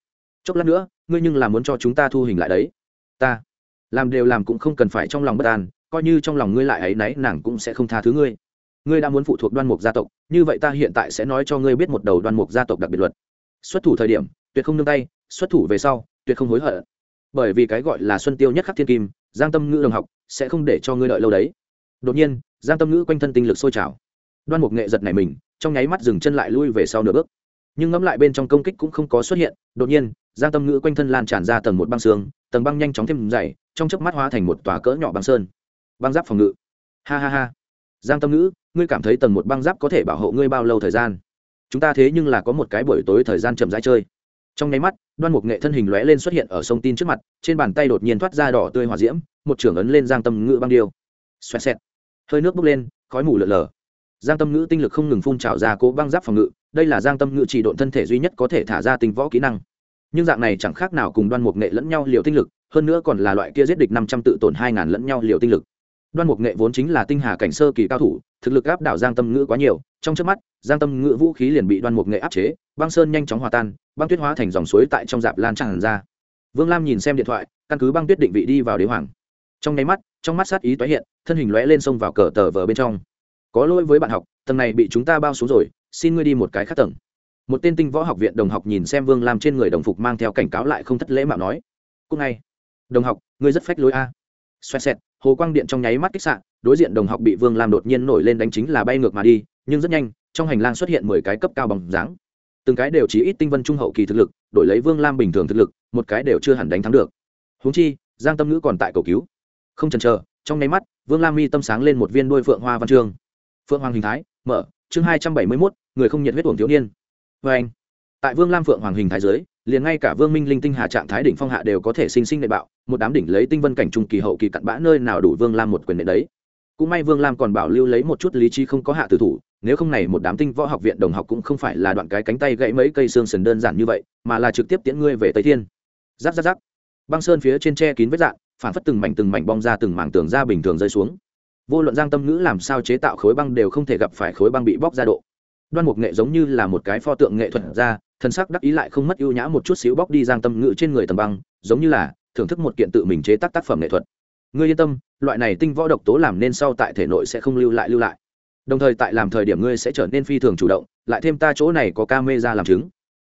Chốc lát nữa, ngươi nhưng là muốn cho chúng ta thu hình lại đấy. Ta làm đều làm cũng không cần phải trong lòng bất an, coi như trong lòng ngươi lại ấy nấy, nàng cũng sẽ không tha thứ ngươi. Ngươi đã muốn phụ thuộc đoan mục gia tộc, như vậy ta hiện tại sẽ nói cho ngươi biết một đầu đoan mục gia tộc đặc biệt luật. Xuất thủ thời điểm, tuyệt không nương tay, xuất thủ về sau, tuyệt không hối hận. Bởi vì cái gọi là xuân tiêu nhất khắc thiên kim, giang tâm ngữ đồng học, sẽ không để cho ngươi đợi lâu đấy. Đột nhiên, giang tâm ngữ quanh thân tinh lực sôi trào. Đoan mục nghệ giật này mình, trong nháy mắt dừng chân lại lui về sau nửa bước. Nhưng ngẫm lại bên trong công kích cũng không có xuất hiện, đột nhiên, giang tâm ngữ quanh thân lan tràn ra tầng một băng xương, tầng băng nhanh chóng thêm dày trong chớp mắt hóa thành một tòa cỡ nhỏ băng sơn. Băng giáp phòng ngự. Ha ha ha. Giang tâm ngữ, ngươi cảm thấy tầng một băng giáp có thể bảo hộ ngươi bao lâu thời gian? Chúng ta thế nhưng là có một cái buổi tối thời gian chậm rãi chơi. Trong nháy mắt, đoan mục nghệ thân hình lóe lên xuất hiện ở sông tin trước mặt, trên bàn tay đột nhiên thoát ra đỏ tươi hỏa diễm, một trưởng ấn lên giang tâm ngữ băng điêu. Xoẹt xẹt. Hơi nước bốc lên, khói mù lợn lờ giang tâm ngữ tinh lực không ngừng phun trào ra cố băng giáp phòng ngự, đây là giang tâm ngữ chỉ độn thân thể duy nhất có thể thả ra tinh võ kỹ năng. Nhưng dạng này chẳng khác nào cùng đoan mục nghệ lẫn nhau liều tinh lực hơn nữa còn là loại kia giết địch năm trăm tự tổn hai ngàn lẫn nhau liều tinh lực. Đoan mục nghệ vốn chính là tinh hà cảnh sơ kỳ cao thủ, thực lực áp đảo giang tâm ngữ quá nhiều, trong trước mắt, giang tâm ngữ vũ khí liền bị đoan mục nghệ áp chế, băng sơn nhanh chóng hòa tan, băng tuyết hóa thành dòng suối tại trong dạp lan tràn ra. Vương lam nhìn xem điện thoại, căn cứ băng tuyết định vị đi vào đế hoàng. Trong nháy mắt, trong mắt sát ý tái hiện, thân hình lóe lên sông vào cờ tờ vờ bên trong. Có lỗi với bạn học, tầng này bị chúng ta bao xuống rồi, xin ngươi đi một cái khác tầng. Một tên tinh võ học viện đồng học nhìn xem vương lam trên người đồng phục mang theo cảnh cáo lại không thất lễ mạo nói. Cúc ngay đồng học, ngươi rất phách lối a. Xoẹt xẹt, hồ quang điện trong nháy mắt kích sạn đối diện đồng học bị vương lam đột nhiên nổi lên đánh chính là bay ngược mà đi, nhưng rất nhanh, trong hành lang xuất hiện mười cái cấp cao bằng dáng. Từng cái đều chỉ ít tinh vân trung hậu kỳ thực lực, đổi lấy vương lam bình thường thực lực, một cái đều chưa hẳn đánh thắng được. Huống chi, giang tâm ngữ còn tại cầu cứu. Không chần chờ, trong nháy mắt, vương lam mi tâm sáng lên một viên đôi phượng hoa văn chương. Phượng hoàng hình thái, mở, chương hai trăm bảy mươi mốt, người không nhiệt huyết uổng thiếu niên. Vê anh tại vương lam phượng hoàng hình thái giới liền ngay cả vương minh linh tinh hà trạng thái đỉnh phong hạ đều có thể sinh sinh nệ bạo, một đám đỉnh lấy tinh vân cảnh trung kỳ hậu kỳ cặn bã nơi nào đủ vương lam một quyền nệ đấy. Cũng may vương lam còn bảo lưu lấy một chút lý trí không có hạ tử thủ, nếu không này một đám tinh võ học viện đồng học cũng không phải là đoạn cái cánh tay gãy mấy cây xương sần đơn giản như vậy, mà là trực tiếp tiễn ngươi về tây thiên. Giáp giáp giáp băng sơn phía trên tre kín vết dạn, phản phất từng mảnh từng mảnh bong ra từng mảng tường ra bình thường rơi xuống. Vô luận giang tâm ngữ làm sao chế tạo khối băng đều không thể gặp phải khối băng bị bóc ra độ đoan mục nghệ giống như là một cái pho tượng nghệ thuật ra, thân sắc đắc ý lại không mất ưu nhã một chút xíu bóc đi giang tâm ngự trên người tầm băng, giống như là thưởng thức một kiện tự mình chế tác tác phẩm nghệ thuật. Ngươi yên tâm, loại này tinh võ độc tố làm nên sau tại thể nội sẽ không lưu lại lưu lại. Đồng thời tại làm thời điểm ngươi sẽ trở nên phi thường chủ động, lại thêm ta chỗ này có ca mê ra làm chứng.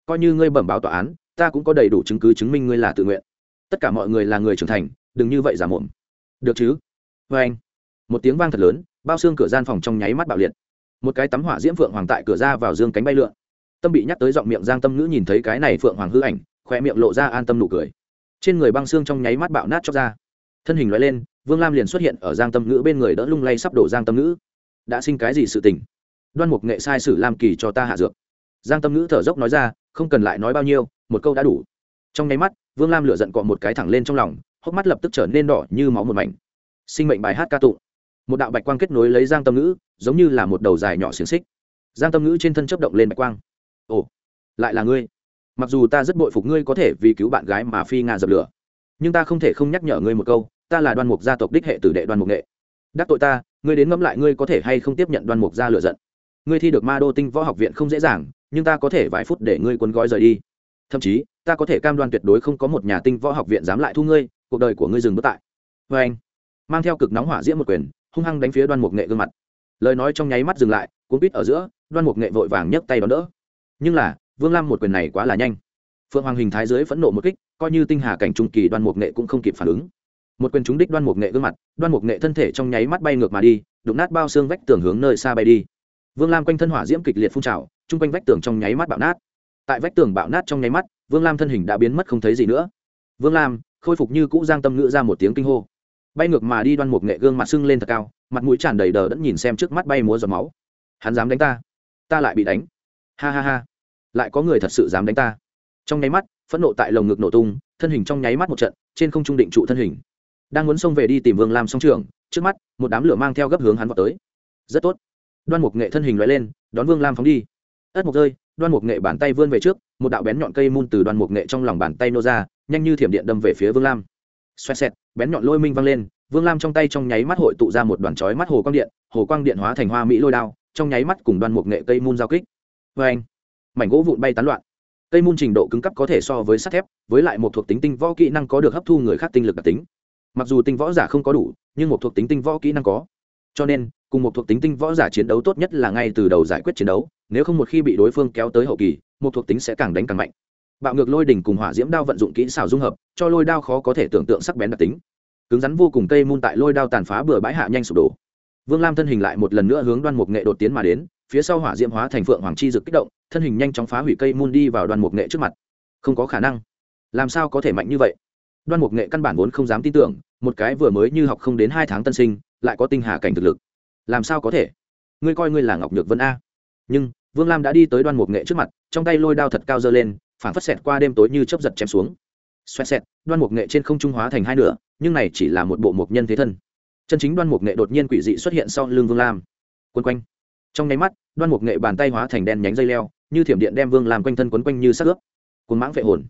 Coi như ngươi bẩm báo tòa án, ta cũng có đầy đủ chứng cứ chứng minh ngươi là tự nguyện. Tất cả mọi người là người trưởng thành, đừng như vậy giả mồm. Được chứ? Vê anh một tiếng vang thật lớn, bao xương cửa gian phòng trong nháy mắt bạo liệt một cái tắm hỏa diễm phượng hoàng tại cửa ra vào dương cánh bay lượn. Tâm bị nhắc tới giọng miệng giang tâm ngữ nhìn thấy cái này phượng hoàng hư ảnh khoe miệng lộ ra an tâm nụ cười. Trên người băng xương trong nháy mắt bạo nát chóc ra. Thân hình loại lên, vương lam liền xuất hiện ở giang tâm ngữ bên người đỡ lung lay sắp đổ giang tâm ngữ. Đã sinh cái gì sự tình? Đoan mục nghệ sai sử lam kỳ cho ta hạ dược. Giang tâm ngữ thở dốc nói ra, không cần lại nói bao nhiêu, một câu đã đủ. Trong nháy mắt, vương lam lửa giận cọ một cái thẳng lên trong lòng, hốc mắt lập tức trở nên đỏ như máu một mảnh. Sinh mệnh bài hát ca tụng một đạo bạch quang kết nối lấy giang tâm ngữ, giống như là một đầu dài nhỏ xiềng xích. Giang tâm ngữ trên thân chấp động lên bạch quang. Ồ, lại là ngươi. Mặc dù ta rất bội phục ngươi có thể vì cứu bạn gái mà phi ngà dập lửa, nhưng ta không thể không nhắc nhở ngươi một câu, ta là đoan mục gia tộc đích hệ tử đệ đoan mục nghệ. Đắc tội ta, ngươi đến ngẫm lại ngươi có thể hay không tiếp nhận đoan mục gia lựa giận. Ngươi thi được ma đô tinh võ học viện không dễ dàng, nhưng ta có thể vài phút để ngươi cuốn gói rời đi. Thậm chí, ta có thể cam đoan tuyệt đối không có một nhà tinh võ học viện dám lại thu ngươi, cuộc đời của ngươi dừng bất tại. Vê anh mang theo cực nóng hỏa diễm một quyền hung hăng đánh phía đoan mục nghệ gương mặt. Lời nói trong nháy mắt dừng lại, cuốn quýt ở giữa, đoan mục nghệ vội vàng nhấc tay đón đỡ. Nhưng là, vương lam một quyền này quá là nhanh. Phượng hoàng hình thái dưới phẫn nộ một kích, coi như tinh hà cảnh trung kỳ đoan mục nghệ cũng không kịp phản ứng. Một quyền trúng đích đoan mục nghệ gương mặt, đoan mục nghệ thân thể trong nháy mắt bay ngược mà đi, đụng nát bao xương vách tường hướng nơi xa bay đi. Vương lam quanh thân hỏa diễm kịch liệt phun trào, chung quanh vách tường trong nháy mắt bạo nát. Tại vách tường bạo nát trong nháy mắt, vương lam thân hình đã biến mất không thấy gì nữa. Vương lam, khôi phục như cũ giang tâm ngữ ra một tiếng kinh hô bay ngược mà đi đoan mục nghệ gương mặt sưng lên thật cao, mặt mũi tràn đầy đờ đẫn nhìn xem trước mắt bay múa giọt máu. Hắn dám đánh ta ta lại bị đánh. Ha ha ha, lại có người thật sự dám đánh ta. Trong nháy mắt, phẫn nộ tại lồng ngực nổ tung, thân hình trong nháy mắt một trận, trên không trung định trụ thân hình. Đang muốn xông về đi tìm vương lam song trường trước mắt, một đám lửa mang theo gấp hướng hắn vào tới. Rất tốt. Đoan mục nghệ thân hình loại lên, đón vương lam phóng đi. Ất mục rơi, đoan mục nghệ bàn tay vươn về trước, một đạo bén nhọn cây môn từ đoan mục nghệ trong lòng bàn tay nô ra, nhanh như thiểm điện đâm về phía vương lam. Xoẹt xẹt bén nhọn lôi minh văng lên, vương lam trong tay trong nháy mắt hội tụ ra một đoàn chói mắt hồ quang điện, hồ quang điện hóa thành hoa mỹ lôi đao, trong nháy mắt cùng đoan mục nghệ cây mun giao kích. Vê anh mảnh gỗ vụn bay tán loạn. Cây mun trình độ cứng cấp có thể so với sắt thép, với lại một thuộc tính tinh võ kỹ năng có được hấp thu người khác tinh lực đặc tính. Mặc dù tinh võ giả không có đủ, nhưng một thuộc tính tinh võ kỹ năng có. Cho nên, cùng một thuộc tính tinh võ giả chiến đấu tốt nhất là ngay từ đầu giải quyết chiến đấu, nếu không một khi bị đối phương kéo tới hậu kỳ, một thuộc tính sẽ càng đánh càng mạnh bạo ngược lôi đỉnh cùng hỏa diễm đao vận dụng kỹ xảo dung hợp, cho lôi đao khó có thể tưởng tượng sắc bén đặc tính. Cứng rắn vô cùng cây môn tại lôi đao tàn phá bừa bãi hạ nhanh sụp đổ. Vương lam thân hình lại một lần nữa hướng đoan mục nghệ đột tiến mà đến, phía sau hỏa diễm hóa thành phượng hoàng chi dực kích động, thân hình nhanh chóng phá hủy cây môn đi vào đoan mục nghệ trước mặt. Không có khả năng. Làm sao có thể mạnh như vậy? Đoan mục nghệ căn bản vốn không dám tin tưởng, một cái vừa mới như học không đến hai tháng tân sinh, lại có tinh hà cảnh thực lực. Làm sao có thể? Ngươi coi ngươi là ngọc nhược vân a. Nhưng, vương lam đã đi tới đoan mục nghệ trước mặt, trong tay lôi đao thật cao dơ lên phản phất xẹt qua đêm tối như chớp giật chém xuống. Xoẹt xẹt, đoan mục nghệ trên không trung hóa thành hai nửa, nhưng này chỉ là một bộ mục nhân thế thân. Chân chính đoan mục nghệ đột nhiên quỷ dị xuất hiện sau lưng vương lam. Quấn quanh. Trong nháy mắt, đoan mục nghệ bàn tay hóa thành đen nhánh dây leo, như thiểm điện đem vương làm quanh thân quấn quanh như sắc ướp. Cuốn mãng vệ hồn.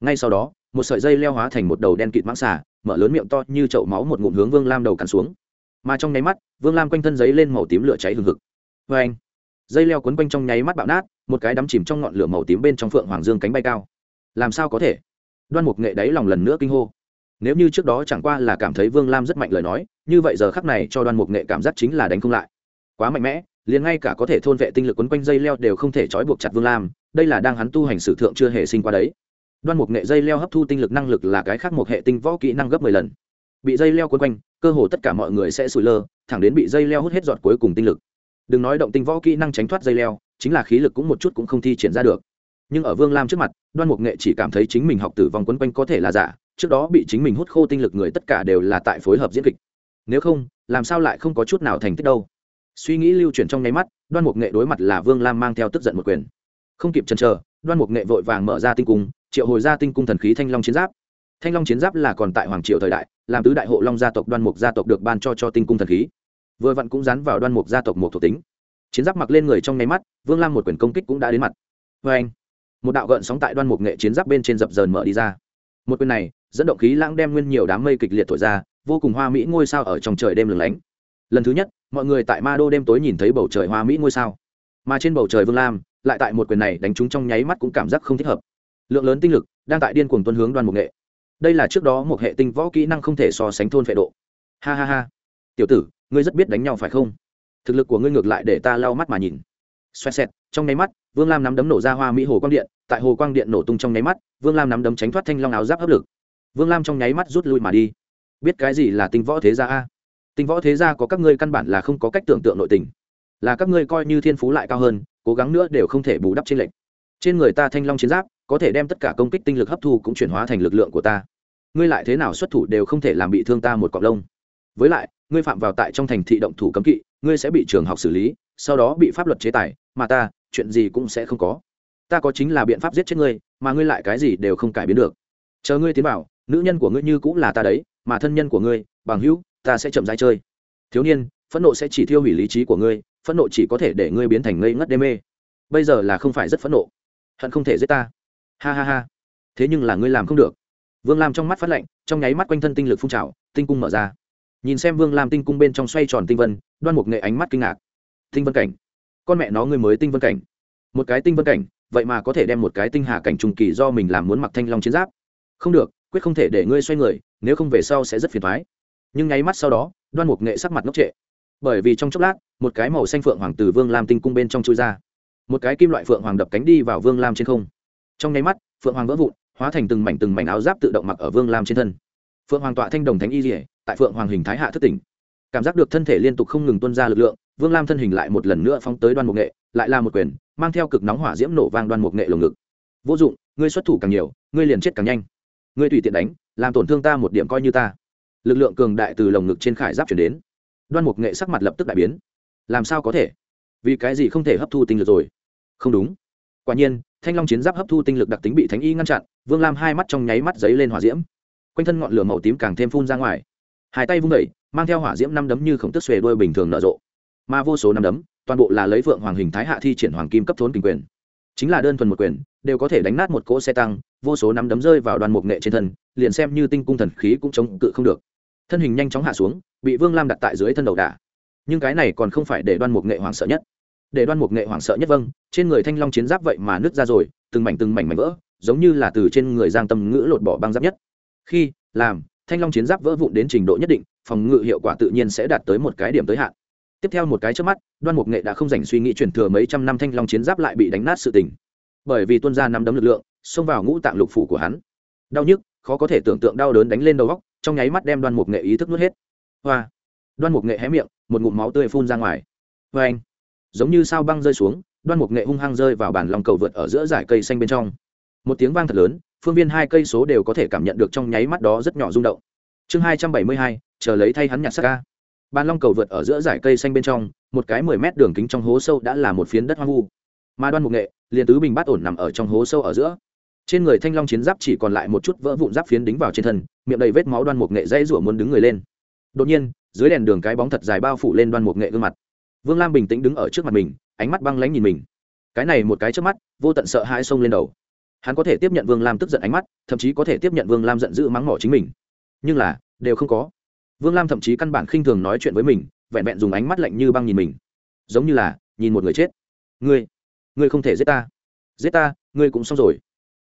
Ngay sau đó, một sợi dây leo hóa thành một đầu đen kịt mãng xà, mở lớn miệng to như chậu máu một ngụm hướng vương lam đầu cắn xuống. Mà trong nháy mắt, vương lam quanh thân giấy lên màu tím lửa cháy hừng hực. Vê anh dây leo quấn quanh trong nháy mắt bạo nát, một cái đắm chìm trong ngọn lửa màu tím bên trong phượng hoàng dương cánh bay cao. Làm sao có thể? Đoan mục nghệ đáy lòng lần nữa kinh hô. Nếu như trước đó chẳng qua là cảm thấy vương lam rất mạnh lời nói, như vậy giờ khắc này cho đoan mục nghệ cảm giác chính là đánh không lại. Quá mạnh mẽ, liền ngay cả có thể thôn vệ tinh lực quấn quanh dây leo đều không thể trói buộc chặt vương lam, đây là đang hắn tu hành sử thượng chưa hề sinh qua đấy. Đoan mục nghệ dây leo hấp thu tinh lực năng lực là cái khác một hệ tinh võ kỹ năng gấp mười lần. Bị dây leo quấn quanh, cơ hồ tất cả mọi người sẽ sụi lơ, thẳng đến bị dây leo hút hết giọt cuối cùng tinh lực đừng nói động tinh võ kỹ năng tránh thoát dây leo, chính là khí lực cũng một chút cũng không thi triển ra được. Nhưng ở vương lam trước mặt, đoan mục nghệ chỉ cảm thấy chính mình học tử vong quấn quanh có thể là giả, trước đó bị chính mình hút khô tinh lực người tất cả đều là tại phối hợp diễn kịch. Nếu không, làm sao lại không có chút nào thành tích đâu? Suy nghĩ lưu chuyển trong nháy mắt, đoan mục nghệ đối mặt là vương lam mang theo tức giận một quyền. Không kịp chần chờ, đoan mục nghệ vội vàng mở ra tinh cung, triệu hồi ra tinh cung thần khí thanh long chiến giáp. Thanh long chiến giáp là còn tại hoàng triều thời đại, làm tứ đại hộ long gia tộc đoan mục gia tộc được ban cho cho tinh cung thần khí vừa vặn cũng dán vào đoan mục gia tộc một thuộc tính. Chiến giáp mặc lên người trong nháy mắt, vương lam một quyền công kích cũng đã đến mặt. Vê anh, một đạo gợn sóng tại đoan mục nghệ chiến giáp bên trên dập dờn mở đi ra. Một quyền này, dẫn động khí lãng đem nguyên nhiều đám mây kịch liệt thổi ra, vô cùng hoa mỹ ngôi sao ở trong trời đêm lừng lánh. Lần thứ nhất, mọi người tại ma đô đêm tối nhìn thấy bầu trời hoa mỹ ngôi sao. Mà trên bầu trời vương lam, lại tại một quyền này đánh trúng trong nháy mắt cũng cảm giác không thích hợp. Lượng lớn tinh lực đang tại điên cuồng tuân hướng đoan mục nghệ. Đây là trước đó một hệ tinh võ kỹ năng không thể so sánh thôn phệ độ. Ha ha ha tiểu tử, ngươi rất biết đánh nhau phải không? Thực lực của ngươi ngược lại để ta lau mắt mà nhìn. Xoẹt xẹt, trong nháy mắt, vương lam nắm đấm nổ ra hoa mỹ hồ quang điện, tại hồ quang điện nổ tung trong nháy mắt, vương lam nắm đấm tránh thoát thanh long áo giáp áp lực. Vương lam trong nháy mắt rút lui mà đi. Biết cái gì là tinh võ thế gia a? Tinh võ thế gia có các ngươi căn bản là không có cách tưởng tượng nội tình. Là các ngươi coi như thiên phú lại cao hơn, cố gắng nữa đều không thể bù đắp trên lệnh trên người ta thanh long chiến giáp, có thể đem tất cả công kích tinh lực hấp thu cũng chuyển hóa thành lực lượng của ta. Ngươi lại thế nào xuất thủ đều không thể làm bị thương ta một cọng lông. Với lại ngươi phạm vào tại trong thành thị động thủ cấm kỵ, ngươi sẽ bị trường học xử lý, sau đó bị pháp luật chế tài, mà ta, chuyện gì cũng sẽ không có. Ta có chính là biện pháp giết chết ngươi, mà ngươi lại cái gì đều không cải biến được. Chờ ngươi tiến vào, nữ nhân của ngươi như cũng là ta đấy, mà thân nhân của ngươi, bằng hữu, ta sẽ chậm rãi chơi. Thiếu niên, phẫn nộ sẽ chỉ thiêu hủy lý trí của ngươi, phẫn nộ chỉ có thể để ngươi biến thành ngây ngất đê mê. Bây giờ là không phải rất phẫn nộ. Hận không thể giết ta. Ha ha ha. Thế nhưng là ngươi làm không được. Vương lam trong mắt phát lạnh, trong nháy mắt quanh thân tinh lực phun trào, tinh cung mở ra nhìn xem vương lam tinh cung bên trong xoay tròn tinh vân, đoan mục nghệ ánh mắt kinh ngạc. Tinh vân cảnh? Con mẹ nó ngươi mới tinh vân cảnh. Một cái tinh vân cảnh, vậy mà có thể đem một cái tinh hà cảnh trùng kỳ do mình làm muốn mặc thanh long chiến giáp. Không được, quyết không thể để ngươi xoay người, nếu không về sau sẽ rất phiền thoái nhưng nháy mắt sau đó, đoan mục nghệ sắc mặt ngốc trệ. Bởi vì trong chốc lát, một cái màu xanh phượng hoàng từ vương lam tinh cung bên trong chui ra. Một cái kim loại phượng hoàng đập cánh đi vào vương lam trên không. Trong nháy mắt, phượng hoàng vỡ vụn, hóa thành từng mảnh từng mảnh áo giáp tự động mặc ở vương lam trên thân. Phượng hoàng tọa thanh đồng thánh y dỉa tại phượng hoàng hình thái hạ thất tỉnh. Cảm giác được thân thể liên tục không ngừng tuân ra lực lượng, vương lam thân hình lại một lần nữa phóng tới đoan mục nghệ, lại là một quyền, mang theo cực nóng hỏa diễm nổ vang đoan mục nghệ lồng ngực. Vô dụng, ngươi xuất thủ càng nhiều, ngươi liền chết càng nhanh. Ngươi tùy tiện đánh, làm tổn thương ta một điểm coi như ta. Lực lượng cường đại từ lồng ngực trên khải giáp chuyển đến. Đoan mục nghệ sắc mặt lập tức đại biến. Làm sao có thể? Vì cái gì không thể hấp thu tinh lực rồi? Không đúng. Quả nhiên, thanh long chiến giáp hấp thu tinh lực đặc tính bị thánh y ngăn chặn, vương lam hai mắt trong nháy mắt giấy lên hỏa diễm. Quanh thân ngọn lửa màu tím càng thêm phun ra ngoài hai tay vung đẩy, mang theo hỏa diễm năm đấm như khổng tức xuề đuôi bình thường nở rộ. Mà vô số năm đấm, toàn bộ là lấy vượng hoàng hình thái hạ thi triển hoàng kim cấp thốn kinh quyền. Chính là đơn thuần một quyền, đều có thể đánh nát một cỗ xe tăng, vô số nắm đấm rơi vào đoàn mục nghệ trên thân, liền xem như tinh cung thần khí cũng chống cự không được. Thân hình nhanh chóng hạ xuống, bị vương lam đặt tại dưới thân đầu đà. Nhưng cái này còn không phải để đoan mục nghệ hoàng sợ nhất. Để đoan mục nghệ hoàng sợ nhất vâng trên người thanh long chiến giáp vậy mà nứt ra rồi, từng mảnh từng mảnh mảnh vỡ, giống như là từ trên người giang tâm ngữ lột bỏ băng giáp nhất. Khi, làm thanh long chiến giáp vỡ vụn đến trình độ nhất định, phòng ngự hiệu quả tự nhiên sẽ đạt tới một cái điểm tới hạn. Tiếp theo một cái trước mắt, đoan mục nghệ đã không dành suy nghĩ chuyển thừa mấy trăm năm thanh long chiến giáp lại bị đánh nát sự tình. Bởi vì tuân ra nắm đấm lực lượng, xông vào ngũ tạng lục phủ của hắn. Đau nhức, khó có thể tưởng tượng đau đớn đánh lên đầu góc, trong nháy mắt đem đoan mục nghệ ý thức nuốt hết. Hoa! Đoan mục nghệ hé miệng, một ngụm máu tươi phun ra ngoài. Vê anh giống như sao băng rơi xuống, đoan mục nghệ hung hăng rơi vào bàn lòng cầu vượt ở giữa dải cây xanh bên trong một tiếng vang thật lớn, phương viên hai cây số đều có thể cảm nhận được trong nháy mắt đó rất nhỏ rung động. Chương hai trăm bảy mươi hai, chờ lấy thay hắn nhặt sắc ca. Bàn long cầu vượt ở giữa dải cây xanh bên trong, một cái mười mét đường kính trong hố sâu đã là một phiến đất hoang vu. Mà đoan mục nghệ, liền tứ bình bát ổn nằm ở trong hố sâu ở giữa. Trên người thanh long chiến giáp chỉ còn lại một chút vỡ vụn giáp phiến đính vào trên thân, miệng đầy vết máu đoan mục nghệ dãy rủa muốn đứng người lên. Đột nhiên, dưới đèn đường cái bóng thật dài bao phủ lên đoan mục nghệ gương mặt. Vương lam bình tĩnh đứng ở trước mặt mình, ánh mắt băng lánh nhìn mình. Cái này một cái trước mắt, vô tận sợ hãi xông lên đầu hắn có thể tiếp nhận vương lam tức giận ánh mắt, thậm chí có thể tiếp nhận vương lam giận dữ mắng mỏ chính mình. Nhưng là, đều không có. Vương lam thậm chí căn bản khinh thường nói chuyện với mình, vẹn vẹn dùng ánh mắt lạnh như băng nhìn mình. Giống như là, nhìn một người chết. Ngươi ngươi không thể giết ta. Giết ta, ngươi cũng xong rồi.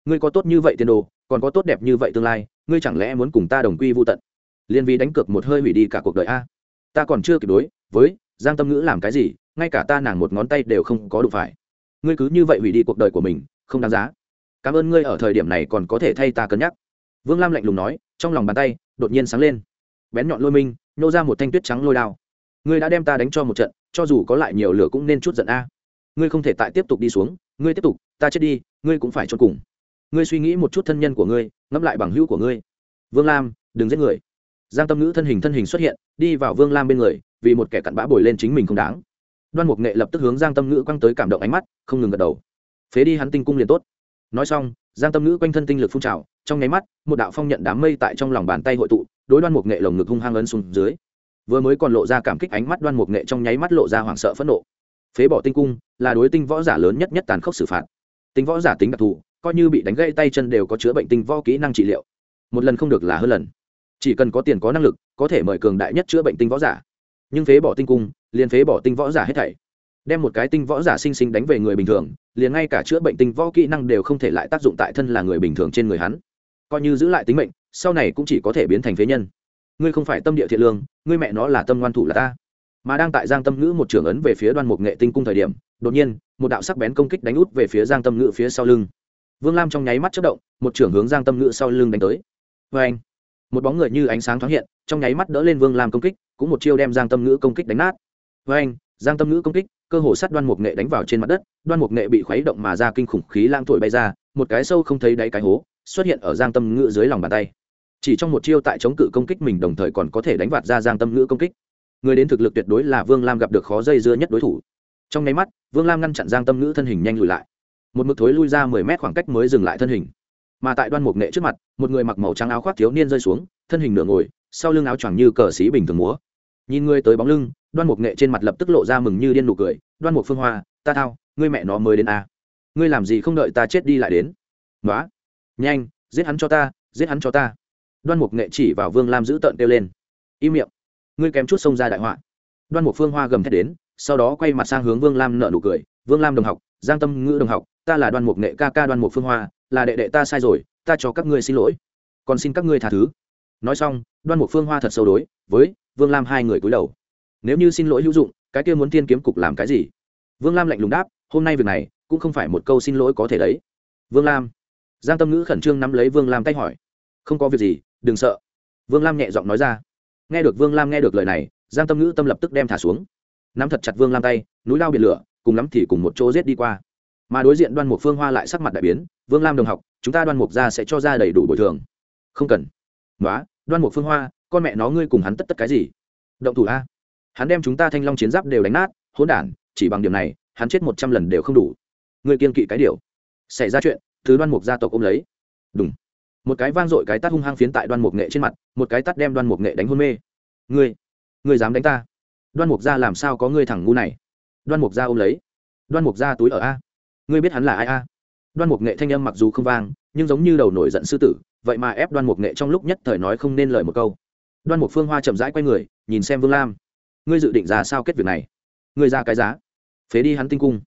Ngươi có tốt như vậy tiền đồ, còn có tốt đẹp như vậy tương lai, ngươi chẳng lẽ muốn cùng ta đồng quy vô tận? Liên vi đánh cược một hơi hủy đi cả cuộc đời a. Ta còn chưa kịp đối với giang tâm ngữ làm cái gì, ngay cả ta nàng một ngón tay đều không có đủ phải. Ngươi cứ như vậy hủy đi cuộc đời của mình, không đáng giá cảm ơn ngươi ở thời điểm này còn có thể thay ta cân nhắc. Vương lam lạnh lùng nói, trong lòng bàn tay, đột nhiên sáng lên. Bén nhọn lôi minh nhô ra một thanh tuyết trắng lôi đao. Ngươi đã đem ta đánh cho một trận, cho dù có lại nhiều lửa cũng nên chút giận a. Ngươi không thể tại tiếp tục đi xuống, ngươi tiếp tục, ta chết đi, ngươi cũng phải cho cùng. Ngươi suy nghĩ một chút thân nhân của ngươi, ngẫm lại bằng hữu của ngươi. Vương lam, đừng giết người. Giang tâm ngữ thân hình thân hình xuất hiện, đi vào vương lam bên người, vì một kẻ cặn bã bồi lên chính mình không đáng. Đoan mục nghệ lập tức hướng giang tâm ngữ quăng tới cảm động ánh mắt, không ngừng gật đầu. Phế đi hắn tinh cung liền tốt nói xong, giang tâm ngữ quanh thân tinh lực phun trào, trong nháy mắt, một đạo phong nhận đám mây tại trong lòng bàn tay hội tụ, đối đoan mục nghệ lồng ngực hung hăng ấn xuống dưới. Vừa mới còn lộ ra cảm kích ánh mắt đoan mục nghệ trong nháy mắt lộ ra hoảng sợ phẫn nộ. Phế bỏ tinh cung là đối tinh võ giả lớn nhất nhất tàn khốc xử phạt. Tinh võ giả tính đặc thù, coi như bị đánh gãy tay chân đều có chữa bệnh tinh võ kỹ năng trị liệu. Một lần không được là hơn lần. Chỉ cần có tiền có năng lực, có thể mời cường đại nhất chữa bệnh tinh võ giả. Nhưng phế bỏ tinh cung, liền phế bỏ tinh võ giả hết thảy. Đem một cái tinh võ giả sinh sinh đánh về người bình thường liền ngay cả chữa bệnh tinh võ kỹ năng đều không thể lại tác dụng tại thân là người bình thường trên người hắn. Coi như giữ lại tính mệnh, sau này cũng chỉ có thể biến thành phế nhân. Ngươi không phải tâm địa thiện lương, ngươi mẹ nó là tâm ngoan thủ là ta. Mà đang tại giang tâm ngữ một trường ấn về phía đoan mục nghệ tinh cung thời điểm, đột nhiên, một đạo sắc bén công kích đánh út về phía giang tâm ngữ phía sau lưng. Vương lam trong nháy mắt chất động, một trưởng hướng giang tâm ngữ sau lưng đánh tới. Vê anh một bóng người như ánh sáng thoáng hiện, trong nháy mắt đỡ lên vương lam công kích, cũng một chiêu đem giang tâm ngữ công kích đánh nát. Vê anh giang tâm ngữ công kích cơ hồ sát đoan mục nghệ đánh vào trên mặt đất, đoan mục nghệ bị khuấy động mà ra kinh khủng khí lang thổi bay ra, một cái sâu không thấy đáy cái hố, xuất hiện ở giang tâm ngữ dưới lòng bàn tay. Chỉ trong một chiêu tại chống cự công kích mình đồng thời còn có thể đánh vạt ra giang tâm ngữ công kích. Người đến thực lực tuyệt đối là vương lam gặp được khó dây dưa nhất đối thủ. Trong nháy mắt, vương lam ngăn chặn giang tâm ngữ thân hình nhanh lùi lại. Một mực thối lui ra mười mét khoảng cách mới dừng lại thân hình. Mà tại đoan mục nghệ trước mặt, một người mặc màu trắng áo khoác thiếu niên rơi xuống, thân hình nửa ngồi, sau lưng áo choàng như cờ xí bình thường múa nhìn ngươi tới bóng lưng, đoan mục nghệ trên mặt lập tức lộ ra mừng như điên nụ cười. Đoan mục phương hoa, ta thao, ngươi mẹ nó mới đến a à. ngươi làm gì không đợi ta chết đi lại đến? Nói nhanh, giết hắn cho ta, giết hắn cho ta. Đoan mục nghệ chỉ vào vương lam giữ tợn kêu lên. Im miệng. Ngươi kém chút xông ra đại họa. Đoan mục phương hoa gầm thét đến, sau đó quay mặt sang hướng vương lam nợ nụ cười. Vương lam đồng học, giang tâm ngữ đồng học, ta là đoan mục nghệ ca ca đoan mục phương hoa, là đệ đệ ta sai rồi, ta cho các ngươi xin lỗi. Còn xin các ngươi tha thứ nói xong, đoan mục phương hoa thật sâu đối với vương lam hai người cúi đầu. Nếu như xin lỗi hữu dụng, cái kia muốn thiên kiếm cục làm cái gì? Vương lam lạnh lùng đáp, hôm nay việc này cũng không phải một câu xin lỗi có thể đấy. Vương lam, giang tâm ngữ khẩn trương nắm lấy vương lam tay hỏi, không có việc gì, đừng sợ. Vương lam nhẹ giọng nói ra. Nghe được vương lam nghe được lời này, giang tâm ngữ tâm lập tức đem thả xuống. Nắm thật chặt vương lam tay, núi lao biển lửa, cùng lắm thì cùng một chỗ giết đi qua. Mà đối diện đoan mục phương hoa lại sắc mặt đại biến, vương lam đồng học, chúng ta đoan mục ra sẽ cho ra đầy đủ bồi thường. Không cần. Nói đoan mục phương hoa, con mẹ nó ngươi cùng hắn tất tất cái gì? Động thủ a. Hắn đem chúng ta thanh long chiến giáp đều đánh nát, hỗn đản, chỉ bằng điểm này, hắn chết một trăm lần đều không đủ. Ngươi kiên kỵ cái điều. Xảy ra chuyện, thứ đoan mục gia tộc ôm lấy. Đúng một cái vang dội cái tát hung hăng phiến tại đoan mục nghệ trên mặt, một cái tát đem đoan mục nghệ đánh hôn mê. Ngươi ngươi dám đánh ta? Đoan mục gia làm sao có ngươi thẳng ngu này? Đoan mục gia ôm lấy. Đoan mục gia túi ở a. Ngươi biết hắn là ai a? Đoan mục nghệ thanh âm mặc dù không vang nhưng giống như đầu nổi giận sư tử, vậy mà ép đoan mục nghệ trong lúc nhất thời nói không nên lời một câu. Đoan mục phương hoa chậm rãi quay người, nhìn xem vương lam. Ngươi dự định ra sao kết việc này? Ngươi ra cái giá. Phế đi hắn tinh cung.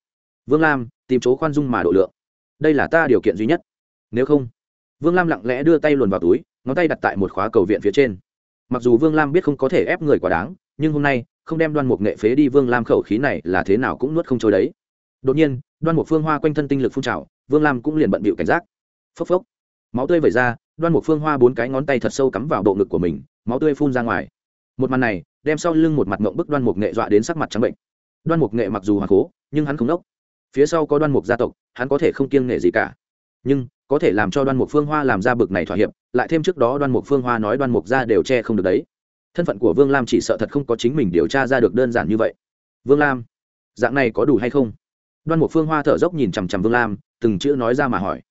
Vương lam, tìm chỗ khoan dung mà độ lượng. Đây là ta điều kiện duy nhất. Nếu không, vương lam lặng lẽ đưa tay luồn vào túi, ngón tay đặt tại một khóa cầu viện phía trên. Mặc dù vương lam biết không có thể ép người quá đáng, nhưng hôm nay, không đem đoan mục nghệ phế đi vương lam khẩu khí này là thế nào cũng nuốt không trôi đấy. Đột nhiên, đoan mục phương hoa quanh thân tinh lực phun trào, vương lam cũng liền bận bịu cảnh giác phốc phốc. Máu tươi vẩy ra, đoan mục phương hoa bốn cái ngón tay thật sâu cắm vào bộ ngực của mình, máu tươi phun ra ngoài. Một màn này, đem sau lưng một mặt mộng bức đoan mục nghệ dọa đến sắc mặt trắng bệnh. Đoan mục nghệ mặc dù hoàng cố nhưng hắn không nốc phía sau có đoan mục gia tộc, hắn có thể không kiêng nghệ gì cả. Nhưng, có thể làm cho đoan mục phương hoa làm ra bực này thỏa hiệp, lại thêm trước đó đoan mục phương hoa nói đoan mục gia đều che không được đấy. Thân phận của vương lam chỉ sợ thật không có chính mình điều tra ra được đơn giản như vậy. Vương lam, dạng này có đủ hay không? Đoan mục phương hoa thở dốc nhìn chằm chằm vương lam, từng chữ nói ra mà hỏi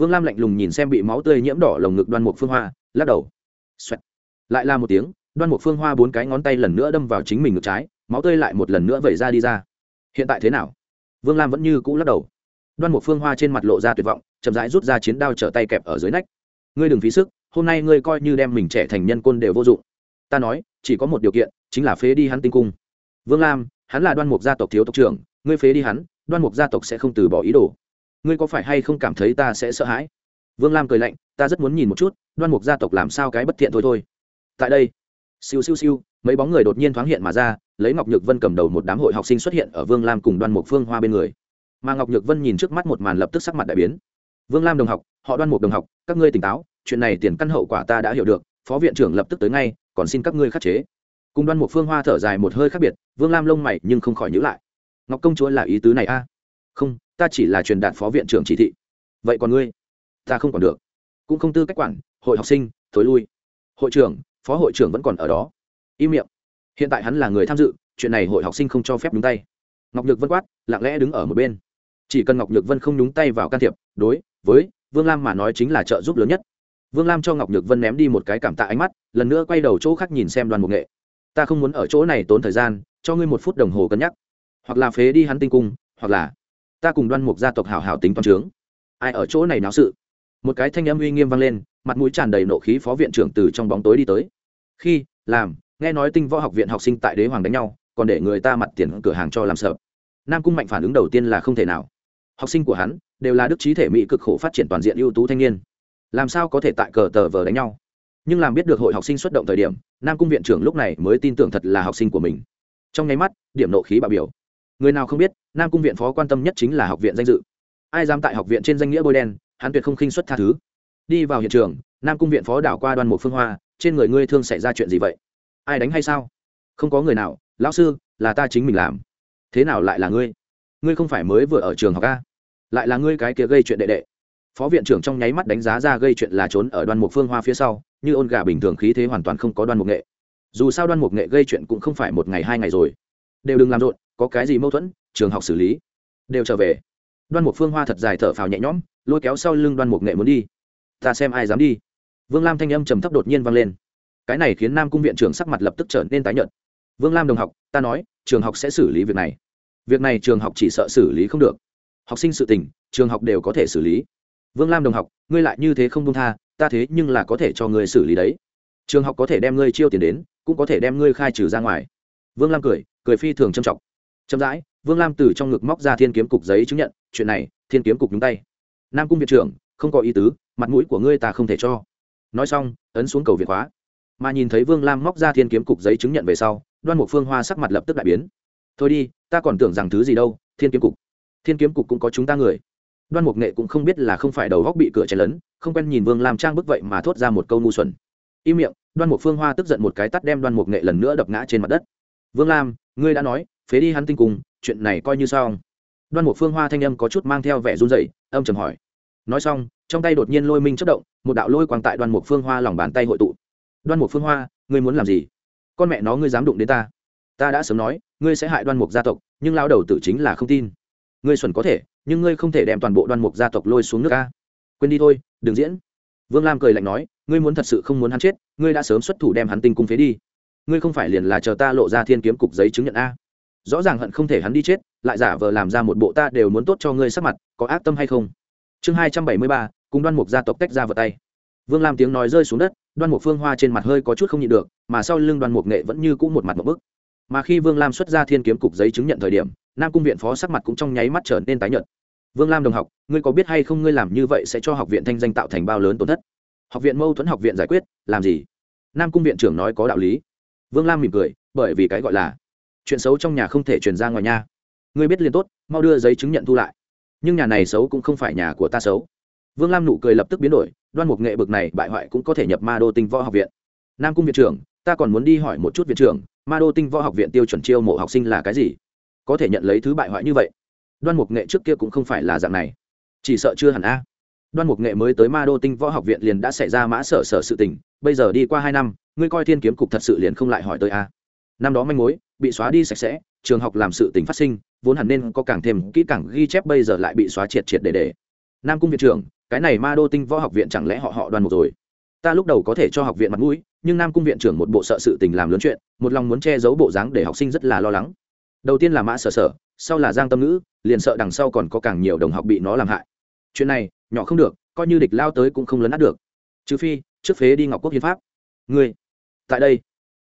vương lam lạnh lùng nhìn xem bị máu tươi nhiễm đỏ lồng ngực đoan mục phương hoa, lắc đầu、Xoẹt. lại là một tiếng, đoan mục phương hoa bốn cái ngón tay lần nữa đâm vào chính mình ngực trái, máu tươi lại một lần nữa vẩy ra đi ra. Hiện tại thế nào? Vương lam vẫn như cũ lắc đầu. Đoan mục phương hoa trên mặt lộ ra tuyệt vọng, chậm rãi rút ra chiến đao trở tay kẹp ở dưới nách. Ngươi đừng phí sức, hôm nay ngươi coi như đem mình trẻ thành nhân côn đều vô dụng. Ta nói, chỉ có một điều kiện, chính là phế đi hắn tinh cung. Vương lam, hắn là đoan mục gia tộc thiếu tộc trưởng, ngươi phế đi hắn, đoan mục gia tộc sẽ không từ bỏ ý đồ ngươi có phải hay không cảm thấy ta sẽ sợ hãi? Vương lam cười lạnh, ta rất muốn nhìn một chút, đoan mục gia tộc làm sao cái bất thiện thôi thôi. Tại đây, siêu siêu siêu, mấy bóng người đột nhiên thoáng hiện mà ra, lấy ngọc nhược vân cầm đầu một đám hội học sinh xuất hiện ở vương lam cùng đoan mục phương hoa bên người. Mà ngọc nhược vân nhìn trước mắt một màn lập tức sắc mặt đại biến. Vương lam đồng học, họ đoan mục đồng học, các ngươi tỉnh táo, chuyện này tiền căn hậu quả ta đã hiểu được, phó viện trưởng lập tức tới ngay, còn xin các ngươi khắc chế. Cùng đoan mục phương hoa thở dài một hơi khác biệt, vương lam lông mày nhưng không khỏi nhữ lại. Ngọc công chúa là ý tứ này a? Không ta chỉ là truyền đạt phó viện trưởng chỉ thị. Vậy còn ngươi? Ta không còn được. Cũng không tư cách quản, hội học sinh, thối lui. Hội trưởng, phó hội trưởng vẫn còn ở đó. Im miệng. Hiện tại hắn là người tham dự, chuyện này hội học sinh không cho phép nhúng tay. Ngọc nhược vân quát, lặng lẽ đứng ở một bên. Chỉ cần ngọc nhược vân không nhúng tay vào can thiệp, đối với vương lam mà nói chính là trợ giúp lớn nhất. Vương lam cho ngọc nhược vân ném đi một cái cảm tạ ánh mắt, lần nữa quay đầu chỗ khác nhìn xem đoàn mục nghệ. Ta không muốn ở chỗ này tốn thời gian, cho ngươi một phút đồng hồ cân nhắc. Hoặc là phế đi hắn tinh cung, hoặc là ta cùng đoan mục gia tộc hảo hảo tính toàn trướng ai ở chỗ này náo sự? Một cái thanh âm uy nghiêm vang lên, mặt mũi tràn đầy nộ khí phó viện trưởng từ trong bóng tối đi tới. Khi, làm, nghe nói tinh võ học viện học sinh tại đế hoàng đánh nhau, còn để người ta mặt tiền cửa hàng cho làm sợ. Nam cung mạnh phản ứng đầu tiên là không thể nào. Học sinh của hắn, đều là đức trí thể mỹ cực khổ phát triển toàn diện ưu tú thanh niên. Làm sao có thể tại cờ tờ vờ đánh nhau? Nhưng làm biết được hội học sinh xuất động thời điểm, nam cung viện trưởng lúc này mới tin tưởng thật là học sinh của mình. Trong nháy mắt, điểm nộ khí bạo biểu người nào không biết, nam cung viện phó quan tâm nhất chính là học viện danh dự. Ai dám tại học viện trên danh nghĩa bôi đen, hắn tuyệt không khinh xuất tha thứ. Đi vào hiện trường, nam cung viện phó đảo qua đoàn một phương hoa, trên người ngươi thương xảy ra chuyện gì vậy? Ai đánh hay sao? Không có người nào, lão sư, là ta chính mình làm. Thế nào lại là ngươi? Ngươi không phải mới vừa ở trường học ca lại là ngươi cái kia gây chuyện đệ đệ. Phó viện trưởng trong nháy mắt đánh giá ra gây chuyện là trốn ở đoàn mục phương hoa phía sau, như ôn gà bình thường khí thế hoàn toàn không có đoàn mục nghệ. Dù sao đoan mục nghệ gây chuyện cũng không phải một ngày hai ngày rồi đều đừng làm rộn, có cái gì mâu thuẫn, trường học xử lý. Đều trở về. Đoan mục phương hoa thật dài thở phào nhẹ nhõm, lôi kéo sau lưng đoan mục nghệ muốn đi. Ta xem ai dám đi. Vương lam thanh âm trầm thấp đột nhiên vang lên. Cái này khiến nam cung viện trưởng sắc mặt lập tức trở nên tái nhợt. Vương lam đồng học, ta nói, trường học sẽ xử lý việc này. Việc này trường học chỉ sợ xử lý không được. Học sinh sự tình, trường học đều có thể xử lý. Vương lam đồng học, ngươi lại như thế không công tha, ta thế nhưng là có thể cho ngươi xử lý đấy. Trường học có thể đem ngươi chiêu tiền đến, cũng có thể đem ngươi khai trừ ra ngoài. Vương lam cười cười phi thường trầm trọng. Chậm rãi, vương lam từ trong ngực móc ra thiên kiếm cục giấy chứng nhận, chuyện này, thiên kiếm cục nhúng tay. Nam cung viện trưởng, không có ý tứ, mặt mũi của ngươi ta không thể cho. Nói xong, ấn xuống cầu việt hóa. Mà nhìn thấy vương lam móc ra thiên kiếm cục giấy chứng nhận về sau, đoan mục phương hoa sắc mặt lập tức đại biến. Thôi đi, ta còn tưởng rằng thứ gì đâu, thiên kiếm cục. Thiên kiếm cục cũng có chúng ta người. Đoan mục nghệ cũng không biết là không phải đầu góc bị cửa chảy lớn không quen nhìn vương lam trang bức vậy mà thốt ra một câu ngu xuẩn. Im miệng, đoan mục phương hoa tức giận một cái tắt đem đoan mục nghệ lần nữa đập ngã trên mặt đất vương lam, ngươi đã nói, phế đi hắn tinh cùng, chuyện này coi như xong. đoan mục phương hoa thanh âm có chút mang theo vẻ run rẩy, âm trầm hỏi. Nói xong, trong tay đột nhiên lôi minh chất động, một đạo lôi quang tại đoan mục phương hoa lòng bàn tay hội tụ. Đoan mục phương hoa, ngươi muốn làm gì? Con mẹ nó ngươi dám đụng đến ta. Ta đã sớm nói, ngươi sẽ hại đoan mục gia tộc, nhưng lao đầu tử chính là không tin. Ngươi xuẩn có thể, nhưng ngươi không thể đem toàn bộ đoan mục gia tộc lôi xuống nước ca quên đi thôi, đừng diễn. Vương lam cười lạnh nói, ngươi muốn thật sự không muốn hắn chết, ngươi đã sớm xuất thủ đem hắn tinh cung phế đi ngươi không phải liền là chờ ta lộ ra thiên kiếm cục giấy chứng nhận a? Rõ ràng hận không thể hắn đi chết, lại giả vờ làm ra một bộ ta đều muốn tốt cho ngươi sắc mặt, có ác tâm hay không? Chương hai trăm bảy mươi ba, cùng đoan mục gia tộc tách ra vào tay. Vương lam tiếng nói rơi xuống đất, đoan mục phương hoa trên mặt hơi có chút không nhịn được, mà sau lưng đoan mục nghệ vẫn như cũ một mặt một bức. Mà khi vương lam xuất ra thiên kiếm cục giấy chứng nhận thời điểm, nam cung viện phó sắc mặt cũng trong nháy mắt trở nên tái nhợt. Vương lam đồng học, ngươi có biết hay không ngươi làm như vậy sẽ cho học viện thanh danh tạo thành bao lớn tổn thất? Học viện mâu thuẫn học viện giải quyết, làm gì? Nam cung viện trưởng nói có đạo lý vương lam mỉm cười, bởi vì cái gọi là chuyện xấu trong nhà không thể truyền ra ngoài nhà. ngươi biết liền tốt, mau đưa giấy chứng nhận thu lại. Nhưng nhà này xấu cũng không phải nhà của ta xấu. Vương lam nụ cười lập tức biến đổi, đoan mục nghệ bực này bại hoại cũng có thể nhập ma đô tinh võ học viện. Nam cung viện trưởng, ta còn muốn đi hỏi một chút viện trưởng, ma đô tinh võ học viện tiêu chuẩn chiêu mộ học sinh là cái gì? Có thể nhận lấy thứ bại hoại như vậy. Đoan mục nghệ trước kia cũng không phải là dạng này. Chỉ sợ chưa hẳn a đoan mục nghệ mới tới ma đô tinh võ học viện liền đã xảy ra mã sở sở sự tình, bây giờ đi qua hai năm, ngươi coi thiên kiếm cục thật sự liền không lại hỏi tới a. Năm đó manh mối, bị xóa đi sạch sẽ, trường học làm sự tình phát sinh, vốn hẳn nên có càng thêm kỹ càng ghi chép bây giờ lại bị xóa triệt triệt để để. Nam cung viện trưởng, cái này ma đô tinh võ học viện chẳng lẽ họ họ đoan mục rồi? Ta lúc đầu có thể cho học viện mặt mũi, nhưng nam cung viện trưởng một bộ sợ sự tình làm lớn chuyện, một lòng muốn che giấu bộ dáng để học sinh rất là lo lắng. Đầu tiên là mã sở sở, sau là giang tâm ngữ, liền sợ đằng sau còn có càng nhiều đồng học bị nó làm hại. Chuyện này nhỏ không được, coi như địch lao tới cũng không lấn át được. Trừ phi, trước phế đi ngọc quốc hiến pháp. Người tại đây.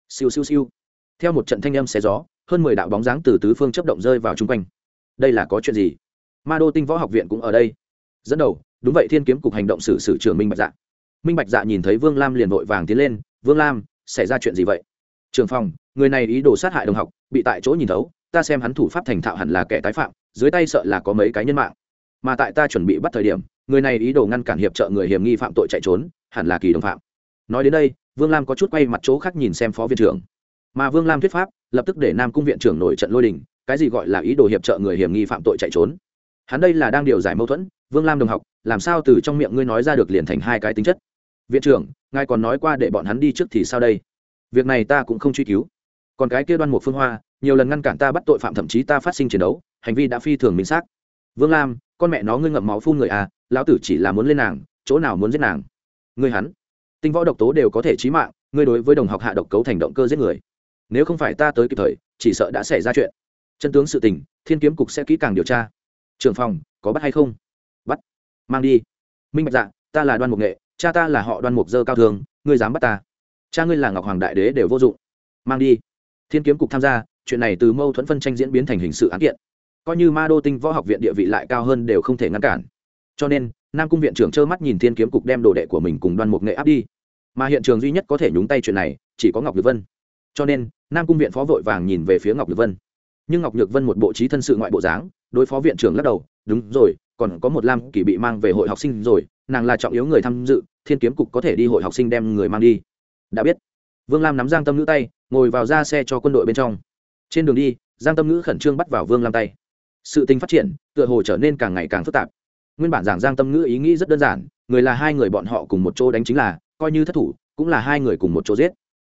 Siêu siêu siêu. Theo một trận thanh âm xé gió, hơn mười đạo bóng dáng từ tứ phương chấp động rơi vào chung quanh. Đây là có chuyện gì? Ma đô tinh võ học viện cũng ở đây. Dẫn đầu, đúng vậy thiên kiếm cục hành động xử xử trưởng minh bạch dạ. Minh bạch dạ nhìn thấy vương lam liền vội vàng tiến lên, vương lam, xảy ra chuyện gì vậy? Trường phòng, người này ý đồ sát hại đồng học, bị tại chỗ nhìn thấu, ta xem hắn thủ pháp thành thạo hẳn là kẻ tái phạm, dưới tay sợ là có mấy cái nhân mạng. Mà tại ta chuẩn bị bắt thời điểm người này ý đồ ngăn cản hiệp trợ người hiểm nghi phạm tội chạy trốn, hẳn là kỳ đồng phạm. Nói đến đây, vương lam có chút quay mặt chỗ khác nhìn xem phó viện trưởng. Mà vương lam thuyết pháp, lập tức để nam cung viện trưởng nổi trận lôi đình, cái gì gọi là ý đồ hiệp trợ người hiểm nghi phạm tội chạy trốn. Hắn đây là đang điều giải mâu thuẫn, vương lam đồng học, làm sao từ trong miệng ngươi nói ra được liền thành hai cái tính chất? Viện trưởng, ngài còn nói qua để bọn hắn đi trước thì sao đây? Việc này ta cũng không truy cứu. Còn cái kia đoan một phương hoa, nhiều lần ngăn cản ta bắt tội phạm, thậm chí ta phát sinh chiến đấu, hành vi đã phi thường minh xác vương lam, con mẹ nó ngươi ngậm máu phun người à lão tử chỉ là muốn lên nàng, chỗ nào muốn giết nàng. Ngươi hắn, tinh võ độc tố đều có thể chí mạng, ngươi đối với đồng học hạ độc cấu thành động cơ giết người. Nếu không phải ta tới kịp thời, chỉ sợ đã xảy ra chuyện. Chân tướng sự tình, thiên kiếm cục sẽ kỹ càng điều tra. Trưởng phòng, có bắt hay không? Bắt. Mang đi. Minh bạch dạ ta là đoan mục nghệ, cha ta là họ đoan mục dơ cao thường, ngươi dám bắt ta. Cha ngươi là ngọc hoàng đại đế đều vô dụng. Mang đi. Thiên kiếm cục tham gia, chuyện này từ mâu thuẫn phân tranh diễn biến thành hình sự án kiện coi như ma đô tinh võ học viện địa vị lại cao hơn đều không thể ngăn cản. Cho nên, nam cung viện trưởng trơ mắt nhìn thiên kiếm cục đem đồ đệ của mình cùng đoan mục nghệ áp đi. Mà hiện trường duy nhất có thể nhúng tay chuyện này, chỉ có ngọc nhược vân. Cho nên, nam cung viện phó vội vàng nhìn về phía ngọc nhược vân. Nhưng ngọc nhược vân một bộ trí thân sự ngoại bộ dáng, đối phó viện trưởng lắc đầu, đúng rồi, còn có một lam kỳ bị mang về hội học sinh rồi, nàng là trọng yếu người tham dự, thiên kiếm cục có thể đi hội học sinh đem người mang đi. Đã biết. Vương lam nắm giang tâm ngữ tay, ngồi vào ra xe cho quân đội bên trong. Trên đường đi, giang tâm ngữ khẩn trương bắt vào vương lam tay sự tình phát triển, tựa hồ trở nên càng ngày càng phức tạp. Nguyên bản giảng giang tâm ngữ ý nghĩ rất đơn giản, người là hai người bọn họ cùng một chỗ đánh chính là, coi như thất thủ, cũng là hai người cùng một chỗ giết.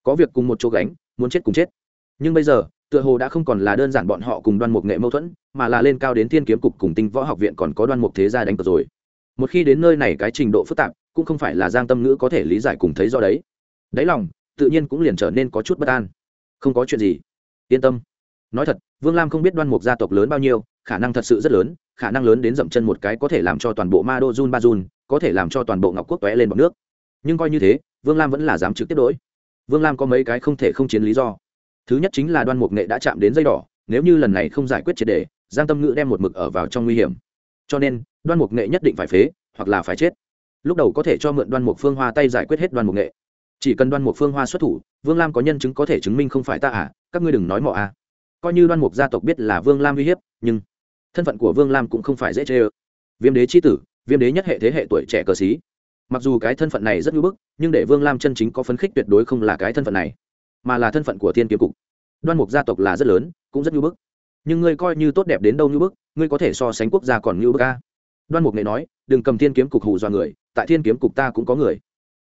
Có việc cùng một chỗ gánh, muốn chết cùng chết. Nhưng bây giờ, tựa hồ đã không còn là đơn giản bọn họ cùng đoan mục nghệ mâu thuẫn, mà là lên cao đến thiên kiếm cục cùng tinh võ học viện còn có đoan mục thế gia đánh cờ rồi. Một khi đến nơi này cái trình độ phức tạp, cũng không phải là giang tâm ngữ có thể lý giải cùng thấy do đấy. Đáy lòng, tự nhiên cũng liền trở nên có chút bất an. Không có chuyện gì. Yên tâm. Nói thật, vương lam không biết đoan mục gia tộc lớn bao nhiêu khả năng thật sự rất lớn, khả năng lớn đến dậm chân một cái có thể làm cho toàn bộ ma đô jun ba jun, có thể làm cho toàn bộ ngọc quốc tóe lên bọc nước. Nhưng coi như thế, vương lam vẫn là dám trực tiếp đ ố i vương lam có mấy cái không thể không chiến lý do. Thứ nhất chính là đoan mục nghệ đã chạm đến dây đỏ, nếu như lần này không giải quyết triệt đề, giang tâm ngữ đem một mực ở vào trong nguy hiểm. Cho nên, đoan mục nghệ nhất định phải phế, hoặc là phải chết. Lúc đầu có thể cho mượn đoan mục phương hoa tay giải quyết hết đoan mục nghệ. Chỉ cần đoan mục phương hoa xuất thủ, vương lam có nhân chứng có thể chứng minh không phải ta à các ngươi đừng nói mọ à coi như đoan mục gia tộc biết là vương lam uy hiếp, nhưng thân phận của vương lam cũng không phải dễ chê ơ. Viêm đế c h i tử, viêm đế nhất hệ thế hệ tuổi trẻ cờ xí. Mặc dù cái thân phận này rất ngưỡng bức, nhưng để vương lam chân chính có phấn khích tuyệt đối không là cái thân phận này, mà là thân phận của thiên kiếm cục. Đoan mục gia tộc là rất lớn, cũng rất ngưỡng bức. Nhưng ngươi coi như tốt đẹp đến đâu ngưỡng bức, ngươi có thể so sánh quốc gia còn ngưỡng bức ca đoan mục này nói, đừng cầm thiên kiếm cục hù dọa người, tại thiên kiếm cục ta cũng có người.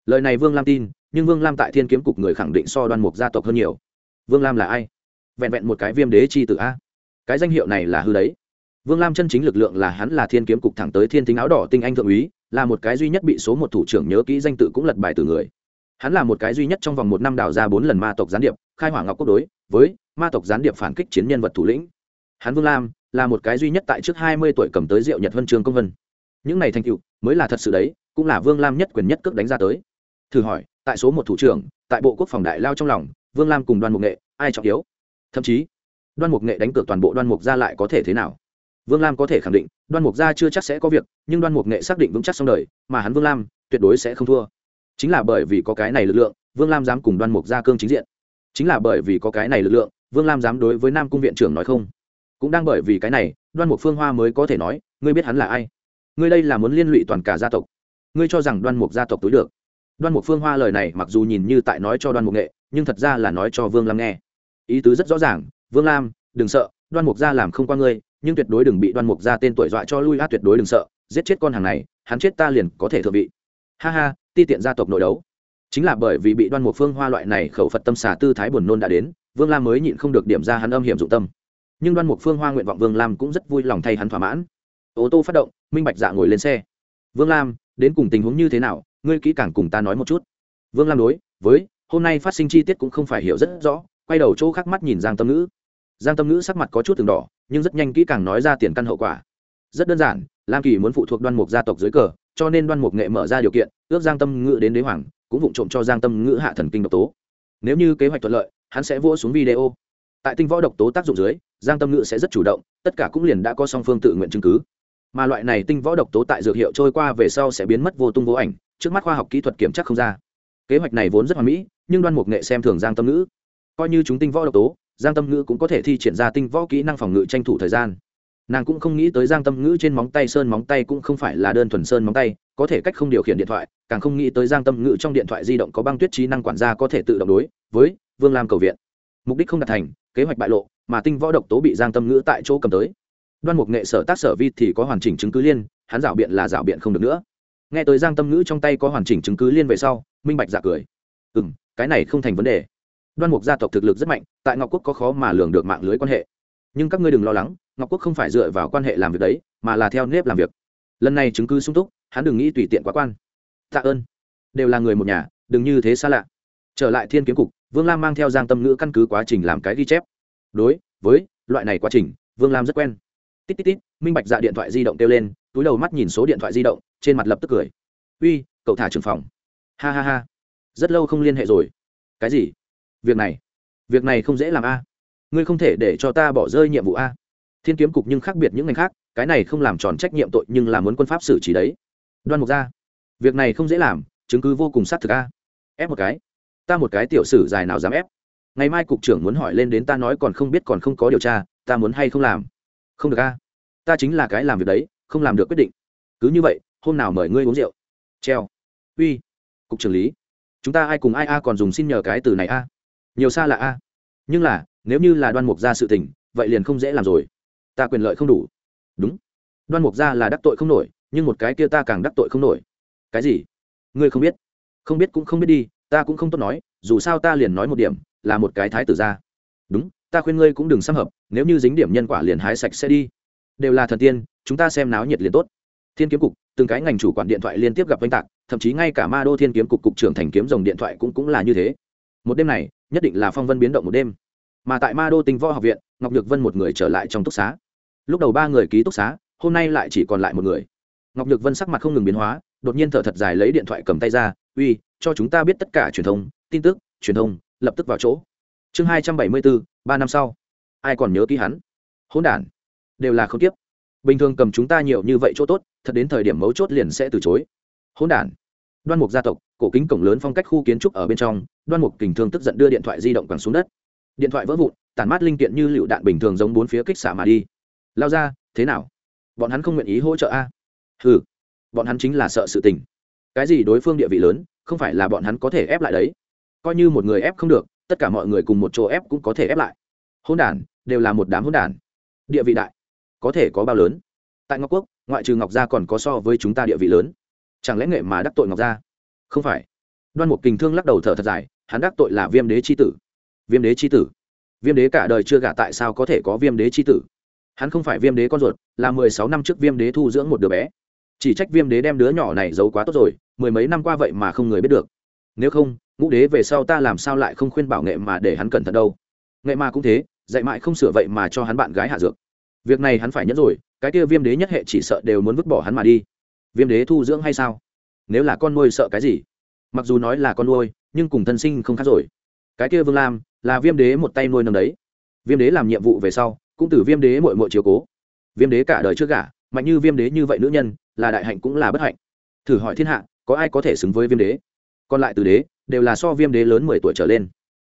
Lời này vương lam tin, nhưng vương lam tại thiên kiếm cục người khẳng định so đoan mục gia tộc hơn nhiều. Vương lam là ai? Vẹn vẹn một cái viêm đế chi tử a. Cái danh hiệu này là hư đấy. Vương lam chân chính lực lượng là hắn là thiên kiếm cục thẳng tới thiên thính áo đỏ tinh anh thượng úy, là một cái duy nhất bị số một thủ trưởng nhớ kỹ danh tự cũng lật bài từ người. Hắn là một cái duy nhất trong vòng một năm đào ra bốn lần ma tộc gián điệp, khai hỏa ngọc quốc đối với ma tộc gián điệp phản kích chiến nhân vật thủ lĩnh. Hắn vương lam là một cái duy nhất tại trước hai mươi tuổi cầm tới rượu nhật huân trường công vân. Những này thành tựu mới là thật sự đấy, cũng là vương lam nhất quyền nhất cước đánh ra tới. Thử hỏi, tại số một thủ trưởng, tại bộ quốc phòng đại lao trong lòng, vương lam cùng đoàn mục nghệ, ai trọng yếu? Thậm chí, đoan mục nghệ đánh cược toàn bộ đoan mục Gia lại có thể thế nào? Vương lam có thể khẳng định, đoan mục gia chưa chắc sẽ có việc, nhưng đoan mục nghệ xác định vững chắc xong đời, mà hắn vương lam, tuyệt đối sẽ không thua. Chính là bởi vì có cái này lực lượng, vương lam dám cùng đoan mục gia cương chính diện. Chính là bởi vì có cái này lực lượng, vương lam dám đối với nam cung viện trưởng nói không. Cũng đang bởi vì cái này, đoan mục phương hoa mới có thể nói, ngươi biết hắn là ai? Ngươi đây là muốn liên lụy toàn cả gia tộc. Ngươi cho rằng đoan mục gia tộc túi được. Đoan mục phương hoa lời này mặc dù nhìn như tại nói cho đoan mục nghệ, nhưng thật ra là nói cho vương lam nghe ý tứ rất rõ ràng, vương lam, đừng sợ, đoan mục gia làm không qua ngươi, nhưng tuyệt đối đừng bị đoan mục gia tên tuổi dọa cho lui át, tuyệt đối đừng sợ, giết chết con hàng này, hắn chết ta liền có thể thượng vị. Ha ha, ti tiện gia tộc nội đấu. Chính là bởi vì bị đoan mục phương hoa loại này khẩu phật tâm xả tư thái buồn nôn đã đến, vương lam mới nhịn không được điểm ra hắn âm hiểm dụng tâm. Nhưng đoan mục phương hoa nguyện vọng vương lam cũng rất vui lòng thay hắn thỏa mãn. Ô tô phát động, minh bạch dạ ngồi lên xe. Vương lam, đến cùng tình huống như thế nào, ngươi kỹ càng cùng ta nói một chút. Vương lam đối, với, hôm nay phát sinh chi tiết cũng không phải hiểu rất rõ quay đầu chỗ khác mắt nhìn giang tâm ngữ. Giang tâm ngữ sắc mặt có chút từng đỏ, nhưng rất nhanh kỹ càng nói ra tiền căn hậu quả. Rất đơn giản, lam kỳ muốn phụ thuộc đoan mục gia tộc dưới cờ, cho nên đoan mục nghệ mở ra điều kiện, ước giang tâm ngữ đến đế hoàng, cũng vụng trộm cho giang tâm ngữ hạ thần kinh độc tố. Nếu như kế hoạch thuận lợi, hắn sẽ vỗ xuống video. Tại tinh võ độc tố tác dụng dưới, giang tâm ngữ sẽ rất chủ động, tất cả cũng liền đã có song phương tự nguyện chứng cứ. Mà loại này tinh võ độc tố tại dược hiệu trôi qua về sau sẽ biến mất vô tung vô ảnh, trước mắt khoa học kỹ thuật kiểm tra không ra. Kế hoạch này vốn rất hoàn mỹ, nhưng đoan mục nghệ xem thường giang tâm ngữ coi như chúng tinh võ độc tố, giang tâm ngữ cũng có thể thi triển ra tinh võ kỹ năng phòng ngự tranh thủ thời gian. Nàng cũng không nghĩ tới giang tâm ngữ trên móng tay sơn móng tay cũng không phải là đơn thuần sơn móng tay, có thể cách không điều khiển điện thoại, càng không nghĩ tới giang tâm ngữ trong điện thoại di động có băng tuyết trí năng quản gia có thể tự động đối với vương lam cầu viện. Mục đích không đạt thành, kế hoạch bại lộ, mà tinh võ độc tố bị giang tâm ngữ tại chỗ cầm tới. Đoan mục nghệ sở tác sở vi thì có hoàn chỉnh chứng cứ liên, hắn rảo biện là rảo biện không được nữa. Nghe tới giang tâm ngữ trong tay có hoàn chỉnh chứng cứ liên về sau, minh bạch giả cười. Ừ m cái này không thành vấn đề đoan mục gia tộc thực lực rất mạnh, tại ngọc quốc có khó mà lường được mạng lưới quan hệ. Nhưng các ngươi đừng lo lắng, ngọc quốc không phải dựa vào quan hệ làm việc đấy, mà là theo nếp làm việc. Lần này chứng cứ sung túc, hắn đừng nghĩ tùy tiện quá quan. Tạ ơn. Đều là người một nhà, đừng như thế xa lạ. Trở lại thiên kiếm cục, vương lam mang theo giang tâm ngữ căn cứ quá trình làm cái ghi chép. Đối với loại này quá trình, vương lam rất quen. Tít tít tít, minh bạch dạ điện thoại di động kêu lên, túi đầu mắt nhìn số điện thoại di động, trên mặt lập tức cười. Uy, cậu thả trưởng phòng. Ha ha ha. Rất lâu không liên hệ rồi. Cái gì? Việc này việc này không dễ làm a. Ngươi không thể để cho ta bỏ rơi nhiệm vụ a. Thiên kiếm cục nhưng khác biệt những ngành khác, cái này không làm tròn trách nhiệm tội nhưng là muốn quân pháp xử trí đấy. Đoan mục ra, việc này không dễ làm, chứng cứ vô cùng xác thực a. Ép một cái, ta một cái tiểu sử dài nào dám ép. Ngày mai cục trưởng muốn hỏi lên đến ta nói còn không biết còn không có điều tra, ta muốn hay không làm? Không được a. Ta chính là cái làm việc đấy, không làm được quyết định. Cứ như vậy, hôm nào mời ngươi uống rượu? Treo. Uy, cục trưởng lý. Chúng ta ai cùng ai a còn dùng xin nhờ cái từ này a? Nhiều xa là a. Nhưng là, nếu như là đoan mục gia sự tình, vậy liền không dễ làm rồi. Ta quyền lợi không đủ. Đúng. Đoan mục gia là đắc tội không nổi, nhưng một cái kia ta càng đắc tội không nổi. Cái gì? Ngươi không biết. Không biết cũng không biết đi, ta cũng không tốt nói, dù sao ta liền nói một điểm, là một cái thái tử gia. đúng, ta khuyên ngươi cũng đừng xăm hợp, nếu như dính điểm nhân quả liền hái sạch sẽ đi. Đều là thần tiên, chúng ta xem náo nhiệt liền tốt. Thiên kiếm cục, từng cái ngành chủ quản điện thoại liên tiếp gặp oanh tạc, thậm chí ngay cả ma đô thiên kiếm cục cục trưởng thành kiếm dòng điện thoại cũng cũng là như thế một đêm này, nhất định là phong vân biến động một đêm. Mà tại ma đô tinh võ học viện, ngọc nhược vân một người trở lại trong túc xá. Lúc đầu ba người ký túc xá, hôm nay lại chỉ còn lại một người. Ngọc nhược vân sắc mặt không ngừng biến hóa, đột nhiên thở thật dài lấy điện thoại cầm tay ra, uy, cho chúng ta biết tất cả truyền thông, tin tức, truyền thông, lập tức vào chỗ. Chương hai trăm bảy mươi bốn, ba năm sau. Ai còn nhớ ký hắn? Hỗn đản. Đều là không tiếp. Bình thường cầm chúng ta nhiều như vậy chỗ tốt, thật đến thời điểm mấu chốt liền sẽ từ chối. Hỗn đản đoan mục gia tộc, cổ kính cổng lớn phong cách khu kiến trúc ở bên trong, đoan mục kình thương tức giận đưa điện thoại di động quẳng xuống đất. Điện thoại vỡ vụn, tản mát linh kiện như lựu đạn bình thường giống bốn phía kích xả mà đi. Lao ra, thế nào? Bọn hắn không nguyện ý hỗ trợ a? Ừ bọn hắn chính là sợ sự tình. Cái gì đối phương địa vị lớn, không phải là bọn hắn có thể ép lại đấy. Coi như một người ép không được, tất cả mọi người cùng một chỗ ép cũng có thể ép lại. Hôn đản, đều là một đám hôn đản. Địa vị đại, có thể có bao lớn? Tại ngọc quốc, ngoại trừ ngọc gia còn có so với chúng ta địa vị lớn chẳng lẽ nghệ mà đắc tội ngọc gia? Không phải. Đoan mục kình thương lắc đầu thở thật dài, hắn đắc tội là viêm đế c h i tử. Viêm đế c h i tử? Viêm đế cả đời chưa gả tại sao có thể có viêm đế c h i tử? Hắn không phải viêm đế con ruột, là mười sáu năm trước viêm đế thu dưỡng một đứa bé. Chỉ trách viêm đế đem đứa nhỏ này giấu quá tốt rồi, mười mấy năm qua vậy mà không người biết được. Nếu không, ngũ đế về sau ta làm sao lại không khuyên bảo nghệ mà để hắn cẩn thận đâu? Nghệ mà cũng thế, dạy mãi không sửa vậy mà cho hắn bạn gái hạ dược. Việc này hắn phải nhẫn rồi, cái kia viêm đế nhất hệ chỉ sợ đều muốn vứt bỏ hắn mà đi viêm đế thu dưỡng hay sao? Nếu là con nuôi sợ cái gì? Mặc dù nói là con nuôi, nhưng cùng thân sinh không khác rồi. Cái kia vương lam là viêm đế một tay nuôi nâng đấy. Viêm đế làm nhiệm vụ về sau, cũng từ viêm đế mội mội chiều cố. Viêm đế cả đời trước gả mạnh như viêm đế như vậy nữ nhân, là đại hạnh cũng là bất hạnh. Thử hỏi thiên hạ, có ai có thể xứng với viêm đế? Còn lại từ đế, đều là so viêm đế lớn mười tuổi trở lên.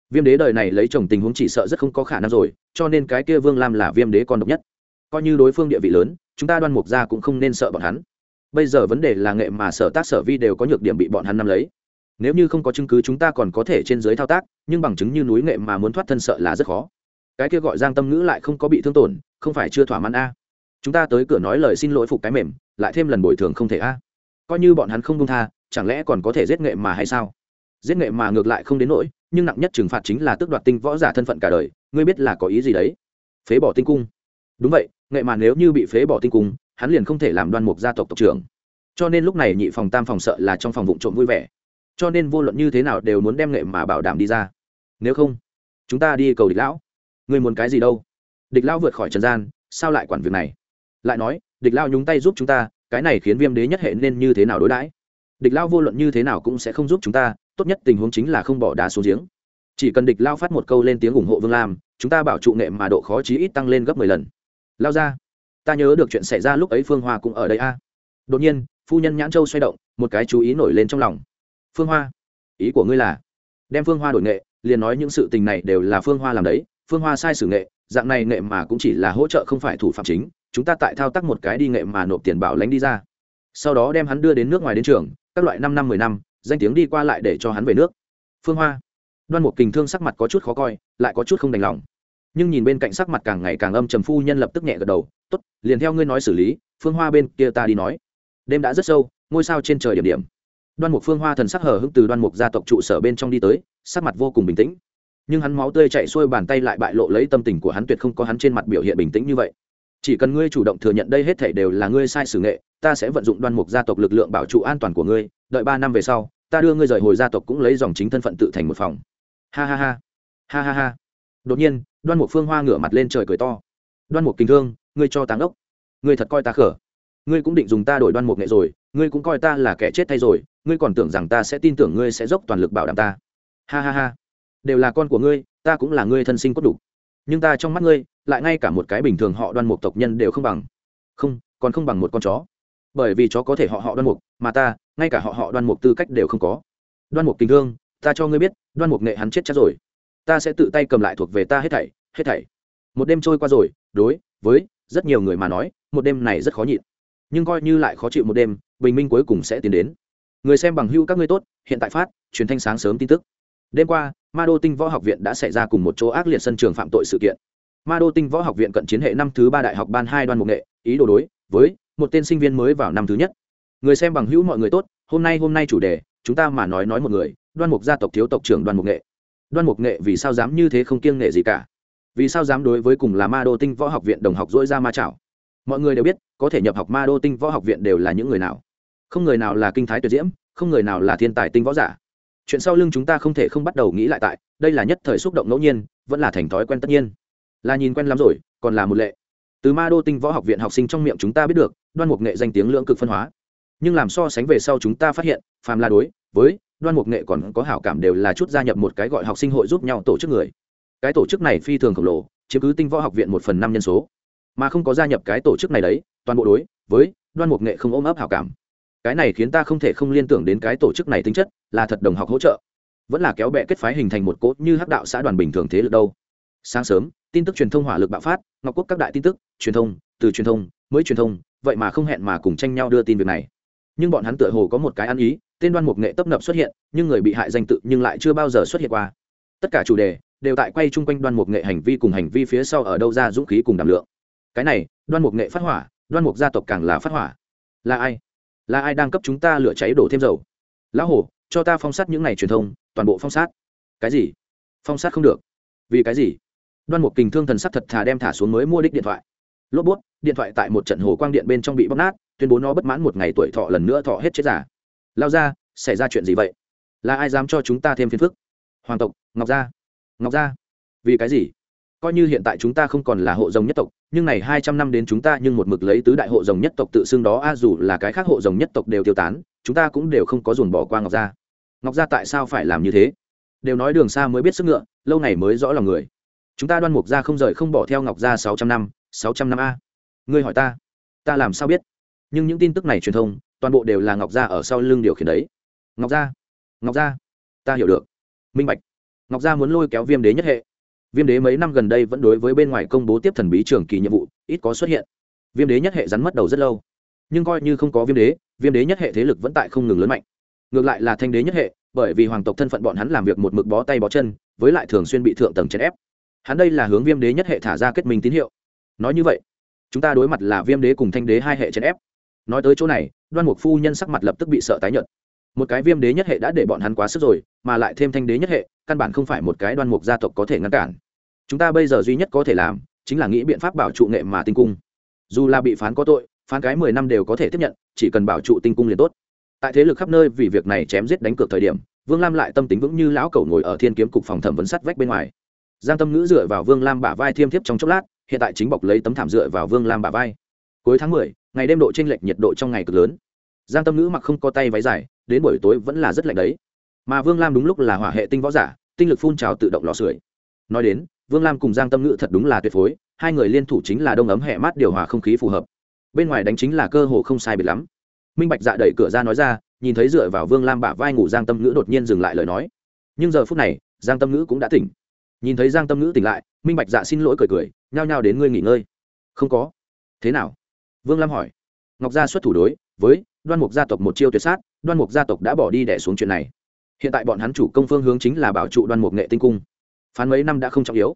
Viêm đế đời này lấy chồng tình huống chỉ sợ rất không có khả năng rồi, cho nên cái kia vương lam là viêm đế con độc nhất. Coi như đối phương địa vị lớn, chúng ta đoan mục ra cũng không nên sợ bọn hắn bây giờ vấn đề là nghệ mà sở tác sở vi đều có nhược điểm bị bọn hắn nắm lấy. Nếu như không có chứng cứ chúng ta còn có thể trên giới thao tác, nhưng bằng chứng như núi nghệ mà muốn thoát thân sợ là rất khó. Cái kia gọi giang tâm ngữ lại không có bị thương tổn, không phải chưa thỏa mãn a. Chúng ta tới cửa nói lời xin lỗi phục cái mềm, lại thêm lần bồi thường không thể a. Coi như bọn hắn không công tha, chẳng lẽ còn có thể giết nghệ mà hay sao? Giết nghệ mà ngược lại không đến nỗi, nhưng nặng nhất trừng phạt chính là tước đoạt tinh võ giả thân phận cả đời, ngươi biết là có ý gì đấy? Phế bỏ tinh cung. Đúng vậy, nghệ mà nếu như bị phế bỏ tinh cung hắn liền không thể làm đoan mục gia tộc tộc trưởng. Cho nên lúc này nhị phòng tam phòng sợ là trong phòng vụ trộm vui vẻ. Cho nên vô luận như thế nào đều muốn đem nghệ mà bảo đảm đi ra. Nếu không, chúng ta đi cầu địch lão. Người muốn cái gì đâu? Địch lão vượt khỏi trần gian, sao lại quản việc này? Lại nói, địch lão nhúng tay giúp chúng ta, cái này khiến viêm đế nhất hệ nên như thế nào đối đãi? Địch lão vô luận như thế nào cũng sẽ không giúp chúng ta, tốt nhất tình huống chính là không bỏ đá xuống giếng. Chỉ cần địch lao phát một câu lên tiếng ủng hộ vương lam, chúng ta bảo trụ nghệ mà độ khó chí ít tăng lên gấp mười lần. Lao ra ta nhớ được chuyện xảy ra lúc ấy phương hoa cũng ở đây a. Đột nhiên, phu nhân nhãn châu xoay động, một cái chú ý nổi lên trong lòng. Phương hoa, ý của ngươi là? Đem phương hoa đổi nghệ, liền nói những sự tình này đều là phương hoa làm đấy, phương hoa sai sử nghệ, dạng này nghệ mà cũng chỉ là hỗ trợ không phải thủ phạm chính, chúng ta tại thao tác một cái đi nghệ mà nộp tiền bảo lãnh đi ra. Sau đó đem hắn đưa đến nước ngoài đến trường, các loại năm năm, mười năm, danh tiếng đi qua lại để cho hắn về nước. Phương hoa, đoan một kình thương sắc mặt có chút khó coi, lại có chút không đành lòng nhưng nhìn bên cạnh sắc mặt càng ngày càng âm trầm phu nhân lập tức nhẹ gật đầu, tốt, liền theo ngươi nói xử lý, phương hoa bên kia ta đi nói. Đêm đã rất sâu, ngôi sao trên trời điểm điểm. Đoan mục phương hoa thần sắc hờ hững từ đoan mục gia tộc trụ sở bên trong đi tới, sắc mặt vô cùng bình tĩnh. Nhưng hắn máu tươi chạy xuôi bàn tay lại bại lộ lấy tâm tình của hắn tuyệt không có hắn trên mặt biểu hiện bình tĩnh như vậy. Chỉ cần ngươi chủ động thừa nhận đây hết thảy đều là ngươi sai sử nghệ, ta sẽ vận dụng đoan mục gia tộc lực lượng bảo trụ an toàn của ngươi, đợi ba năm về sau, ta đưa ngươi rời hồi gia tộc cũng lấy dòng chính thân phận tự thành một phòng. Ha ha ha. Ha ha ha. Đột nhiên đoan mục phương hoa ngửa mặt lên trời cười to. Đoan mục kinh thương, ngươi cho táng ốc. Ngươi thật coi ta khở ngươi cũng định dùng ta đổi đoan mục nghệ rồi, ngươi cũng coi ta là kẻ chết thay rồi, ngươi còn tưởng rằng ta sẽ tin tưởng ngươi sẽ dốc toàn lực bảo đảm ta. Ha ha ha. Đều là con của ngươi, ta cũng là ngươi thân sinh cốt đủ. Nhưng ta trong mắt ngươi, lại ngay cả một cái bình thường họ đoan mục tộc nhân đều không bằng. Không, còn không bằng một con chó. Bởi vì chó có thể họ họ đoan mục, mà ta, ngay cả họ họ đoan mục tư cách đều không có. Đoan mục tình thương, ta cho ngươi biết, đoan mục nghệ hắn chết chắc rồi ta sẽ tự tay cầm lại thuộc về ta hết thảy hết thảy. Một đêm trôi qua rồi, đối với rất nhiều người mà nói, một đêm này rất khó nhịn. Nhưng coi như lại khó chịu một đêm, bình minh cuối cùng sẽ tiến đến. Người xem bằng hưu các ngươi tốt, hiện tại phát, truyền thanh sáng sớm tin tức. Đêm qua, ma đô tinh võ học viện đã xảy ra cùng một chỗ ác liệt sân trường phạm tội sự kiện. Ma đô tinh võ học viện cận chiến hệ năm thứ ba đại học ban hai đoàn mục nghệ, ý đồ đối với một tên sinh viên mới vào năm thứ nhất. Người xem bằng hữu mọi người tốt, hôm nay hôm nay chủ đề, chúng ta mà nói nói một người, đoan mục gia tộc thiếu tộc trưởng đoàn mục nghệ đoan mục nghệ vì sao dám như thế không kiêng nghệ gì cả? Vì sao dám đối với cùng là ma đô tinh võ học viện đồng học dỗi ra ma chảo? Mọi người đều biết, có thể nhập học ma đô tinh võ học viện đều là những người nào? Không người nào là kinh thái tuyệt diễm, không người nào là thiên tài tinh võ giả. Chuyện sau lưng chúng ta không thể không bắt đầu nghĩ lại tại, đây là nhất thời xúc động ngẫu nhiên, vẫn là thành thói quen tất nhiên. Là nhìn quen lắm rồi, còn là một lệ. Từ ma đô tinh võ học viện học sinh trong miệng chúng ta biết được, đoan mục nghệ danh tiếng lưỡng cực phân hóa. Nhưng làm so sánh về sau chúng ta phát hiện, phàm là đối, với đoan mục nghệ còn có hảo cảm đều là chút gia nhập một cái gọi học sinh hội giúp nhau tổ chức người. Cái tổ chức này phi thường khổng lồ, chiếm cứ tinh võ học viện một phần năm nhân số. Mà không có gia nhập cái tổ chức này đấy, toàn bộ đối với đoan mục nghệ không ôm ấp hảo cảm. Cái này khiến ta không thể không liên tưởng đến cái tổ chức này tính chất, là thật đồng học hỗ trợ. Vẫn là kéo bẹ kết phái hình thành một cốt như hắc đạo xã đoàn bình thường thế lực đâu. Sáng sớm, tin tức truyền thông hỏa lực bạo phát, ngọc quốc các đại tin tức, truyền thông, từ truyền thông, mới truyền thông, vậy mà không hẹn mà cùng tranh nhau đưa tin việc này. Nhưng bọn hắn tựa hồ có một cái ăn ý tên đoan mục nghệ tấp nập xuất hiện, nhưng người bị hại danh tự nhưng lại chưa bao giờ xuất hiện qua. Tất cả chủ đề đều tại quay chung quanh đoan mục nghệ hành vi cùng hành vi phía sau ở đâu ra dũng khí cùng đảm lượng. Cái này, đoan mục nghệ phát hỏa, đoan mục gia tộc càng là phát hỏa. Là ai? Là ai đang cấp chúng ta lửa cháy đổ thêm dầu? Lão hổ, cho ta phong sát những n à y truyền thông, toàn bộ phong sát. Cái gì? Phong sát không được. Vì cái gì? Đoan mục kình thương thần sắc thật thà đem thả xuống mới mua đích điện thoại. Lốp bút, điện thoại tại một trận hồ quang điện bên trong bị bóc nát, tuyên bố nó bất mãn một ngày tuổi thọ lần nữa thọ hết chết giả lao ra, xảy ra chuyện gì vậy? Là ai dám cho chúng ta thêm phiền phức? Hoàng tộc, ngọc gia. Ngọc gia? Vì cái gì? Coi như hiện tại chúng ta không còn là hộ rồng nhất tộc, nhưng này hai trăm năm đến chúng ta nhưng một mực lấy tứ đại hộ rồng nhất tộc tự xưng đó, a, dù là cái khác hộ rồng nhất tộc đều tiêu tán, chúng ta cũng đều không có dồn bỏ qua ngọc gia. Ngọc gia tại sao phải làm như thế? Đều nói đường xa mới biết sức ngựa, lâu này mới rõ lòng người. Chúng ta đoan mục gia không rời không bỏ theo ngọc gia sáu trăm năm, sáu trăm năm a. Ngươi hỏi ta ta làm sao biết? Nhưng những tin tức này truyền thông toàn bộ đều là ngọc gia ở sau lưng điều khiển đấy. Ngọc gia ngọc gia, ta hiểu được. Minh bạch, ngọc gia muốn lôi kéo viêm đế nhất hệ. Viêm đế mấy năm gần đây vẫn đối với bên ngoài công bố tiếp thần bí trường kỳ nhiệm vụ, ít có xuất hiện. Viêm đế nhất hệ rắn mất đầu rất lâu. Nhưng coi như không có viêm đế viêm đế nhất hệ thế lực vẫn tại không ngừng lớn mạnh. Ngược lại là thanh đế nhất hệ, bởi vì hoàng tộc thân phận bọn hắn làm việc một mực bó tay bó chân, với lại thường xuyên bị thượng tầng chèn ép. Hắn đây là hướng viêm đế nhất hệ thả ra kết minh tín hiệu. Nói như vậy, chúng ta đối mặt là viêm đế cùng thanh đế hai hệ chèn ép. Nói tới chỗ này đoan mục phu nhân sắc mặt lập tức bị sợ tái nhợt. Một cái viêm đế nhất hệ đã để bọn hắn quá sức rồi, mà lại thêm thanh đế nhất hệ, căn bản không phải một cái đoan mục gia tộc có thể ngăn cản. Chúng ta bây giờ duy nhất có thể làm, chính là nghĩ biện pháp bảo trụ nghệ mà tinh cung. Dù là bị phán có tội, phán cái mười năm đều có thể tiếp nhận, chỉ cần bảo trụ tinh cung liền tốt. Tại thế lực khắp nơi vì việc này chém giết đánh cược thời điểm, vương lam lại tâm tính vững như lão cầu ngồi ở thiên kiếm cục phòng thẩm vấn sắt vách bên ngoài. Giang tâm ngữ dựa vào vương lam bả vai thiêm thiếp trong chốc lát, hiện tại chính bọc lấy tấm thảm dựa vào vương lam bả vai. Cuối tháng mười ngày đêm độ t r ê n lệch nhiệt độ trong ngày cực lớn. Giang tâm ngữ mặc không có tay váy dài, đến buổi tối vẫn là rất lạnh đấy. Mà vương lam đúng lúc là hỏa hệ tinh võ giả, tinh lực phun trào tự động lò sưởi. Nói đến, vương lam cùng giang tâm ngữ thật đúng là tuyệt phối, hai người liên thủ chính là đông ấm hẹ mát điều hòa không khí phù hợp. Bên ngoài đánh chính là cơ hồ không sai biệt lắm. Minh bạch dạ đẩy cửa ra nói ra, nhìn thấy dựa vào vương lam bả vai ngủ giang tâm ngữ đột nhiên dừng lại lời nói. Nhưng giờ phút này, giang tâm ngữ cũng đã tỉnh. Nhìn thấy giang tâm ngữ tỉnh lại, minh bạch dạ xin lỗi cười cười, nhao nhao đến ngươi nghỉ ngơi. Không có. Thế nào? Vương lam hỏi. Ngọc gia xuất thủ đối với đoan mục gia tộc một chiêu tuyệt sát, đoan mục gia tộc đã bỏ đi đẻ xuống chuyện này. Hiện tại bọn hắn chủ công phương hướng chính là bảo trụ đoan mục nghệ tinh cung. Phán mấy năm đã không trọng yếu.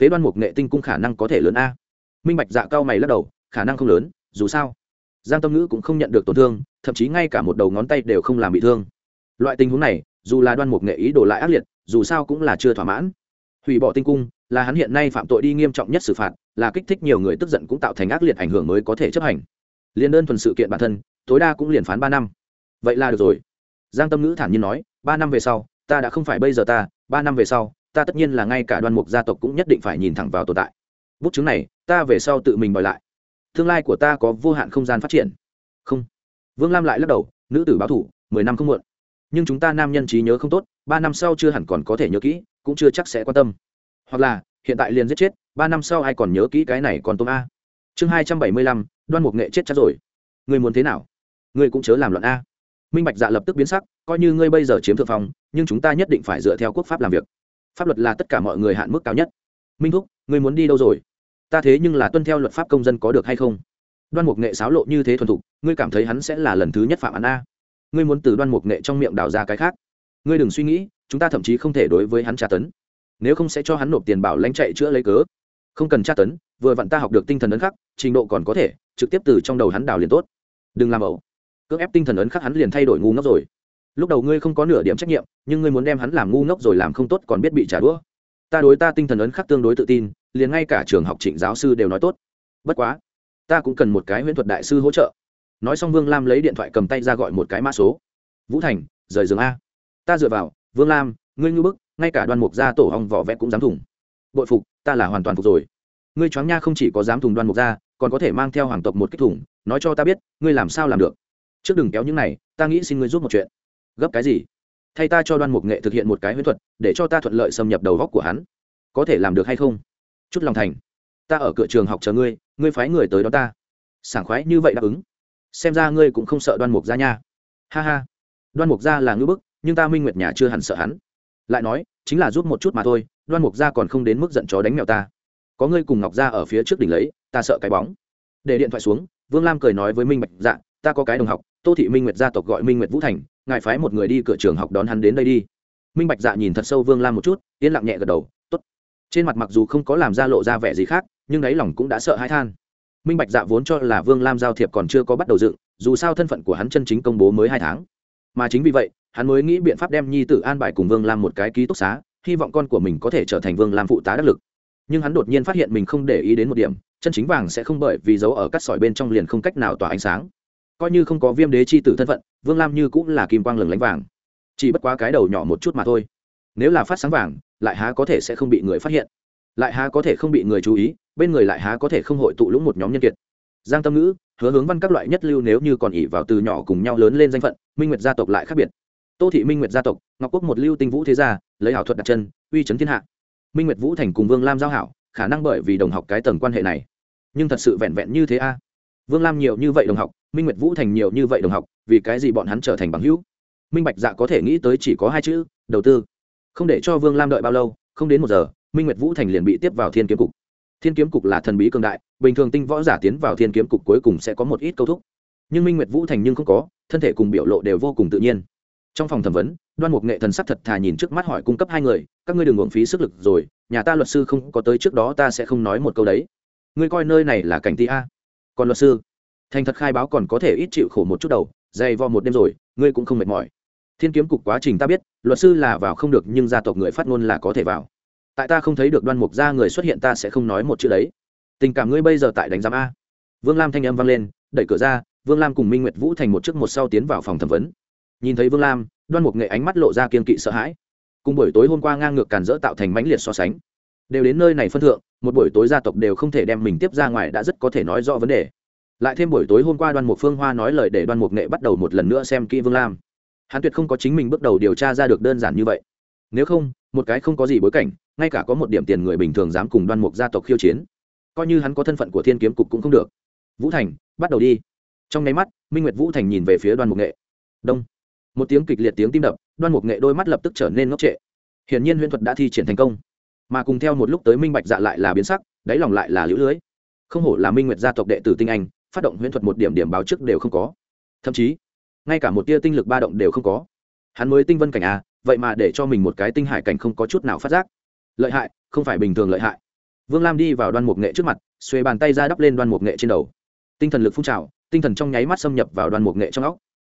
Phế đoan mục nghệ tinh cung khả năng có thể lớn a. Minh bạch dạ cao mày lắc đầu, khả năng không lớn, dù sao, giang tâm ngữ cũng không nhận được tổn thương, thậm chí ngay cả một đầu ngón tay đều không làm bị thương. Loại tình huống này, dù là đoan mục nghệ ý đồ lại ác liệt, dù sao cũng là chưa thỏa mãn. Hủy bỏ tinh cung là hắn hiện nay phạm tội đi nghiêm trọng nhất xử phạt, là kích thích nhiều người tức giận cũng tạo thành ác liệt ảnh hưởng mới có thể chấp hành. Liền đơn thuần sự kiện bản thân, tối đa cũng liền phán ba năm. Vậy là được rồi. Giang tâm ngữ thản nhiên nói, ba năm về sau, ta đã không phải bây giờ ta, ba năm về sau, ta tất nhiên là ngay cả đoan mục gia tộc cũng nhất định phải nhìn thẳng vào tồn tại. Bút chứng này, ta về sau tự mình bòi lại. Tương lai của ta có vô hạn không gian phát triển. Không. Vương lam lại lắc đầu, nữ tử báo thủ, mười năm không muộn. Nhưng chúng ta nam nhân trí nhớ không tốt, ba năm sau chưa hẳn còn có thể nhớ kỹ, cũng chưa chắc sẽ quan tâm hoặc là, hiện tại liền giết chết, ba năm sau ai còn nhớ kỹ cái này còn tôm a. Chương hai trăm bảy mươi lăm, đoan mục nghệ chết chắc rồi. Người muốn thế nào? Ngươi cũng chớ làm loạn a. Minh bạch dạ lập tức biến sắc, coi như ngươi bây giờ chiếm thượng phong, nhưng chúng ta nhất định phải dựa theo quốc pháp làm việc. Pháp luật là tất cả mọi người hạn mức cao nhất. Minh thúc, ngươi muốn đi đâu rồi? Ta thế nhưng là tuân theo luật pháp công dân có được hay không? Đoan mục nghệ xáo lộ như thế thuần thục, ngươi cảm thấy hắn sẽ là lần thứ nhất phạm án a. Ngươi muốn từ đoan mục nghệ trong miệng đào ra cái khác. Ngươi đừng suy nghĩ, chúng ta thậm chí không thể đối với hắn tra tấn nếu không sẽ cho hắn nộp tiền bảo lãnh chạy chữa lấy cớ. Không cần tra tấn, vừa vặn ta học được tinh thần ấn khắc, trình độ còn có thể, trực tiếp từ trong đầu hắn đào liền tốt. Đừng làm ẩu. Cưỡng ép tinh thần ấn khắc hắn liền thay đổi ngu ngốc rồi. Lúc đầu ngươi không có nửa điểm trách nhiệm, nhưng ngươi muốn đem hắn làm ngu ngốc rồi làm không tốt còn biết bị trả đũa. Ta đối ta tinh thần ấn khắc tương đối tự tin, liền ngay cả trường học trịnh giáo sư đều nói tốt. Bất quá, ta cũng cần một cái huyễn thuật đại sư hỗ trợ. Nói xong vương lam lấy điện thoại cầm tay ra gọi một cái mã số. Vũ thành, rời giường a. Ta dựa vào, vương lam, ngươi ngư bức ngay cả đoan mục gia tổ hong vỏ vẽ cũng dám thủng. Bội phục, ta là hoàn toàn phục rồi. Ngươi choáng nha không chỉ có dám thùng đoan mục gia, còn có thể mang theo hoàng tộc một kích thủng, nói cho ta biết, ngươi làm sao làm được? Trước đừng kéo những này, ta nghĩ xin ngươi giúp một chuyện. Gấp cái gì? Thay ta cho đoan mục nghệ thực hiện một cái huyễn thuật, để cho ta thuận lợi xâm nhập đầu góc của hắn. Có thể làm được hay không? Chút lòng thành. Ta ở cửa trường học chờ ngươi ngươi phái người tới đó ta. Sảng khoái như vậy đáp ứng. Xem ra ngươi cũng không sợ đoan mục gia nha. Ha ha. Đoan mục gia là ngưỡng bức, nhưng ta minh nguyệt nhà chưa hẳn sợ hắn lại nói, chính là giúp một chút mà thôi, đoan mục gia còn không đến mức giận chó đánh mèo ta. Có ngươi cùng ngọc gia ở phía trước đỉnh lấy, ta sợ cái bóng. Để điện thoại xuống, vương lam cười nói với minh bạch dạ ta có cái đồng học, tô thị minh nguyệt gia tộc gọi minh nguyệt vũ thành, ngài phái một người đi cửa trường học đón hắn đến đây đi. Minh bạch dạ nhìn thật sâu vương lam một chút, yên lặng nhẹ gật đầu t ố t trên mặt mặc dù không có làm ra lộ ra vẻ gì khác, nhưng đáy lòng cũng đã sợ hãi than. Minh bạch dạ vốn cho là vương lam giao thiệp còn chưa có bắt đầu dựng, dù sao thân phận của hắn chân chính công bố mới hai tháng. Mà chính vì vậy hắn mới nghĩ biện pháp đem nhi tử an bài cùng vương lam một cái ký túc xá, hy vọng con của mình có thể trở thành vương lam phụ tá đắc lực. Nhưng hắn đột nhiên phát hiện mình không để ý đến một điểm, chân chính vàng sẽ không bởi vì giấu ở cắt sỏi bên trong liền không cách nào tỏa ánh sáng. Coi như không có viêm đế chi tử thân phận, vương lam như cũng là kim quang lừng lánh vàng. Chỉ bất quá cái đầu nhỏ một chút mà thôi. Nếu là phát sáng vàng, lại há có thể sẽ không bị người phát hiện. Lại há có thể không bị người chú ý, bên người lại há có thể không hội tụ lũng một nhóm nhân kiệt. Giang tâm ngữ, hứa hướng văn các loại nhất lưu nếu như còn ỉ vào từ nhỏ cùng nhau lớn lên danh phận, minh nguyệt gia tộc lại khác biệt tô thị minh nguyệt gia tộc, ngọc quốc một lưu tinh vũ thế gia, lấy ảo thuật đặt chân, uy chấn thiên hạ. Minh nguyệt vũ thành cùng vương lam giao hảo, khả năng bởi vì đồng học cái tầng quan hệ này. Nhưng thật sự vẹn vẹn như thế a. Vương lam nhiều như vậy đồng học, minh nguyệt vũ thành nhiều như vậy đồng học, vì cái gì bọn hắn trở thành bằng hữu? Minh bạch dạ có thể nghĩ tới chỉ có hai chữ, đầu tư. Không để cho vương lam đợi bao lâu, không đến một giờ, minh nguyệt vũ thành liền bị tiếp vào thiên kiếm cục. Thiên kiếm cục là thần bí cường đại, bình thường tinh võ giả tiến vào thiên kiếm cục cuối cùng sẽ có một ít câu thúc. Nhưng minh nguyệt vũ thành nhưng không có, thân thể cùng biểu lộ đều vô cùng tự nhiên trong phòng thẩm vấn, đoan mục nghệ thần sắc thật thà nhìn trước mắt hỏi cung cấp hai người, các ngươi đừng uổng phí sức lực rồi, nhà ta luật sư không có tới trước đó ta sẽ không nói một câu đấy. Ngươi coi nơi này là cảnh ti a. Còn luật sư? Thành thật khai báo còn có thể ít chịu khổ một chút đầu, dày vò một đêm rồi, ngươi cũng không mệt mỏi. Thiên kiếm cục quá trình ta biết, luật sư là vào không được nhưng gia tộc người phát ngôn là có thể vào. Tại ta không thấy được đoan mục gia người xuất hiện ta sẽ không nói một chữ đấy. Tình cảm ngươi bây giờ tại đánh giám a. Vương lam thanh âm vang lên, đẩy cửa ra, vương lam cùng minh nguyệt vũ thành một trước một sau tiến vào phòng thẩm vấn nhìn thấy vương lam, đoan mục nghệ ánh mắt lộ ra kiên kỵ sợ hãi. Cùng buổi tối hôm qua ngang ngược càn dỡ tạo thành mãnh liệt so sánh. Đều đến nơi này phân thượng, một buổi tối gia tộc đều không thể đem mình tiếp ra ngoài đã rất có thể nói rõ vấn đề. Lại thêm buổi tối hôm qua đoan mục phương hoa nói lời để đoan mục nghệ bắt đầu một lần nữa xem kỹ vương lam. Hắn tuyệt không có chính mình bước đầu điều tra ra được đơn giản như vậy. Nếu không, một cái không có gì bối cảnh, ngay cả có một điểm tiền người bình thường dám cùng đoan mục gia tộc khiêu chiến, coi như hắn có thân phận của thiên kiếm cục cũng không được. Vũ thành, bắt đầu đi. Trong nháy mắt, minh nguyệt vũ thành nhìn về phía đoan mục nghệ. Đông một tiếng kịch liệt tiếng tim đập, đoan mục nghệ đôi mắt lập tức trở nên ngốc trệ. Hiển nhiên huyễn thuật đã thi triển thành công, mà cùng theo một lúc tới minh bạch dạ lại là biến sắc, đáy lòng lại là lũ lưới. Không hổ là minh nguyệt gia tộc đệ tử tinh anh, phát động huyễn thuật một điểm điểm báo trước đều không có. Thậm chí, ngay cả một tia tinh lực ba động đều không có. Hắn mới tinh vân cảnh à vậy mà để cho mình một cái tinh hải cảnh không có chút nào phát giác. Lợi hại, không phải bình thường lợi hại. Vương lam đi vào đoan mục nghệ trước mặt xuê bàn tay ra đắp lên đoan mục nghệ trên đầu. Tinh thần lực phun trào, tinh thần trong nháy mắt xâm nhập vào đoan mục nghệ trong óc.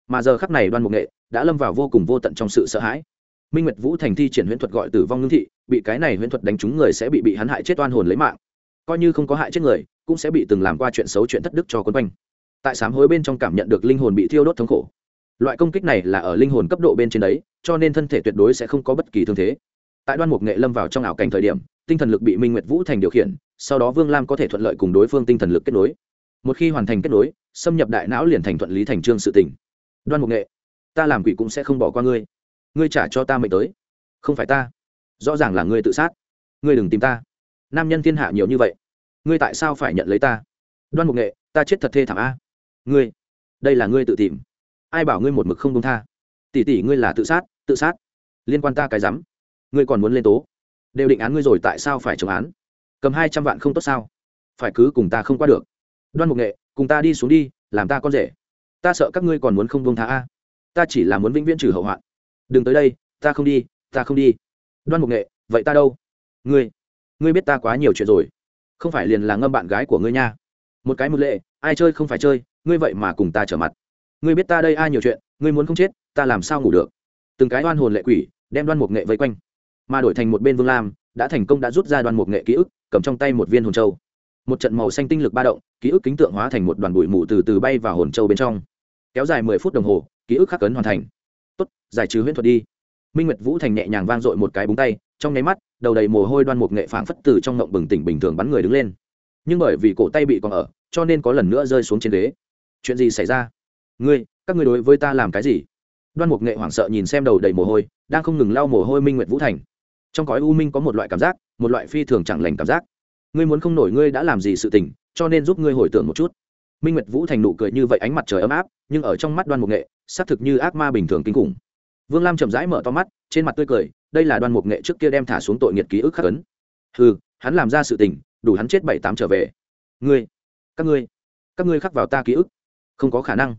Mà giờ khắc này đoan mục nghệ đã lâm vào vô cùng vô tận trong sự sợ hãi. Minh nguyệt vũ thành thi triển huyễn thuật gọi tử vong ngưng thị, bị cái này huyễn thuật đánh trúng người sẽ bị bị hắn hại chết oan hồn lấy mạng. Coi như không có hại chết người, cũng sẽ bị từng làm qua chuyện xấu chuyện thất đức cho quân quanh. Tại sám hối bên trong cảm nhận được linh hồn bị thiêu đốt thống khổ. Loại công kích này là ở linh hồn cấp độ bên trên đấy, cho nên thân thể tuyệt đối sẽ không có bất kỳ thương thế. Tại đoan mục nghệ lâm vào trong ảo cảnh thời điểm, tinh thần lực bị minh nguyệt vũ thành điều khiển, sau đó vương lam có thể thuận lợi cùng đối phương tinh thần lực kết nối. Một khi hoàn thành kết nối, xâm nhập đại não liền thành thuận lý thành trương sự tỉnh đoan mục nghệ ta làm quỷ cũng sẽ không bỏ qua ngươi. Ngươi trả cho ta mệnh tới. Không phải ta. Rõ ràng là ngươi tự sát. Ngươi đừng tìm ta. Nam nhân thiên hạ nhiều như vậy. Ngươi tại sao phải nhận lấy ta? Đoan mục nghệ, ta chết thật thê thảm a. Ngươi, đây là ngươi tự tìm. Ai bảo ngươi một mực không công tha? Tỷ tỷ ngươi là tự sát tự sát. Liên quan ta cái rắm. Ngươi còn muốn lên tố. Đều định án ngươi rồi tại sao phải chống án? Cầm hai trăm vạn không tốt sao? Phải cứ cùng ta không qua được. Đoan mục nghệ, cùng ta đi xuống đi, làm ta con rể. Ta sợ các ngươi còn muốn không công tha a ta chỉ là muốn vĩnh viễn trừ hậu hoạn. Đừng tới đây, ta không đi, ta không đi. Đoan mục nghệ, vậy ta đâu? Ngươi ngươi biết ta quá nhiều chuyện rồi. Không phải liền là ngâm bạn gái của ngươi nha. Một cái một lệ, ai chơi không phải chơi, ngươi vậy mà cùng ta trở mặt. Ngươi biết ta đây ai nhiều chuyện, ngươi muốn không chết, ta làm sao ngủ được? Từng cái đoan hồn lệ quỷ, đem đoan mục nghệ vây quanh. Mà đổi thành một bên vương lam, đã thành công đã rút ra đoan mục nghệ ký ức, cầm trong tay một viên hồn châu. Một trận màu xanh tinh lực ba động, ký ức kính tượng hóa thành một đoàn bụi mù từ từ bay vào hồn châu bên trong kéo dài mười phút đồng hồ, ký ức khắc cấn hoàn thành. Tốt, giải trừ huyễn thuật đi. Minh nguyệt vũ thành nhẹ nhàng vang dội một cái búng tay, trong nháy mắt, đầu đầy mồ hôi đoan mục nghệ phảng phất từ trong ngộng bừng tỉnh bình thường bắn người đứng lên. Nhưng bởi vì cổ tay bị còn ở, cho nên có lần nữa rơi xuống trên ghế. Chuyện gì xảy ra? Ngươi, các ngươi đối với ta làm cái gì? Đoan mục nghệ hoảng sợ nhìn xem đầu đầy mồ hôi, đang không ngừng lau mồ hôi minh nguyệt vũ thành. Trong cõi u minh có một loại cảm giác, một loại phi thường chẳng lành cảm giác. Ngươi muốn không nổi ngươi đã làm gì sự tình, cho nên giúp ngươi hồi tưởng một chút minh nguyệt vũ thành nụ cười như vậy ánh mặt trời ấm áp, nhưng ở trong mắt đoan mục nghệ, xác thực như ác ma bình thường kinh khủng. Vương lam chậm rãi mở to mắt, trên mặt tươi cười, đây là đoan mục nghệ trước kia đem thả xuống tội nghiệt ký ức khắc ấn. Ừ hắn làm ra sự tình, đủ hắn chết bảy tám trở về. Ngươi, các ngươi các ngươi khắc vào ta ký ức. Không có khả năng.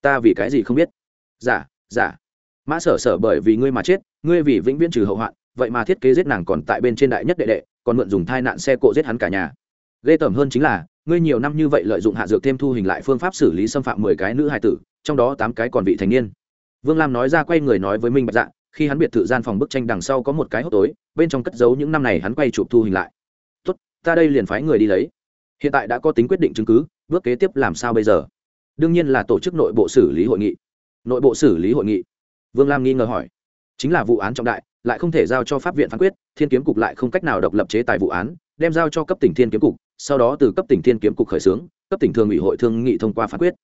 Ta vì cái gì không biết? Giả giả mã sở sở bởi vì ngươi mà chết, ngươi vì vĩnh viễn trừ hậu hoạn, vậy mà thiết kế giết nàng còn tại bên trên đại nhất đệ đệ, còn mượn dùng thai nạn xe cộ giết hắn cả nhà. Ghê tởm hơn chính là ngươi nhiều năm như vậy lợi dụng hạ dược thêm thu hình lại phương pháp xử lý xâm phạm mười cái nữ hài tử, trong đó tám cái còn vị thành niên. Vương lam nói ra quay người nói với minh bạch dạ khi hắn biệt thự gian phòng bức tranh đằng sau có một cái hốc tối, bên trong cất giấu những năm này hắn quay chụp thu hình lại. Tốt, ta đây liền phái người đi lấy. Hiện tại đã có tính quyết định chứng cứ, bước kế tiếp làm sao bây giờ? Đương nhiên là tổ chức nội bộ xử lý hội nghị. Nội bộ xử lý hội nghị? Vương lam nghi ngờ hỏi. Chính là vụ án trọng đại, lại không thể giao cho pháp viện phán quyết, thiên kiếm cục lại không cách nào độc lập chế tài vụ án đem giao cho cấp tỉnh thiên kiếm cục, sau đó từ cấp tỉnh thiên kiếm cục khởi xướng, cấp tỉnh thương ủy hội thương nghị thông qua phán quyết.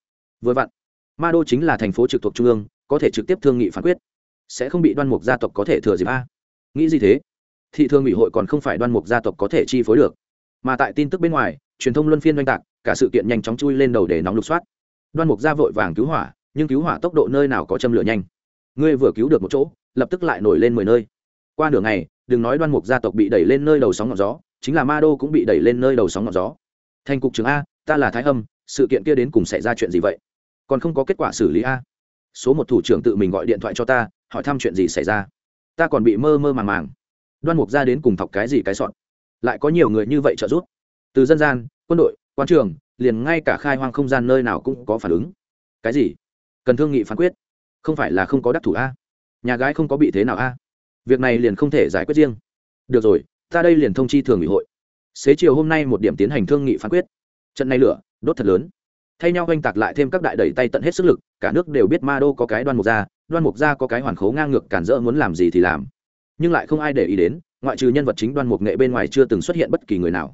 Vừa vặn, ma đô chính là thành phố trực thuộc trung ương, có thể trực tiếp thương nghị phán quyết, sẽ không bị đoan mục gia tộc có thể thừa dịp a. Nghĩ gì thế? Thị thương ủy hội còn không phải đoan mục gia tộc có thể chi phối được, mà tại tin tức bên ngoài, truyền thông luân phiên oanh tạc, cả sự kiện nhanh chóng chui lên đầu để nóng lục soát. Đoan mục gia vội vàng cứu hỏa, nhưng cứu hỏa tốc độ nơi nào có châm lửa nhanh. Ngươi vừa cứu được một chỗ, lập tức lại nổi lên mười nơi. Qua nửa ngày, đừng nói đoan mục gia tộc bị đẩy lên nơi đầu sóng ngọn gió chính là ma đô cũng bị đẩy lên nơi đầu sóng ngọn gió. Thành cục trưởng a, ta là thái hâm, sự kiện kia đến cùng xảy ra chuyện gì vậy? Còn không có kết quả xử lý a. Số một thủ trưởng tự mình gọi điện thoại cho ta, hỏi thăm chuyện gì xảy ra. Ta còn bị mơ mơ màng màng. Đoan mục ra đến cùng thọc cái gì cái sọn lại có nhiều người như vậy trợ giúp. Từ dân gian, quân đội, quan trường, liền ngay cả khai hoang không gian nơi nào cũng có phản ứng. Cái gì? Cần thương nghị phán quyết. Không phải là không có đắc thủ a. Nhà gái không có bị thế nào a. Việc này liền không thể giải quyết riêng. Được rồi ta đây liền thông chi thường ủy hội. Xế chiều hôm nay một điểm tiến hành thương nghị phán quyết. Trận này lửa, đốt thật lớn. Thay nhau oanh tạc lại thêm các đại đẩy tay tận hết sức lực, cả nước đều biết ma đô có cái đoan mục gia, đoan mục gia có cái hoàn khố ngang ngược cản rỡ muốn làm gì thì làm. Nhưng lại không ai để ý đến, ngoại trừ nhân vật chính đoan mục nghệ bên ngoài chưa từng xuất hiện bất kỳ người nào.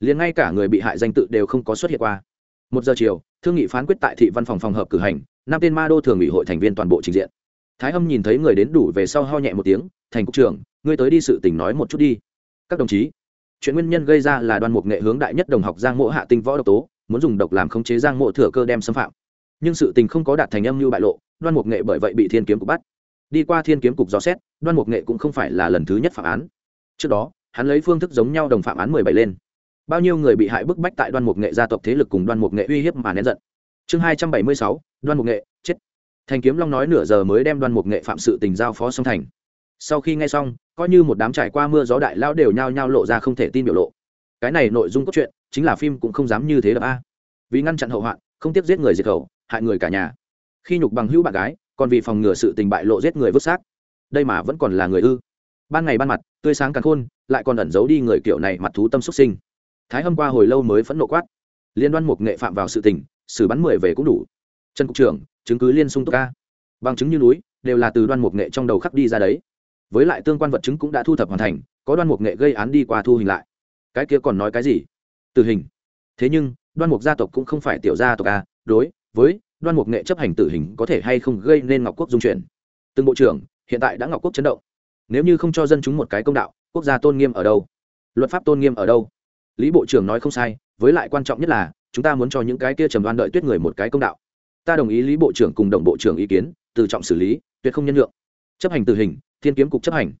Liền ngay cả người bị hại danh tự đều không có xuất hiện qua. Một giờ chiều, thương nghị phán quyết tại thị văn phòng phòng hợp cử hành, năm tên ma đô thường ủy hội thành viên toàn bộ trình diện. Thái hâm nhìn thấy người đến đủ về sau ho nhẹ một tiếng, thành cục trưởng, ngươi tới đi sự tình nói một chút đi các đồng chí, chuyện nguyên nhân gây ra là đoan mục nghệ hướng đại nhất đồng học giang mộ hạ tinh võ độc tố, muốn dùng độc làm khống chế giang mộ thừa cơ đem xâm phạm. Nhưng sự tình không có đạt thành âm mưu bại lộ đoan mục nghệ bởi vậy bị thiên kiếm cục bắt. Đi qua thiên kiếm cục dò xét đoan mục nghệ cũng không phải là lần thứ nhất phạm án. Trước đó, hắn lấy phương thức giống nhau đồng phạm án mười bảy lên. Bao nhiêu người bị hại bức bách tại đoan mục nghệ gia tộc thế lực cùng đoan mục nghệ uy hiếp mà nén giận. Chương hai trăm bảy mươi sáu đoan mục nghệ, chết. Thành kiếm long nói nửa giờ mới đem đoan mục nghệ phạm sự tình giao phó song thành sau khi nghe xong, coi như một đám trải qua mưa gió đại lao đều nhao nhao lộ ra không thể tin biểu lộ. Cái này nội dung cốt truyện, chính là phim cũng không dám như thế đập a. Vì ngăn chặn hậu hoạn, không tiếc giết người diệt khẩu, hại người cả nhà. Khi nhục bằng hữu bạn gái, còn vì phòng ngừa sự tình bại lộ giết người vứt xác. Đây mà vẫn còn là người ư. Ban ngày ban mặt, tươi sáng càng khôn, lại còn ẩn giấu đi người kiểu này mặt thú tâm xuất sinh. Thái hôm qua hồi lâu mới phẫn nộ quát. Liên đoan một nghệ phạm vào sự tình, xử bắn mười về cũng đủ. Trần cục trưởng, chứng cứ liên sung túc ca bằng chứng như núi, đều là từ đoan một nghệ trong đầu khắc đi ra đấy với lại tương quan vật chứng cũng đã thu thập hoàn thành, có đoan mục nghệ gây án đi qua thu hình lại. Cái kia còn nói cái gì? Tử hình. Thế nhưng, đoan mục gia tộc cũng không phải tiểu gia tộc a đối với đoan mục nghệ chấp hành tử hình có thể hay không gây nên ngọc quốc dung chuyển. Từng bộ trưởng, hiện tại đã ngọc quốc chấn động. Nếu như không cho dân chúng một cái công đạo, quốc gia tôn nghiêm ở đâu? Luật pháp tôn nghiêm ở đâu? Lý bộ trưởng nói không sai, với lại quan trọng nhất là, chúng ta muốn cho những cái kia trầm đoan đợi tuyết người một cái công đạo. Ta đồng ý lý bộ trưởng cùng đồng bộ trưởng ý kiến, từ trọng xử lý, tuyệt không nhân lượng chấp hành tử hình thiên kiếm cục chấp hành.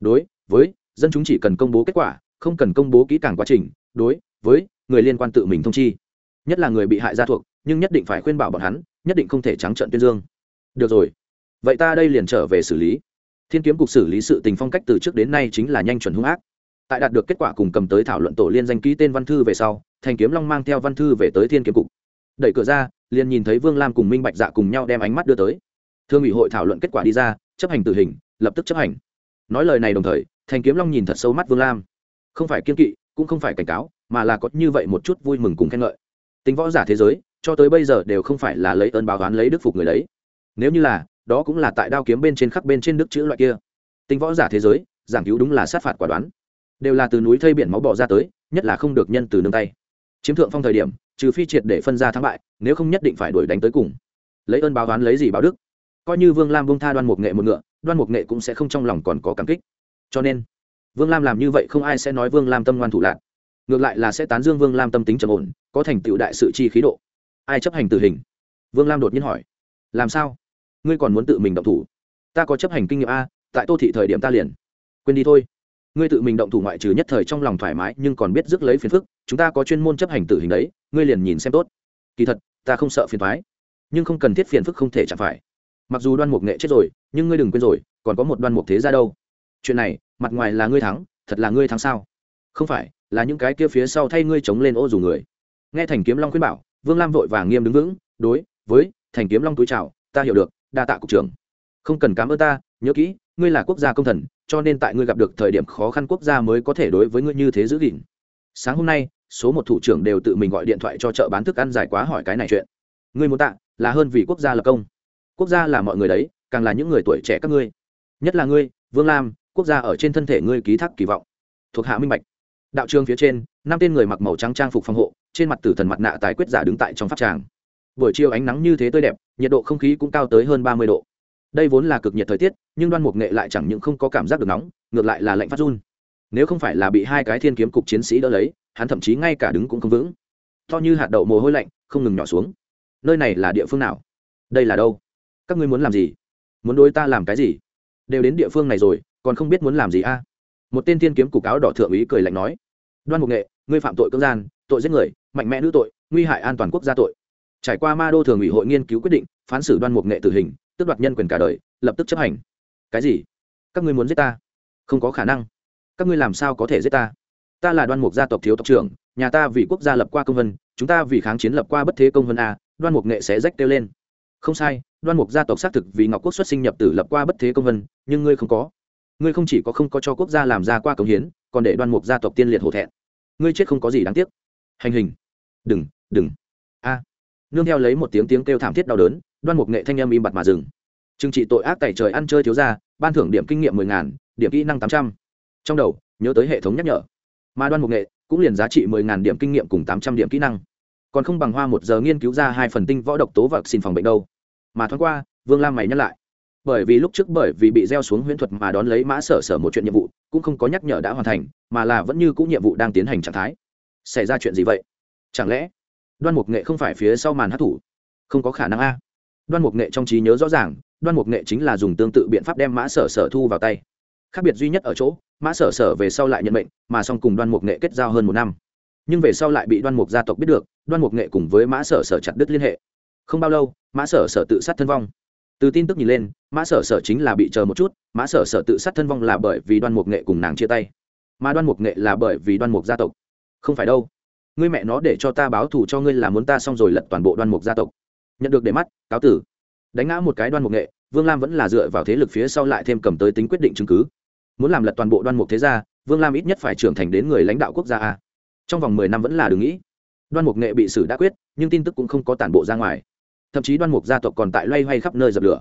Đối với, dân chúng chỉ cần công bố kết quả, không cần công bố kỹ càng quá trình, đối với người liên quan tự mình thông chi. Nhất là người bị hại gia thuộc, nhưng nhất định phải khuyên bảo bọn hắn, nhất định không thể trắng trợn tuyên dương. Được rồi. Vậy ta đây liền trở về xử lý. Thiên kiếm cục xử lý sự tình phong cách từ trước đến nay chính là nhanh chuẩn hung ác. Tại đạt được kết quả cùng cầm tới thảo luận tổ liên danh ký tên văn thư về sau, thành kiếm long mang theo văn thư về tới thiên kiếm cục. Đẩy cửa ra, liền nhìn thấy vương lam cùng minh bạch dạ cùng nhau đem ánh mắt đưa tới. Thương ủy hội thảo luận kết quả đi ra, chấp hành tử hình lập tức chấp hành. Nói lời này đồng thời thành kiếm long nhìn thật sâu mắt vương lam. Không phải kiên kỵ, cũng không phải cảnh cáo, mà là có như vậy một chút vui mừng cùng khen ngợi. Tính võ giả thế giới, cho tới bây giờ đều không phải là lấy ơn báo toán lấy đức phục người đấy. Nếu như là, đó cũng là tại đao kiếm bên trên khắc bên trên đức chữ loại kia. Tính võ giả thế giới, giảng cứu đúng là sát phạt quả đoán. Đều là từ núi thây biển máu bỏ ra tới, nhất là không được nhân từ nương tay. Chiếm thượng phong thời điểm, trừ phi triệt để phân ra thắng bại, nếu không nhất định phải đuổi đánh tới cùng. Lấy ơn báo toán lấy gì báo đức? Coi như vương lam bông tha đoan một nghệ một ngựa đoan mục nghệ cũng sẽ không trong lòng còn có cảm kích. Cho nên, vương lam làm như vậy không ai sẽ nói vương lam tâm ngoan thủ lạc ngược lại là sẽ tán dương vương lam tâm tính trầm ổn, có thành tựu đại sự chi khí độ. Ai chấp hành tử hình? Vương lam đột nhiên hỏi. Làm sao? Ngươi còn muốn tự mình động thủ? Ta có chấp hành kinh nghiệm a, tại tô thị thời điểm ta liền. Quên đi thôi. Ngươi tự mình động thủ ngoại trừ nhất thời trong lòng thoải mái, nhưng còn biết rước lấy phiền phức, chúng ta có chuyên môn chấp hành tử hình đấy, ngươi liền nhìn xem tốt. Kỳ thật, ta không sợ phiền thoái nhưng không cần thiết phiền phức không thể chẳng phải mặc dù đoan mục nghệ chết rồi, nhưng ngươi đừng quên rồi, còn có một đoan mục thế ra đâu. Chuyện này, mặt ngoài là ngươi thắng, thật là ngươi thắng sao? Không phải, là những cái kia phía sau thay ngươi chống lên ô dù người. Nghe thành kiếm long khuyên bảo, vương lam vội vàng nghiêm đứng vững, đối với thành kiếm long túi chào, ta hiểu được, đa tạ cục trưởng. Không cần cám ơn ta, nhớ kỹ, ngươi là quốc gia công thần, cho nên tại ngươi gặp được thời điểm khó khăn quốc gia mới có thể đối với ngươi như thế giữ gìn. Sáng hôm nay, số một thủ trưởng đều tự mình gọi điện thoại cho chợ bán thức ăn dài quá hỏi cái này chuyện. Ngươi muốn tạ, là hơn vì quốc gia lập công quốc gia là mọi người đấy, càng là những người tuổi trẻ các ngươi. Nhất là ngươi, vương lam, quốc gia ở trên thân thể ngươi ký thác kỳ vọng. Thuộc hạ minh bạch. Đạo trường phía trên, năm tên người mặc màu trắng trang phục phòng hộ, trên mặt tử thần mặt nạ tài quyết giả đứng tại trong pháp tràng. Buổi chiều ánh nắng như thế tươi đẹp, nhiệt độ không khí cũng cao tới hơn ba mươi độ. Đây vốn là cực nhiệt thời tiết, nhưng đoan mục nghệ lại chẳng những không có cảm giác được nóng, ngược lại là lạnh phát run. Nếu không phải là bị hai cái thiên kiếm cục chiến sĩ đỡ lấy, hắn thậm chí ngay cả đứng cũng không vững. To như hạt đậu mồ hôi lạnh, không ngừng nhỏ xuống. Nơi này là địa phương nào? Đây là đâu? Các ngươi muốn làm gì? Muốn đối ta làm cái gì? Đều đến địa phương này rồi, còn không biết muốn làm gì a? Một tên thiên kiếm cục áo đỏ thượng úy cười lạnh nói. Đoan mục nghệ, ngươi phạm tội cưỡng gian, tội giết người, mạnh mẽ nữ tội, nguy hại an toàn quốc gia tội. Trải qua ma đô thường ủy hội nghiên cứu quyết định, phán xử đoan mục nghệ tử hình, tước đoạt nhân quyền cả đời, lập tức chấp hành. Cái gì? Các ngươi muốn giết ta? Không có khả năng. Các ngươi làm sao có thể giết ta? Ta là đoan mục gia tộc thiếu tộc trưởng, nhà ta vì quốc gia lập qua công vân, chúng ta vì kháng chiến lập qua bất thế công vân a, đoan mục nghệ sẽ rách kêu lên không sai, đoan mục gia tộc xác thực vì ngọc quốc xuất sinh nhập tử lập qua bất thế công vân, nhưng ngươi không có. Ngươi không chỉ có không có cho quốc gia làm ra qua công hiến, còn để đoan mục gia tộc tiên liệt hổ thẹn. Ngươi chết không có gì đáng tiếc. Hành hình. Đừng đừng. A. Nương theo lấy một tiếng tiếng kêu thảm thiết đau đớn, đoan mục nghệ thanh âm im bặt mà dừng. Trừng trị tội ác tẩy trời ăn chơi thiếu ra ban thưởng điểm kinh nghiệm mười ngàn, điểm kỹ năng tám trăm. Trong đầu, nhớ tới hệ thống nhắc nhở. Mà đoan mục nghệ cũng liền giá trị mười ngàn điểm kinh nghiệm cùng tám trăm điểm kỹ năng còn không bằng hoa một giờ nghiên cứu ra hai phần tinh võ độc tố và xin phòng bệnh đâu. Mà thoáng qua, vương lam mày nhắc lại. Bởi vì lúc trước bởi vì bị gieo xuống huyễn thuật mà đón lấy mã sở sở một chuyện nhiệm vụ, cũng không có nhắc nhở đã hoàn thành, mà là vẫn như cũ nhiệm vụ đang tiến hành trạng thái. Xảy ra chuyện gì vậy? Chẳng lẽ đoan mục nghệ không phải phía sau màn hát thủ không có khả năng a. Đoan mục nghệ trong trí nhớ rõ ràng, đoan mục nghệ chính là dùng tương tự biện pháp đem mã sở sở thu vào tay. Khác biệt duy nhất ở chỗ, mã sở sở về sau lại nhận mệnh, mà song cùng đoan mục nghệ kết giao hơn một năm nhưng về sau lại bị đoan mục gia tộc biết được, đoan mục nghệ cùng với mã sở sở chặt đứt liên hệ. Không bao lâu, mã sở sở tự sát thân vong. Từ tin tức nhìn lên, mã sở sở chính là bị chờ một chút, mã sở sở tự sát thân vong là bởi vì đoan mục nghệ cùng nàng chia tay. Mà đoan mục nghệ là bởi vì đoan mục gia tộc. Không phải đâu. Ngươi mẹ nó để cho ta báo thù cho ngươi là muốn ta xong rồi lật toàn bộ đoan mục gia tộc. Nhận được để mắt, cáo tử. Đánh ngã một cái đoan mục nghệ, vương lam vẫn là dựa vào thế lực phía sau lại thêm cầm tới tính quyết định chứng cứ. Muốn làm lật toàn bộ đoan mục thế gia, vương lam ít nhất phải trưởng thành đến người lãnh đạo quốc gia a trong vòng mười năm vẫn là đừng nghĩ. Đoan mục nghệ bị xử đã quyết, nhưng tin tức cũng không có tản bộ ra ngoài. Thậm chí đoan mục gia tộc còn tại loay hoay khắp nơi dập lửa.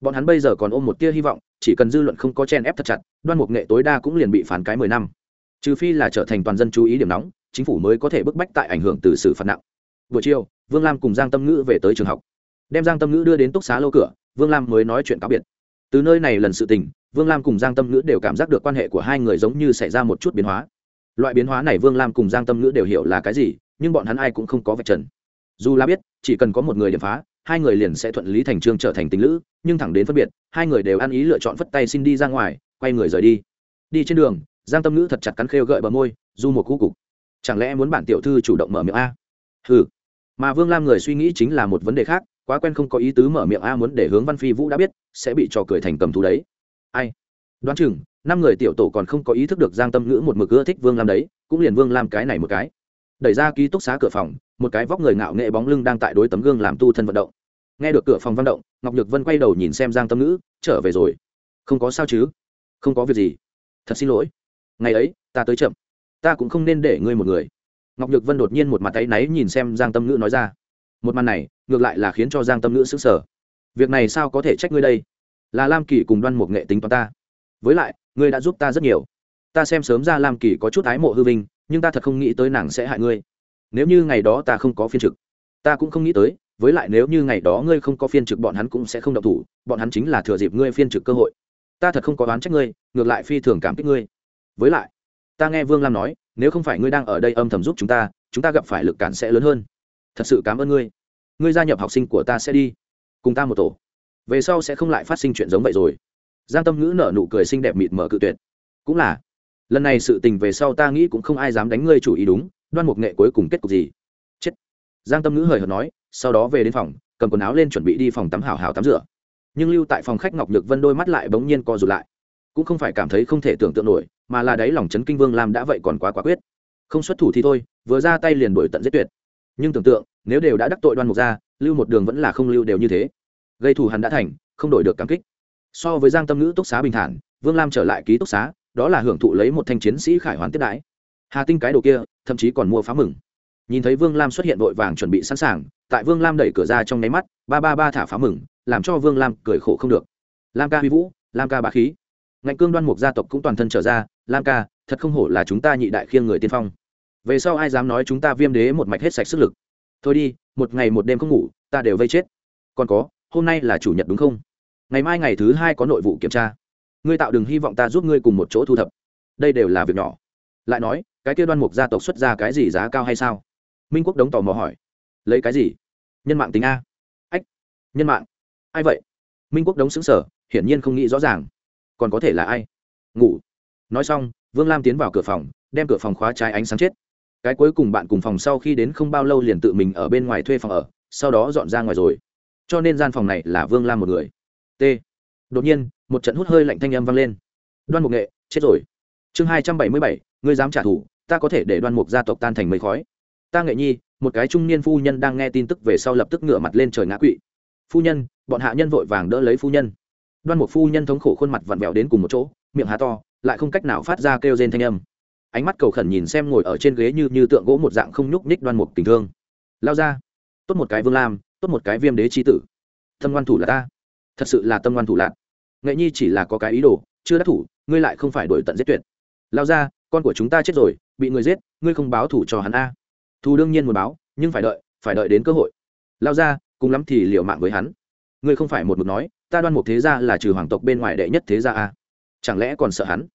Bọn hắn bây giờ còn ôm một tia hy vọng, chỉ cần dư luận không có chen ép thật chặt, đoan mục nghệ tối đa cũng liền bị phán cái mười năm. Trừ phi là trở thành toàn dân chú ý điểm nóng, chính phủ mới có thể bức bách tại ảnh hưởng từ xử phạt nặng. Buổi chiều, vương lam cùng giang tâm ngữ về tới trường học. Đem giang tâm ngữ đưa đến túc xá lâu cửa, vương lam mới nói chuyện cáo biệt. Từ nơi này lần sự tình, vương lam cùng giang tâm ngữ đều cảm giác được quan hệ của hai người giống như xảy ra một chút biến hóa loại biến hóa này vương lam cùng giang tâm ngữ đều hiểu là cái gì, nhưng bọn hắn ai cũng không có vạch trần. Dù La biết, chỉ cần có một người điểm phá, hai người liền sẽ thuận lý thành trương trở thành tình lữ, nhưng thẳng đến phân biệt, hai người đều ăn ý lựa chọn phất tay xin đi ra ngoài, quay người rời đi. Đi trên đường, giang tâm ngữ thật chặt cắn khêu gợi bờ môi, du một cú cục. Chẳng lẽ muốn bản tiểu thư chủ động mở miệng a? Ừ mà vương lam người suy nghĩ chính là một vấn đề khác, quá quen không có ý tứ mở miệng a muốn để hướng văn phi vũ đã biết, sẽ bị trò cười thành cầm thú đấy. Ai? Đoán chừng năm người tiểu tổ còn không có ý thức được giang tâm ngữ một mực ưa thích vương lam đấy, cũng liền vương lam cái này một cái. Đẩy ra ký túc xá cửa phòng, một cái vóc người ngạo nghệ bóng lưng đang tại đối tấm gương làm tu thân vận động. Nghe được cửa phòng vận động, ngọc nhược vân quay đầu nhìn xem giang tâm ngữ, trở về rồi. Không có sao chứ? Không có việc gì. Thật xin lỗi. Ngày ấy, ta tới chậm. Ta cũng không nên để ngươi một người. Ngọc nhược vân đột nhiên một mặt tay náy nhìn xem giang tâm ngữ nói ra. Một màn này, ngược lại là khiến cho giang tâm ngữ xứng sở việc này sao có thể trách ngươi đây? Là lam kỳ cùng đoan một nghệ tính toán ta với lại, ngươi đã giúp ta rất nhiều. Ta xem sớm ra lam kỳ có chút ái mộ hư vinh, nhưng ta thật không nghĩ tới nàng sẽ hại ngươi. Nếu như ngày đó ta không có phiên trực, ta cũng không nghĩ tới, với lại nếu như ngày đó ngươi không có phiên trực bọn hắn cũng sẽ không độc thủ, bọn hắn chính là thừa dịp ngươi phiên trực cơ hội. Ta thật không có đoán trách ngươi, ngược lại phi thường cảm kích ngươi. Với lại, ta nghe vương lam nói, nếu không phải ngươi đang ở đây âm thầm giúp chúng ta chúng ta gặp phải lực cản sẽ lớn hơn. Thật sự cảm ơn ngươi. Ngươi gia nhập học sinh của ta sẽ đi, cùng ta một tổ. Về sau sẽ không lại phát sinh chuyện giống vậy rồi giang tâm ngữ nở nụ cười xinh đẹp mịt mở cự tuyệt. Cũng là, lần này sự tình về sau ta nghĩ cũng không ai dám đánh ngươi chủ ý đúng, đoan mục nghệ cuối cùng kết cục gì? Chết. Giang tâm ngữ hời hợt nói, sau đó về đến phòng, cầm quần áo lên chuẩn bị đi phòng tắm hào hào tắm rửa. Nhưng lưu tại phòng khách ngọc nhược vân đôi mắt lại bỗng nhiên co rụt lại. Cũng không phải cảm thấy không thể tưởng tượng nổi, mà là đáy lòng chấn kinh vương lam đã vậy còn quá quả quyết. Không xuất thủ thì thôi, vừa ra tay liền đổi tận giết tuyệt. Nhưng tưởng tượng, nếu đều đã đắc tội đoan mục ra lưu một đường vẫn là không lưu đều như thế. Gây thù hắn đã thành, không đổi được cảm kích so với giang tâm ngữ túc xá bình thản, vương lam trở lại ký túc xá, đó là hưởng thụ lấy một thanh chiến sĩ khải hoàn tiếp đãi. Hà tinh cái đồ kia, thậm chí còn mua phá mừng. Nhìn thấy vương lam xuất hiện vội vàng chuẩn bị sẵn sàng, tại vương lam đẩy cửa ra trong nháy mắt, ba ba ba thả phá mừng, làm cho vương lam cười khổ không được. Lam ca huy vũ, lam ca bá khí. Ngạnh cương đoan mục gia tộc cũng toàn thân trở ra, lam ca, thật không hổ là chúng ta nhị đại khiêng người tiên phong. Về sau ai dám nói chúng ta viêm đế một mạch hết sạch sức lực? Thôi đi, một ngày một đêm không ngủ, ta đều vây chết. Còn có, hôm nay là chủ nhật đúng không? Ngày mai ngày thứ hai có nội vụ kiểm tra. Ngươi tạo đừng hy vọng ta giúp ngươi cùng một chỗ thu thập. Đây đều là việc nhỏ. Lại nói, cái kia đoan mục gia tộc xuất ra cái gì giá cao hay sao? Minh quốc đống tò mò hỏi. Lấy cái gì? Nhân mạng tính a. Ách, nhân mạng. Ai vậy? Minh quốc đống xứng sở hiển nhiên không nghĩ rõ ràng. Còn có thể là ai? Ngủ. Nói xong, vương lam tiến vào cửa phòng, đem cửa phòng khóa trái ánh sáng chết. Cái cuối cùng bạn cùng phòng sau khi đến không bao lâu liền tự mình ở bên ngoài thuê phòng ở, sau đó dọn ra ngoài rồi. Cho nên gian phòng này là vương lam một người t. Đột nhiên, một trận hút hơi lạnh thanh âm vang lên. Đoan mục nghệ, chết rồi. Chương hai trăm bảy mươi bảy, ngươi dám trả thù, ta có thể để đoan mục gia tộc tan thành mây khói. Ta nghệ nhi, một cái trung niên phu nhân đang nghe tin tức về sau lập tức ngửa mặt lên trời ngã quỵ. Phu nhân, bọn hạ nhân vội vàng đỡ lấy phu nhân. Đoan mục phu nhân thống khổ khuôn mặt vặn vẹo đến cùng một chỗ, miệng há to, lại không cách nào phát ra kêu rên thanh âm. Ánh mắt cầu khẩn nhìn xem ngồi ở trên ghế như như tượng gỗ một dạng không nhúc nhích đoan mục tình thương. Lao ra. Tốt một cái vương lam, tốt một cái viêm đế chi tử. Thân ngoan thủ là ta thật sự là tâm ngoan thủ lạc. Nghệ nhi chỉ là có cái ý đồ, chưa đắc thủ, ngươi lại không phải đổi tận giết tuyệt. Lao ra, con của chúng ta chết rồi, bị người giết, ngươi không báo thủ cho hắn a. Thù đương nhiên muốn báo, nhưng phải đợi phải đợi đến cơ hội. Lao ra, cùng lắm thì liệu mạng với hắn. Ngươi không phải một mực nói, ta đoan một thế gia là trừ hoàng tộc bên ngoài đệ nhất thế gia a. Chẳng lẽ còn sợ hắn?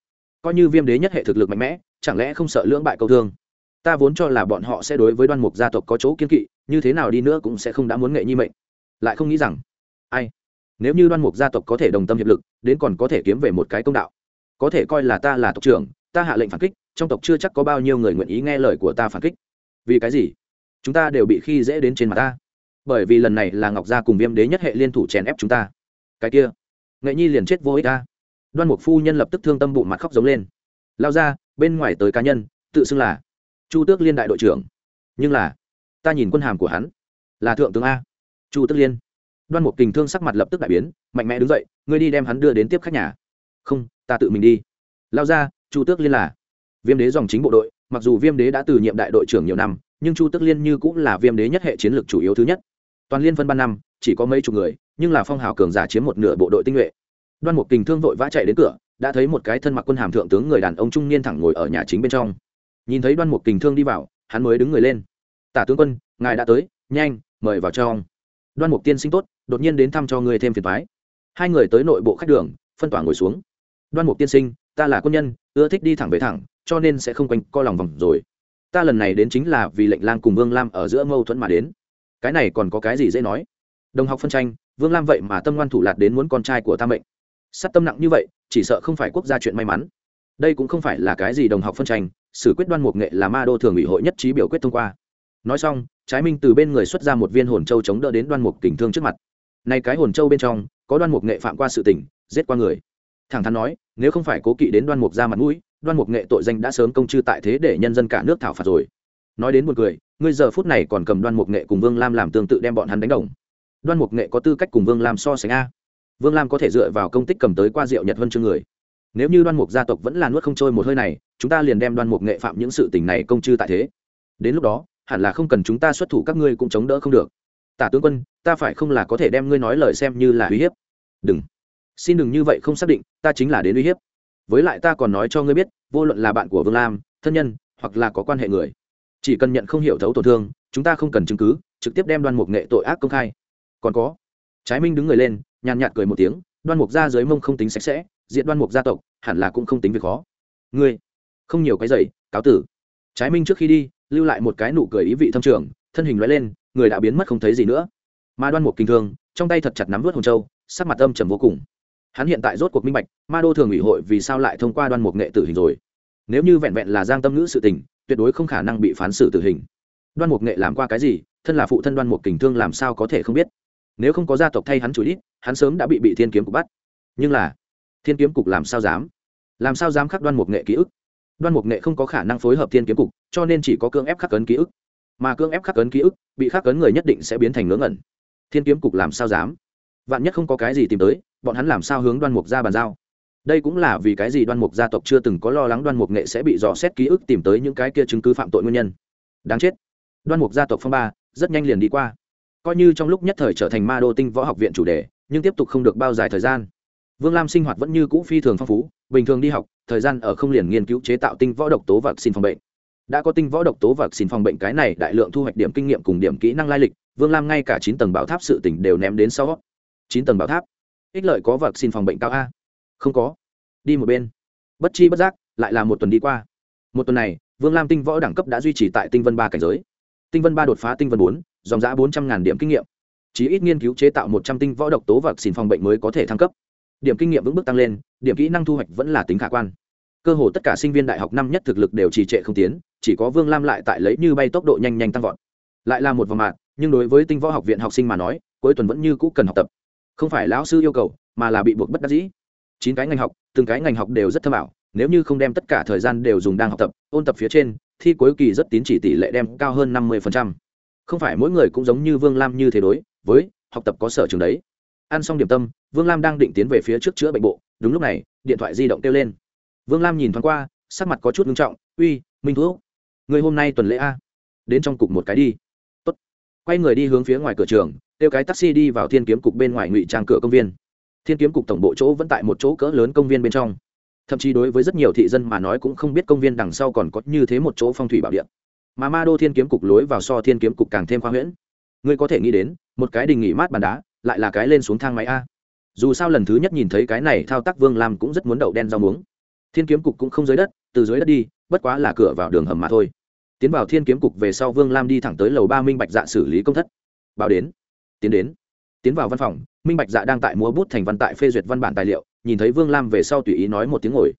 Coi như viêm đế nhất hệ thực lực mạnh mẽ, chẳng lẽ không sợ lưỡng bại câu thương? Ta vốn cho là bọn họ sẽ đối với đoan mục gia tộc có chỗ kiên kỵ, như thế nào đi nữa cũng sẽ không đã muốn nghệ nhi mệnh. Lại không nghĩ rằng, ai? Nếu như đoan mục gia tộc có thể đồng tâm hiệp lực, đến còn có thể kiếm về một cái công đạo. Có thể coi là ta là tộc trưởng, ta hạ lệnh phản kích, trong tộc chưa chắc có bao nhiêu người nguyện ý nghe lời của ta phản kích. Vì cái gì? Chúng ta đều bị khi dễ đến trên mặt ta. Bởi vì lần này là ngọc gia cùng viêm đế nhất hệ liên thủ chèn ép chúng ta. Cái kia, nghệ nhi liền chết vô ích ta. Đoan mục phu nhân lập tức thương tâm bụng mặt khóc giống lên. Lao ra, bên ngoài tới cá nhân, tự xưng là chu tước liên đại đội trưởng. Nhưng là, ta nhìn quân hàm của hắn, là thượng tướng a. Chu tước liên đoan mục kình thương sắc mặt lập tức đại biến, mạnh mẽ đứng dậy, ngươi đi đem hắn đưa đến tiếp khách nhà. Không, ta tự mình đi. Lao ra, chu tước liên là viêm đế dòng chính bộ đội, mặc dù viêm đế đã từ nhiệm đại đội trưởng nhiều năm, nhưng chu tước liên như cũng là viêm đế nhất hệ chiến lược chủ yếu thứ nhất. Toàn liên phân ban năm, chỉ có mấy chục người, nhưng là phong hào cường giả chiếm một nửa bộ đội tinh nhuệ. Đoan mục kình thương vội vã chạy đến cửa, đã thấy một cái thân mặc quân hàm thượng tướng người đàn ông trung niên thẳng ngồi ở nhà chính bên trong. Nhìn thấy đoan mục kình thương đi vào, hắn mới đứng người lên. Tả tướng quân, ngài đã tới, nhanh, mời vào trong. Đoan mục tiên sinh tốt đột nhiên đến thăm cho người thêm phiền thoái hai người tới nội bộ khách đường, phân tỏa ngồi xuống. Đoan mục tiên sinh, ta là quân nhân, ưa thích đi thẳng về thẳng, cho nên sẽ không quanh co lòng vòng rồi. Ta lần này đến chính là vì lệnh lang cùng vương lam ở giữa mâu thuẫn mà đến. Cái này còn có cái gì dễ nói? Đồng học phân tranh, vương lam vậy mà tâm ngoan thủ lạt đến muốn con trai của ta mệnh. Sát tâm nặng như vậy, chỉ sợ không phải quốc gia chuyện may mắn. Đây cũng không phải là cái gì đồng học phân tranh, xử quyết đoan mục nghệ là ma đô thường ủy hội nhất trí biểu quyết thông qua. Nói xong, trái minh từ bên người xuất ra một viên hồn châu chống đỡ đến đoan mục kình thương trước mặt nay cái hồn châu bên trong, có đoan mục nghệ phạm qua sự tình, giết qua người. Thẳng thắn nói, nếu không phải cố kỵ đến đoan mục ra mặt mũi, đoan mục nghệ tội danh đã sớm công chư tại thế để nhân dân cả nước thảo phạt rồi. Nói đến một người ngươi giờ phút này còn cầm đoan mục nghệ cùng vương lam làm tương tự đem bọn hắn đánh đồng. Đoan mục nghệ có tư cách cùng vương lam so sánh a. Vương lam có thể dựa vào công tích cầm tới qua rượu nhật vân chương người. Nếu như đoan mục gia tộc vẫn là nuốt không trôi một hơi này, chúng ta liền đem đoan mục nghệ phạm những sự tình này công chư tại thế. Đến lúc đó, hẳn là không cần chúng ta xuất thủ các ngươi cũng chống đỡ không được. Tả tướng quân ta phải không là có thể đem ngươi nói lời xem như là uy hiếp? Đừng. Xin đừng như vậy không xác định, ta chính là đến uy hiếp. Với lại ta còn nói cho ngươi biết, vô luận là bạn của vương lam, thân nhân, hoặc là có quan hệ người, chỉ cần nhận không hiểu thấu tổn thương, chúng ta không cần chứng cứ, trực tiếp đem đoan mục nghệ tội ác công khai. Còn có, trái minh đứng người lên, nhàn nhạt cười một tiếng, đoan mục ra dưới mông không tính sạch sẽ, diện đoan mục gia tộc, hẳn là cũng không tính việc khó. Ngươi, không nhiều cái giày, cáo tử. Trái minh trước khi đi, lưu lại một cái nụ cười ý vị thâm trường, thân hình loại lên, người đã biến mất không thấy gì nữa mà đoan mục kinh thương trong tay thật chặt nắm vớt hồn châu sắc mặt âm trầm vô cùng. Hắn hiện tại rốt cuộc minh bạch ma đô thường ủy hội vì sao lại thông qua đoan mục nghệ tử hình rồi. Nếu như vẹn vẹn là giang tâm ngữ sự tình tuyệt đối không khả năng bị phán xử tử hình. Đoan mục nghệ làm qua cái gì thân là phụ thân đoan mục kình thương làm sao có thể không biết. Nếu không có gia tộc thay hắn chủ đi, hắn sớm đã bị bị thiên kiếm cục bắt. Nhưng là thiên kiếm cục làm sao dám? Làm sao dám khắc đoan mục nghệ ký ức? Đoan mục nghệ không có khả năng phối hợp thiên kiếm cục cho nên chỉ có cưỡng ép khắc cấn ký ức. Mà cưỡng ép khắc cấn ký ức bị khắc cấn người nhất định sẽ biến thành ngớ ngẩn thiên kiếm cục làm sao dám? Vạn nhất không có cái gì tìm tới, bọn hắn làm sao hướng đoan mục ra bàn giao? Đây cũng là vì cái gì đoan mục gia tộc chưa từng có lo lắng đoan mục nghệ sẽ bị dò xét ký ức tìm tới những cái kia chứng cứ phạm tội nguyên nhân. Đáng chết. Đoan mục gia tộc phong ba, rất nhanh liền đi qua. Coi như trong lúc nhất thời trở thành ma đô tinh võ học viện chủ đề, nhưng tiếp tục không được bao dài thời gian. Vương lam sinh hoạt vẫn như cũ phi thường phong phú, bình thường đi học, thời gian ở không liền nghiên cứu chế tạo tinh võ độc tố và xin phòng bệnh đã có tinh võ độc tố và xin phòng bệnh cái này, đại lượng thu hoạch điểm kinh nghiệm cùng điểm kỹ năng lai lịch, vương lam ngay cả chín tầng bảo tháp sự tỉnh đều ném đến sau. Chín tầng bảo tháp? Ích lợi có vật xin phòng bệnh cao a? Không có. Đi một bên. Bất chi bất giác, lại là một tuần đi qua. Một tuần này, vương lam tinh võ đẳng cấp đã duy trì tại tinh vân ba cảnh giới. Tinh vân ba đột phá tinh vân bốn, dòng giã bốn trăm ngàn điểm kinh nghiệm. Chí ít nghiên cứu chế tạo một trăm tinh võ độc tố và xin phòng bệnh mới có thể thăng cấp. Điểm kinh nghiệm vững bước tăng lên, điểm kỹ năng thu hoạch vẫn là tính khả quan cơ hồ tất cả sinh viên đại học năm nhất thực lực đều trì trệ không tiến, chỉ có vương lam lại tại lấy như bay tốc độ nhanh nhanh tăng vọt. Lại là một vòng mạng nhưng đối với tinh võ học viện học sinh mà nói, cuối tuần vẫn như cũ cần học tập. Không phải lão sư yêu cầu, mà là bị buộc bất đắc dĩ. Chín cái ngành học, từng cái ngành học đều rất thâm ảo, nếu như không đem tất cả thời gian đều dùng đang học tập, ôn tập phía trên, thi cuối kỳ rất tín chỉ tỷ lệ đem cao hơn năm mươi không phải mỗi người cũng giống như vương lam như thế đối với học tập có sở trường đấy. Ăn xong điểm tâm, vương lam đang định tiến về phía trước chữa bệnh bộ, đúng lúc này, điện thoại di động kêu lên vương lam nhìn thoáng qua, sắc mặt có chút nghiêm trọng, uy, minh thuốc người hôm nay tuần lễ a? Đến trong cục một cái đi. Tốt. quay người đi hướng phía ngoài cửa trường, kêu cái taxi đi vào thiên kiếm cục bên ngoài ngụy trang cửa công viên. Thiên kiếm cục tổng bộ chỗ vẫn tại một chỗ cỡ lớn công viên bên trong. Thậm chí đối với rất nhiều thị dân mà nói cũng không biết công viên đằng sau còn có như thế một chỗ phong thủy bảo điện mà ma đô thiên kiếm cục lối vào so thiên kiếm cục càng thêm khoa huyễn. Ngươi có thể nghĩ đến, một cái đình nghỉ mát bàn đá, lại là cái lên xuống thang máy a. Dù sao lần thứ nhất nhìn thấy cái này thao tác vương lam cũng rất muốn đậu đen rau muống thiên kiếm cục cũng không dưới đất, từ dưới đất đi, bất quá là cửa vào đường hầm mà thôi. Tiến vào thiên kiếm cục về sau vương lam đi thẳng tới lầu ba minh bạch dạ xử lý công thất. Báo đến. Tiến đến. Tiến vào văn phòng, minh bạch dạ đang tại múa bút thành văn tại phê duyệt văn bản tài liệu, nhìn thấy vương lam về sau tùy ý nói một tiếng ngồi.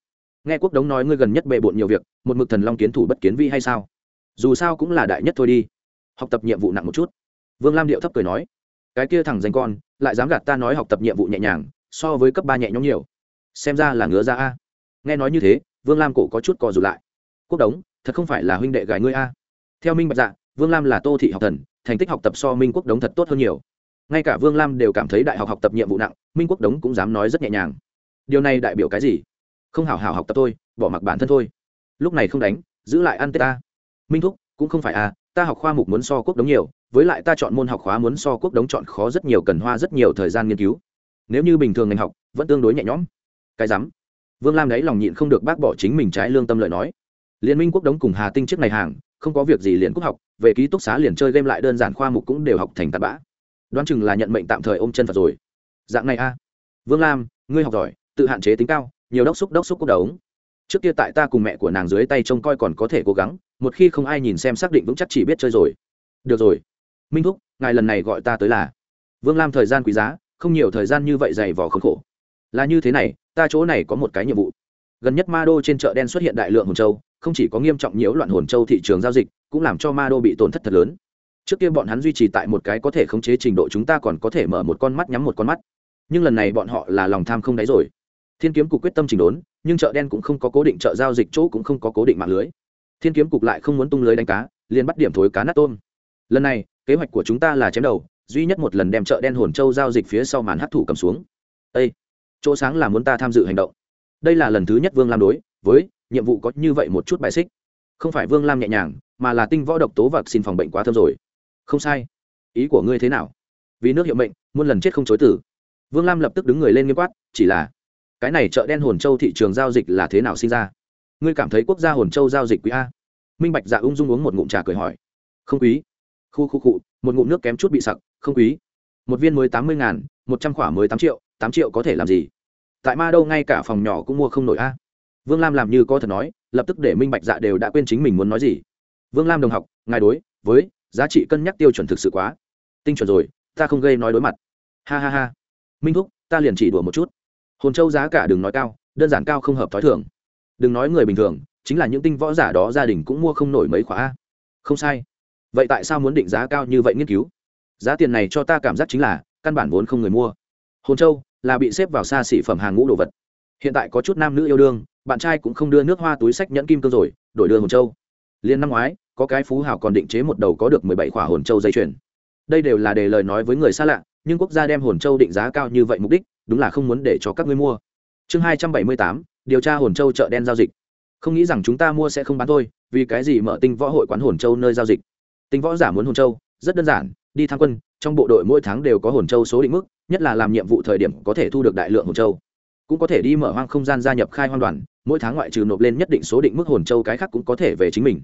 Nghe quốc đống nói ngươi gần nhất bệ bộn nhiều việc, một mực thần long kiến thủ bất kiến vi hay sao? Dù sao cũng là đại nhất thôi đi. Học tập nhiệm vụ nặng một chút. Vương lam điệu thấp cười nói. Cái kia thằng danh con, lại dám gạt ta nói học tập nhiệm vụ nhẹ nhàng, so với cấp ba nhẹ nhõm nhiều. Xem ra là ngứa ra a nghe nói như thế, vương lam cổ có chút cò rụt lại. Quốc đống, thật không phải là huynh đệ gài ngươi a. Theo minh bạch dạ vương lam là tô thị học thần, thành tích học tập so minh quốc đống thật tốt hơn nhiều. Ngay cả vương lam đều cảm thấy đại học học tập nhiệm vụ nặng, minh quốc đống cũng dám nói rất nhẹ nhàng. Điều này đại biểu cái gì? Không hảo hảo học tập thôi, bỏ mặc bản thân thôi. Lúc này không đánh, giữ lại ăn tết ta. Minh thúc, cũng không phải à ta học khoa mục muốn so quốc đống nhiều, với lại ta chọn môn học khóa muốn so quốc đống chọn khó rất nhiều cần hoa rất nhiều thời gian nghiên cứu. Nếu như bình thường ngành học, vẫn tương đối nhẹ nhõm. Cái rắm vương lam đấy lòng nhịn không được bác bỏ chính mình trái lương tâm lợi nói. Liên minh quốc đống cùng hà tinh chiếc này hàng, không có việc gì liền quốc học, về ký túc xá liền chơi game lại đơn giản khoa mục cũng đều học thành tạt bã. Đoán chừng là nhận mệnh tạm thời ôm chân phật rồi. Dạng này a. Vương lam, ngươi học giỏi, tự hạn chế tính cao, nhiều đốc xúc đốc xúc quốc đống trước kia tại ta cùng mẹ của nàng dưới tay trông coi còn có thể cố gắng, một khi không ai nhìn xem xác định vững chắc chỉ biết chơi rồi. Được rồi. Minh thúc, ngài lần này gọi ta tới là. Vương lam thời gian quý giá, không nhiều thời gian như vậy dày vò khốn khổ. Là như thế này ta chỗ này có một cái nhiệm vụ. Gần nhất ma đô trên chợ đen xuất hiện đại lượng hồn châu, không chỉ có nghiêm trọng nhiễu loạn hồn châu thị trường giao dịch, cũng làm cho ma đô bị tổn thất thật lớn. Trước kia bọn hắn duy trì tại một cái có thể khống chế trình độ chúng ta còn có thể mở một con mắt nhắm một con mắt. Nhưng lần này bọn họ là lòng tham không đáy rồi. Thiên kiếm cục quyết tâm trình đốn, nhưng chợ đen cũng không có cố định chợ giao dịch chỗ cũng không có cố định mạng lưới. Thiên kiếm cục lại không muốn tung lưới đánh cá, liền bắt điểm thối cá nát tôm. Lần này, kế hoạch của chúng ta là chém đầu, duy nhất một lần đem chợ đen hồn châu giao dịch phía sau màn hấp thủ cầm xuống. Ê! Chỗ sáng là muốn ta tham dự hành động. Đây là lần thứ nhất vương lam đối với nhiệm vụ có như vậy một chút bài xích. Không phải vương lam nhẹ nhàng, mà là tinh võ độc tố và xin phòng bệnh quá thơm rồi. Không sai. Ý của ngươi thế nào? Vì nước hiệu mệnh, muôn lần chết không chối tử vương lam lập tức đứng người lên nghiêm quát, chỉ là, cái này chợ đen hồn châu thị trường giao dịch là thế nào sinh ra? Ngươi cảm thấy quốc gia hồn châu giao dịch quý a? Minh bạch dạ ung dung uống một ngụm trà cười hỏi. Không quý. Khu khu cụ một ngụm nước kém chút bị sặc, không quý. Một viên mới tám mươi ngàn, một trăm khỏa mới tám triệu tám triệu có thể làm gì? Tại ma đâu ngay cả phòng nhỏ cũng mua không nổi a. Vương lam làm như có thật nói, lập tức để minh bạch dạ đều đã quên chính mình muốn nói gì. Vương lam đồng học, ngài đối với giá trị cân nhắc tiêu chuẩn thực sự quá tinh chuẩn rồi, ta không gây nói đối mặt. Ha ha ha. Minh thúc, ta liền chỉ đùa một chút. Hồn châu giá cả đừng nói cao, đơn giản cao không hợp t h ó i thường. Đừng nói người bình thường, chính là những tinh võ giả đó gia đình cũng mua không nổi mấy khóa a. không sai. Vậy tại sao muốn định giá cao như vậy nghiên cứu? Giá tiền này cho ta cảm giác chính là, căn bản vốn không người mua. Hồn châu là bị xếp vào xa xỉ phẩm hàng ngũ đồ vật. Hiện tại có chút nam nữ yêu đương, bạn trai cũng không đưa nước hoa túi sách nhẫn kim cương rồi, đổi đưa hồn châu. Liên năm ngoái, có cái phú hào còn định chế một đầu có được mười bảy khỏa hồn châu dây chuyền. Đây đều là để lời nói với người xa lạ, nhưng quốc gia đem hồn châu định giá cao như vậy mục đích, đúng là không muốn để cho các ngươi mua. Chương hai trăm bảy mươi tám, điều tra hồn châu chợ đen giao dịch. Không nghĩ rằng chúng ta mua sẽ không bán thôi, vì cái gì mở tinh võ hội quán hồn châu nơi giao dịch? Tinh võ giả muốn hồn châu, rất đơn giản, đi tham quân trong bộ đội mỗi tháng đều có hồn châu số định mức, nhất là làm nhiệm vụ thời điểm có thể thu được đại lượng hồn châu. Cũng có thể đi mở hoang không gian gia nhập khai hoang đoàn, mỗi tháng ngoại trừ nộp lên nhất định số định mức hồn châu cái khác cũng có thể về chính mình.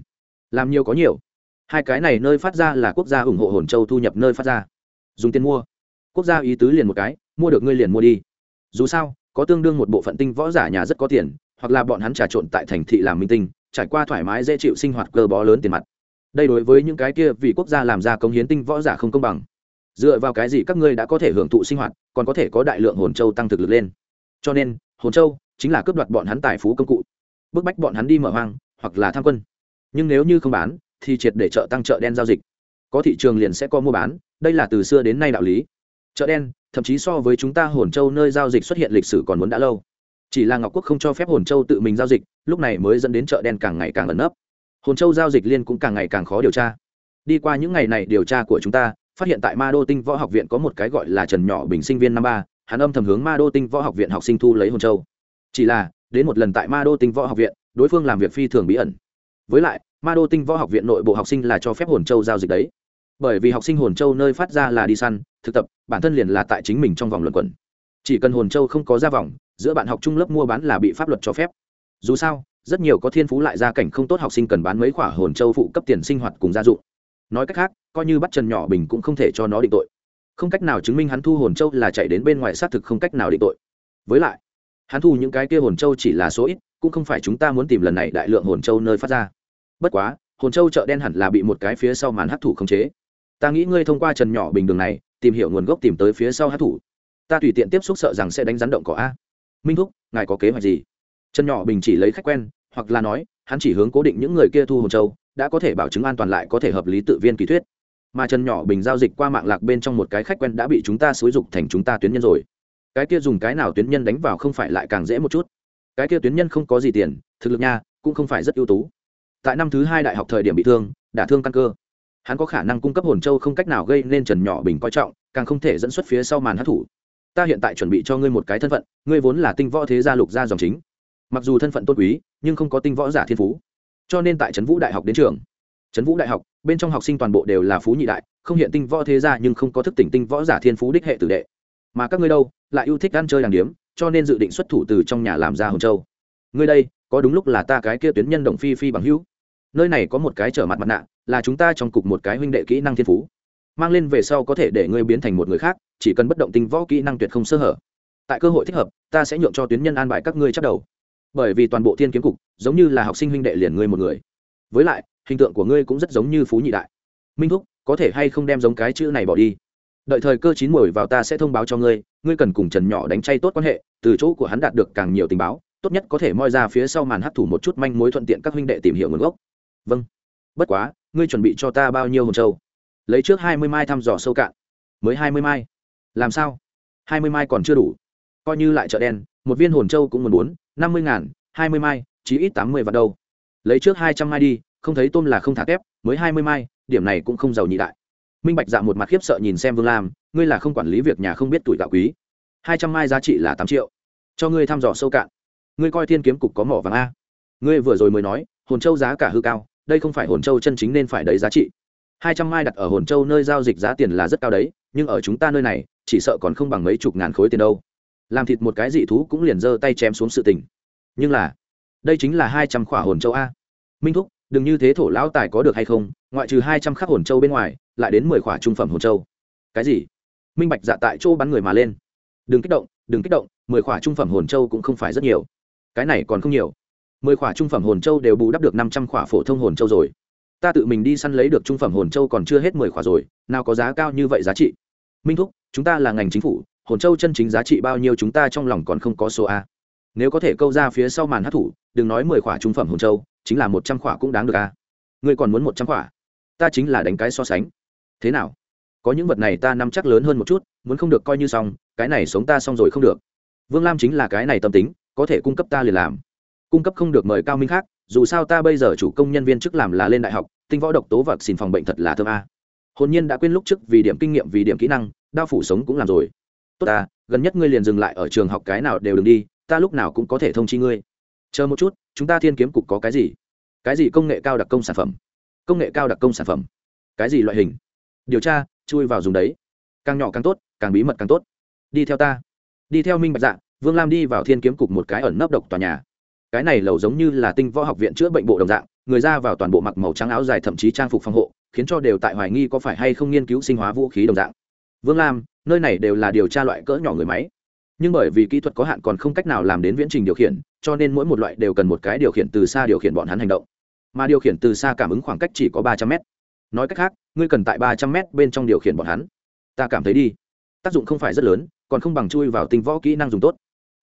Làm nhiều có nhiều. Hai cái này nơi phát ra là quốc gia ủng hộ hồn châu thu nhập nơi phát ra. Dùng tiền mua. Quốc gia ý tứ liền một cái, mua được ngươi liền mua đi. Dù sao, có tương đương một bộ phận tinh võ giả nhà rất có tiền, hoặc là bọn hắn trà trộn tại thành thị làm minh tinh, trải qua thoải mái dễ chịu sinh hoạt cơ bó lớn tiền mặt. Đây đối với những cái kia vì quốc gia làm ra công hiến tinh võ giả không công bằng dựa vào cái gì các ngươi đã có thể hưởng thụ sinh hoạt, còn có thể có đại lượng hồn châu tăng thực lực lên? Cho nên, hồn châu chính là cướp đoạt bọn hắn tài phú công cụ. Bức bách bọn hắn đi mở hoang, hoặc là tham quân. Nhưng nếu như không bán, thì triệt để chợ tăng chợ đen giao dịch. Có thị trường liền sẽ có mua bán, đây là từ xưa đến nay đạo lý. Chợ đen, thậm chí so với chúng ta hồn châu nơi giao dịch xuất hiện lịch sử còn muốn đã lâu. Chỉ là ngọc quốc không cho phép hồn châu tự mình giao dịch, lúc này mới dẫn đến chợ đen càng ngày càng ẩn nấp. Hồn châu giao dịch liên cũng càng ngày càng khó điều tra. Đi qua những ngày này điều tra của chúng ta phát hiện tại ma đô tinh võ học viện có một cái gọi là trần nhỏ bình sinh viên năm ba, hắn âm thầm hướng ma đô tinh võ học viện học sinh thu lấy hồn châu. Chỉ là, đến một lần tại ma đô tinh võ học viện, đối phương làm việc phi thường bí ẩn. Với lại, ma đô tinh võ học viện nội bộ học sinh là cho phép hồn châu giao dịch đấy. Bởi vì học sinh hồn châu nơi phát ra là đi săn, thực tập, bản thân liền là tại chính mình trong vòng luận quẩn. Chỉ cần hồn châu không có ra vòng, giữa bạn học trung lớp mua bán là bị pháp luật cho phép. Dù sao, rất nhiều có thiên phú lại gia cảnh không tốt học sinh cần bán mấy khoả hồn châu phụ cấp tiền sinh hoạt cùng gia dụng nói cách khác, coi như bắt trần nhỏ bình cũng không thể cho nó định tội. Không cách nào chứng minh hắn thu hồn châu là chạy đến bên ngoài xác thực không cách nào định tội. Với lại, hắn thu những cái kia hồn châu chỉ là số ít, cũng không phải chúng ta muốn tìm lần này đại lượng hồn châu nơi phát ra. Bất quá, hồn châu chợ đen hẳn là bị một cái phía sau màn hấp thụ khống chế. Ta nghĩ ngươi thông qua trần nhỏ bình đường này, tìm hiểu nguồn gốc tìm tới phía sau hấp thụ. ta tùy tiện tiếp xúc sợ rằng sẽ đánh rắn động cỏ a. Minh thúc, ngài có kế hoạch gì? Trần nhỏ bình chỉ lấy khách quen, hoặc là nói, hắn chỉ hướng cố định những người kia thu hồn châu đã có thể bảo chứng an toàn lại có thể hợp lý tự viên kỳ thuyết. Mà trần nhỏ bình giao dịch qua mạng lạc bên trong một cái khách quen đã bị chúng ta xúi dục thành chúng ta tuyến nhân rồi. Cái kia dùng cái nào tuyến nhân đánh vào không phải lại càng dễ một chút. Cái kia tuyến nhân không có gì tiền, thực lực nha, cũng không phải rất ưu tú. Tại năm thứ hai đại học thời điểm bị thương, đả thương căn cơ. Hắn có khả năng cung cấp hồn châu không cách nào gây nên trần nhỏ bình coi trọng, càng không thể dẫn xuất phía sau màn hát thủ ta hiện tại chuẩn bị cho ngươi một cái thân phận, ngươi vốn là tinh võ thế gia lục gia dòng chính. Mặc dù thân phận tôn quý, nhưng không có tinh võ giả thiên phú cho nên tại trấn vũ đại học đến trường, trấn vũ đại học, bên trong học sinh toàn bộ đều là phú nhị đại, không hiện tinh võ thế gia nhưng không có thức tỉnh tinh võ giả thiên phú đích hệ tử đệ. Mà các ngươi đâu, lại yêu thích ăn chơi đàng điếm, cho nên dự định xuất thủ từ trong nhà làm ra hồng châu. Ngươi đây, có đúng lúc là ta cái kia tuyến nhân động phi phi bằng hữu. Nơi này có một cái trở mặt mặt nạ, là chúng ta trong cục một cái huynh đệ kỹ năng thiên phú. Mang lên về sau có thể để ngươi biến thành một người khác, chỉ cần bất động tinh võ kỹ năng tuyệt không sơ hở. Tại cơ hội thích hợp, ta sẽ nhượng cho tuyến nhân an bài các ngươi chắc đầu bởi vì toàn bộ thiên kiếm cục giống như là học sinh huynh đệ liền ngươi một người. Với lại, hình tượng của ngươi cũng rất giống như phú nhị đại. Minh thúc, có thể hay không đem giống cái chữ này bỏ đi? Đợi thời cơ chín mồi vào ta sẽ thông báo cho ngươi ngươi cần cùng trần nhỏ đánh chay tốt quan hệ, từ chỗ của hắn đạt được càng nhiều tình báo, tốt nhất có thể moi ra phía sau màn hấp thủ một chút manh mối thuận tiện các huynh đệ tìm hiểu nguồn gốc. Vâng. Bất quá, ngươi chuẩn bị cho ta bao nhiêu hồn châu? Lấy trước hai mươi mai thăm dò sâu cạn. Mới hai mươi mai. Làm sao? Hai mươi mai còn chưa đủ coi như lại chợ đen, một viên hồn châu cũng muốn bốn, năm mươi ngàn, hai mươi mai, chí ít tám mươi vạn đâu. Lấy trước hai trăm mai đi, không thấy tôm là không thả kép mới hai mươi mai, điểm này cũng không giàu nhị đại. Minh bạch dạ một mặt khiếp sợ nhìn xem vương lam, ngươi là không quản lý việc nhà không biết tuổi gạo quý. Hai trăm mai giá trị là tám triệu. Cho ngươi thăm dò sâu cạn. Ngươi coi thiên kiếm cục có mỏ vàng a. Ngươi vừa rồi mới nói, hồn châu giá cả hư cao, đây không phải hồn châu chân chính nên phải đấy giá trị. Hai trăm mai đặt ở hồn châu nơi giao dịch giá tiền là rất cao đấy, nhưng ở chúng ta nơi này, chỉ sợ còn không bằng mấy chục ngàn khối tiền đâu làm thịt một cái dị thú cũng liền giơ tay chém xuống sự tình. Nhưng là, đây chính là hai trăm khỏa hồn châu a. Minh thúc, đừng như thế thổ lão tài có được hay không, ngoại trừ hai trăm khắc hồn châu bên ngoài, lại đến mười khỏa trung phẩm hồn châu. Cái gì? Minh bạch dạ tại chỗ bắn người mà lên. Đừng kích động, đừng kích động, mười khỏa trung phẩm hồn châu cũng không phải rất nhiều. Cái này còn không nhiều. Mười khỏa trung phẩm hồn châu đều bù đắp được năm trăm khỏa phổ thông hồn châu rồi. Ta tự mình đi săn lấy được trung phẩm hồn châu còn chưa hết mười khỏa rồi, nào có giá cao như vậy giá trị? Minh thúc, chúng ta là ngành chính phủ hồn châu chân chính giá trị bao nhiêu chúng ta trong lòng còn không có số a. Nếu có thể câu ra phía sau màn hát thủ, đừng nói mười khỏa trung phẩm hồn châu, chính là một trăm khỏa cũng đáng được a. Ngươi còn muốn một trăm khỏa? Ta chính là đánh cái so sánh. Thế nào? Có những vật này ta nắm chắc lớn hơn một chút, muốn không được coi như xong, cái này sống ta xong rồi không được. Vương lam chính là cái này tâm tính, có thể cung cấp ta liền làm. Cung cấp không được mời cao minh khác, dù sao ta bây giờ chủ công nhân viên chức làm là lên đại học, tinh võ độc tố vật xin phòng bệnh thật là thơm a. Hồn nhiên đã quên lúc trước vì điểm kinh nghiệm, vì điểm kỹ năng, đao phủ sống cũng làm rồi tốt ta, gần nhất ngươi liền dừng lại ở trường học cái nào đều đừng đi, ta lúc nào cũng có thể thông chi ngươi. Chờ một chút, chúng ta thiên kiếm cục có cái gì? Cái gì công nghệ cao đặc công sản phẩm? Công nghệ cao đặc công sản phẩm? Cái gì loại hình? Điều tra, chui vào dùng đấy. Càng nhỏ càng tốt, càng bí mật càng tốt. Đi theo ta. Đi theo minh bạch dạ vương lam đi vào thiên kiếm cục một cái ẩn nấp độc tòa nhà. Cái này lầu giống như là tinh võ học viện chữa bệnh bộ đồng dạng, người ra vào toàn bộ mặc màu trắng áo dài thậm chí trang phục phòng hộ, khiến cho đều tại hoài nghi có phải hay không nghiên cứu sinh hóa vũ khí đồng dạng. Vương lam nơi này đều là điều tra loại cỡ nhỏ người máy. Nhưng bởi vì kỹ thuật có hạn còn không cách nào làm đến viễn trình điều khiển, cho nên mỗi một loại đều cần một cái điều khiển từ xa điều khiển bọn hắn hành động. Mà điều khiển từ xa cảm ứng khoảng cách chỉ có ba trăm m nói cách khác, ngươi cần tại ba trăm m bên trong điều khiển bọn hắn. Ta cảm thấy đi. Tác dụng không phải rất lớn, còn không bằng chui vào tinh võ kỹ năng dùng tốt.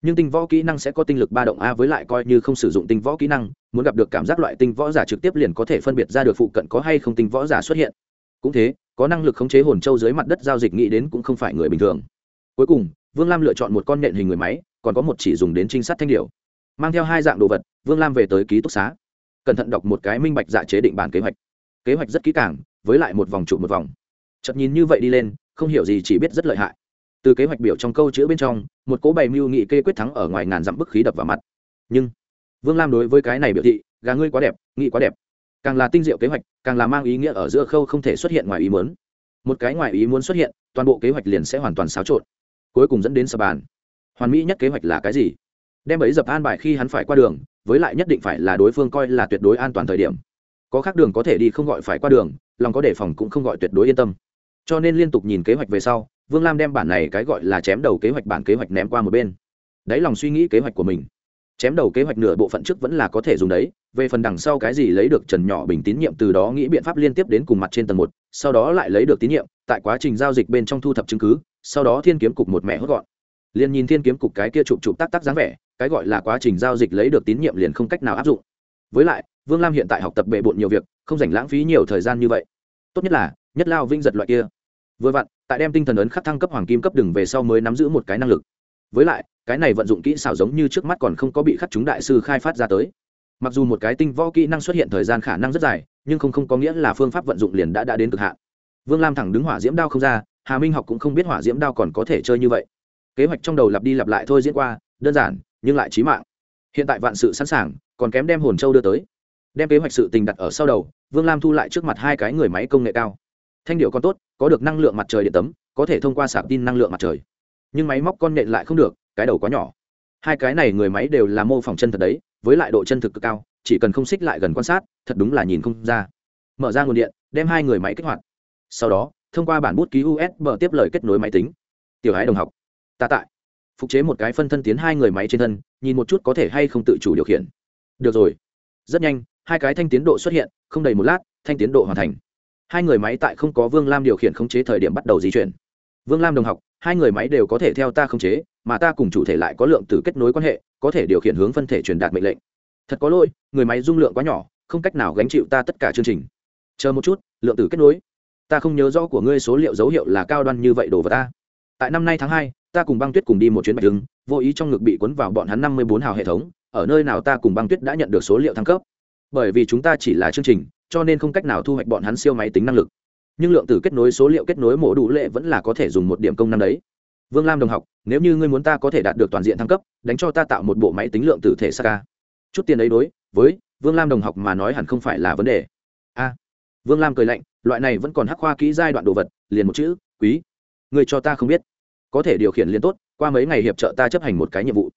Nhưng tinh võ kỹ năng sẽ có tinh lực ba động a với lại coi như không sử dụng tinh võ kỹ năng, muốn gặp được cảm giác loại tinh võ giả trực tiếp liền có thể phân biệt ra được phụ cận có hay không tinh võ giả xuất hiện. Cũng thế có năng lực khống chế hồn châu dưới mặt đất giao dịch nghĩ đến cũng không phải người bình thường. Cuối cùng, vương lam lựa chọn một con nện hình người máy, còn có một chỉ dùng đến trinh sát thanh điều mang theo hai dạng đồ vật, vương lam về tới ký túc xá. Cẩn thận đọc một cái minh bạch dạ chế định bản kế hoạch. Kế hoạch rất kỹ càng, với lại một vòng trụ một vòng. Chật nhìn như vậy đi lên, không hiểu gì chỉ biết rất lợi hại. Từ kế hoạch biểu trong câu chữ bên trong, một cố bày mưu nghị kê quyết thắng ở ngoài ngàn dặm bức khí đập vào mặt. Nhưng, vương lam đối với cái này biểu thị, gà ngươi quá đẹp, nghị quá đẹp càng là tinh diệu kế hoạch, càng là mang ý nghĩa ở giữa khâu không thể xuất hiện ngoài ý muốn. Một cái ngoài ý muốn xuất hiện, toàn bộ kế hoạch liền sẽ hoàn toàn xáo trộn. Cuối cùng dẫn đến sập bàn. Hoàn mỹ nhất kế hoạch là cái gì? Đem ấy dập an bài khi hắn phải qua đường, với lại nhất định phải là đối phương coi là tuyệt đối an toàn thời điểm. Có khác đường có thể đi, không gọi phải qua đường, lòng có đề phòng cũng không gọi tuyệt đối yên tâm. Cho nên liên tục nhìn kế hoạch về sau, vương lam đem bản này cái gọi là chém đầu kế hoạch bản kế hoạch ném qua một bên. Đáy lòng suy nghĩ kế hoạch của mình chém đầu kế hoạch nửa bộ phận trước vẫn là có thể dùng đấy, về phần đằng sau cái gì lấy được trần nhỏ bình tín nhiệm từ đó nghĩ biện pháp liên tiếp đến cùng mặt trên tầng một, sau đó lại lấy được tín nhiệm, tại quá trình giao dịch bên trong thu thập chứng cứ, sau đó thiên kiếm cục một mẹ hốt gọn. Liền nhìn thiên kiếm cục cái kia chụp chụp tắc tắc dáng vẻ, cái gọi là quá trình giao dịch lấy được tín nhiệm liền không cách nào áp dụng. Với lại, vương lam hiện tại học tập bệ bộn nhiều việc, không dành lãng phí nhiều thời gian như vậy. Tốt nhất là, nhất lao vinh giật loại kia. Vừa vặn, tại đem tinh thần ấn khắc thăng cấp hoàng kim cấp đừng về sau mới nắm giữ một cái năng lực. Với lại cái này vận dụng kỹ xảo giống như trước mắt còn không có bị khắc chúng đại sư khai phát ra tới. Mặc dù một cái tinh võ kỹ năng xuất hiện thời gian khả năng rất dài, nhưng không không có nghĩa là phương pháp vận dụng liền đã đã đến cực hạn. Vương lam thẳng đứng hỏa diễm đao không ra, hà minh học cũng không biết hỏa diễm đao còn có thể chơi như vậy. Kế hoạch trong đầu lặp đi lặp lại thôi diễn qua, đơn giản, nhưng lại trí mạng. Hiện tại vạn sự sẵn sàng, còn kém đem hồn châu đưa tới. Đem kế hoạch sự tình đặt ở sau đầu, vương lam thu lại trước mặt hai cái người máy công nghệ cao. Thanh điệu còn tốt, có được năng lượng mặt trời điện tấm, có thể thông qua sạc tin năng lượng mặt trời. Nhưng máy móc con nhện lại không được cái đầu quá nhỏ. Hai cái này người máy đều là mô phỏng chân thật đấy, với lại độ chân thực cực cao, chỉ cần không xích lại gần quan sát, thật đúng là nhìn không ra. Mở ra nguồn điện, đem hai người máy kích hoạt. Sau đó, thông qua bản bút ký usb tiếp lời kết nối máy tính. Tiểu hái đồng học. Ta tại phục chế một cái phân thân tiến hai người máy trên thân, nhìn một chút có thể hay không tự chủ điều khiển. Được rồi. Rất nhanh, hai cái thanh tiến độ xuất hiện, không đầy một lát, thanh tiến độ hoàn thành. Hai người máy tại không có vương lam điều khiển khống chế thời điểm bắt đầu di chuyển vương lam đồng học, hai người máy đều có thể theo ta khống chế, mà ta cùng chủ thể lại có lượng tử kết nối quan hệ, có thể điều khiển hướng phân thể truyền đạt mệnh lệnh. Thật có lỗi, người máy dung lượng quá nhỏ, không cách nào gánh chịu ta tất cả chương trình. Chờ một chút, lượng tử kết nối. Ta không nhớ rõ của ngươi số liệu dấu hiệu là cao đoan như vậy đồ vật ta. Tại năm nay tháng hai, ta cùng băng tuyết cùng đi một chuyến bạch đứng vô ý trong ngực bị cuốn vào bọn hắn năm mươi bốn hào hệ thống, ở nơi nào ta cùng băng tuyết đã nhận được số liệu thăng cấp. Bởi vì chúng ta chỉ là chương trình, cho nên không cách nào thu hoạch bọn hắn siêu máy tính năng lực nhưng lượng tử kết nối số liệu kết nối mổ đủ lệ vẫn là có thể dùng một điểm công năng đấy. Vương lam đồng học, nếu như ngươi muốn ta có thể đạt được toàn diện thăng cấp, đánh cho ta tạo một bộ máy tính lượng tử thể saka chút tiền ấy đối, với vương lam đồng học mà nói hẳn không phải là vấn đề. A. Vương lam cười lạnh, loại này vẫn còn hắc khoa kỹ giai đoạn đồ vật, liền một chữ, quý. Người cho ta không biết. Có thể điều khiển liên tốt, qua mấy ngày hiệp trợ ta chấp hành một cái nhiệm vụ.